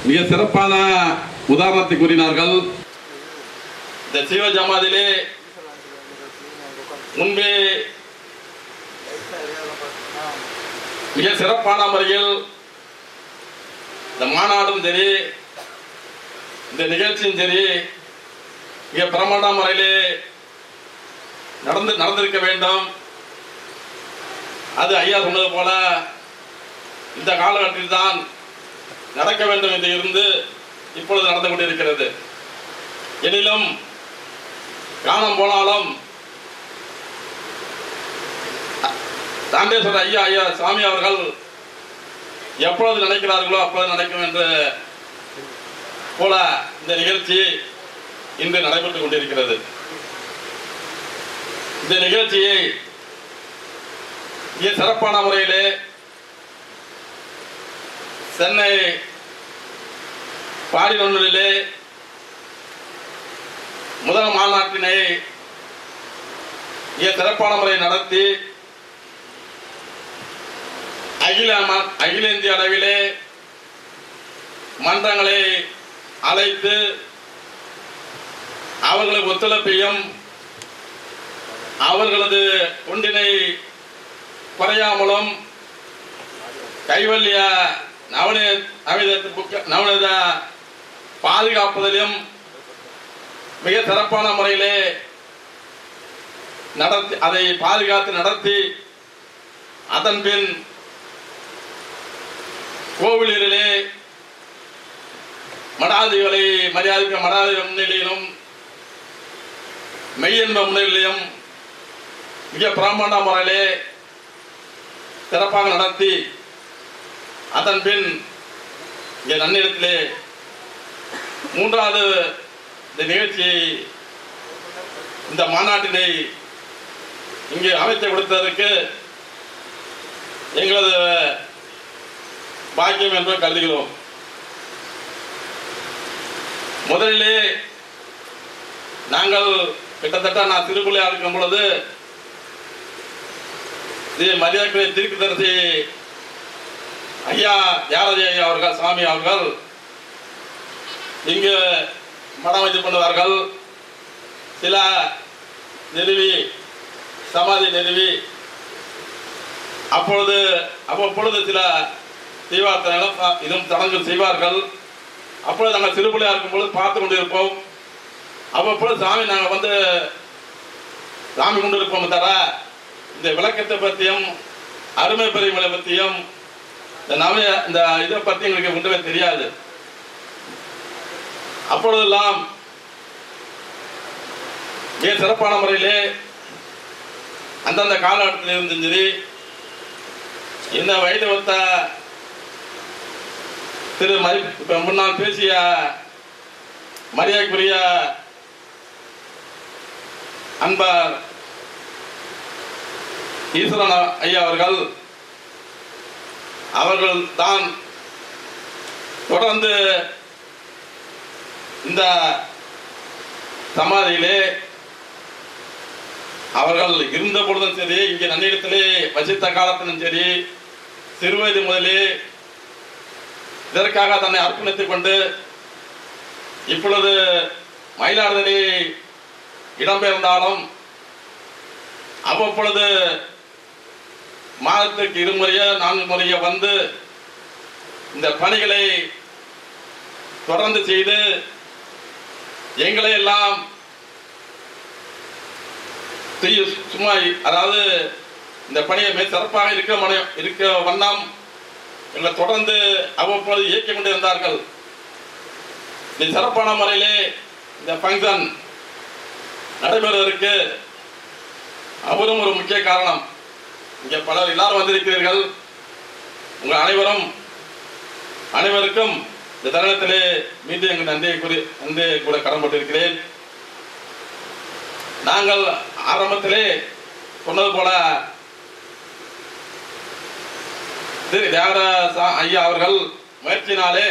மிக சிறப்பான உதாரணத்தை கூறினார்கள். இந்த சிவ ஜமாதிலே முன்பே மிக சிறப்பான முறையில் இந்த மாநாடும் சரி இந்த நிகழ்ச்சியும் சரி மிக பிரமாண்ட முறையிலே நடந்து நடந்திருக்க வேண்டும். அது ஐயா சொன்னது போல இந்த காலகட்டத்தில் தான் நடக்க வேண்டும் என்று இருந்து இப்பொழுது நடந்து கொண்டிருக்கிறது. எனினும் காணம் போனாலும் தாண்டேஸ்வரர் ஐயா ஐயா சாமி அவர்கள் எப்பொழுது நினைக்கிறார்களோ அப்பொழுது நடக்கும் என்று போல இந்த நிகழ்ச்சி இன்று நடைபெற்றுக் கொண்டிருக்கிறது. இந்த நிகழ்ச்சியை மிக சிறப்பான முறையிலே சென்னை பாடினொன்றிலே முதல் மாநாட்டினை மிக சிறப்பான முறை நடத்தி அகில ம- அகில இந்திய அளவிலே மன்றங்களை அழைத்து அவர்களுக்கு ஒத்துழைப்பையும் அவர்களது ஒன்றினை குறையாமலும் கைவல்ய நவநீத நவநீத நவநீத பாதுகாப்பதிலும் மிக சிறப்பான முறையிலே நடத்தி அதை பாதுகாத்து நடத்தி அதன் பின் கோவிலிலே மடாதிகளை மரியாதைக்க மடாதி முன்னிலையிலும் மெய்யன்ப முன்னிலையும் மிக பிரம்மாண்ட முறையிலே சிறப்பாக நடத்தி அதன் பின் இங்கே நன்னிடத்திலே மூன்றாவது இந்த நிகழ்ச்சியை இந்த மாநாட்டினை இங்கே அமைத்து கொடுத்ததற்கு எங்களது பாக்கியம் என்று கருதுகிறோம். முதலிலே நாங்கள் கிட்டத்தட்ட நான் திருப்பிள்ளையாக இருக்கும் பொழுது ஸ்ரீ மரியாதை தீர்க்கதரிசி ஐயா யாரதி ஐயா அவர்கள் சாமி அவர்கள். இங்கு மடம் இது பண்ணுவார்கள் சில நிறுவி சமாதி நிறுவி அப்பொழுது அவ்வப்பொழுது சில தீவார்த்தனைகளும் இதுவும் தடங்கள் செய்வார்கள். அப்பொழுது நாங்கள் சிறுபிள்ளையா இருக்கும் பொழுது பார்த்து கொண்டிருப்போம். அவ்வப்பொழுது சாமி நாங்கள் வந்து சாமி கொண்டு இருப்போம் தர. இந்த விளக்கத்தை பற்றியும் அருமை பெருமைகளை பற்றியும் இந்த நவ இந்த இதை பற்றி எங்களுக்கு ஒன்றுமே தெரியாது. அப்பொழுதெல்லாம் மிக சிறப்பான முறையிலே அந்தந்த காலகட்டத்தில் இருந்தும் சரி இந்த வயது ஒத்த திரு மதி இப்ப முன்னால் பேசிய மரியாதைக்குரிய அன்பர் ஈஸ்வரன் ஐயா அவர்கள் அவர்கள் தான் தொடர்ந்து இந்த சமாதியிலே அவர்கள் இருந்த பொழுதும் சரி இங்கே நன்னிடத்திலே வசித்த காலத்திலும் சரி சிறுவயது முதலே இதற்காக தன்னை அர்ப்பணித்துக் கொண்டு இப்பொழுது மயிலாடுதுறை இடம்பெயர்ந்தாலும் அவ்வப்பொழுது மாதத்துக்கு இருமுறையோ நான்கு முறையோ வந்து இந்த பணிகளை தொடர்ந்து செய்து எங்களை எல்லாம் செய்ய சும்மா அதாவது இந்த பணியை மிக சிறப்பாக இருக்க மன- இருக்க வண்ணம் எங்களை தொடர்ந்து அவ்வப்பொழுது இயக்கிக் கொண்டிருந்தார்கள் இந்த சிறப்பான முறையிலே இந்த ஃபங்க்ஷன் நடைபெறுவதற்கு அவரும் ஒரு முக்கிய காரணம். இங்கே பலர் எல்லாரும் வந்திருக்கிறீர்கள். உங்கள் அனைவரும் அனைவருக்கும் இந்த தருணத்திலே மீண்டும் எங்கள் நன்றியை கூறி நன்றியை கூட கடன்பட்டிருக்கிறேன் நாங்கள் ஆரம்பத்திலே சொன்னது போல திரு தியாகராஜ ஐயா அவர்கள் முயற்சினாலே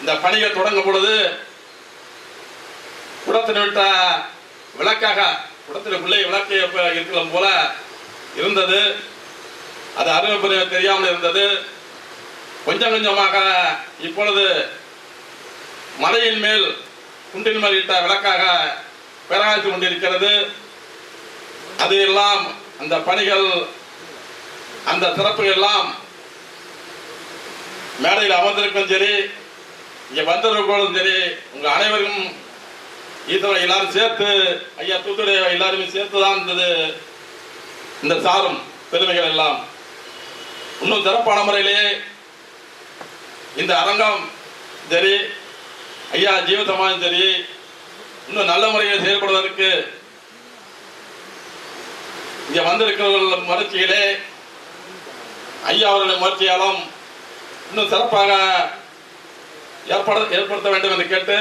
இந்த பணிகள் தொடங்கும் பொழுது குடத்தின் விட்ட விளக்காக குடத்திற்குள்ளே விளக்கு எப்ப இருக்கிற போல இருந்தது. அது அருமை தெரியாமல் இருந்தது. கொஞ்சம் கொஞ்சமாக இப்பொழுது மலையின் மேல் குன்றின் மேல் இட்ட விளக்காக பிரகாசித்துக் கொண்டிருக்கிறது. அது எல்லாம் அந்த பணிகள் அந்த சிறப்புகள் எல்லாம் மேடையில் அமர்ந்திருக்கும் சரி இங்கே வந்திருக்கும் சரி உங்கள் அனைவரும் ஈஸ்வரை எல்லாரும் சேர்த்து ஐயா தூத்துடைய எல்லாருமே சேர்த்து தான் இருந்தது. இந்த சாரும் பெருமைகள் எல்லாம் இன்னும் சிறப்பான முறையிலேயே இந்த அரங்கம் சரி ஐயா ஜீவசமாஜம் சரி இன்னும் நல்ல முறையில் செயல்படுவதற்கு இங்க வந்திருக்கிறவர்கள் முயற்சியிலே ஐயா அவர்களை முயற்சியாலும் இன்னும் சிறப்பாக ஏற்பட ஏற்படுத்த வேண்டும் என்று கேட்டு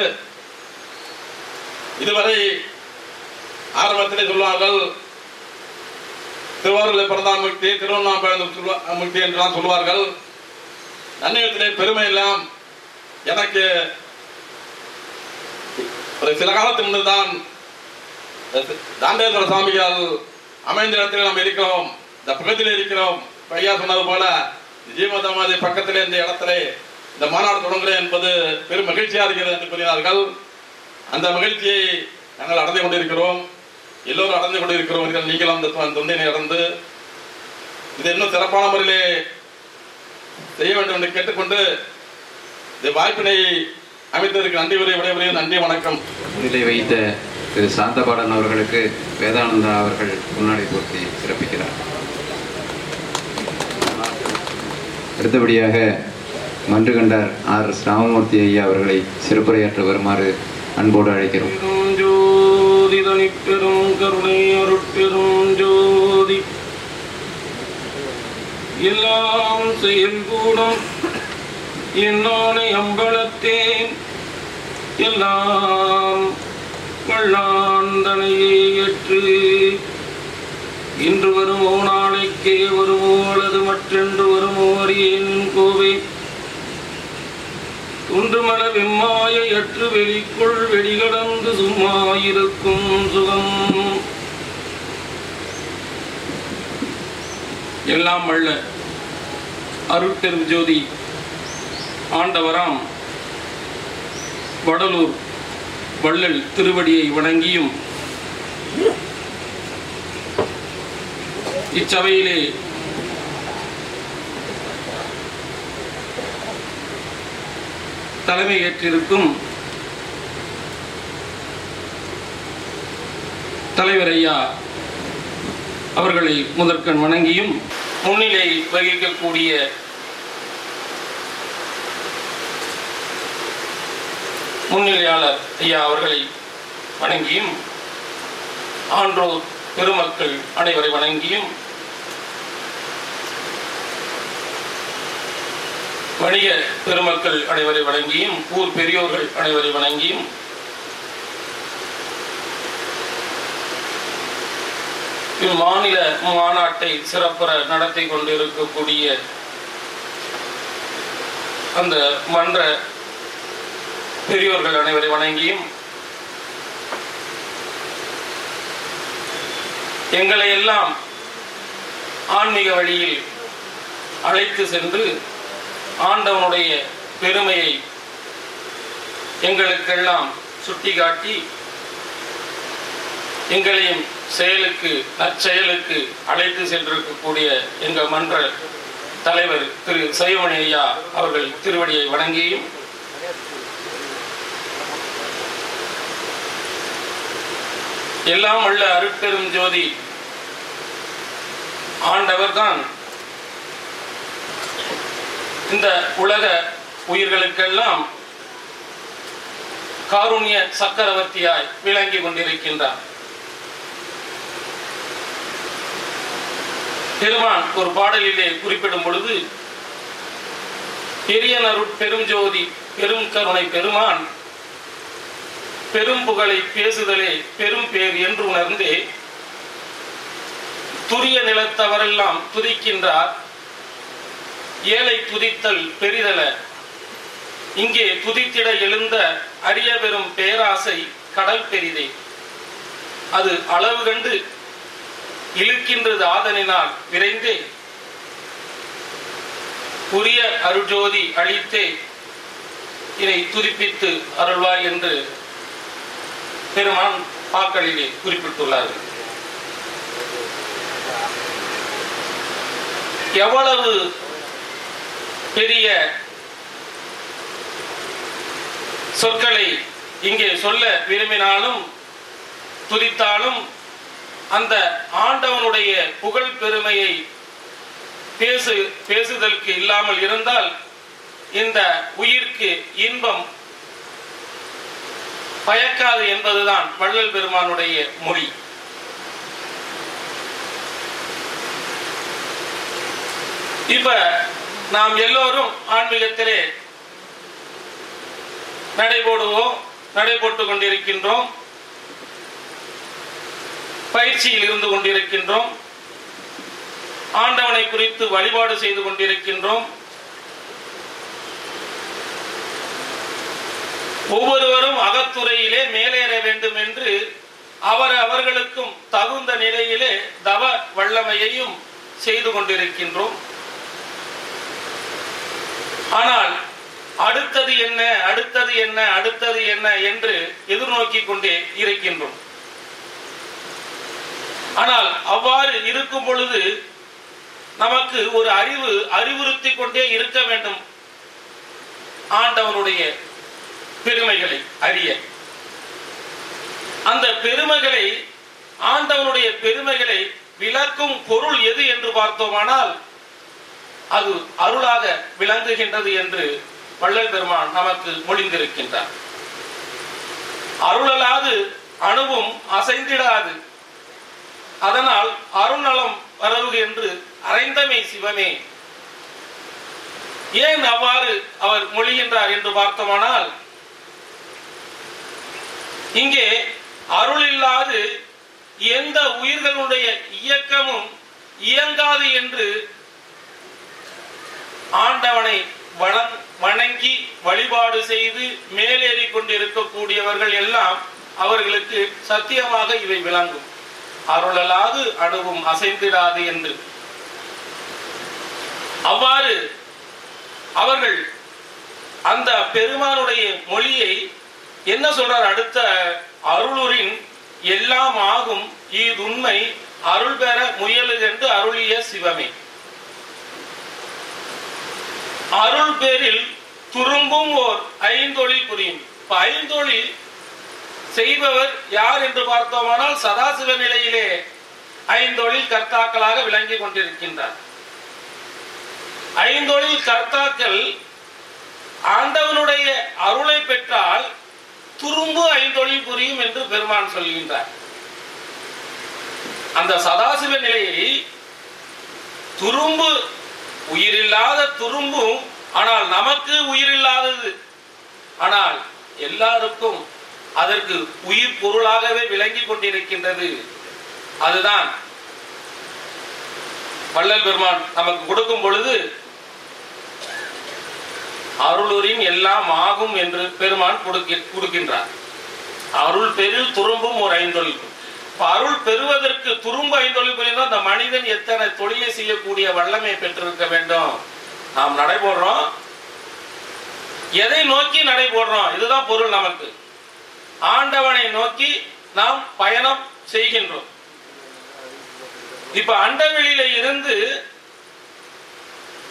இதுவரை ஆரம்பத்திலே சொல்வார்கள் திருவாரூரில் பிறந்தான் முக்தி திருவண்ணாமலை முக்தி என்றுதான் சொல்வார்கள் நன்னயத்திலே பெருமை எல்லாம் எனக்கு ஒரு சில காலத்துக்கு முன்பு தான் தாண்டேஸ்வர சுவாமிகள் அமைந்த இடத்தில் நாம் இருக்கிறோம். இந்த பக்கத்தில் இருக்கிறோம். பையா சொன்னது போல ஜீவதமாதி பக்கத்தில் இந்த இடத்திலே இந்த மாநாடு தொடங்குகிறேன் என்பது பெரும் மகிழ்ச்சியாக இருக்கிறது என்று கூறினார்கள். அந்த மகிழ்ச்சியை நாங்கள் அடைந்து கொண்டிருக்கிறோம். எல்லோரும் அடைந்து இருக்கிறவர்கள் நீங்களும் அந்த தொந்தையினை அடைந்து இது இன்னும் சிறப்பான முறையிலே செய்ய வேண்டும் என்று கேட்டுக்கொண்டு இந்த வாய்ப்பினை அமைத்ததற்கு நன்றி உரை விடைபெறுகிறேன். நன்றி வணக்கம். நிலை வைத்த திரு சாந்தபாடன் அவர்களுக்கு வேதானந்தா அவர்கள் முன்னாடி பூர்த்தி சிறப்பிக்கிறார். அடுத்தபடியாக மன்றுகண்டார் ஆர். ராமமூர்த்தி ஐயா அவர்களை சிறப்புரையாற்ற வருமாறு அன்போடு அழைக்கிறோம். ஜோதி தனிப்பெரும் கருணை ஜோதி எல்லாம் செயல்கூடும். என்னானை அம்பலத்தேன். எல்லாம் வள்ளாந்தனையே ஏற்று. இன்று வருமோ நாளைக்கே வருமோ அல்லது மற்றென்று வருமோ அறியேன் கோவை. குன்றுமல விம்மாய எற்று வெளிக்குள் வெளிகடந்து சும்மாயிருக்கும் சுகம். எல்லாம் வல்ல அருட்பெரும் ஜோதி ஆண்டவராம் வடலூர் வள்ளல் திருவடியை வணங்கியும் இச்சபையிலே தலைமை ஏற்றிருக்கும் தலைவர் ஐயா அவர்களை முதற்கண் வணங்கியும் முன்னிலை வகிக்கக்கூடிய முன்னிலையாளர் ஐயா அவர்களை வணங்கியும் ஆன்றோர் பெருமக்கள் அனைவரை வணங்கியும் வணிக பெருமக்கள் அனைவரை வணங்கியும் ஊர் பெரியோர்கள் அனைவரை வணங்கியும். இம்மாநில மாநாட்டை சிறப்புற நடத்தி கொண்டிருக்கக்கூடிய அந்த மன்ற பெரியோர்கள் அனைவரை வணங்கியும். எங்களை எல்லாம் ஆன்மீக வழியில் அழைத்து சென்று ஆண்டவனுடைய பெருமையை எங்களுக்கெல்லாம் சுட்டிக்காட்டி எங்களையும் செயலுக்கு நற்செயலுக்கு அழைத்து சென்றிருக்கக்கூடிய எங்கள் மன்ற தலைவர் திரு சைவமணி ஐயா அவர்கள் திருவடியை வணங்கியும் எல்லாம் உள்ள அருட்பெரும் ஜோதி ஆண்டவர்தான். இந்த உலக உயிர்களுக்கெல்லாம் காருண்ய சக்கரவர்த்தியாய் விளங்கி கொண்டிருக்கின்றார். பெருமான் ஒரு பாடலிலே குறிப்பிடும் பொழுது பெரிய பெரும் ஜோதி பெரும் கருணை பெருமான் பெரும் புகழை பேசுதலே பெரும் பேர் என்று உணர்ந்தே துரிய நிலத்தவரெல்லாம் துதிக்கின்றார் ஏழை துதித்தல் பெரிதல இங்கே துதித்திட எழுந்த அரிய பெரும் பேராசை கடல் பெரிதே. அது அளவு கண்டு இழுக்கின்றது ஆதனினால் விரைந்தே. உரிய அருஜோதி அழித்தே இதை துதிப்பித்து அருள்வாய் என்று பெருமான் பாக்களிலே குறிப்பிட்டுள்ளார்கள். எவ்வளவு பெரிய சொற்களை இங்கே சொல்ல விரும்பினாலும் துதித்தாலும் அந்த ஆண்டவனுடைய புகழ் பெருமையை பேசு பேசுதலுக்கு இல்லாமல் இருந்தால் இந்த உயிர்க்கு இன்பம் பயக்காது என்பதுதான் வள்ளல் பெருமானுடைய மொழி. இப்ப நாம் எல்லோரும் ஆன்மீகத்திலே நடைபோடுவோம் நடைபோட்டுக் கொண்டிருக்கின்றோம் பயிற்சியில் இருந்து கொண்டிருக்கின்றோம் ஆண்டவனை குறித்து வழிபாடு செய்து கொண்டிருக்கின்றோம். ஒவ்வொருவரும் அகத்துறையிலே மேலேற வேண்டும் என்று அவர் அவர்களுக்கும் தகுந்த நிலையிலே தவ வல்லமையையும் செய்து கொண்டிருக்கின்றோம். ஆனால் அடுத்தது என்ன அடுத்தது என்ன அடுத்தது என்ன என்று எதிர்நோக்கி கொண்டே இருக்கின்றோம். ஆனால் அவ்வாறு இருக்கும் பொழுது நமக்கு ஒரு அறிவு அறிவுறுத்தி கொண்டே இருக்க வேண்டும். ஆண்டவனுடைய பெருமைகளை அறிய. அந்த பெருமைகளை ஆண்டவனுடைய பெருமைகளை விளக்கும் பொருள் எது என்று பார்த்தோமானால் அது அருளாக விளங்குகின்றது என்று வள்ளல் பெருமான் நமக்கு மொழிந்திருக்கின்றார். அருளலாது அணுவும் அசைந்திடாது. அதனால் அருள்நலம் வரவு என்று அரைந்தமை சிவமே. ஏன் அவ்வாறு அவர் மொழிகின்றார் என்று பார்த்தோமானால் இங்கே அருள் இல்லாது எந்த உயிர்களுடைய இயக்கமும் இயங்காது என்று ஆண்டவனை வணங் வணங்கி வழிபாடு செய்து மேலேறி கொண்டிருக்கக்கூடியவர்கள் எல்லாம் அவர்களுக்கு சத்தியமாக இவை விளங்கும். அருளலாது அணுவும் அசைந்திடாது என்று. அவ்வாறு அவர்கள் அந்த பெருமானுடைய மொழியை என்ன சொல்றார்? அடுத்த அருளுரின் எல்லாம் ஆகும். இதுண்மை அருள் பெற முயலுகென்று அருளிய சிவமே. அருள் பேரில் துரும்பும் ஓர் ஐந்தொழில் புரியும். இப்ப ஐந்தொழில் செய்பவர் யார் என்று பார்த்தோமானால் சதாசிவ நிலையிலே ஐந்தொழில் கர்த்தாக்களாக விளங்கி கொண்டிருக்கின்றார். ஐந்தொழில் கர்த்தாக்கள் ஆண்டவனுடைய அருளை பெற்றால் துரும்பு ஐந்தொழில் புரியும் என்று பெருமான் சொல்கின்றார். அந்த சதாசிவ நிலையை துரும்பு உயிரில்லாத துரும்பும் ஆனால் நமக்கு உயிரில்லாதது. ஆனால் எல்லாருக்கும் அதற்கு உயிர் பொருளாகவே விளங்கி கொண்டிருக்கின்றது. அதுதான் வள்ளல் பெருமான் நமக்கு கொடுக்கும் பொழுது அருளுரின் எல்லாம் ஆகும் என்று பெருமான் கொடுக்கி- கொடுக்கின்றார். அருள் பெரில் துரும்பும் ஒரு ஐந்தொழிக்கும் அருள் பெறுவதற்கு துரும்ப ஐந்தொழில் அந்த மனிதன் எத்தனை தொழிலை செய்யக்கூடிய வல்லமை பெற்றிருக்க வேண்டும்? நாம் நடைபோடுறோம். எதை நோக்கி நடைபோடுறோம்? இதுதான் பொருள் நமக்கு. ஆண்டவனை நோக்கி நாம் பயணம் செய்கின்றோம். இப்ப அண்டவெளியில இருந்து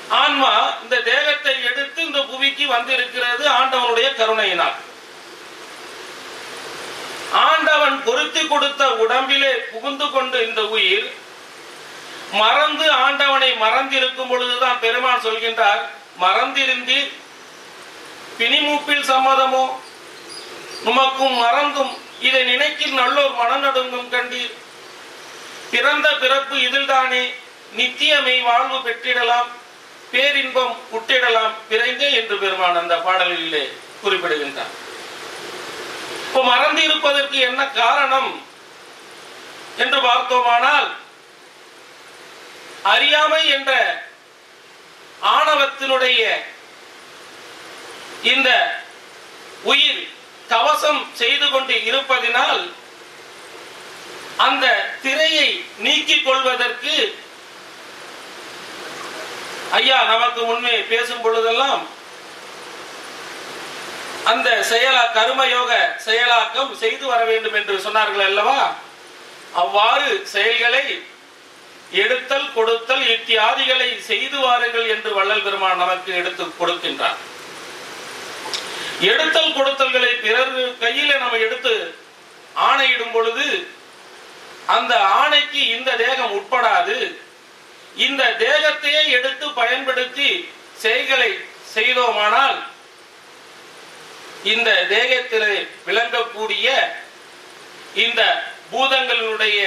ஆன்மா இந்த தேகத்தை எடுத்து இந்த புவிக்கு வந்திருக்கிறது ஆண்டவனுடைய கருணையினால். ஆண்டவன் பொருத்தி கொடுத்த உடம்பிலே புகுந்து கொண்டு இந்த உயிர் மறந்து ஆண்டவனை மறந்திருக்கும் பொழுதுதான் பெருமான் சொல்கின்றார் மறந்திருந்தீர் பிணிமூப்பில் சம்மதமோ? உமக்கும் மறந்தும் இதை நினைக்கில் நல்லோர் மனநடுங்கும் கண்டீர். பிறந்த பிறப்பு இதில்தானே நித்தியமை வாழ்வு பெற்றிடலாம் பேரின்பம் உட்டிடலாம் பிறந்தே என்று பெருமான் அந்த பாடலிலே குறிப்பிடுகின்றார். இப்போ மறந்து இருப்பதற்கு என்ன காரணம் என்று பார்த்தோமானால் அறியாமை என்ற ஆணவத்தினுடைய இந்த உயிர் கவசம் செய்து கொண்டு இருப்பதினால் அந்த திரையை நீக்கிக் கொள்வதற்கு ஐயா நமக்கு முன்னே பேசும் பொழுதெல்லாம் அந்த செயலா கர்மயோக செயலாக்கம் செய்து வர வேண்டும் என்று சொன்னார்கள் அல்லவா? அவ்வாறு செயல்களை எடுத்தல் கொடுத்தல் இத்தியாதிகளை செய்து வாருங்கள் என்று வள்ளல் பெருமான் நமக்கு எடுத்து கொடுக்கின்றார். எடுத்தல் கொடுத்தல்களை பிறர் கையில நம்ம எடுத்து ஆணையிடும் பொழுது அந்த ஆணைக்கு இந்த தேகம் உட்படாது. இந்த தேகத்தையே எடுத்து பயன்படுத்தி செயல்களை செய்தோமானால் இந்த தேகத்திலே விளங்கக்கூடிய இந்த பூதங்களுடைய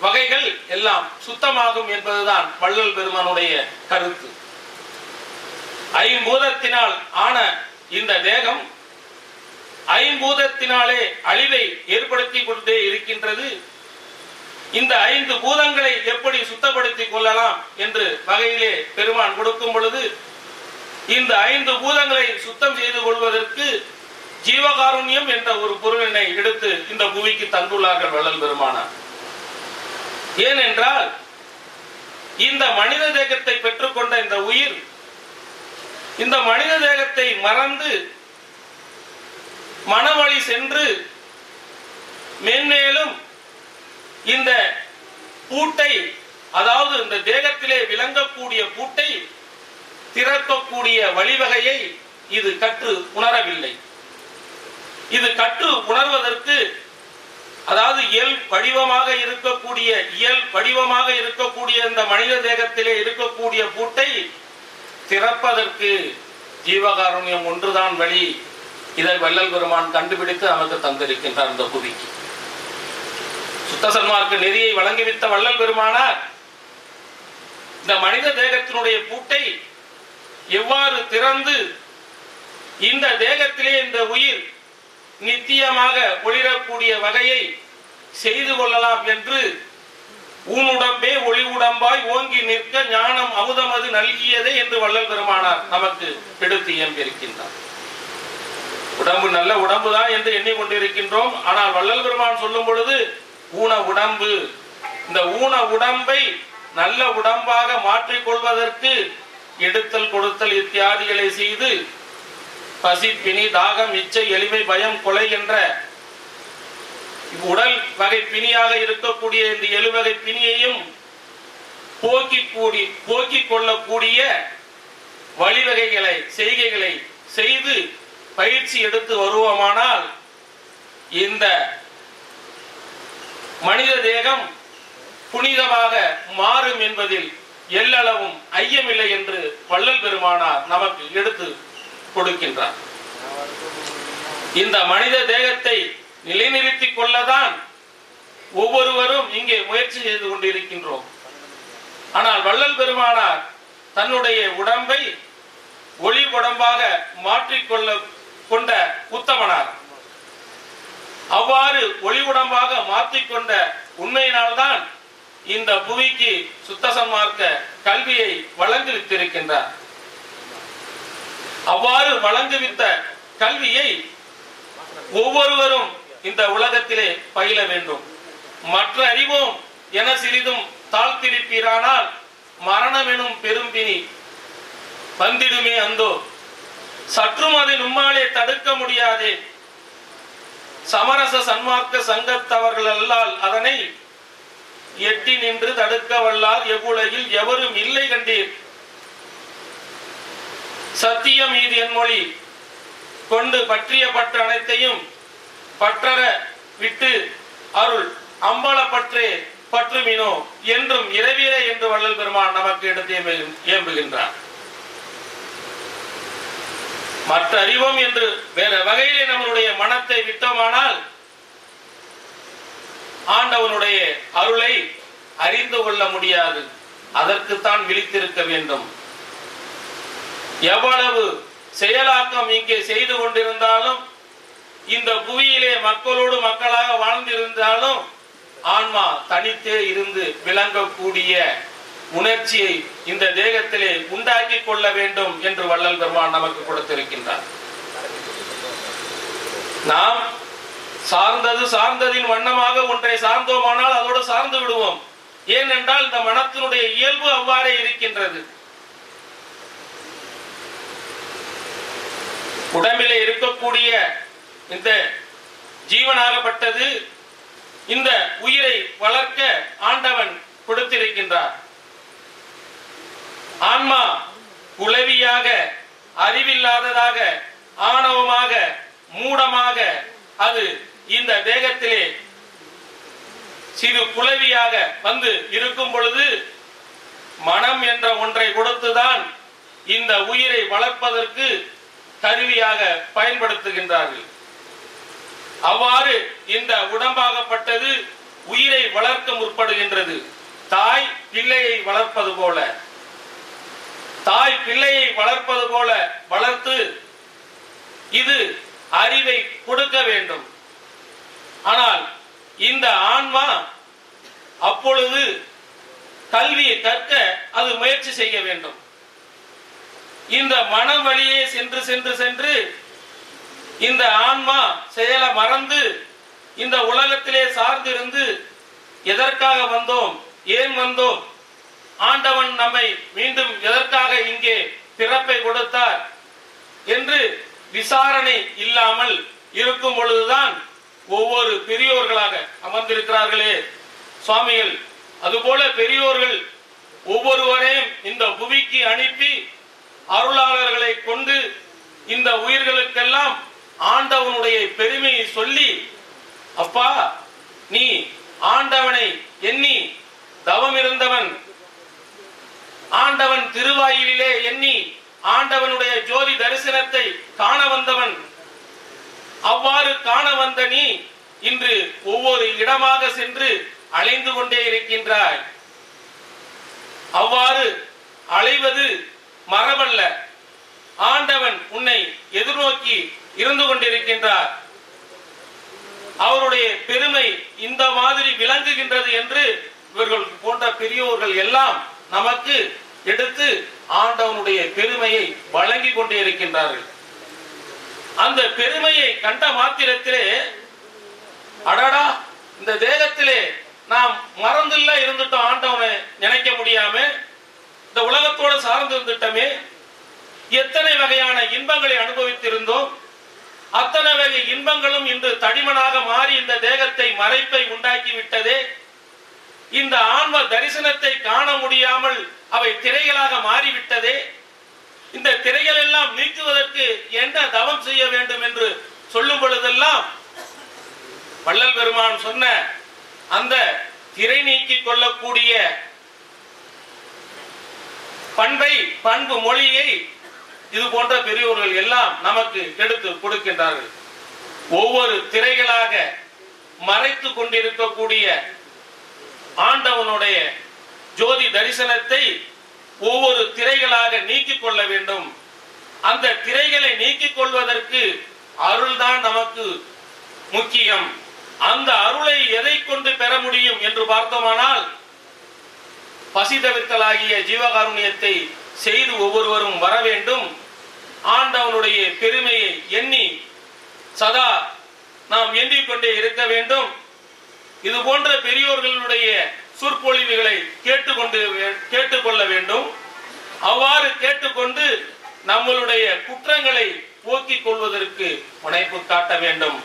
வகைகள் எல்லாம் சுத்தமாகும் என்பதுதான் வள்ளல் பெருமானுடைய கருத்து. ஐம்பூதத்தினால் ஆன இந்த தேகம் ஐம்பூதத்தினாலே அழிவை ஏற்படுத்தி கொண்டே இருக்கின்றது. இந்த ஐந்து பூதங்களை எப்படி சுத்தப்படுத்திக் கொள்ளலாம் என்று வகையிலே பெருமான் கொடுக்கும் பொழுது இந்த ஐந்து பூதங்களை சுத்தம் செய்து கொள்வதற்கு ஜீவகாருண்யம் என்ற ஒரு பொருளினை எடுத்து இந்த பூமிக்கு தந்துள்ளார்கள் வள்ளல் பெருமானார். ஏனென்றால் இந்த மனித தேகத்தை பெற்றுக்கொண்ட இந்த உயிர் இந்த மனித தேகத்தை மறந்து மனவழி சென்று மென்மேலும் இந்த பூட்டை அதாவது இந்த தேகத்திலே விளங்கக்கூடிய பூட்டை திறக்கக்கூடிய வழிவகையை இது கற்று உணரவில்லை. இது கற்று உணர்வதற்கு அதாவது இயல் வடிவமாக இருக்கக்கூடிய இயல் வடிவமாக இருக்கக்கூடிய இந்த மனித தேகத்திலே இருக்கக்கூடிய பூட்டை திறப்பதற்கு ஜீவகாருண்யம் ஒன்றுதான் வழி. இதை வள்ளல் பெருமான் கண்டுபிடித்து நமக்கு தந்திருக்கின்றார் இந்த புவிக்கு. சுத்த சன்மார்க்க நெறியை வழங்கிவித்த வள்ளல் பெருமானார் இந்த மனித தேகத்தினுடைய பூட்டை எவ்வாறு திறந்து இந்த தேகத்திலே இந்த உயிர் நித்தியமாக ஒளிரக்கூடிய வகையை செய்து கொள்ளலாம் என்று ஊனுடம்பே ஒளி உடம்பாய் ஓங்கி நிற்க ஞானம் அமுதமது நல்கியதே என்று வள்ளல் பெருமானார் நமக்கு எடுத்து இயம்பியிருக்கின்றார். உடம்பு நல்ல உடம்பு தான் என்று எண்ணிக்கொண்டிருக்கின்றோம். ஆனால் வள்ளல் பெருமான் சொல்லும் பொழுது ஊன உடம்பு. இந்த ஊன உடம்பை நல்ல உடம்பாக மாற்றிக் கொள்வதற்கு எடுத்தல் கொடுத்தல் இத்தியாதிகளை செய்து பசி பிணி தாகம் இச்சை எளிமை பயம் கொலை என்ற உடல் வகை பிணியாக இருக்கக்கூடிய இந்த எழுவகை பிணியையும் போக்கி கூடி போக்கிக் கொள்ளக்கூடிய வழிவகைகளை செய்கைகளை செய்து பயிற்சி எடுத்து வருவோமானால் இந்த மனித தேகம் புனிதமாக மாறும் என்பதில் எல்லளவும் ஐயமில்லை என்று வள்ளல் பெருமானார் நமக்கு எடுத்து கொடுக்கின்றார். இந்த மனித தேகத்தை நிலைநிறுத்திக் கொள்ளதான் ஒவ்வொருவரும் இங்கே முயற்சி செய்து கொண்டிருக்கின்றோம். ஆனால் வள்ளல் பெருமானார் தன்னுடைய உடம்பை ஒளி உடம்பாக மாற்றிக்கொள்ள கொண்ட உத்தமனார். அவ்வாறு ஒளி உடம்பாக மாற்றிக்கொண்ட உண்மையினால்தான் இந்த புவிக்கு சுத்த சன்மார்க்க கல்வியை வழங்குவித்திருக்கின்றார் அவ்வாறு வழங்குவித்த கல்வியை ஒவ்வொருவரும் இந்த உலகத்திலே பயில வேண்டும். மற்ற அறிவோம் என சிறிதும் தாழ்த்திருப்பீரானால் மரணம் எனும் பெரும்பினி வந்திடுமே அந்தோ. சற்றும் அதை நம்மாலே தடுக்க முடியாதே. சமரச சன்மார்க்க சங்கத்தவர்கள் அல்லால் அதனை எட்டி நின்று தடுக்க வல்லார் எவ்வுலகில் எவரும் இல்லை கண்டீர். சத்தியம் இது என் மொழி. கொண்டு பற்றிய பற்று அனைத்தையும் பற்றற விட்டு அருள் அம்பலப்பற்றே பற்றுமினோ என்றும் இரவிலே என்று வள்ளல் பெருமான் நமக்கு எடுத்து ஏம்புகின்றார். மற்ற அறிவோம் என்று வேற வகையிலே நம்மளுடைய மனத்தை விட்டோமானால் ஆண்டவனுடைய அருளை அறிந்து கொள்ள முடியாது. அதற்குத்தான் விழித்திருக்க வேண்டும். எவ்வளவு செயலாக்கம் இங்கே செய்து கொண்டிருந்தாலும் இந்த புவியிலே மக்களோடு மக்களாக வாழ்ந்திருந்தாலும் ஆன்மா தனித்தே இருந்து விளங்கக்கூடிய உணர்ச்சியை இந்த தேகத்திலே உண்டாக்கி கொள்ள வேண்டும் என்று வள்ளல் பெருமான் நமக்கு கொடுத்திருக்கின்றார். நாம் சார்ந்தது சார்ந்ததின் வண்ணமாக ஒன்றை சார்ந்தோமானால் அதோடு சார்ந்து விடுவோம். ஏனென்றால் இந்த மனத்தினுடைய இயல்பு அவ்வாறே இருக்கின்றது. உடம்பிலே இருக்கக்கூடிய இந்த ஜீவனாகப்பட்டது இந்த உயிரை வளர்க்க ஆண்டவன் கொடுத்திருக்கின்றார். ஆன்மா குளவியாக அறிவில்லாததாக ஆணவமாக மூடமாக அது இந்த தேகத்திலே சிறு குளவியாக வந்து இருக்கும் பொழுது மனம் என்ற ஒன்றை கொடுத்துதான் இந்த உயிரை வளர்ப்பதற்கு கருவியாக பயன்படுத்துகின்றார்கள். அவ்வாறு இந்த உடம்பாகப்பட்டது உயிரை வளர்க்க முற்படுகின்றது. தாய் பிள்ளையை வளர்ப்பது போல. தாய் பிள்ளையை வளர்ப்பது போல வளர்த்து இது அறிவை கொடுக்க வேண்டும். ஆனால் இந்த ஆன்மா அப்பொழுது கல்வியை கற்க அது முயற்சி செய்ய வேண்டும். இந்த மனம் வழியே சென்று சென்று சென்று இந்த ஆன்மா செயலை மறந்து இந்த உலகத்திலே சார்ந்திருந்து எதற்காக வந்தோம் ஏன் வந்தோம்? ஆண்டவன் நம்மை மீண்டும் எதற்காக இங்கே பிறப்பை கொடுத்தார் என்று விசாரணை இல்லாமல் இருக்கும் பொழுதுதான் ஒவ்வொரு பெரியோர்களாக அமர்ந்திருக்கிறார்களே. சுவாமிகள் அதுபோல பெரியோர்கள் ஒவ்வொருவரையும் இந்த புவிக்கு அனுப்பி அருளாளர்களை கொண்டு இந்த உயிர்களுக்கெல்லாம் ஆண்டவனுடைய பெருமையை சொல்லி அப்பா நீ ஆண்டவனை எண்ணி தவம் இருந்தவன் ஆண்டவன் திருவாயிலே எண்ணி ஆண்டவனுடைய ஜோதி தரிசனத்தை காண வந்தவன். அவ்வாறு காண வந்த நீ இன்று ஒவ்வொரு இடமாக சென்று அலைந்து கொண்டே இருக்கின்றாய். அவ்வாறு அலைவது மரபல்ல ஆண்டவன் உன்னை எதிர்நோக்கி இருந்து கொண்டிருக்கின்றார். அவருடைய பெருமை இந்த மாதிரி விளங்குகின்றது என்று இவர்கள் போன்ற பெரியோர்கள் எல்லாம் நமக்கு எடுத்து ஆண்டவனுடைய பெருமையை வழங்கி கொண்டே இருக்கின்றார்கள் அந்த பெருமையை கண்ட மாத்திரத்திலே அடடா இந்த தேகத்திலே நாம் மறந்துள்ள இருந்துட்டோம் ஆண்டவனை நினைக்க முடியாம இந்த உலகத்தோட சார்ந்திருந்துட்டமே எத்தனை வகையான இன்பங்களை அனுபவித்திருந்தோம். அத்தனை வகை இன்பங்களும் இன்று தடிமனாக மாறி இந்த தேகத்தை மறைப்பை உண்டாக்கி விட்டதே இந்த ஆன்ம தரிசனத்தை காண முடியாமல் அவை திரைகளாக மாறிவிட்டதே. இந்த திரைகள் எல்லாம் நீக்குவதற்கு என்ன தவம் செய்ய வேண்டும் என்று சொல்லும் பொழுதெல்லாம் வள்ளல் பெருமான் சொன்ன அந்த திரை நீக்கிக் கொள்ளக்கூடிய பண்பை பண்பு மொழியை இது போன்ற பெரியோர்கள் எல்லாம் நமக்கு எடுத்து கொடுக்கின்றார்கள். ஒவ்வொரு திரைகளாக மறைத்து கொண்டிருக்கக்கூடிய ஆண்டவனுடைய ஜோதி தரிசனத்தை ஒவ்வொரு திரைகளாக நீக்கிக் கொள்ள வேண்டும். அந்த திரைகளை நீக்கிக் கொள்வதற்கு அருள்தான் நமக்கு முக்கியம். அந்த அருளை எதை கொண்டு பெற முடியும் என்று பார்த்தோமானால் பசி தவிர்த்தலாகிய ஜீவகாருண்யத்தை செய்து ஒவ்வொருவரும் வர வேண்டும் ஆண்டவனுடைய பெருமையை எண்ணி சதா நாம் எண்ணிக்கொண்டே இருக்க வேண்டும். இது போன்ற பெரியோர்களுடைய சொற்பொழிவுகளை கேட்டுக்கொண்டு கேட்டுக்கொள்ள வேண்டும். அவ்வாறு கேட்டுக்கொண்டு நம்மளுடைய குற்றங்களை போக்கிக் கொள்வதற்கு முனைப்பு காட்ட வேண்டும்.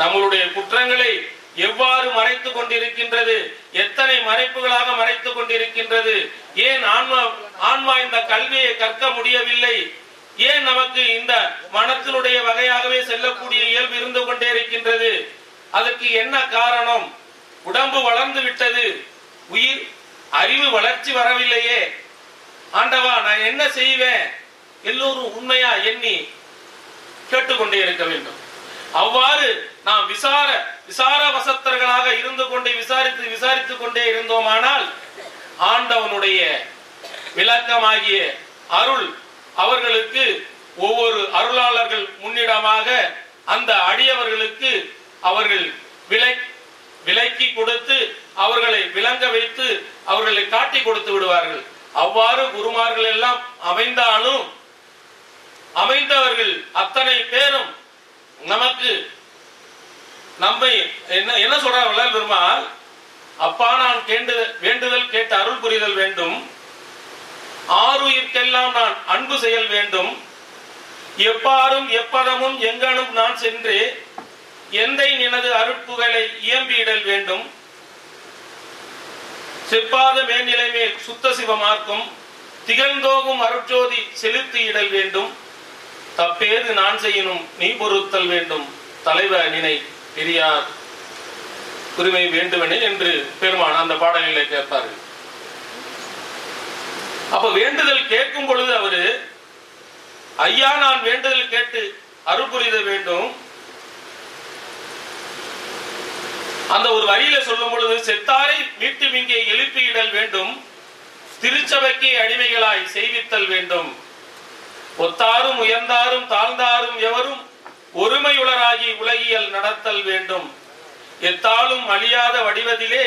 நம்மளுடைய குற்றங்களை எவ்வாறு மறைத்துக் கொண்டிருக்கின்றது? எத்தனை மறைப்புகளாக மறைத்துக் கொண்டிருக்கின்றது? ஏன் ஆன்மா ஆன்மா இந்த கல்வியை கற்க முடியவில்லை? ஏன் நமக்கு இந்த மனத்தினுடைய வகையாகவே செல்லக்கூடிய இயல்பு இருந்து கொண்டே இருக்கின்றது? அதற்கு என்ன காரணம்? உடம்பு வளர்ந்து விட்டது. உயிர் அறிவு வளர்ச்சி வரவில்லையே. ஆண்டவா நான் என்ன செய்வேன்? எல்லோரும் உண்மையா எண்ணி கேட்டுக்கொண்டே இருக்க வேண்டும். அவ்வாறு நாம் விசார விசார வசத்தர்களாக இருந்து கொண்டே விசாரித்து விசாரித்துக் கொண்டே இருந்தோமானால் ஆண்டவனுடைய விளக்கமாகிய அருள் அவர்களுக்கு ஒவ்வொரு அருளாளர்கள் முன்னிடமாக அந்த அடியவர்களுக்கு அவர்கள் விலை விலக்கி கொடுத்து அவர்களை விளங்க வைத்து அவர்களை காட்டி கொடுத்து விடுவார்கள். அவ்வாறு குருமார்கள் எல்லாம் அமைந்தாலும் அமைந்தவர்கள் அத்தனை பேரும் நமக்கு நம்மை என்ன என்ன சொல்ற வள்ளல் பெருமாள் அப்பா நான் கேண்டு வேண்டுதல் கேட்டு அருள் புரிதல் வேண்டும். ஆறுயிர்க்கெல்லாம் நான் அன்பு செயல் வேண்டும். எப்பாரும் எப்பதமும் எங்கனும் நான் சென்று எந்தை நினது அருட்புகழை இயம்பிடல் வேண்டும். செப்பாத மேல்நிலை மேல் சுத்த சிவமார்க்கும் திகழ்ந்தோகும் அருட்ஜோதி செலுத்தி இடல் வேண்டும். தப்பேது நான் செய்யணும் நீ பொருத்தல் வேண்டும். தலைவர் நினை. பெரியார் உரிமை வேண்டுமெனே என்று பெருமான் அந்த பாடலிலே கேட்பார்கள். அப்ப வேண்டுதல் கேட்கும் பொழுது அவரு ஐயா நான் வேண்டுதல் கேட்டு அருள்புரித வேண்டும். அந்த ஒரு வரியில சொல்லும் பொழுது செத்தாரை மீட்டு இங்கே எழுப்பியிடல் வேண்டும் திருச்சபைக்கு அடிமைகளாய் செய்வித்தல் வேண்டும். ஒத்தாரும் உயர்ந்தாரும் தாழ்ந்தாரும் எவரும் ஒருமையுளராகி உலகியல் நடத்தல் வேண்டும். எத்தாலும் அழியாத வடிவதிலே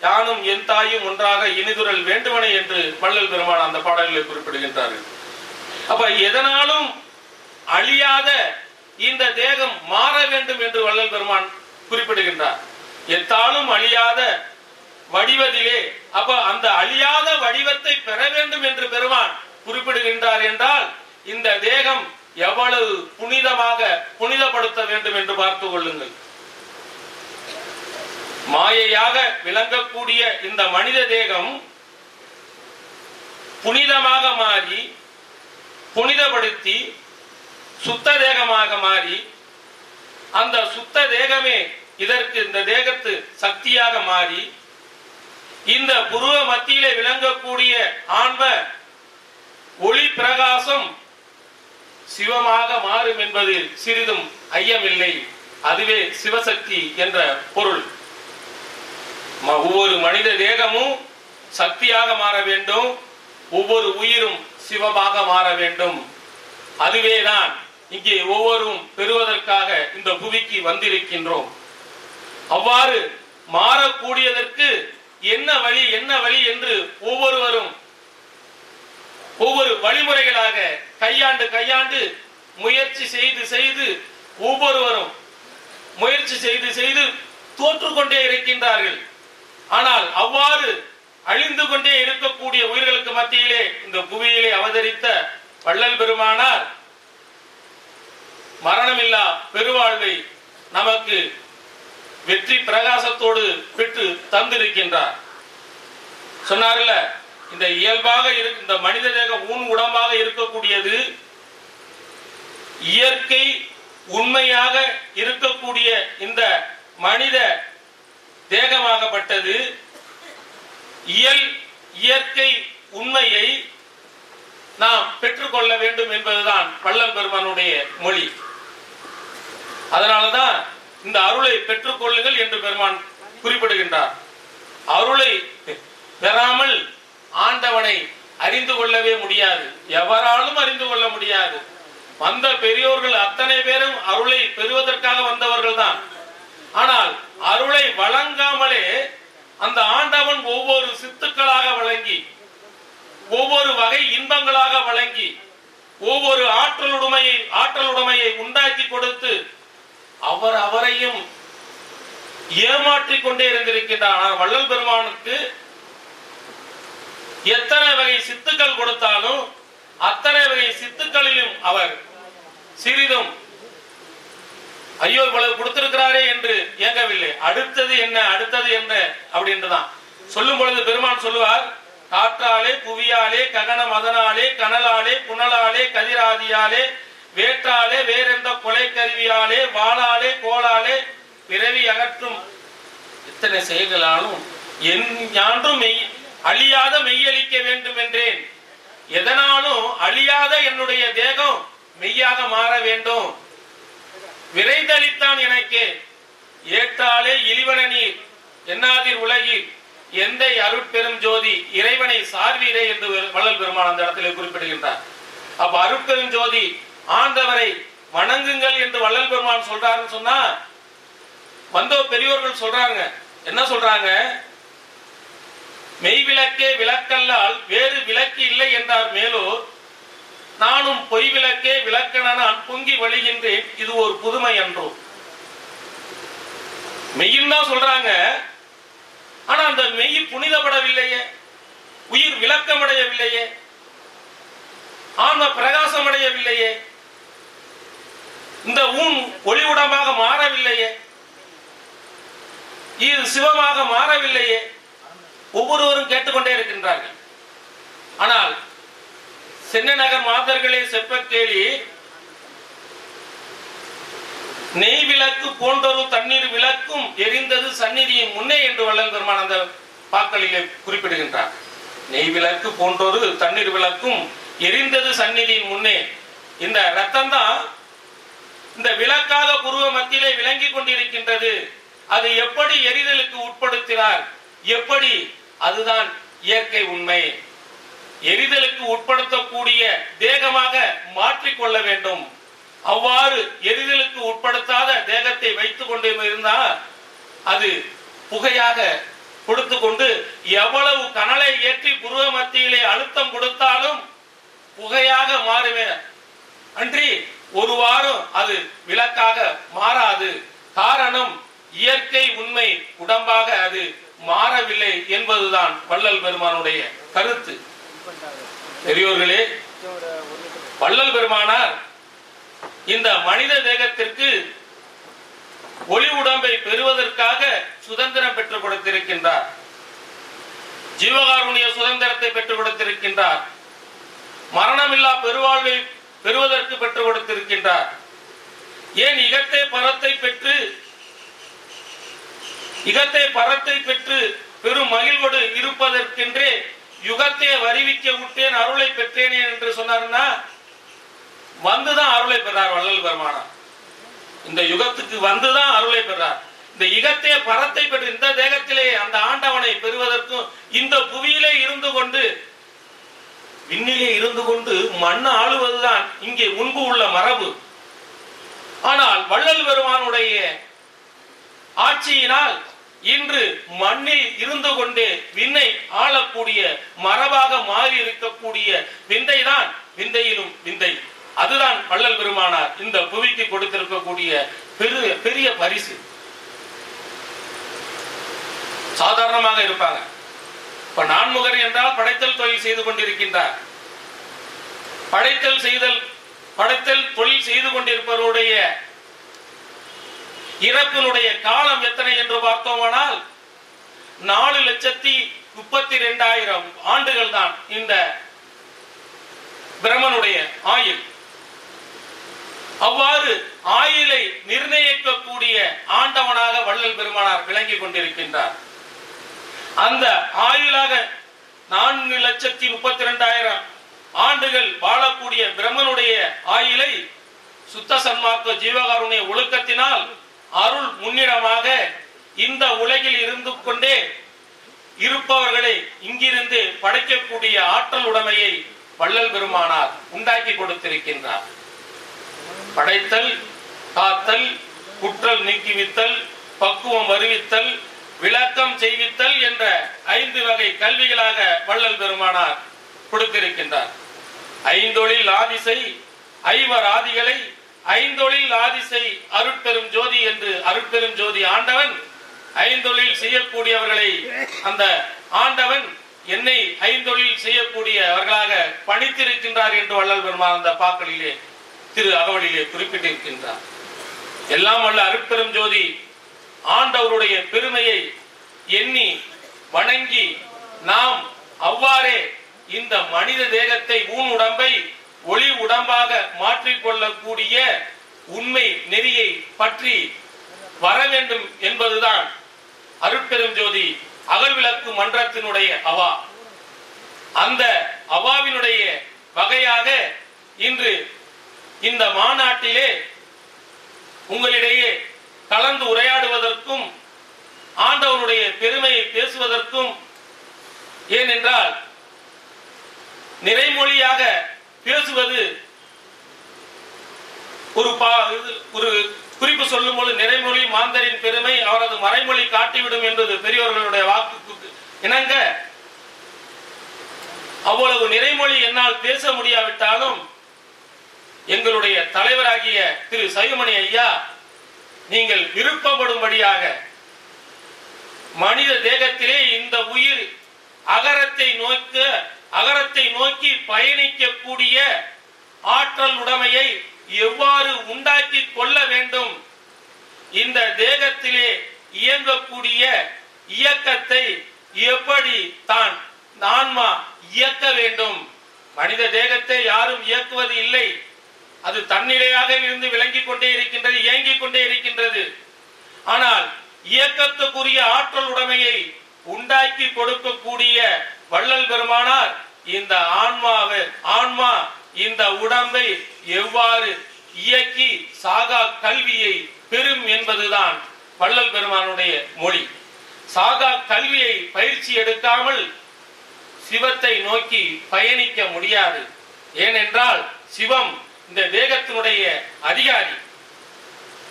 யானும் என் தாயும் ஒன்றாக இனிதுரல் வேண்டுமனை என்று வள்ளல் பெருமான் அந்த பாடல்களை குறிப்பிடுகின்றார்கள். அப்ப எதனாலும் அழியாத இந்த தேகம் மாற வேண்டும் என்று வள்ளல் பெருமான் குறிப்பிடுகின்றார். எத்தாலும் அழியாத வடிவதிலே அப்ப அந்த அழியாத வடிவத்தை பெற வேண்டும் என்று பெருமான் குறிப்பிடுகின்றார் என்றால் இந்த தேகம் எவ்வளவு புனிதமாக புனிதப்படுத்த வேண்டும் என்று பார்த்து கொள்ளுங்கள். மாயையாக விளங்கக்கூடிய இந்த மனித தேகம் புனிதமாக மாறி புனிதப்படுத்தி சுத்த தேகமாக மாறி அந்த சுத்த தேகமே இதற்கு இந்த தேகத்து சக்தியாக மாறி இந்த புருவ மத்தியிலே விளங்கக்கூடிய ஆன்ம ஒளி பிரகாசம் சிவமாக மாறும் என்பது சிறிதும் ஐயமில்லை. அதுவே சிவசக்தி என்ற பொருள். ஒவ்வொரு மனித தேகமும் சக்தியாக மாற வேண்டும். ஒவ்வொரு உயிரும் சிவமாக மாற வேண்டும். அதுவே தான் இங்கே ஒவ்வொரும் பெறுவதற்காக இந்த புவிக்கு வந்திருக்கின்றோம். அவ்வாறு மாறக்கூடியதற்கு என்ன வழி என்ன வழி என்று ஒவ்வொருவரும் ஒவ்வொரு வழிமுறைகளாக கையாண்டு கையாண்டு முயற்சி செய்து செய்து ஒவ்வொருவரும் முயற்சி செய்து செய்து தோற்றுக்கொண்டே இருக்கின்றார்கள். ஆனால் அவ்வாறு அழிந்து கொண்டே இருக்கக்கூடிய உயிர்களுக்கு மத்தியிலே இந்த புவியிலே அவதரித்த வள்ளல் பெருமானார் மரணமில்லா பெருவாழ்வை நமக்கு வெற்றி பிரகாசத்தோடு பெற்று தந்திருக்கின்றார். சொன்னார்ல இந்த இயல்பாக இரு- இந்த மனித தேக ஊன் உடம்பாக இருக்கக்கூடியது இயற்கை உண்மையாக இருக்கக்கூடிய இந்த மனித தேகமாகப்பட்டது இயல் இயற்கை உண்மையை நாம் பெற்றுக்கொள்ள வேண்டும் என்பதுதான் வள்ளல் பெருமானுடைய மொழி. அதனாலதான் இந்த அருளை பெற்றுக்கொள்ளுங்கள் என்று பெருமான் குறிப்பிடுகின்றார். அருளை பெறாமல் ஆண்டவனை அறிந்து கொள்ளவே முடியாது. எவராலும் அறிந்து கொள்ள முடியாது. வந்த பெரியோர்கள் அத்தனை பேரும் அருளை பெறுவதற்காக வந்தவர்கள் தான். ஆனால் அருளை வழங்காமலே அந்த ஆண்டவன் ஒவ்வொரு சித்துக்களாக வழங்கி ஒவ்வொரு வகை இன்பங்களாக வழங்கி ஒவ்வொரு ஆற்றலுடைமையை ஆற்றலுடைமையை உண்டாக்கி கொடுத்து அவர் அவரையும் ஏமாற்றிக் கொண்டே இருந்திருக்கின்றார். ஆனால் வள்ளல் பெருமானுக்கு எத்தனை வகை சித்துக்கள் கொடுத்தாலும் அத்தனை வகை சித்துக்களிலும் அவர் சிறிதும் ஐயோ இவ்வளவு கொடுத்திருக்கிறாரே என்று இயங்கவில்லை. அடுத்தது என்ன அடுத்தது என்ன அப்படின்றுதான். சொல்லும் பொழுது பெருமான் சொல்லுவார் காற்றாலே புவியாலே ககன மதனாலே கனலாலே புனலாலே கதிராதியாலே வேற்றாலே வேறெந்த கொலை கருவியாலே வாளாலே கோலாலே பிறவி அகற்றும் இத்தனை செயல்களாலும் என் ஞான்றும் மெய் அழியாத மெய்யளிக்க வேண்டும் என்றேன். எதனாலும் அழியாத என்னுடைய தேகம் மெய்யாக மாற வேண்டும். விரைந்தளித்தான் எனக்கு. ஏற்றாலே இழிவன நீர். என்னாதிர் உலகில் எந்தை அருட்பெரும் ஜோதி இறைவனை சார்வீரே என்று வள்ளல் பெருமான் அந்த இடத்துல குறிப்பிடுகின்றார். அப்ப அருட்பெரும் ஜோதி ஆண்டவரை வணங்குங்கள் என்று வள்ளல் பெருமான் சொல்றாருன்னு சொன்னா வந்தோ பெரியோர்கள் சொல்றாங்க. என்ன சொல்றாங்க? மெய் விளக்கே விளக்கல்லால் வேறு விளக்கு இல்லை என்றார் மேலூர் நானும் பொய் விளக்கே விளக்கென நான் பொங்கி வழிகின்றேன் இது ஒரு புதுமை அன்றோ. மெய்யின் தான் சொல்றாங்க ஆனா அந்த மெய் புனிதப்படவில்லையே உயிர் விளக்கமடையவில்லையே ஆன்ம பிரகாசமடையவில்லையே இந்த ஊன் ஒளிவுடமாக மாறவில்லையே இது சிவமாக மாறவில்லையே ஒவ்வொருவரும் கேட்டுக்கொண்டே இருக்கின்றார்கள். ஆனால் சென்னை நகர் மாதர்களே செப்ப நெய் விளக்கு போன்றொரு தண்ணீர் விளக்கும் எரிந்தது சந்நிதியின் முன்னே என்று வள்ளல் பெருமான் அந்த பாக்களிலே குறிப்பிடுகின்றார். நெய் விளக்கு போன்றொரு தண்ணீர் விளக்கும் எரிந்தது சந்நிதியின் முன்னே. இந்த ரத்தம் தான் இந்த விளக்காக புருவ மத்தியிலே விளங்கி கொண்டிருக்கின்றது. அது எப்படி எரிதலுக்கு உட்படுத்தினார்? எப்படி அதுதான் இயற்கை உண்மை. எரிதலுக்கு உட்படுத்தக்கூடிய தேகமாக மாற்றிக்கொள்ள வேண்டும். அவ்வாறு எரிதலுக்கு உட்படுத்தாத தேகத்தை வைத்துக் கொண்டு இருந்தால் அது புகையாக கொடுத்து கொண்டு எவ்வளவு கனலை ஏற்றி புருவ மத்தியிலே அழுத்தம் கொடுத்தாலும் புகையாக மாறுமே. அன்றி ஒரு வாரம் அது விளக்காக மாறாது. காரணம் இயற்கை உண்மை உடம்பாக அது மாறவில்லை என்பதுதான் வள்ளல் பெருமானுடைய கருத்து. பெரியோர்களே வள்ளல் பெருமானார் இந்த மனித தேகத்திற்கு ஒளி உடம்பை பெறுவதற்காக சுதந்திரம் பெற்றுக் கொடுத்திருக்கின்றார். ஜீவகாருண்ய சுதந்திரத்தை பெற்றுக் கொடுத்திருக்கின்றார். மரணமில்லா பெருவாழ்வை பெறுவதற்கு பெற்றுக் கொடுத்திருக்கின்றார். ஏன் இகத்தை பரத்தை பெற்று இகத்தை பரத்தை பெற்று பெரும் மகிழ்வோடு இருப்பதற்கென்றே யுகத்தை வருவிக்க விட்டேன் அருளை பெற்றேனே என்று சொன்னார்னா வந்துதான் அருளை பெறார் வள்ளல் பெருமானார். இந்த யுகத்துக்கு வந்துதான் அருளை பெறார். இந்த இகத்தை பரத்தை பெற்று இந்த தேகத்திலே அந்த ஆண்டவனை பெறுவதற்கும் இந்த புவியிலே இருந்து கொண்டு விண்ணிலே இருந்து கொண்டு மண் ஆளுவதுதான் இங்கே முன்பு உள்ள மரபு. ஆனால் வள்ளல் பெருமானுடைய ஆட்சியினால் இன்று மண்ணில் இருந்து கொண்டே விண்ணை ஆளக்கூடிய மரபாக மாறி இருக்கக்கூடிய விந்தைதான் விந்தையிலும் விந்தை. அதுதான் வள்ளல் பெருமானார் இந்த புவிக்கு கொடுத்திருக்கக்கூடிய பெரிய பெரிய பரிசு. சாதாரணமாக இருப்பாங்க. இப்ப நான்முகர் என்றால் படைத்தல் தொழில் செய்து கொண்டிருக்கின்றார். படைத்தல் செய்தல் படைத்தல் தொழில் செய்து கொண்டிருப்பவருடைய இறப்பினுடைய காலம் எத்தனை என்று பார்த்தோமானால் நாலு லட்சத்தி முப்பத்தி ரெண்டாயிரம் ஆண்டுகள் தான் இந்த பிரமனுடைய ஆயுள். அவ்வாறு ஆயுளை நிர்ணயிக்கக்கூடிய ஆண்டவனாக வள்ளல் பெருமானார் விளங்கி கொண்டிருக்கின்றார். அந்த ஆயுளாக நான்கு லட்சத்தி முப்பத்தி ரெண்டாயிரம் ஆண்டுகள் வாழக்கூடிய பிரம்மனுடைய ஆயுளை சுத்த சன்மார்க்க ஜீவகாருண்ய ஒழுக்கத்தினால் அருள் முன்னிடமாக இந்த உலகில் இருந்து கொண்டே இருப்பவர்களை இங்கிருந்து படைக்கக்கூடிய ஆற்றல் உடைமையை வள்ளல் பெருமானார் உண்டாக்கி கொடுத்திருக்கின்றார். படைத்தல் காத்தல் குற்றல் நீக்கிவித்தல் பக்குவம் வருவித்தல் விளக்கம் செய்வித்தல் என்ற ஐந்து வகை கல்விகளாக வள்ளல் பெருமானார் கொடுத்திருக்கின்றார். ஐந்தொழில் ஆதிசை ஐவர் ஆதிகளை ஐந்தொழில் ஆதிசை அருட்பெரும் ஜோதி என்று அருட்பெரும் ஜோதி ஆண்டவன் ஐந்தொழில் செய்யக்கூடியவர்களை அந்த ஆண்டவன் என்னை ஐந்தொழில் செய்யக்கூடியவர்களாக பணித்திருக்கின்றார் என்று வள்ளல் பெருமான் அந்த பாக்களிலே திரு அகவலிலே குறிப்பிட்டிருக்கின்றார். எல்லாம் வல்ல அருட்பெரும் ஜோதி ஆண்டவருடைய பெருமையை எண்ணி வணங்கி நாம் அவ்வாறே இந்த மனித தேகத்தை ஊன் உடம்பை ஒளி உடம்பாக மாற்றிக்கொள்ளக்கூடிய உண்மை நெறியை பற்றி வர வேண்டும் என்பதுதான் அருட்பெரும் ஜோதி அகல்விளக்கு மன்றத்தினுடைய அவா. அந்த அவாவினுடைய வகையாக இன்று இந்த மாநாட்டிலே உங்களிடையே கலந்து உரையாடுவதற்கும் ஆண்டவனுடைய பெருமையை பேசுவதற்கும் ஏனென்றால் நிறைமொழியாக பேசுவது ஒரு பா ஒரு குறிப்பு சொல்லும் பொழுது நிறைமொழி மாந்தரின் பெருமை அவரது மறைமொழி காட்டிவிடும் என்பது பெரியவர்களுடைய வாக்கு இணங்க அவ்வளவு நிறைமொழி என்னால் பேச முடியாவிட்டாலும் எங்களுடைய தலைவராகிய திரு சைவமணி ஐயா நீங்கள் விருப்பப்படும்படியாக மனித தேகத்திலே இந்த உயிர் அகரத்தை நோக்க அகரத்தை நோக்கி பயணிக்கக்கூடிய ஆற்றல் உடமையை எவ்வாறு உண்டாக்கி கொள்ள வேண்டும்? இந்த தேகத்திலே இயங்கக்கூடிய இயக்கத்தை எப்படி தான் ஆன்மா இயக்க வேண்டும்? மனித தேகத்தை யாரும் இயக்குவது இல்லை. அது தன்னிலையாக இருந்து விளங்கிக் கொண்டே இருக்கின்றது இயங்கிக் கொண்டே இருக்கின்றது. ஆனால் இயக்கத்துக்குரிய ஆற்றல் உடைமையை உண்டாக்கி கொடுக்கக்கூடிய வள்ளல் பெருமானார் இந்த ஆன்மாவை ஆன்மா இந்த உடம்பை எவ்வாறு இயக்கி சாகா கல்வியை பெறும் என்பதுதான் வள்ளல் பெருமானுடைய மொழி. சாகா கல்வியை பயிற்சி எடுக்காமல் சிவத்தை நோக்கி பயணிக்க முடியாது. ஏனென்றால் சிவம் இந்த தேகத்தினுடைய அதிகாரி.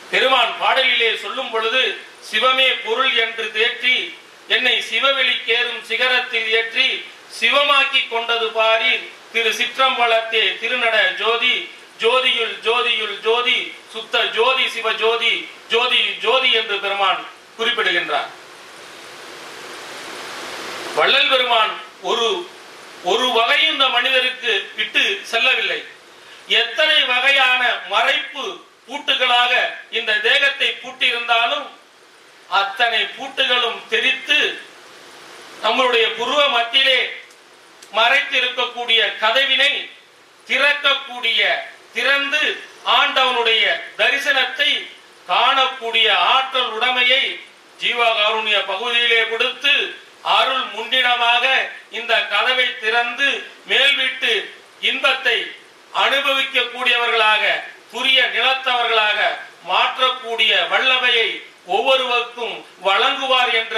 பெருமான் பாடலிலே சொல்லும் பொழுது சிவமே பொருள் என்று தேற்றி என்னை சிவவெளிக்கேறும் சிகரத்தில் ஏற்றி சிவமாக்கி கொண்டது பாரீர். திரு சிற்றம்பலத்தே திருநட ஜோதி ஜோதியுள் ஜோதியுள் ஜோதி சுத்த ஜோதி சிவ ஜோதி ஜோதி ஜோதி என்று பெருமான் குறிப்பிடுகின்றார். வள்ளல் பெருமான் ஒரு ஒரு வகையும் இந்த மனிதருக்கு விட்டு செல்லவில்லை. எத்தனை வகையான மறைப்பு பூட்டுகளாக இந்த தேகத்தை பூட்டியிருந்தாலும் அத்தனை பூட்டுகளும் தெரித்து நம்மளுடைய புருவ மத்தியிலே மறைத்து இருக்கக்கூடிய கதவினை திறக்கக்கூடிய திறந்து ஆண்டவனுடைய தரிசனத்தை காணக்கூடிய ஆற்றல் உடைமையை ஜீவகாருண்ய பகுதியிலே கொடுத்து அருள் முன்னிடமாக இந்த கதவை திறந்து மேல்விட்டு இன்பத்தை அனுபவிக்கக்கூடியவர்களாக புரிய நிலத்தவர்களாக மாற்றக்கூடிய வல்லமையை ஒவ்வொருவருக்கும் வழங்குவார் என்ற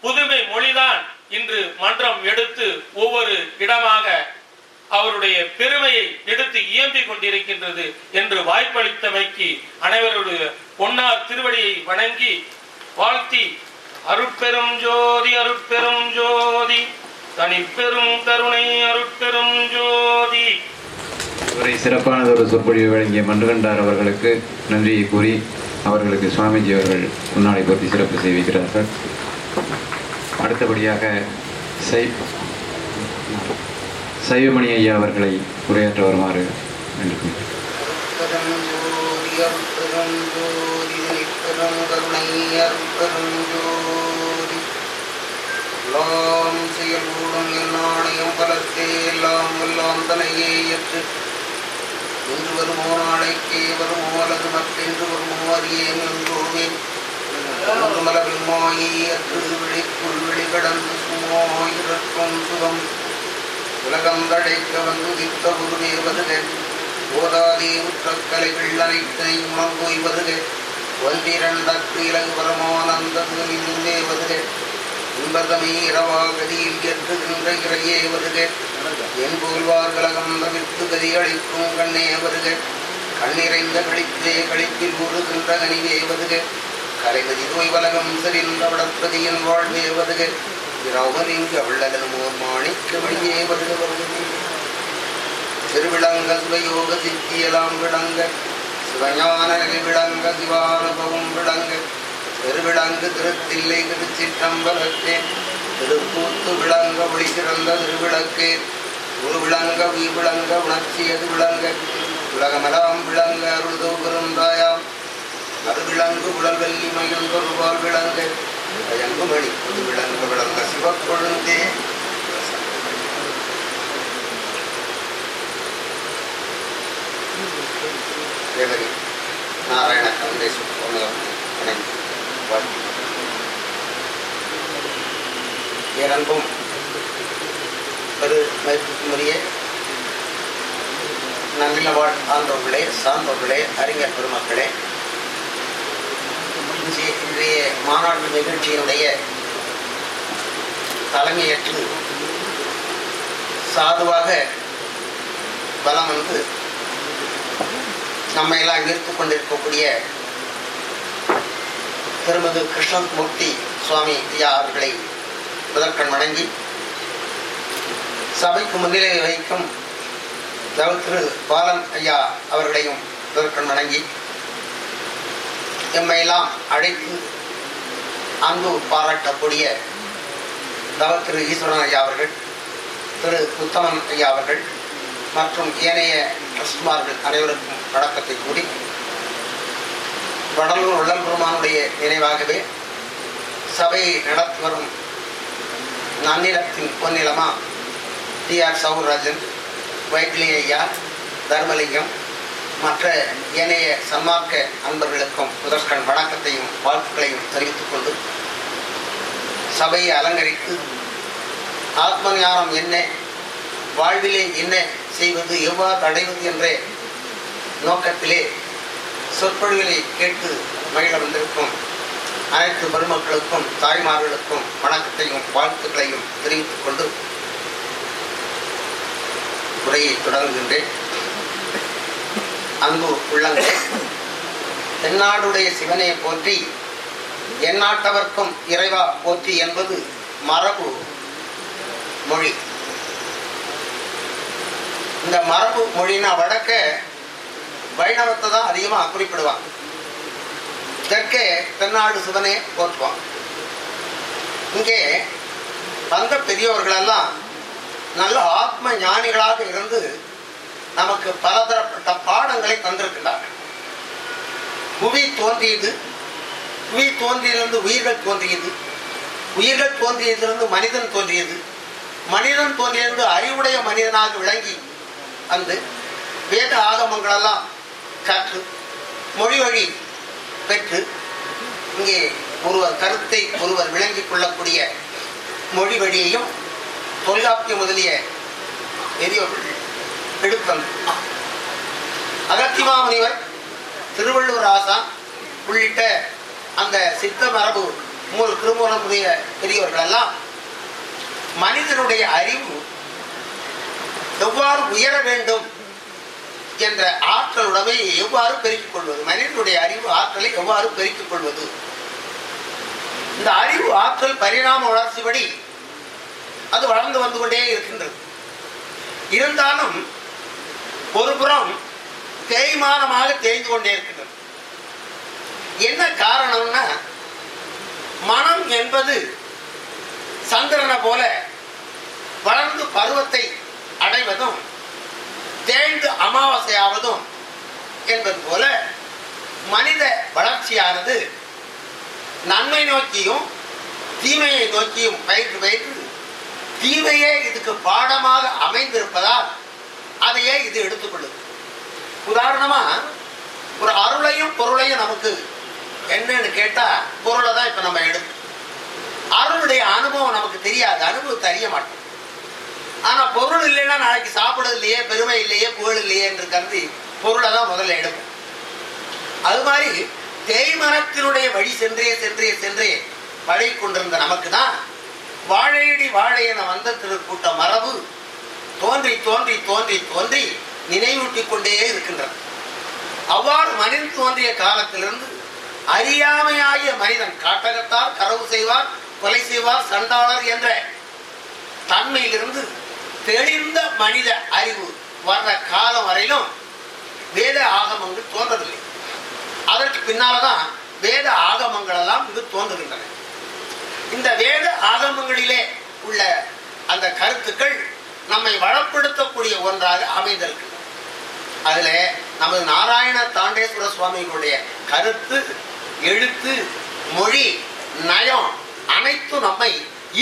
புதுமை மொழிதான் இன்று மன்றம் எடுத்து ஒவ்வொரு இடமாக அவருடைய பெருமையை எடுத்து இயம்பிக் கொண்டிருக்கின்றது என்று வாய்ப்பளித்தமைக்கு அனைவருடைய பொன்னார் திருவடியை வணங்கி வாழ்த்தி அருட்பெரும் ஜோதி அருட்பெரும் ஜோதி தனிப்பெரும் கருணை அருட்பெரும் ஜோதி. இவரை சிறப்பானதொரு சொற்பொழிவு வழங்கிய மன்றுகண்டார் அவர்களுக்கு நன்றியை கூறி அவர்களுக்கு சுவாமிஜி அவர்கள் முன்னாடி பொருத்தி சிறப்பு செய்விக்கிறார்கள். அடுத்தபடியாக சை சைவமணி ஐயா அவர்களை உரையாற்ற வருமாறு வேண்டுகிறேன். ஜோதி எல்லாம் செயல்கூடும் என் நாணயம் பலத்தே எல்லாம் எல்லாம் தலையே ஏற்று இன்று வருமோ நாளைக்கே வருமோ அல்லது மற்றென்று வருமோ அறியேன் என்றோமே மலரில் மாயை விழிக்குள் விழிகடந்து கடந்து சுகம். உலகம் தழைக்க வந்து தித்த குருவே வருக. போதாதே உற்ற கலைகள் அனைத்தனை உணர்வோய் வருக. ஒன்றிரண்டற்கு இலகு பரமானந்த நின்றே வருக. இன்பதமே இரவா கதியில் எட்டுகின்ற இறையே வருக என் போல்வார் கலகம் தவிர்த்து கதி அளிக்கும் கண்ணே வருக கண்ணிறைந்த கழித்தே கழிப்பில் ஊறுகின்ற கனிவே வருக கலைமதி நோய் வலகம் செறிந்த வடப்பதியின் வாழ்வே வருக இரவலிங்க வள்ளலமோர் மாணிக்க வழியே வருக வருக திருவிளங்க சிவயோக சித்தியலாம் விளங்க சிவஞான விளங்க சிவானுபவம் விளங்க திருவிளங்கு திருத்தில்லை திருச்சிற்றம்பலத்தே. திருக்கூத்து விளங்க ஒளி சிறந்த திருவிளக்கே. ஒரு விளங்க உயிர் விளங்க உணர்ச்சி எது விளங்க? உலகமெல்லாம் விளங்க அருள்தோ பெருந்தாயாம் மறுவிளங்கு உடல்வெல்லி உடல் வெள்ளி மகிழ்ந்தொருவால் விளங்க. பயங்கு மணி புது விளங்க விளங்க சிவக்கொழுந்தே. தேவரி நாராயண கவுண்டேஸ்வர் சுவாமிகள் வணங்கி வாழ்த்தி பேரன்பும் ஒரு மதிப்புக்குரிய நல்லவாழ் ஆண்டவர்களே சார்ந்தவர்களே அறிஞர் பெருமக்களே. இன்றைய மாநாடு நிகழ்ச்சியினுடைய தலைமையேற்று சாதுவாக பலம் வந்து நம்மை எல்லாம் ஈர்த்து கொண்டிருக்கக்கூடிய திருமது கிருஷ்ணமூர்த்தி சுவாமி ஐயா அவர்களை முதற்கண் வணங்கி சபைக்கு முன்னிலை வகிக்கும் தவ திரு பாலன் ஐயா அவர்களையும் முதற்கண் வணங்கி எம்மையெல்லாம் அழைத்து அன்பு பாராட்டக்கூடிய தவ திரு ஈஸ்வரன் ஐயா அவர்கள் திரு உத்தமன் ஐயா அவர்கள் மற்றும் ஏனைய ட்ரஸ்ட்மார்கள் அனைவருக்கும் வணக்கத்தை கூறி வடலூர் உள்ளம்பெருமானுடைய நினைவாகவே சபையை நடத்தி வரும் நன்னிலத்தின் பொன்னிலமா டி ஆர் சவுராஜன் வைத்திலி ஐயா தர்மலிங்கம் மற்ற ஏனைய சன்மார்க்க அன்பர்களுக்கும் முதற்கண் வணக்கத்தையும் வாழ்த்துக்களையும் தெரிவித்துக் கொண்டு சபையை அலங்கரித்து ஆத்ம ஞானம் என்ன வாழ்விலே என்ன செய்வது எவ்வாறு அடைவது என்ற நோக்கத்திலே சொற்பொழிகளை கேட்டு மகிழ வந்திருக்கும் அனைத்து மருமக்களுக்கும் தாய்மார்களுக்கும் வணக்கத்தையும் வாழ்த்துக்களையும் தெரிவித்துக் கொண்டு உரையை தொடங்குகின்றேன். அன்பு உள்ளங்களே தென்னாடுடைய சிவனை போற்றி எந்நாட்டவர்க்கும் இறைவா போற்றி என்பது மரபு மொழி. இந்த மரபு மொழினா வடக்க வைணவத்தை தான் அதிகமாக குறிப்பிடுவாங்க தெற்கே தென்னாடு சிவனே போற்றுவான் இங்கே வந்த பெரியவர்களெல்லாம் நல்ல ஆத்ம ஞானிகளாக இருந்து நமக்கு பலதரப்பட்ட பாடங்களை தந்திருக்கின்றார்கள். புவி தோன்றியது புவி தோன்றியிலிருந்து உயிர்கள் தோன்றியது உயிர்கள் தோன்றியதிலிருந்து மனிதன் தோன்றியது மனிதன் தோன்றியிலிருந்து அறிவுடைய மனிதனாக விளங்கி வந்து வேத ஆகமங்களெல்லாம் கற்று மொழி வழி பெற்று இங்கே ஒருவர் கருத்தை ஒருவர் விளங்கிக் கொள்ளக்கூடிய மொழி வழியையும் தொல்காப்பிய முதலிய பெரியோர்கள் எடுத்தம் அகத்திமாமுனிவர் திருவள்ளுவர் ஆசான் உள்ளிட்ட அந்த சித்த மரபு மூல் திருமூலமுடைய பெரியவர்கள் எல்லாம் மனிதனுடைய அறிவு எவ்வாறு உயர வேண்டும் என்ற ஆற்றல் உடமையை எவ்வாறு பெருக்கிக் கொள்வது? மனிதனுடைய அறிவு ஆற்றலை எவ்வாறு பெருக்கிக் கொள்வது? இந்த அறிவு ஆற்றல் பரிணாம வளர்ச்சிபடி அது வளர்ந்து வந்து கொண்டே இருக்கின்றது. இருந்தாலும் ஒரு புறம் தேய்மானமாக தேய்ந்து கொண்டே இருக்கின்றது. என்ன காரணம்னா மனம் என்பது சந்திரனை போல வளர்ந்து பருவத்தை அடைவதும் தேய்ந்து அமாவாசையாவதும் என்பது போல மனித வளர்ச்சியானது நன்மை நோக்கியும் தீமையை நோக்கியும் பயிற்று பயிற்று தீமையே இதுக்கு பாடமாக அமைந்திருப்பதால் அதையே இது எடுத்துக்கொள்ளுது. உதாரணமா ஒரு அருளையும் பொருளையும் நமக்கு என்னன்னு கேட்டா பொருளை தான் இப்ப நம்ம எடுக்கும் அருளுடைய அனுபவம் நமக்கு தெரியாது அனுபவத்தை அறிய மாட்டோம். ஆனா பொருள் இல்லைன்னா நாளைக்கு சாப்பிடுறது இல்லையே பெருமை இல்லையே புகழ் இல்லையே என்று கருதி பொருளை தான் முதல்ல எடுப்போம். அது மாதிரி தேய்மரத்தினுடைய வழி சென்றே சென்றே சென்றே பழகி கொண்டிருந்த நமக்கு தான் வாழையடி வாழை என வந்த திருக்கூட்ட மரபு தோன்றி தோன்றி தோன்றி தோன்றி நினைவூட்டிக் கொண்டே இருக்கின்றன அவ்வாறு மனிதன் தோன்றிய காலத்திலிருந்து அறியாமையாகிய மனிதன் காட்டகத்தார் கரவு செய்வார் கொலை செய்வார் சண்டாளர் என்ற தன்மையிலிருந்து தெளிந்த மனித அறிவு வர்ற காலம் வரையிலும் வேத ஆகமங்கள் தோன்றதில்லை. அதற்கு பின்னால்தான் வேத ஆகமங்கள் எல்லாம் இங்கு தோன்றுகின்றன. இந்த வேத ஆகமங்களிலே உள்ள அந்த கருத்துக்கள் நம்மை வளப்படுத்தக்கூடிய ஒன்றாக அமைந்திருக்கு. அதுல நமது நாராயண தாண்டேஸ்வர சுவாமிகளுடைய கருத்து எழுத்து மொழி நயம் அனைத்தும் நம்மை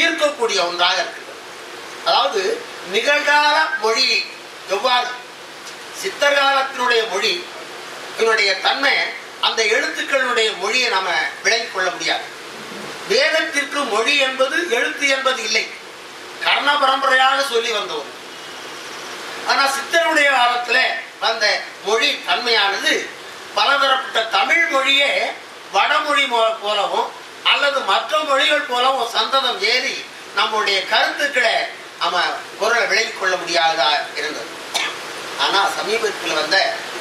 ஈர்க்கக்கூடிய ஒன்றாக இருக்குது அதாவது நிகழ்கால மொழி எவ்வாறு? சித்தர்காலத்தினுடைய மொழி இதனுடைய தன்மை அந்த எழுத்துக்களுடைய மொழியை நாம விளங்கிக் கொள்ள முடியாது. வேதத்திற்கு மொழி என்பது எழுத்து என்பது இல்லை. கர்ண பரம்பரையாக சொல்லி வந்தவர். ஆனா சித்தருடைய காலத்துல வந்த மொழி தன்மையானது பலதரப்பட்ட தமிழ் மொழியே வடமொழி போலவும் அல்லது மற்ற மொழிகள் போலவும் சந்ததம் ஏறி நம்முடைய கருத்துக்களை நம்ம குரலை விளங்கிக் கொள்ள முடியாததா இருந்தது. ஆனா சமீபத்தில் வந்த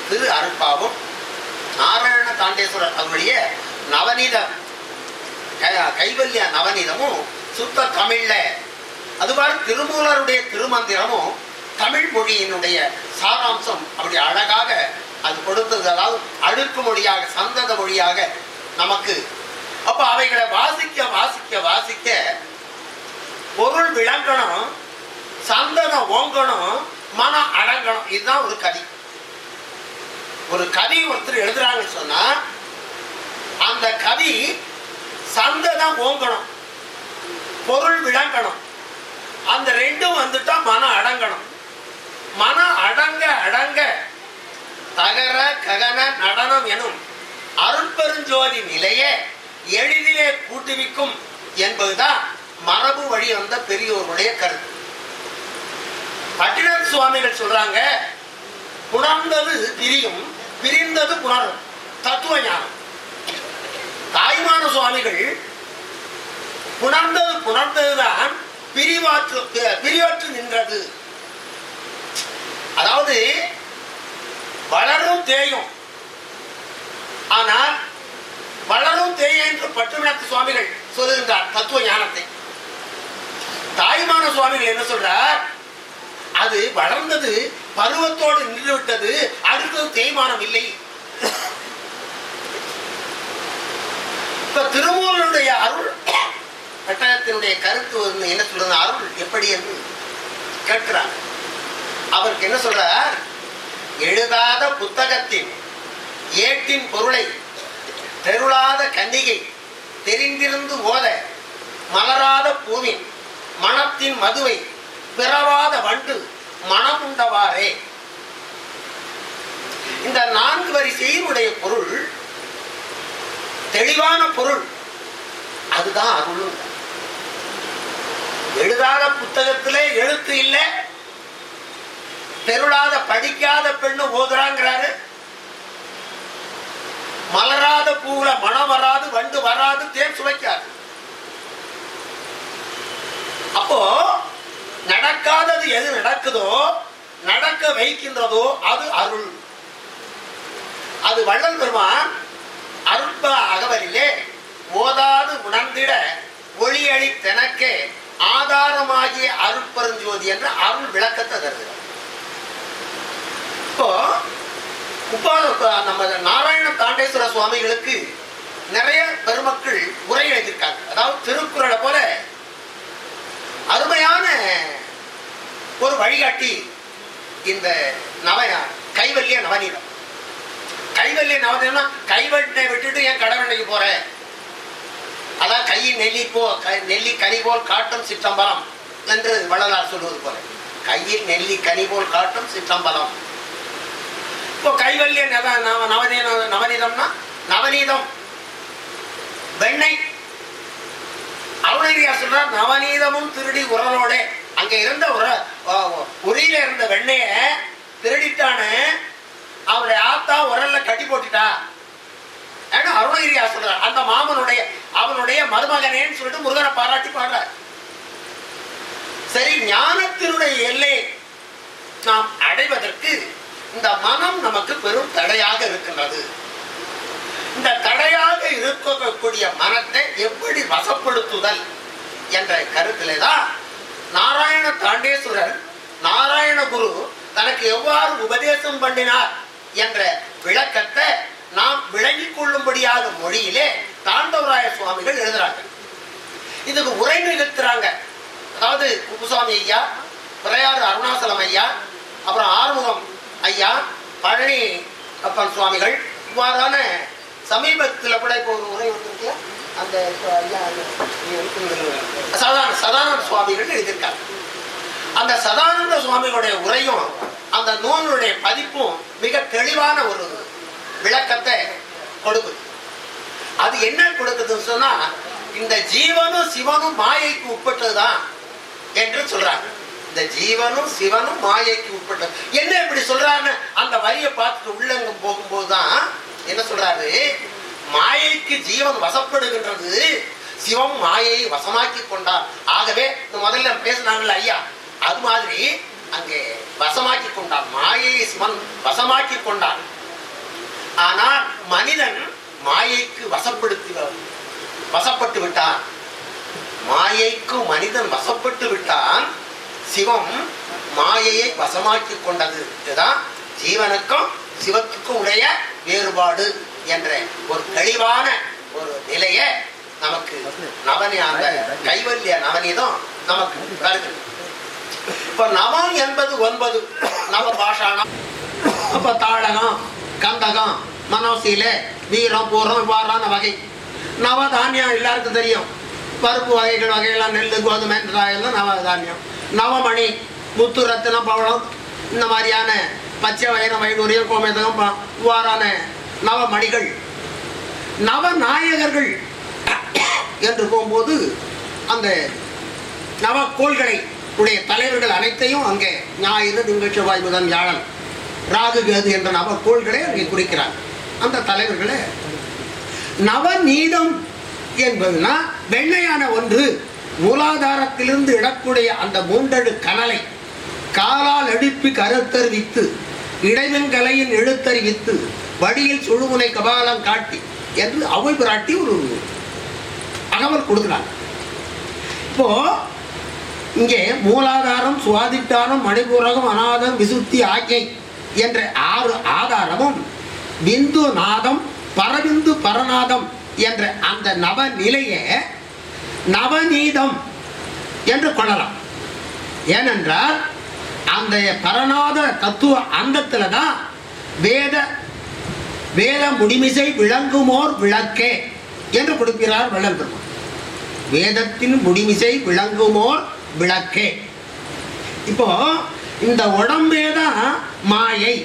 திரு அருப்பாவும் நாராயண தாண்டேஸ்வரர் அவருடைய நவநீதம் கைவல்ய நவநீதமும் சுத்த தமிழ்ல அதுவாறு திருமூலருடைய திருமந்திரமும் தமிழ் மொழியினுடைய சாராம்சம் அப்படி அழகாக அது கொடுத்தது. அதாவது அடுக்கு மொழியாக சந்தத மொழியாக நமக்கு. அப்ப அவைகளை வாசிக்க வாசிக்க வாசிக்க பொருள் விளங்கணும். சந்தனம் ஓங்கணும் மனம் அடங்கணும். இதுதான் ஒரு கதி. ஒரு கதி ஒருத்தர் எழுதுறாங்கன்னு சொன்னா அந்த கதி சந்தை தான் ஓங்கணும். பொருள் விளங்கணும். அந்த ரெண்டும் வந்துட்டா மனம் அடங்கணும். மனம் அடங்க அடங்க தகர ககன நடனம் எனும் அருட்பெருஞ்சோதி நிலையே எளிதிலே கூட்டுவிக்கும் என்பதுதான் மரபு வழி வந்த பெரியோருடைய கருத்து. பட்டினர் சுவாமிகள் சொல்றாங்க புணர்ந்தது பிரியும் பிரிந்தது புணரும் தத்துவ ஞானம். தாய்மான சுவாமிகள் புணர்ந்தது புணர்ந்ததுதான் பிரிவாற்று பிரிவற்று நின்றது. அதாவது வளரும் தேயும். ஆனால் வளரும் தேய என்று பட்டுமிடத்து சுவாமிகள் சொல்லுகின்றார் தத்துவ ஞானத்தை. தாய்மான சுவாமிகள் என்ன சொல்றார்? அது வளர்ந்தது பருவத்தோடு நின்றுவிட்டது அடுத்தது தேய்மானம் இல்லை. இப்ப திருமூலனுடைய அருள் கட்டணத்தினுடைய கருத்து வந்து என்ன சொல்றது? அருள் எப்படி என்று கேட்கிறார். அவருக்கு என்ன சொல்றார்? எழுதாத புத்தகத்தின் ஏட்டின் பொருளை தெருளாத கன்னிகை தெரிந்திருந்து ஓத மலராத பூவின் மனத்தின் மதுவை பிறவாத வண்டு மனம் உண்டவாறே இந்த நான்கு வரி செய்யுடைய பொருள் தெளிவான பொருள் அதுதான் அருளும். எழுதாத புத்தகத்திலே எழுத்து இல்லை தெருளாத படிக்காத பெண்ணு ஓதுறாங்கிறாரு. மலராத பூவுல மனம் வராது வண்டு வராது தேன் சுவைக்காது. அப்போ நடக்காதது எது நடக்குதோ நடக்க வைக்கின்றதோ அது அருள். அது வள்ளல் பெருமான் அருட்ப அகவலிலே ஓதாது உணர்ந்திட ஒளியளி தெனக்கே ஆதாரமாகிய அருட்பெருஞ்சோதி என்ற அருள் விளக்கத்தை தருகிறார். இப்போ உப்பாத நம்ம நாராயண தாண்டேஸ்வர சுவாமிகளுக்கு நிறைய பெருமக்கள் உரை எழுதியிருக்காங்க. அதாவது திருக்குறளை போல அருமையான ஒரு வழிகாட்டி இந்த நவயா கைவல்ய நவநீதம். கைவல்ய நவநீதம்னா கைவெட்டை விட்டுட்டு ஏன் கடவெண்ணைக்கு போற? அதான் கையின் நெல்லி போ க- நெல்லி கனி போல் காட்டும் சிற்றம்பலம் என்று வள்ளலார் சொல்வது போல. கையில் நெல்லி கனி போல் காட்டும் சிற்றம்பலம். இப்போ கைவல்ய நவ நவ நவநீதம் நவநீதம்னா நவநீதம். வெண்ணெய் அருணகிரியார் சொல்றார் நவநீதமும் திருடி உரலோட. அங்க இருந்த உர உரியில இருந்த வெண்ணைய திருடிட்டானு அவருடைய ஆத்தா உரல்ல கட்டி போட்டுட்டா. ஏன்னா அருணகிரியா சொல்றார் அந்த மாமனுடைய அவனுடைய மருமகனேன்னு சொல்லிட்டு முருகனை பாராட்டி பாடுறார். சரி ஞானத்தினுடைய எல்லை நாம் அடைவதற்கு இந்த மனம் நமக்கு பெரும் தடையாக இருக்கின்றது. இந்த தடையாக இருக்கக்கூடிய மனத்தை எப்படி வசப்படுத்துதல் என்ற கருத்திலே தான் நாராயண தாண்டேஸ்வரர் நாராயண குரு தனக்கு எவ்வாறு உபதேசம் பண்ணினார் என்ற விளக்கத்தை நாம் விளங்கிக் கொள்ளும்படியாக மொழியிலே தாண்டவராய சுவாமிகள் எழுதுறாங்க. இதுக்கு உரை நிகழ்த்துறாங்க. அதாவது குப்புசாமி ஐயா பிறையாறு அருணாசலம் ஐயா அப்புறம் ஆறுமுகம் ஐயா பழனி அப்பன் சுவாமிகள் இவ்வாறான சமீபத்தில் கூட இப்போ ஒரு உரை வந்திருக்கு. அந்த சதான சதானந்த சதானந்த சுவாமிகள் எழுதியிருக்காங்க அந்த சதானந்த சுவாமிகளுடைய உரையும் அந்த நூலுடைய பதிப்பும் மிக தெளிவான ஒரு விளக்கத்தை கொடுக்குது. அது என்ன கொடுக்குதுன்னு சொன்னா இந்த ஜீவனும் சிவனும் மாயைக்கு உட்பட்டதுதான் என்று சொல்றாங்க. இந்த ஜீவனும் சிவனும் மாயைக்கு உட்பட்டது. என்ன இப்படி சொல்றாங்க அந்த வரியை பார்த்துட்டு உள்ளங்க போகும்போது தான் என்ன சொல்றாரு? மாயைக்கு ஜீவன் வசப்படுகின்றது சிவம் மாயையை வசமாக்கி கொண்டார். ஆகவே இந்த முதல்ல பேசினாங்கல்ல ஐயா அது மாதிரி அங்கே வசமாக்கி கொண்டார். மாயையை சிவன் வசமாக்கி கொண்டார். ஆனால் மனிதன் மாயைக்கு வசப்படுத்தி வசப்பட்டு விட்டான். மாயைக்கு மனிதன் வசப்பட்டு விட்டான். சிவம் மாயையை வசமாக்கி கொண்டது. இதுதான் ஜீவனுக்கும் சிவத்துக்கும் உடைய வேறுபாடு என்ற ஒரு தெளிவான ஒரு நிலையை நமக்கு நவனி அந்த கைவல்ய நவநீதம் நமக்கு கருது இப்ப நவம் என்பது ஒன்பது. நவ பாஷாணம் அப்ப தாழகம் கந்தகம் மனோசீல வீரம் பூரம் இவ்வாறான வகை. நவதானியம் எல்லாருக்கும் தெரியும். பருப்பு வகைகள் வகையெல்லாம் நெல் கோதுமை எல்லாம் நவதானியம். நவமணி முத்து ரத்தினம் பவளம் இந்த மாதிரியான பச்சை வயிறம் வைடூரியம் கோமேதகம் ப- இவ்வாறான நவமணிகள் நவநாயகர்கள் என்று போகும்போது அந்த நவக்கோள்களை உடைய தலைவர்கள் அனைத்தையும் அங்கே ஞாயிறு திங்கள் செவ்வாய் புதன் வியாழன் ராகு கேது என்ற நவக்கோள்களை அங்கே குறிக்கிறார். அந்த தலைவர்களை நவநீதம் என்பதுனா வெண்ணையான ஒன்று மூலாதாரத்திலிருந்து இடக்கூடிய அந்த மூன்றடு கனலை காலால் எழுப்பி கருத்தறிவித்து இடைவெண்கலையின் எழுத்தறிவித்து வடியில் சுழுமுனை கபாலம் காட்டி என்று அவள் பிராட்டி ஒரு அகவல் கொடுக்குறாங்க இப்போ இங்கே மூலாதாரம் சுவாதிட்டானம் மணிபூரகம் அநாதம் விசுத்தி ஆக்கை என்ற ஆறு ஆதாரமும் பிந்து நாதம் பரபிந்து பரநாதம் என்ற அந்த நவநிலையை நவநீதம் என்று கொள்ளலாம். ஏனென்றால் அந்த பரநாத தத்துவ அந்தத்தில் தான் வேத வேத முடிமிசை விளங்குமோர் விளக்கே என்று கொடுக்கிறார் வள்ளல் பெருமான். வேதத்தின் முடிமிசை விளங்குமோர் விளக்கே. இப்போ இந்த உடம்பே தான் மாயை.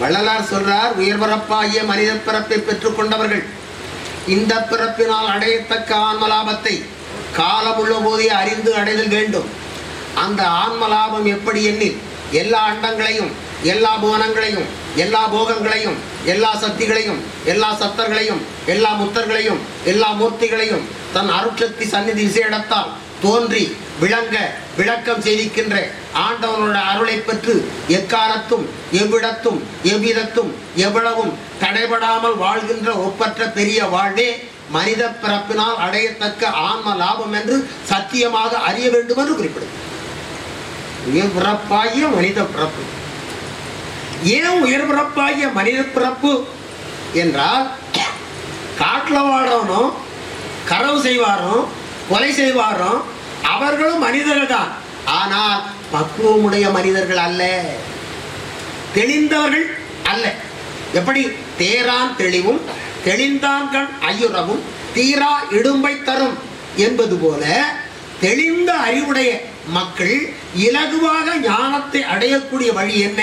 வள்ளலார் சொல்றார் உயர்பரப்பாகிய மனித பிறப்பை பெற்றுக்கொண்டவர்கள் இந்த பிறப்பினால் அடையத்தக்க ஆன்மலாபத்தை காலமுள்ள போதே அறிந்து அடைதல் வேண்டும். அந்த ஆன்மலாபம் எப்படி எண்ணில்? எல்லா அண்டங்களையும் எல்லா புவனங்களையும் எல்லா போகங்களையும் எல்லா சக்திகளையும் எல்லா சத்தர்களையும் எல்லா முத்தர்களையும் எல்லா மூர்த்திகளையும் தன் அருட்சக்தி சந்நிதி விசேடத்தால் தோன்றி விளங்க விளக்கம் செய்திக்கின்ற ஆண்டவனோட அருளை பெற்று எக்காலத்தும் எவ்விடத்தும் எவ்விதத்தும் எவ்வளவும் தடைபடாமல் வாழ்கின்ற ஒப்பற்ற பெரிய வாழ்வே மனித பிறப்பினால் அடையத்தக்க ஆன்ம லாபம் என்று சத்தியமாக அறிய வேண்டும் என்று குறிப்பிடுது உயர் பிறப்பாகிய மனித பிறப்பு. ஏன் உயர் பிறப்பாகிய மனித பிறப்பு என்றால் காட்டில் வாழ்றவனும் கரவு செய்வாரும் கொலை செய்வாரும் அவர்களும் மனிதர்கள் தான். ஆனால் பக்குவமுடைய மனிதர்கள் அல்ல. தெளிந்தவர்கள் அல்ல. எப்படி? தேரான் தெளிவும் தெளிந்தான்கள் ஐயுறவும் தீரா இடும்பை தரும் என்பது போல தெளிந்த அறிவுடைய மக்கள் இலகுவாக ஞானத்தை அடையக்கூடிய வழி என்ன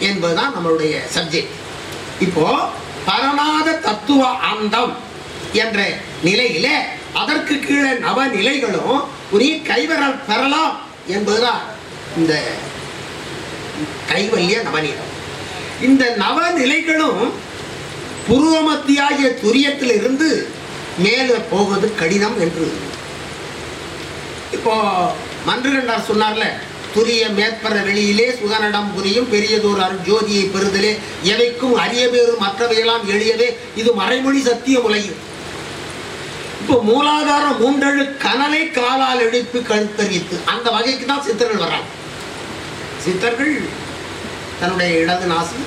என்பதுதான் நம்மளுடைய சப்ஜெக்ட் இப்போ பரநாத தத்துவ அந்தம் என்ற நிலையில அதற்கு கீழே நவ நிலைகளும் உரிய கைவரல் பெறலாம் என்பதுதான் இந்த கைவல்ய நவநீதம் இந்த நவ நிலைகளும் புருவமத்தியாகிய துரியத்தில் இருந்து மேலே போவது கடினம் என்று. இப்போ மன்றுகண்டார் சொன்னார்ல துரிய மேற்பர வெளியிலே சுதனடம் புரியும் பெரியதோர் அருஜோதியை பெறுதலே எவைக்கும் அரிய பேரும் மற்றவையெல்லாம் எளியவே இது மறைமொழி சத்திய முலையும் இப்போ மூலாதாரம் மூன்றழு கனலை காலால் எடுப்பு கழுத்தறித்து அந்த வகைக்கு தான் சித்தர்கள் வர்றாங்க சித்தர்கள் தன்னுடைய இடது நாசி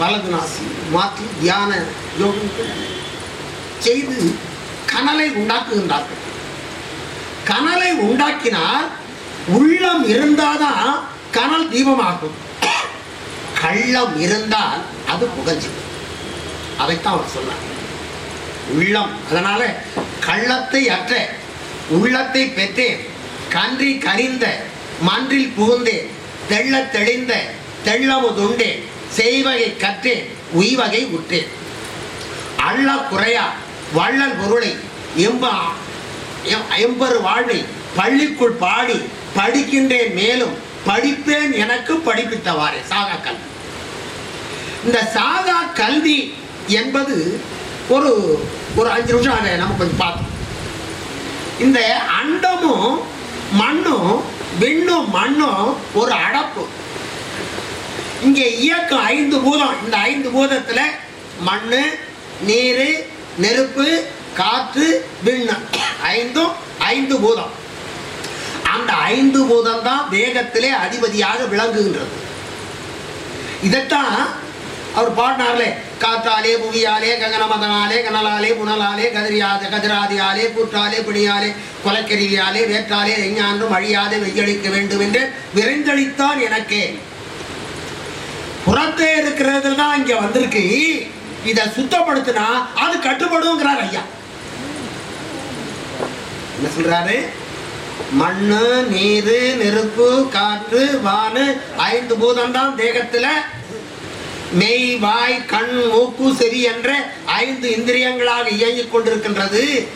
வலது நாசி மாற்றி தியான யோகம் செய்து கனலை உண்டாக்குகின்றார்கள். கனலை உண்டாக்கினால் உள்ளம் இருந்தாதான் கனல் தீபமாகும். கள்ளம் இருந்தால் அது புகழ்ச்சி அதைத்தான் அவர் சொன்னார். உள்ளம் அதனால கள்ளத்தை அற்ற உள்ளத்தை பெற்றேன். கன்றி கரிந்த மன்றில் புகுந்தேன். தெள்ள தெளிந்த தெள்ளமுதுண்டேன் செய்வகை கற்றேன் உய்வகை உற்றேன். அள்ள குறையா வள்ளல் பொருளை எம்ப எம்- எம்பரு வாழ்வை பள்ளிக்குள் பாடி படிக்கின்றேன் மேலும் படிப்பேன் எனக்கு படிப்பித்தவாறே. சாகா கல்வி. இந்த சாகா கல்வி என்பது ஒரு ஒரு அஞ்சு நிமிஷம் அதை நம்ம கொஞ்சம் பார்த்தோம் இந்த அண்டமும் மண்ணும் விண்ணும் மண்ணும் ஒரு அடப்பு. இங்கே இயக்கம் ஐந்து பூதம். இந்த ஐந்து பூதத்துல மண்ணு நீர் நெருப்பு காற்று விண்ணு. ஐந்தும் ஐந்து பூதம். அந்த ஐந்து பூதம் தான் வேகத்திலே அதிபதியாக விளங்குகின்றது. இதைத்தான் அவர் பாடினார்களே காற்றாலே புவியாலே ககனமதனாலே கனலாலே புனலாலே கதிரியாத கதிராதியாலே கூற்றாலே பிணியாலே கொலைக்கருவியாலே வேற்றாலே எஞ்ஞான்றும் அழியாதே வெய்யளிக்க வேண்டும் என்று விரைந்தளித்தான் எனக்கே. புறத்தே இருக்கிறது தான் இங்க வந்திருக்கு. இதை சுத்தப்படுத்தினா அது கட்டுப்படுங்கிறார் ஐயா. என்ன சொல்றாரு? மண்ணு நீரு நெருப்பு காற்று வானு ஐந்து பூதம்தான் தேகத்துல. மெய் வாய் கண் மூக்கு செவி என்ற ஐந்து இந்திரியங்களாக இயங்கிக் கொண்டிருக்கின்றது.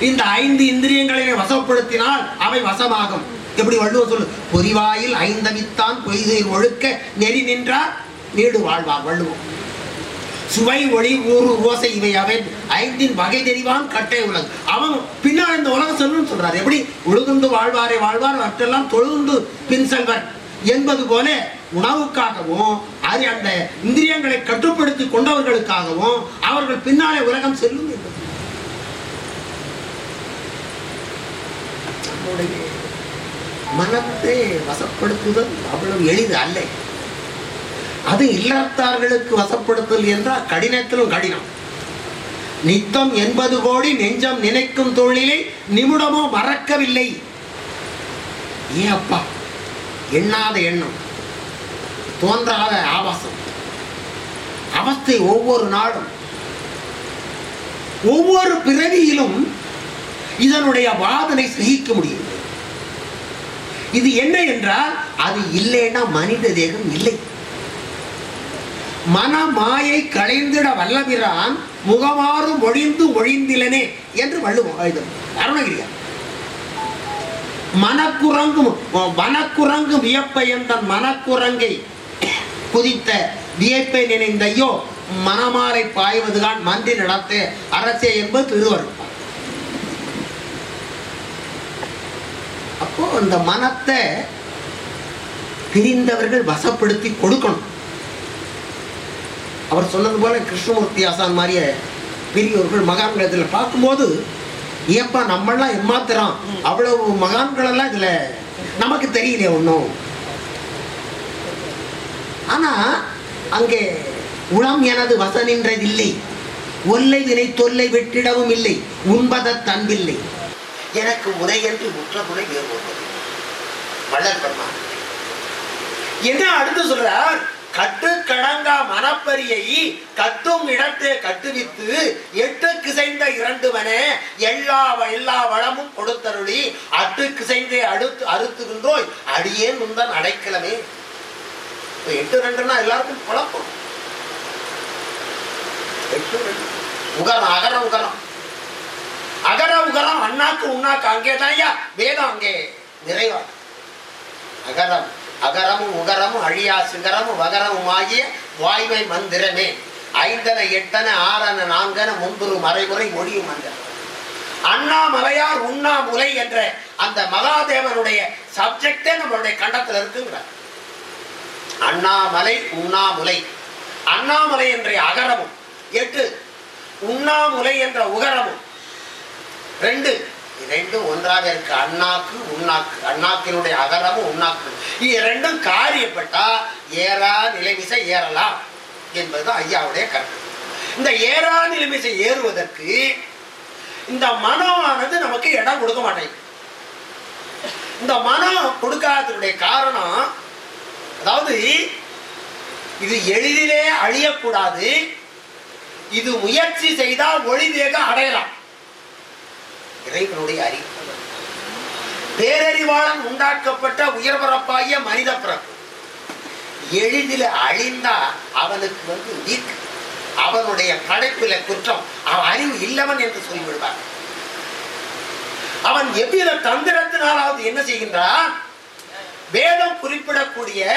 இந்த ஐந்து இந்திரியங்களை வசப்படுத்தினால் அவை வசமாகும். எப்படி வள்ளுவர் சொல்லு? பொறிவாயில் ஐந்தவித்தான் பொய்கை ஒழுக்க நெறி நின்றார் நீடு வாழ்வார் வள்ளுவோம் சுவை ஒளி ஊறு ஓசை இவை அவை ஐந்தின் வகை தெரிவான் கட்டை உலகு. அவன் பின்னால் இந்த உலகம் செல்லும் சொல்றார். எப்படி? உழுதுண்டு வாழ்வாரே வாழ்வார் மற்றெல்லாம் தொழுந்து பின் செல்வர் என்பது போல உணவுக்காகவும் அது அந்த இந்திரியங்களை கட்டுப்படுத்தி கொண்டவர்களுக்காகவும் அவர்கள் பின்னாலே உலகம் செல்லும் என்பது. மனத்தை வசப்படுத்துதல் அவ்வளவு எளிது அல்ல. அது இல்லத்தார்களுக்கு வசப்படுத்தல் என்றால் கடினத்திலும் கடினம். நித்தம் எண்பது கோடி நெஞ்சம் நினைக்கும் தொழிலை நிமிடமோ மறக்கவில்லை. ஏ அப்பா? எண்ணாத எண்ணம். தோன்றாத ஆபாசம். அவஸ்தை ஒவ்வொரு நாளும். ஒவ்வொரு பிறவியிலும் இதனுடைய வாதனை சகிக்க முடியும் இது என்ன என்றால் அது இல்லைன்னா மனித தேகம் இல்லை. மன மாயை களைந்திட வல்லபிரான் முகமாறு ஒழிந்து ஒழிந்திலனே என்று வள்ளுவோம் எழுதும். அருணகிரியார். மனக்குரங்கும் வனக்குரங்கு வியப்பை தன் மனக்குரங்கை குதித்த வியப்பை நினைந்தையோ மனமாலை பாய்வதுதான் மந்தி நடத்த அரசே என்பது திருவருள் அப்போ அந்த மனத்தை பிரிந்தவர்கள் வசப்படுத்தி கொடுக்கணும். அவர் சொன்னது போல கிருஷ்ணமூர்த்தி ஆசான் மாதிரிய பெரியவர்கள் மகான்கள் இதில் பார்க்கும்போது ஏப்பா நம்மளாம் எம்மாத்திரம்? அவ்வளவு மகான்கள் எல்லாம் நமக்கு தெரியல ஒன்றும் ஆனா அங்கே உளம் எனது வசனின்றதில்லை ஒல்லை வினை தொல்லை வெட்டிடவும் இல்லை. உண்பத தன்பில்லை. எனக்கு முறை என்று முற்ற முறை வேறு ஒருவர் வள்ளல் பெருமான் என்ன அடுத்து சொல்றார்? கட்டு கடங்கா மனப்பரியை கத்தும் இடத்தை கட்டுவித்து எட்டு கிசைந்த இரண்டுவனே எல்லா எல்லா வளமும் கொடுத்தருளி அட்டு கிசைந்தே அடுத்து அறுத்துகின்றோய் அடியே முந்தன் அடைக்கலமே. எட்டு ரெண்டுன்னா எல்லாருக்கும் குழப்பம். எட்டு ரெண்டு. உகரம் அகர உகரம். அகர உகரம் அண்ணாக்கு உண்ணாக்கு அங்கேதான் ஐயா. வேதம் அங்கே நிறைவா அகரம். அகரமும் உகரமும் அழியா சிகரமும் வகரமும் ஆகிய வாய்மை மந்திரமே. ஐந்தன எட்டன ஆறன நான்கன முன்புறு மறைமுறை ஒழியும் மந்திரம். அண்ணாமலையார் உண்ணாமுலை என்ற அந்த மகாதேவனுடைய சப்ஜெக்டே நம்மளுடைய கண்டத்தில் இருக்குங்கிறார். அண்ணாமலை உண்ணாமுலை. அண்ணாமலை என்ற அகரமும். எட்டு உண்ணாமுலை என்ற உகரமும். ரெண்டு ரெண்டும் ஒன்றாக இருக்கு அண்ணாக்கு உண்ணாக்கு அண்ணாக்கினுடைய அகரமும் உண்ணாக்கு. இது ரெண்டும் காரியப்பட்டா ஏறா நிலைமிசை ஏறலாம் என்பதுதான் ஐயாவுடைய கருத்து. இந்த ஏறா நிலைமிசை ஏறுவதற்கு இந்த மனமானது நமக்கு இடம் கொடுக்க மாட்டேங்குது. இந்த மனம் கொடுக்காததுடைய காரணம் அதாவது இது எளிதிலே அழியக்கூடாது. இது முயற்சி செய்தால் ஒளி வேக அடையலாம். இறைவனுடைய அறிவு. பேரறிவாளன் உண்டாக்கப்பட்ட உயர்பரப்பாகிய மனித பிறப்பு. எளிதில் அழிந்தா அவனுக்கு வந்து வீக். அவனுடைய படைப்பில குற்றம் அவன் அறிவு இல்லவன் என்று சொல்லிவிடுவார் அவன் எவ்வித தந்திரத்தினாலாவது என்ன செய்கின்றான்? வேதம் குறிப்பிடக்கூடிய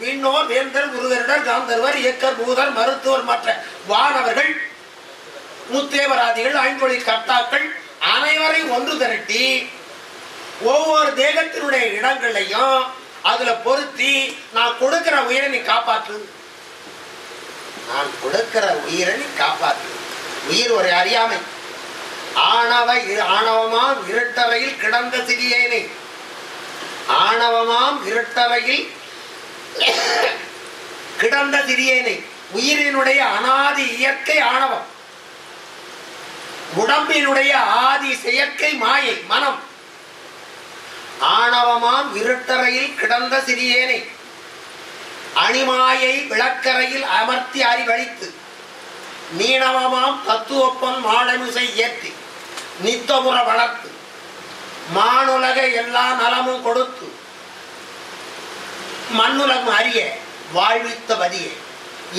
விண்ணோர் வேந்தர் குருவரிடர் காந்தர்வர் இயக்கர் பூதர் மருத்துவர் மற்ற வானவர்கள் முத்தேவராதிகள் ஐந்தொழி கர்த்தாக்கள் அனைவரையும் ஒன்று திரட்டி ஒவ்வொரு தேகத்தினுடைய இடங்களையும் அதுல பொருத்தி நான் கொடுக்கிற உயிரை நீ காப்பாற்று. நான் கொடுக்கிற உயிரை நீ காப்பாற்று. உயிர் ஒரு அறியாமை. ஆணவ இரு- ஆணவமாம் இருட்டறையில் கிடந்த சிறியேனை ஆணவமாம் இருட்டறையில் கிடந்த சிறியேனை உயிரினுடைய அனாதி இயற்கை ஆணவம். உடம்பினுடைய ஆதி செயற்கை மாயை மனம். ஆணவமாம் இருட்டறையில் கிடந்த சிறியேனை. அணிமாயை விளக்கரையில் அமர்த்தி அறிவழித்து மீனவமாம் தத்துவப்பன் மாடமிசை ஏற்றி நித்தமுற வளர்த்து மானுலக எல்லா நலமும் கொடுத்து மண்ணுலகம் அறிய வாழ்வித்த பதியே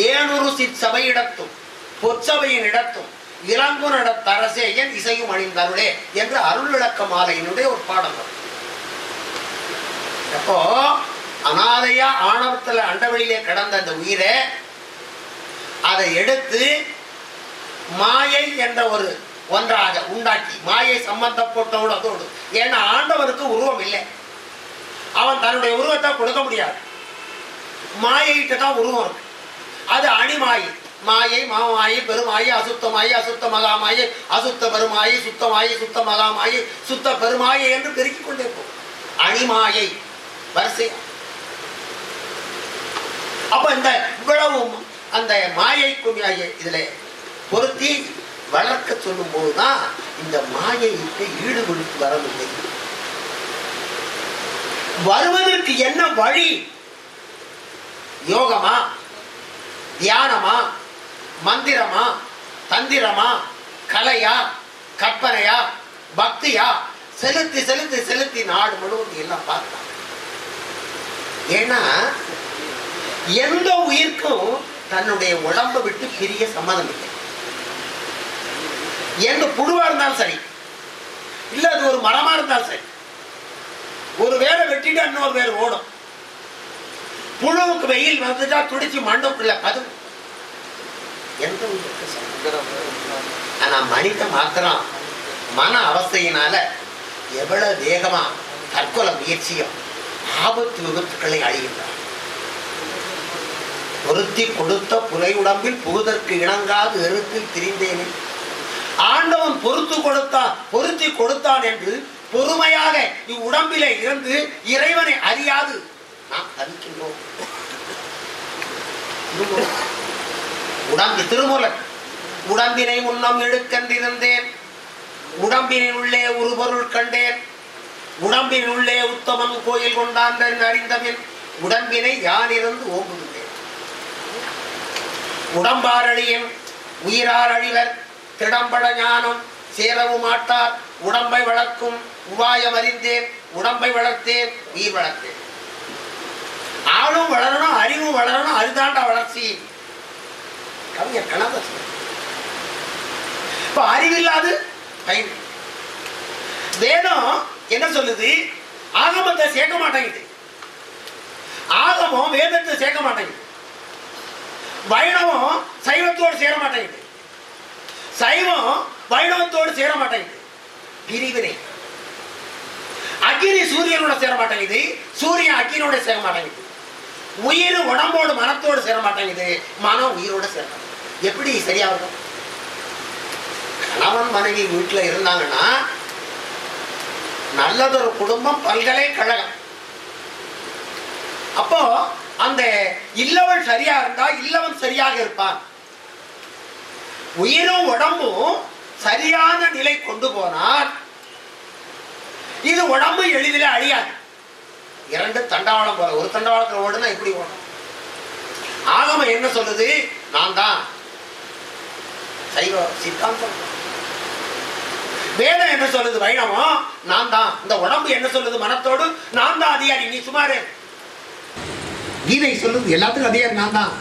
ஏனொரு சிற்சபையிடத்தும் பொற்சபையின் இடத்தும் இளங்குனடத்தரசே என் இசையும் அணிந்தருளே என்று அருள் விளக்க மாலையினுடைய ஒரு பாடம் அப்போ அனாதையா ஆணவத்துல அண்டவெளியிலே கிடந்த அந்த உயிரை அதை எடுத்து மாயை என்ற ஒரு ஒன்றாக உண்டாக்கி மாயை சம்பந்தப்பட்டோடு அதோடு. ஏன்னா ஆண்டவனுக்கு உருவம் இல்லை. அவன் தன்னுடைய உருவத்தை கொடுக்க முடியாது. மாயிட்ட தான் உருவம் இருக்கு. அது அணிமாயை. மாயை மாமாயை பெருமாயி அசுத்த மாயை அசுத்த மகாமாயி அசுத்த பெருமாயி சுத்தமாயி சுத்த மகாமாயி சுத்த பெருமாயை என்று பெருக்கிக் கொண்டே போகும். அணிமாயை. வரிசை அப்ப இந்த இவ்வளவும் அந்த மாயைக்கும் இதுல பொருத்தி வளர்க்க சொல்லும் போதுதான் இந்த மாயைக்கு ஈடுபடுத்தி வரவில்லை. வருவதற்கு என்ன வழி? யோகமா? தியானமா? மந்திரமா? தந்திரமா? கலையா? கற்பனையா? பக்தியா? செலுத்தி செலுத்தி செலுத்தி நாடு முழுவதும் எல்லாம் பார்க்கலாம் ஏன்னா எந்த உயிர்க்கும் தன்னுடைய உடம்பை விட்டு பிரிய சம்மதம் இல்லை. எந்த புழுவா இருந்தாலும் சரி இல்ல அது ஒரு மரமா இருந்தாலும் சரி ஒரு வேலை வெட்டிட்டு இன்னொரு வேலை ஓடும். புழுவுக்கு வெயில் வந்துட்டா துடிச்சு மண்ணுக்குள்ள கது எந்த ஊருக்கு சம்மதம் ஆனால் மனித மாத்திரம் மன அவஸ்தையினால எவ்வளவு வேகமா தற்கொலை முயற்சியும் ஆபத்து விபத்துக்களை அழிகின்றார் பொருத்தி கொடுத்த புலை உடம்பில் புகுதற்கு இணங்காது எருத்தில் திரிந்தேனே. ஆண்டவன் பொறுத்து கொடுத்தான் பொருத்தி கொடுத்தான் என்று பொறுமையாக இவ்வுடம்பிலே இருந்து இறைவனை அறியாது. நாம் தவிக்கின்றோம். உடம்பு திருமூலன் உடம்பினை உண்ணம் எடுக்கன்றிருந்தேன் உடம்பினின் உள்ளே ஒரு பொருள் கண்டேன். உடம்பின் உள்ளே உத்தமன் கோயில் கொண்டான் அறிந்தவன் உடம்பினை யானிருந்து ஓம்புகின்றேன் உடம்பாரழியின் உயிரார் அழிவர் திடம்பட ஞானம் சேரவும் மாட்டார் உடம்பை வளர்க்கும் உபாயம் அறிந்தேன். உடம்பை வளர்த்தேன் உயிர் வளர்த்தேன். ஆளும் வளரணும் அறிவும் வளரணும் அதுதாண்டா வளர்ச்சி. கவிஞர் கனகதாசன் இப்ப அறிவில்லாது பயன். வேதம் என்ன சொல்லுது? ஆகமத்தை சேர்க்க மாட்டேங்குது. ஆகமம் வேதத்தை சேர்க்க மாட்டேங்குது. வைணவம் சைவத்தோடு சேர மாட்டேங்குது. சைவம் வைணவத்தோடு சேர மாட்டேங்குது. பிரிவினை. அக்கினி சூரியனோட சேர மாட்டேங்குது. சூரியன் அக்னியோட சேர மாட்டேங்குது. உயிர் உடம்போடு மனத்தோடு சேர மாட்டேங்குது. மனம் உயிரோட சேர மாட்டேங்குது. எப்படி சரியா இருக்கும் கணவன் மனைவி வீட்டுல இருந்தாங்கன்னா நல்லதொரு குடும்பம் பல்கலைக்கழகம். அப்போ அந்த இல்லவன் சரியா இருந்தா இல்லவன் சரியாக இருப்பான். உயிரும் உடம்பும் சரியான நிலை கொண்டு போனால் இது உடம்பு எளிதில் அழியாது. இரண்டு தண்டவாளம் போல ஒரு தண்டவாளத்தில் ஓடுனா இப்படி ஓடும். ஆகம என்ன சொல்லுது? நான் தான் சைவ சித்தாந்தம். வேதம் என்ன சொல்லுது? வைணவம்? நான் தான். இந்த உடம்பு என்ன சொல்லுது? மனத்தோடு நான் தான் அதிகாரி. நீ சுமாரு. கீதை சொல்லுது எல்லாத்துக்கும் அதிகாரி நான் தான்.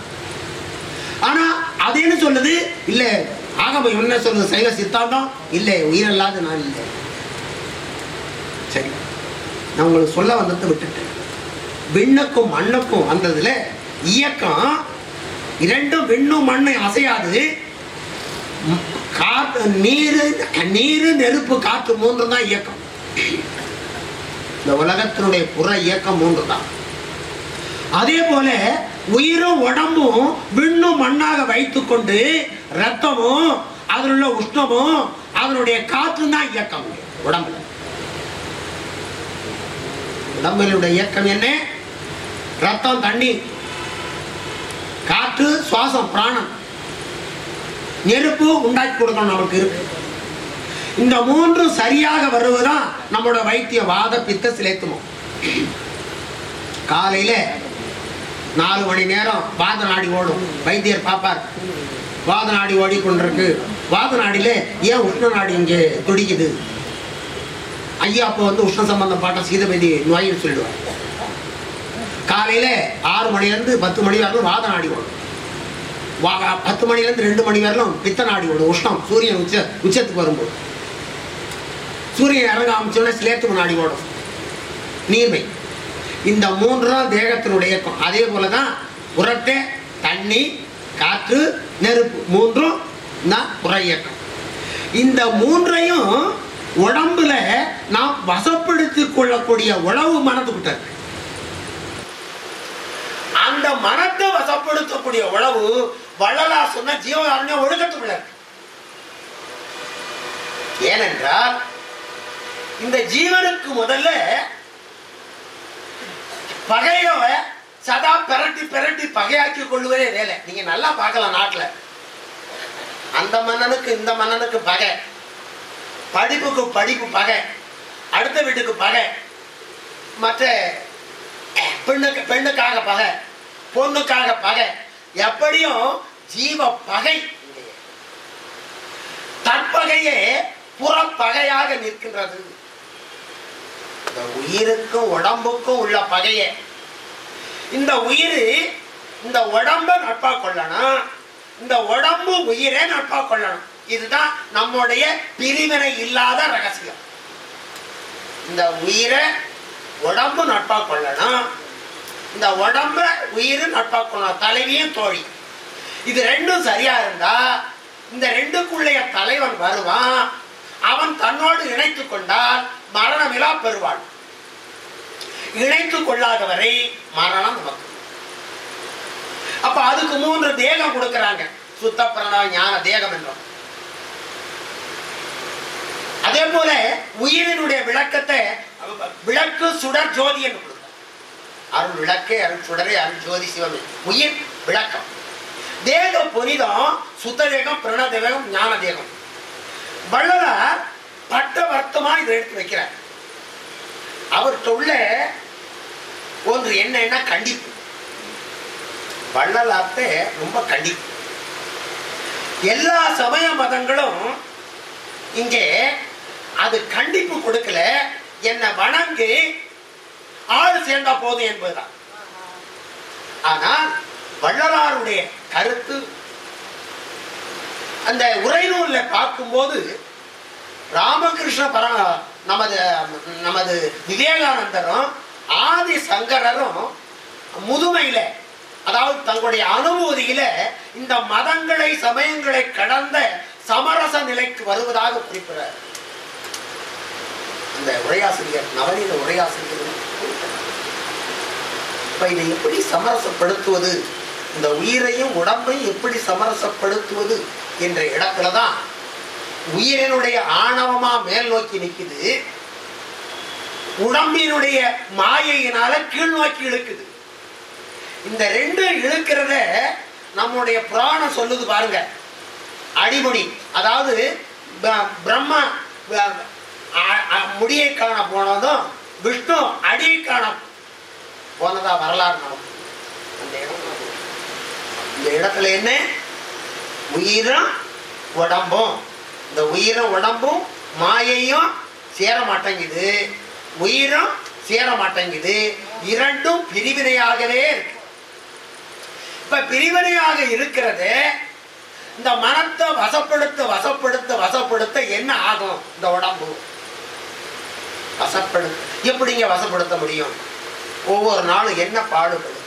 ஆனா அது என்ன சொல்லுது? இல்ல ஆகமம் என்ன சொல்லுது? சைவ சித்தாந்தம்? இல்லை உயிரல்லாத நான் இல்லை. சரி. நான் உங்களுக்கு சொல்ல வந்ததை விட்டுட்டேன். விண்ணுக்கும் மண்ணுக்கும் வந்ததுல இயக்கம் இரண்டும் விண்ணும் மண்ணும் அசையாது. காற்று நீர் நீர் நெருப்பு காற்று மூன்று தான் இயக்கம். இந்த உலகத்தினுடைய புற இயக்கம் மூன்று தான் அதே போல உயிரும் உடம்பும் விண்ணும் மண்ணாக வைத்துக்கொண்டு ரத்தமும் அதில் உள்ள உஷ்ணமும் அதனுடைய காற்று தான் இயக்கம். உடம்புல. உடம்பினுடைய இயக்கம் என்ன? ரத்தம் தண்ணி. காற்று சுவாசம் பிராணம். நெருப்பு உண்டாக்கி கொடுக்கணும் நமக்கு. இருக்கு இந்த மூன்று சரியாக வருவதுதான் நம்மளோட வைத்திய வாத பித்த சிலைத்துமம் காலையில நாலு மணி நேரம் வாத நாடி ஓடும். வைத்தியர் பார்ப்பார். வாத நாடி ஓடிக்கொண்டிருக்கு. வாத நாடியில ஏன் உஷ்ண நாடி இங்கே துடிக்குது? ஐயா அப்போ வந்து உஷ்ண சம்பந்தம் பாட்ட சீதபதி நோயின்னு சொல்லிடுவார். காலையில ஆறு மணிலேருந்து பத்து மணி வரைக்கும் வாத நாடி ஓடும். பத்து மணிலேருந்து ரெண்டு மணி வரலும் பித்த நாடி உஷ்ணம். சூரியன் உச்ச உச்சத்துக்கு வரும்போது. சூரியன் இறங்க ஆரம்பிச்சோடனே சிலேத்துக்கு நாடி ஓடும். நீர்மை. இந்த மூன்றும் தேகத்தினுடைய இயக்கம். அதே போல தான் உரட்டை தண்ணி காற்று நெருப்பு மூன்றும் தான் உர இயக்கம். இந்த மூன்றையும் உடம்புல நாம் வசப்படுத்திக் கொள்ளக்கூடிய உழவு மனதுக்கிட்ட இருக்கு. அந்த மனத்தை வசப்படுத்தக்கூடிய உழவு வள்ளலா சொன்ன ஜீவகாரண்யம் ஒழுக்கத்துக்குள்ள இருக்கு ஏனென்றால் இந்த ஜீவனுக்கு முதல்ல பகைய சதா பிரட்டி பிரட்டி பகையாக்கி கொள்வதே வேலை. நீங்க நல்லா பார்க்கலாம் நாட்டுல. அந்த மன்னனுக்கு இந்த மன்னனுக்கு பகை. படிப்புக்கு படிப்பு பகை. அடுத்த வீட்டுக்கு பகை. மற்ற பெண்ணுக்கு பெண்ணுக்காக பகை. பொண்ணுக்காக பகை. எப்படியும் ஜீவ பகை தற்பகையே புறப்பகையாக நிற்கின்றது. இந்த உயிருக்கும் உடம்புக்கும் உள்ள பகையே. இந்த உயிர் இந்த உடம்ப நட்பா கொள்ளணும். இந்த உடம்பு உயிரை நட்பா கொள்ளணும். இதுதான் நம்முடைய பிரிவினை இல்லாத ரகசியம். இந்த உயிரை உடம்பு நட்பா கொள்ளணும். இந்த உடம்ப உயிர் நட்பா கொள்ளணும். தலைவியும் தோழி. இது ரெண்டும் சரியா இருந்தா இந்த ரெண்டுக்குள்ளைய தலைவன் வருவான். அவன் தன்னோடு இணைத்து கொண்டால் மரணமிலா பெறுவாள். இணைத்து கொள்ளாதவரை மரணம் நமக்கு. அப்ப அதுக்கு மூன்று தேகம் கொடுக்கறாங்க. சுத்த பிரணவ ஞான தேகம் என்றோம். அதே போல உயிரினுடைய விளக்கத்தை விளக்கு சுடர் ஜோதி என்று கொடுத்தார் அருள் விளக்கே அருள் சுடரே அருள் ஜோதி சிவமே. உயிர் விளக்கம். தேக புனிதம் சுத்த தேகம் பிரண தேகம் ஞான தேகம் வள்ளலார் பட்ட வர்த்தமா இதை எடுத்து வைக்கிறார். அவர் சொல்ல ஒன்று என்னன்னா கண்டிப்பு. வள்ளலாத்தே ரொம்ப கண்டிப்பு. எல்லா சமய மதங்களும் இங்கே அது கண்டிப்பு கொடுக்கல. என்னை வணங்கி ஆள் சேர்ந்தா போதும் என்பதுதான். ஆனால் வள்ளலாருடைய கருத்து. அந்த உரைநூல்ல பார்க்கும்போது ராமகிருஷ்ண பர நமது நமது விவேகானந்தரும் ஆதி சங்கரரும் முதுமையில அதாவது தங்களுடைய அனுபூதியில இந்த மதங்களை சமயங்களை கடந்த சமரச நிலைக்கு வருவதாக குறிப்பிடார் இந்த உரையாசிரியர் நவநீத உரையாசிரியர் இப்ப இதை எப்படி சமரசப்படுத்துவது? இந்த உயிரையும் உடம்பையும் எப்படி சமரசப்படுத்துவது என்ற இடத்துல தான் உயிரினுடைய ஆணவமா மேல் நோக்கி நிற்குது உடம்பினுடைய மாயையினால கீழ் நோக்கி இழுக்குது. இந்த ரெண்டு இழுக்கிறத நம்முடைய புராணம் சொல்லுது பாருங்க. அடிமுடி அதாவது ப- பிரம்மா முடியை காண போனதும் விஷ்ணு அடியை காண போனதா வரலாறு நடக்கும் அந்த இடம் இந்த இடத்துல என்ன? உயிரும் உடம்பும். இந்த உயிரும் உடம்பும் மாயையும் சேர மாட்டேங்குது உயிரும் சேர மாட்டேங்குது இரண்டும் பிரிவினையாகவே இருக்கு. இப்ப பிரிவினையாக இருக்கிறது இந்த மனத்தை வசப்படுத்த வசப்படுத்த வசப்படுத்த என்ன ஆகும்? இந்த உடம்பு. வசப்படுத்த. எப்படிங்க வசப்படுத்த முடியும்? ஒவ்வொரு நாளும் என்ன பாடுபடும்?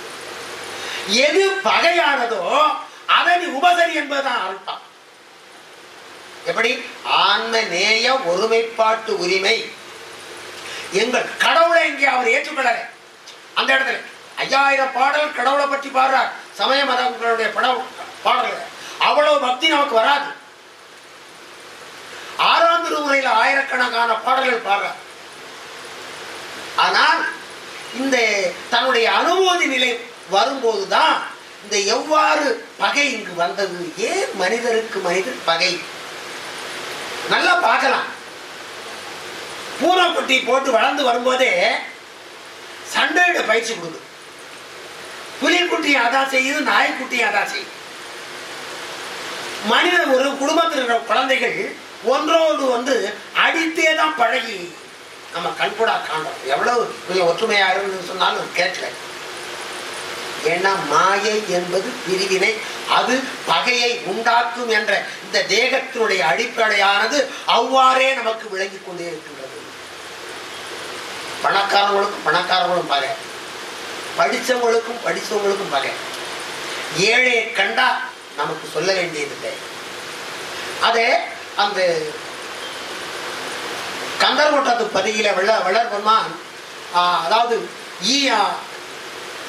எது பகையானதோ அதை உபசரி என்பதுதான் அர்த்தம். எப்படி? ஆன்ம நேய ஒருமைப்பாட்டு உரிமை. எங்கள் கடவுளை இங்கே அவர் ஏற்றுக்கொள்ள அந்த இடத்துல. ஐயாயிரம் பாடல் கடவுளை பற்றி பாடுறார். சமய மதங்களுடைய படம் பாடல்கள். அவ்வளவு பக்தி நமக்கு வராது. ஆறாம் திருமுறையில் ஆயிரக்கணக்கான பாடல்கள் பாடுறார். ஆனால் இந்த தன்னுடைய அனுபூதி நிலை வரும்போதுதான் இந்த எவ்வாறு பகை இங்கு வந்தது? ஏன் மனிதருக்கு மனிதர் பகை? நல்லா பார்க்கலாம். பூனைக்குட்டி போட்டு வளர்ந்து வரும்போதே சண்டையிட பயிற்சி கொடுக்குது. புலிக்குட்டியும் அதான் செய்யுது நாய்க்குட்டியும் அதான் செய்யுது. மனிதன் ஒரு குடும்பத்தில் இருக்கிற குழந்தைகள் ஒன்றோடு ஒன்று அடித்தே தான் பழகி நம்ம கண்கூடா காண்டோம் எவ்வளவு கொஞ்சம் ஒற்றுமையா இருந்து சொன்னாலும் கேட்கல. ஏன்னா மாயை என்பது பிரிவினை அது பகையை உண்டாக்கும் என்ற இந்த தேகத்தினுடைய அடிப்படையானது அவ்வாறே நமக்கு விளங்கிக் கொண்டே இருக்கின்றது. பணக்காரங்களுக்கும் பணக்காரங்களும் பகை. படித்தவங்களுக்கும் படித்தவங்களுக்கும் பகை. ஏழையை கண்டா நமக்கு சொல்ல வேண்டியதில்லை. அதே அந்த கந்தர்கோட்டத்து பதியில வள வளர்பெருமான் அதாவது ஈ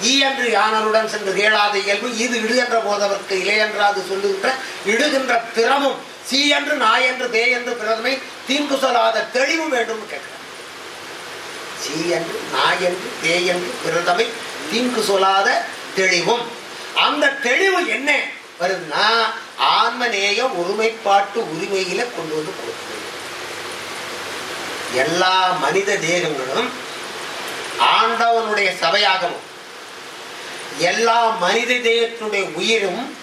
ஈயன்று ஈ என்று யானருடன் சென்று கேளாத இயல்பு இது இடுகின்ற போதவர்க்கு இளையன்றாது சொல்லுகின்ற இடுகின்ற திறமும் சீ என்று நாய் என்று தே என்று பிறமை தீங்கு சொல்லாத தெளிவு வேண்டும் கேட்கிறார். சீ என்று நாய் என்று தே என்று பிறதமை தீங்கு சொல்லாத தெளிவும். அந்த தெளிவு என்ன? வருதுன்னா ஆன்மநேய ஒருமைப்பாட்டு உரிமையில கொண்டு வந்து கொடுக்கணும் எல்லா மனித தேகங்களும் ஆண்டவனுடைய சபையாகவும் எல்லா மனித தேயத்தினுடைய உயிரும்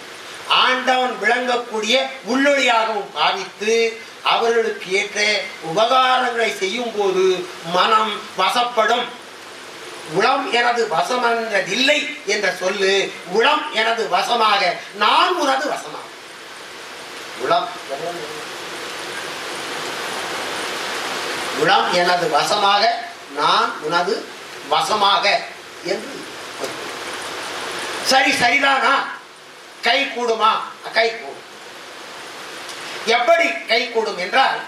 ஆண்டவன் விளங்கக்கூடிய உள்ளொளியாகவும் பாவித்து அவர்களுக்கு ஏற்ற உபகாரங்களை செய்யும் போது மனம் வசப்படும். உளம் எனது வசமன்றதில்லை என்ற சொல்லு உளம் எனது வசமாக நான் உனது வசமாக. உளம் உளம் எனது வசமாக நான் உனது வசமாக என்று சரி சரிதானா? கை கூடுமா? கை கூடும். எப்படி கை கூடும் என்றால்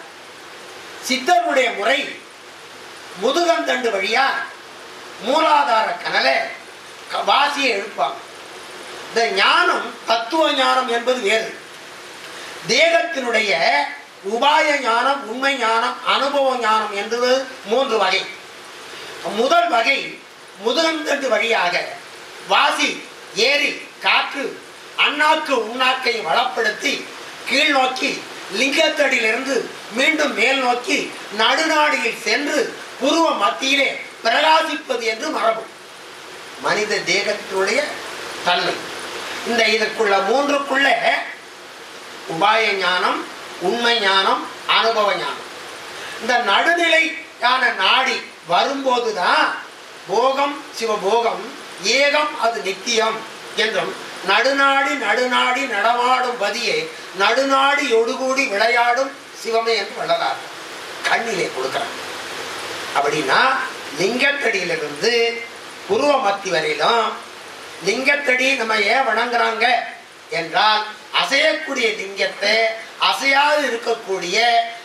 சித்தருடைய முறை முதுகந்தண்டு வழியா மூலாதார கனல வாசியை எழுப்பாங்க. இந்த ஞானம் தத்துவ ஞானம் என்பது வேறு. தேகத்தினுடைய உபாய ஞானம் உண்மை ஞானம் அனுபவ ஞானம் என்பது மூன்று வகை. முதல் வகை முதுகந்தண்டு வழியாக வாசி ஏரி காற்று அண்ணாக்கு உண்ணாக்கை வளப்படுத்தி கீழ் நோக்கி லிங்கத்தடியிலிருந்து மீண்டும் மேல் நோக்கி நடுநாடியில் சென்று புருவ மத்தியிலே பிரகாசிப்பது என்று மரபு. மனித தேகத்தினுடைய தன்மை. இந்த இதற்குள்ள மூன்றுக்குள்ள உபாய ஞானம் உண்மை ஞானம் அனுபவ ஞானம். இந்த நடுநிலையான நாடி வரும்போதுதான் போகம் சிவபோகம் ஏகம் அது நித்தியம் என்றும் நடுநாடி நடுநாடி நடமாடும் பதியே நடுநாடி ஒடுகூடி விளையாடும் சிவமே என்று வள்ளலார் கண்ணிலே கொடுக்கிறார். அப்படின்னா லிங்கத்தடியிலிருந்து புருவ மத்தி வரையிலும் லிங்கத்தடி நம்ம ஏன் வணங்குறாங்க என்றால் அசையக்கூடிய லிங்கத்தை அசையாது இருக்கக்கூடிய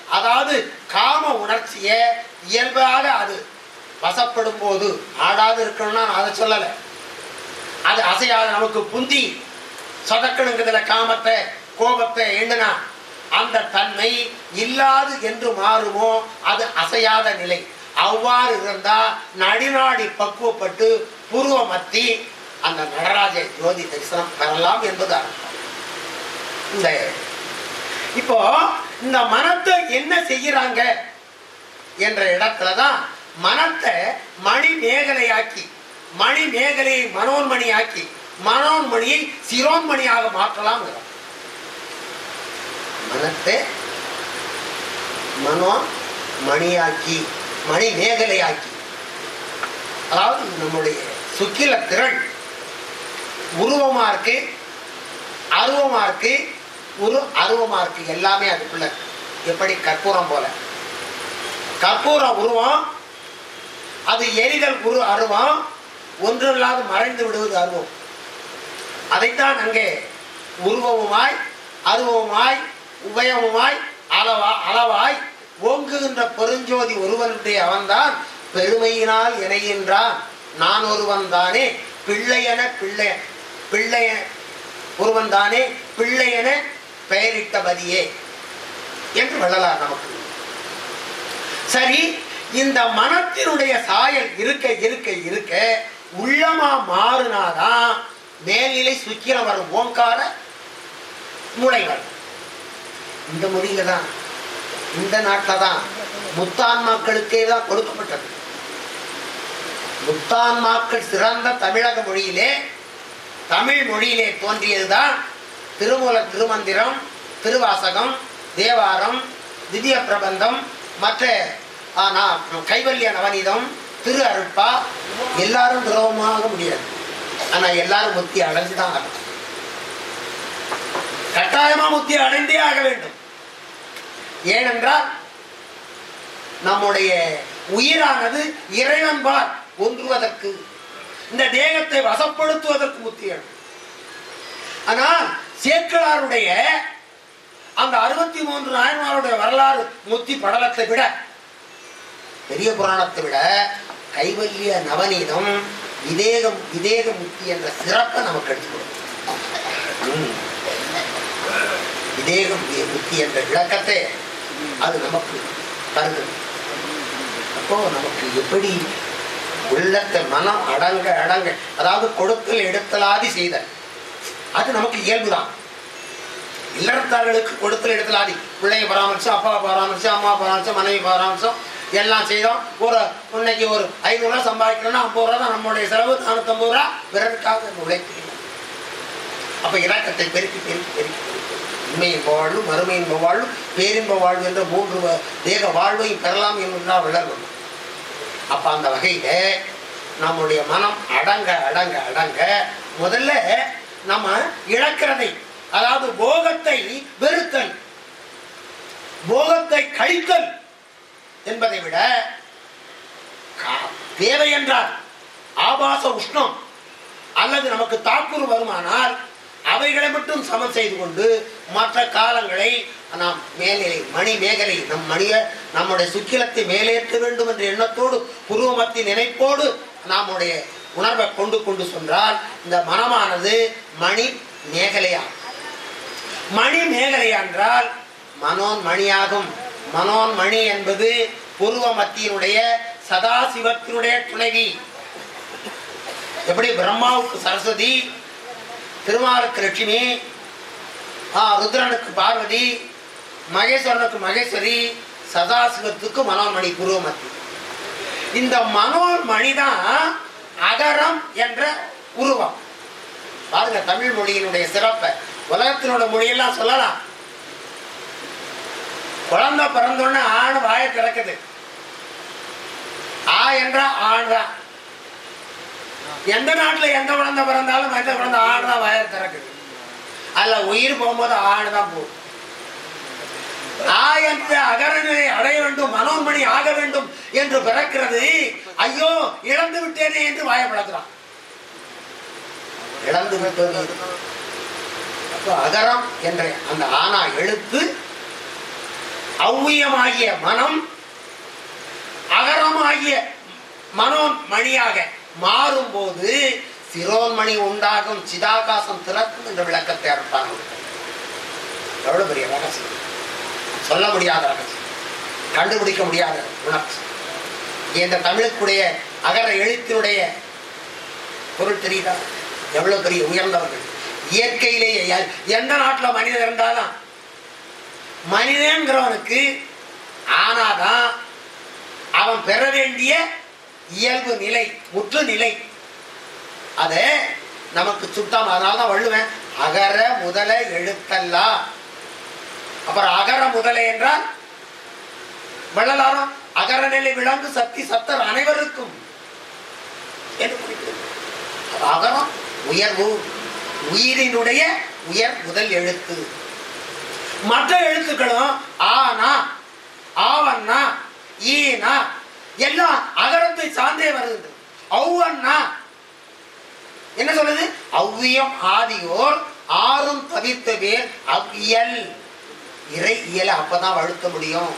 அதாவது காம உணர்ச்சியை இயல்பாக அது வசப்படும் போது ஆடாது இருக்கணும்னா நான் அதை சொல்லலை. அது அசையாத நமக்கு புந்தி சொதக்கணுங்கிறதுல காமத்தை கோபத்தை எண்ணுனா அந்த தன்மை இல்லாது என்று மாறுமோ அது அசையாத நிலை. அவ்வாறு இருந்தா நடிநாடி பக்குவப்பட்டு பூர்வ மத்தி அந்த நடராஜ ஜோதி தரிசனம் பெறலாம் என்பது அர்த்தம் இந்த இப்போ இந்த மனத்தை என்ன செய்யறாங்க என்ற இடத்துலதான் மனத்தை மணி மேகலையாக்கி மணி மேகலையை மனோன்மணியாக்கி மனோன்மணியை சிரோன்மணியாக மாற்றலாம் மனத்தை மனோ மணியாக்கி மணி மேகலையாக்கி அதாவது நம்முடைய சுக்கில திறன் உருவமா இருக்கு அருவமா இருக்கு ஒரு அருவமா இருக்கு எல்லாமே அதுக்குள்ள எப்படி? கற்பூரம் போல. கற்பூர உருவம் அது எரிதல் குரு அருவம் ஒன்றில்லாது மறைந்து விடுவது அருவம். அதைத்தான் அங்கே உருவமுமாய் அருவமுமாய் உபயமுமாய் அளவா அளவாய் ஓங்குகின்ற பெருஞ்சோதி ஒருவனுடைய அவன்தான் பெருமையினால் இணைகின்றான். நான் ஒருவன் தானே பிள்ளையன பிள்ளை பிள்ளைய ஒருவன் தானே பிள்ளையன பெயரிட்டபதியே என்று வள்ளலார் நமக்கு. சரி இந்த மனத்தினுடைய சாயல் இருக்க இருக்க இருக்க உள்ளமா மாறுனாதான் மேல்நிலை சுக்கிரம் வரும். ஓங்கார மூளை வரும் இந்த மொழியில தான் இந்த நாட்டில் தான் முத்தான்மாக்களுக்கே தான் கொடுக்கப்பட்டது. முத்தான்மாக்கள் சிறந்த தமிழக மொழியிலே தமிழ் மொழியிலே தோன்றியதுதான் திருமூல திருமந்திரம் திருவாசகம் தேவாரம் திவ்ய பிரபந்தம் மற்ற ஆனால் கைவல்ய நவநீதம் திரு அருட்பா எல்லாரும் துரோகமாக முடியாது. ஆனா எல்லாரும் முத்தி அடைஞ்சுதான் ஆகணும். கட்டாயமா முத்தி அடைந்தே ஆக வேண்டும். ஏனென்றால் நம்முடைய உயிரானது இறைவன்பால் ஒன்றுவதற்கு இந்த தேகத்தை வசப்படுத்துவதற்கு முத்தி ஆனால் சேக்கலாருடைய அந்த அறுபத்தி மூன்று நாயன்மாருடைய வரலாறு முத்தி படலத்தை விட பெரிய புராணத்தை விட கைவல்ய நவநீதம் விதேகம் விதேக முக்தி என்ற சிறப்பை நமக்கு எடுத்துக்கொடுக்கும் விதேகம் முக்தி என்ற விளக்கத்தை அது நமக்கு தருது அப்போ நமக்கு எப்படி உள்ளத்தை மனம் அடங்க அடங்க அதாவது கொடுக்கல் எடுத்தலாதி செய்தல் அது நமக்கு இயல்புதான். இல்லறத்தார்களுக்கு கொடுத்தல் எடுத்தலாதி பிள்ளைய பராமரிச்சோம் அப்பா பராமரிச்சோம் அம்மா பராமரிச்சோம் மனைவி பராமரிச்சோம் எல்லாம் செய்கிறோம் ஒரு இன்னைக்கு ஒரு ஐநூறுரூவா சம்பாதிக்கணும்னா ஐம்பது ரூபா தான் நம்மளுடைய செலவு. நானூற்றம்பது ரூபா பிறருக்காக உழைக்கிறோம் அப்ப இலக்கத்தை பெருக்கி பெருக்கி பெருக்கி உண்மையின் வாழ்வு மறுமையின் வாழ்வு பேரின்ப வாழ்வு என்ற மூன்று தேக வாழ்வையும் பெறலாம் என்றால் விளங்கும் அப்ப அந்த வகையில நம்முடைய மனம் அடங்க அடங்க அடங்க முதல்ல நம்ம இழக்கிறதை அதாவது போகத்தை வெறுத்தல் போகத்தை கழித்தல் என்பதை விட கா- தேவை என்றால் ஆபாச உஷ்ணம் அல்லது நமக்கு தாக்குறு வருமானால் அவைகளை மட்டும் சமன் செய்து கொண்டு மற்ற காலங்களை நாம் மேலே மணி மேகலை நம் மணிய நம்முடைய சுக்கிலத்தை மேலேற்ற வேண்டும் என்ற எண்ணத்தோடு புருவமத்தின் நினைப்போடு நம்முடைய உணர்வை கொண்டு கொண்டு சென்றால் இந்த மனமானது மணி மேகலையா? மணி மேகலையா என்றால் மனோன் மணியாகும் மனோன்மணி என்பது பூர்வ மத்தியினுடைய சதாசிவத்தினுடைய துணைவி. எப்படி பிரம்மாவுக்கு சரஸ்வதி திருமாலுக்கு லட்சுமி ஆ, ருத்ரனுக்கு பார்வதி மகேஸ்வரனுக்கு மகேஸ்வரி சதாசிவத்துக்கு மனோன்மணி புருவமத்தி இந்த மனோன்மணி தான் அகரம் என்ற உருவம். பாருங்க தமிழ் மொழியினுடைய சிறப்பை. உலகத்தினோட மொழியெல்லாம் சொல்லலாம். குழந்தை பிறந்தோடனே ஆண் வாயை திறக்குது. ஆ என்றா ஆண் தான். எந்த நாட்டுல எந்த குழந்தை பிறந்தாலும் எந்த குழந்தை ஆண் தான் வாயை திறக்குது. அதுல உயிர் போகும்போது ஆண் தான் போகும். ஆ என்ற அகரநிலை அடைய வேண்டும் மனோன்மணி ஆக வேண்டும் என்று பிறக்கிறது. ஐயோ இழந்து விட்டேனே என்று வாயை பழக்கிறான் இழந்து விட்டது. அப்போ அகரம் என்ற அந்த ஆனா எழுத்து அவ்வியமாகிய மனம் அகரமாகிய மனோன் மணியாக மாறும்போது சிரோன்மணி உண்டாகும் சிதாகாசம் திறக்கும் என்ற விளக்கத்தை அறுப்பாங்க எவ்வளவு பெரிய ரகசியம். சொல்ல முடியாத ரகசியம். கண்டுபிடிக்க முடியாத உணர்ச்சி. இந்த தமிழுக்குடைய அகர எழுத்தினுடைய பொருள் தெரியுதா? எவ்வளவு பெரிய உயர்ந்தவர்கள். இயற்கையிலேயே எந்த நாட்டில் மனிதர் இருந்தாலும் மனிதன்கிறவனுக்கு ஆனாதான் அவன் பெற வேண்டிய இயல்பு நிலை முற்று நிலை. அத நமக்கு சுத்தம் அதனால தான் வள்ளுவேன் அகர முதல எழுத்தல்லாம் அப்புறம் அகர முதலை என்றால் வள்ளலாரம் அகர நிலை விலங்கு சக்தி சத்தர் அனைவருக்கும். அகரம் உயர்வு உயிரினுடைய உயர் முதல் எழுத்து. மற்ற எழுத்துக்களும் ஆனா ஆவண்ணா ஈனா எல்லாம் அகரத்தை சார்ந்தே வருது ஔவண்ணா. என்ன சொல்லுது? ஔவியம் ஆதியோர் ஆறும் தவித்த பேர் அவ்வியல். இறை இயலை அப்பதான் வழுத்த முடியும்.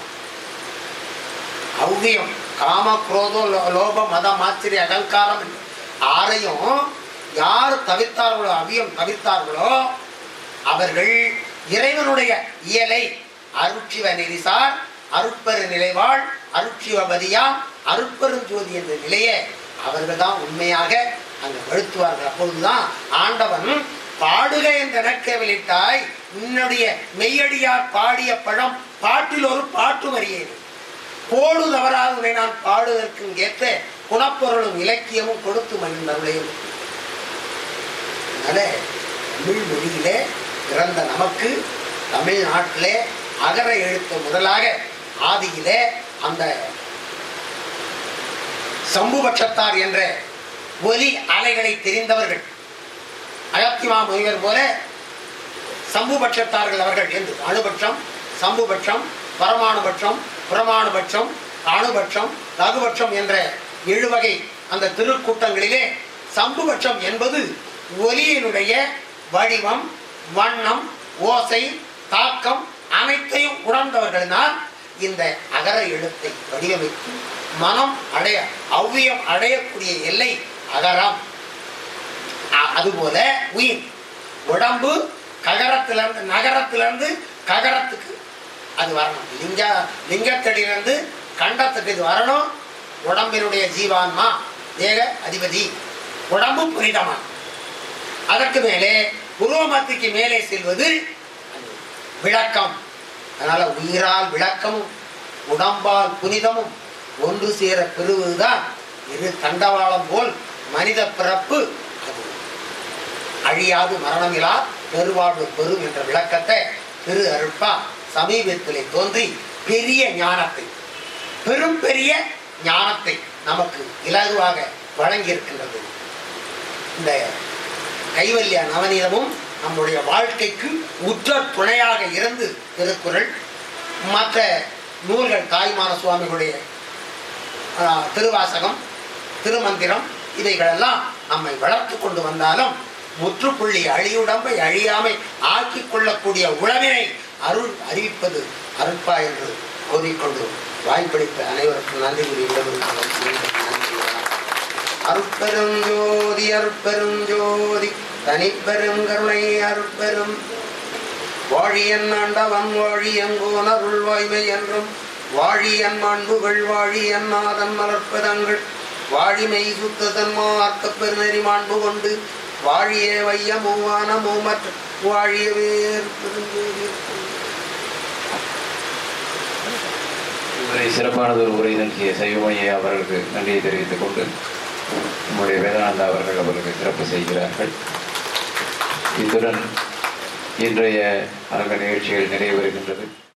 அவ்வியம் காம குரோதம் லோ- லோபம் மதம் ஆச்சரிய அகங்காரம் ஆரையும் ஆறையும் யார் தவிர்த்தார்களோ அவ்வியம் தவித்தார்களோ அவர்கள் இறைவனுடைய இயலை அருட்சிவ நெறிசார் அருட்பெரு நிலைவாழ் அருட்சிவபதியாம் அருட்பெருஞ்சோதி என்ற நிலையை அவர்கள் தான் உண்மையாக அங்கு வழுத்துவார்கள் அப்பொழுதுதான் ஆண்டவன் பாடுக என்ற எனக்கு வெளியிட்டாய் உன்னுடைய மெய்யடியார் பாடிய பழம் பாட்டில் ஒரு பாட்டு வரியேன் கோடு தவறாக உன்னை நான் பாடுவதற்கும் ஏற்ற குணப்பொருளும் இலக்கியமும் கொடுத்து மகிழ்ந்தவளையும் அதனால தமிழ் மொழியிலே பிறந்த நமக்கு தமிழ்நாட்டிலே அகர எழுத்து முதலாக ஆதியிலே அந்த சம்புபட்சத்தார் என்ற ஒலி அலைகளை தெரிந்தவர்கள். அகத்திமா முனிவர் போல சம்புபட்சத்தார்கள் அவர்கள் என்று அணுபட்சம் சம்புபட்சம் பரமாணுபட்சம் புறமாணுபட்சம் அணுபட்சம் லகுபட்சம் என்ற எழுவகை அந்த திருக்கூட்டங்களிலே சம்புபட்சம் என்பது ஒலியினுடைய வடிவம் வண்ணம் ஓசை தாக்கம் அனைத்தையும் உணர்ந்தவர்கள்தான் இந்த அகர எழுத்தை வடிவமைத்து மனம் அடைய அவ்வியம் அடையக்கூடிய எல்லை அகரம். அ- அதுபோல உயிர் உடம்பு ககரத்திலிருந்து நகரத்திலிருந்து ககரத்துக்கு அது வரணும். லிங்க லிங்கத்தடியிலிருந்து கண்டத்துக்கு இது வரணும். உடம்பினுடைய ஜீவான்மா தேக அதிபதி. உடம்பு புனிதமான. அதற்கு மேலே புருவமத்துக்கு மேலே செல்வது விளக்கம். அதனால உயிரால் விளக்கமும் உடம்பால் புனிதமும் ஒன்று சேர பெறுவதுதான் இரு தண்டவாளம் போல் மனித பிறப்பு அது. அழியாது மரணமிலா பெருவாழ்வு பெறும் என்ற விளக்கத்தை திரு அருட்பா சமீபத்திலே தோன்றி பெரிய ஞானத்தை பெரும் பெரிய ஞானத்தை நமக்கு இலகுவாக வழங்கியிருக்கின்றது. இந்த கைவல்ய நவநீதமும் நம்முடைய வாழ்க்கைக்கு உற்ற துணையாக இருந்து திருக்குறள் மற்ற நூல்கள் தாய்மான சுவாமிகளுடைய திருவாசகம் திருமந்திரம் இவைகளெல்லாம் நம்மை வளர்த்து கொண்டு வந்தாலும் முற்றுப்புள்ளி அழியுடம்பை அழியாமை ஆக்கி கொள்ளக்கூடிய உழவினை அருள் அறிவிப்பது அருட்பா என்று கூறிக்கொண்டு வாய்ப்பளித்த அனைவருக்கும் நன்றி கூறி விடைபெறுகிறேன். நன்றி வணக்கம். ஜோதி தனிப்பெரும் கருணை அருட்பெரும் வாழியன் ஆண்டவன் வாழியங்கோன் அருள் வாய்மை என்றும் வாழியன் மாண்புகள் வாழியன் நாதன் மலர்ப்பதங்கள் வாழிமை சுத்ததன் மார்க்க பெருநெறி மாண்பு கொண்டு வாழிய வையமூவான மூமற்ற வாழிய வேறு சிறப்பானது ஒரு உரை நல்கிய சைவமணியை அவர்களுக்கு நன்றியை தெரிவித்துக் கொண்டு நம்முடைய வேதானந்தா அவர்கள் அவர்களுக்கு சிறப்பு செய்கிறார்கள். இத்துடன் இன்றைய அரங்க நிகழ்ச்சிகள் நிறைவு வருகின்றது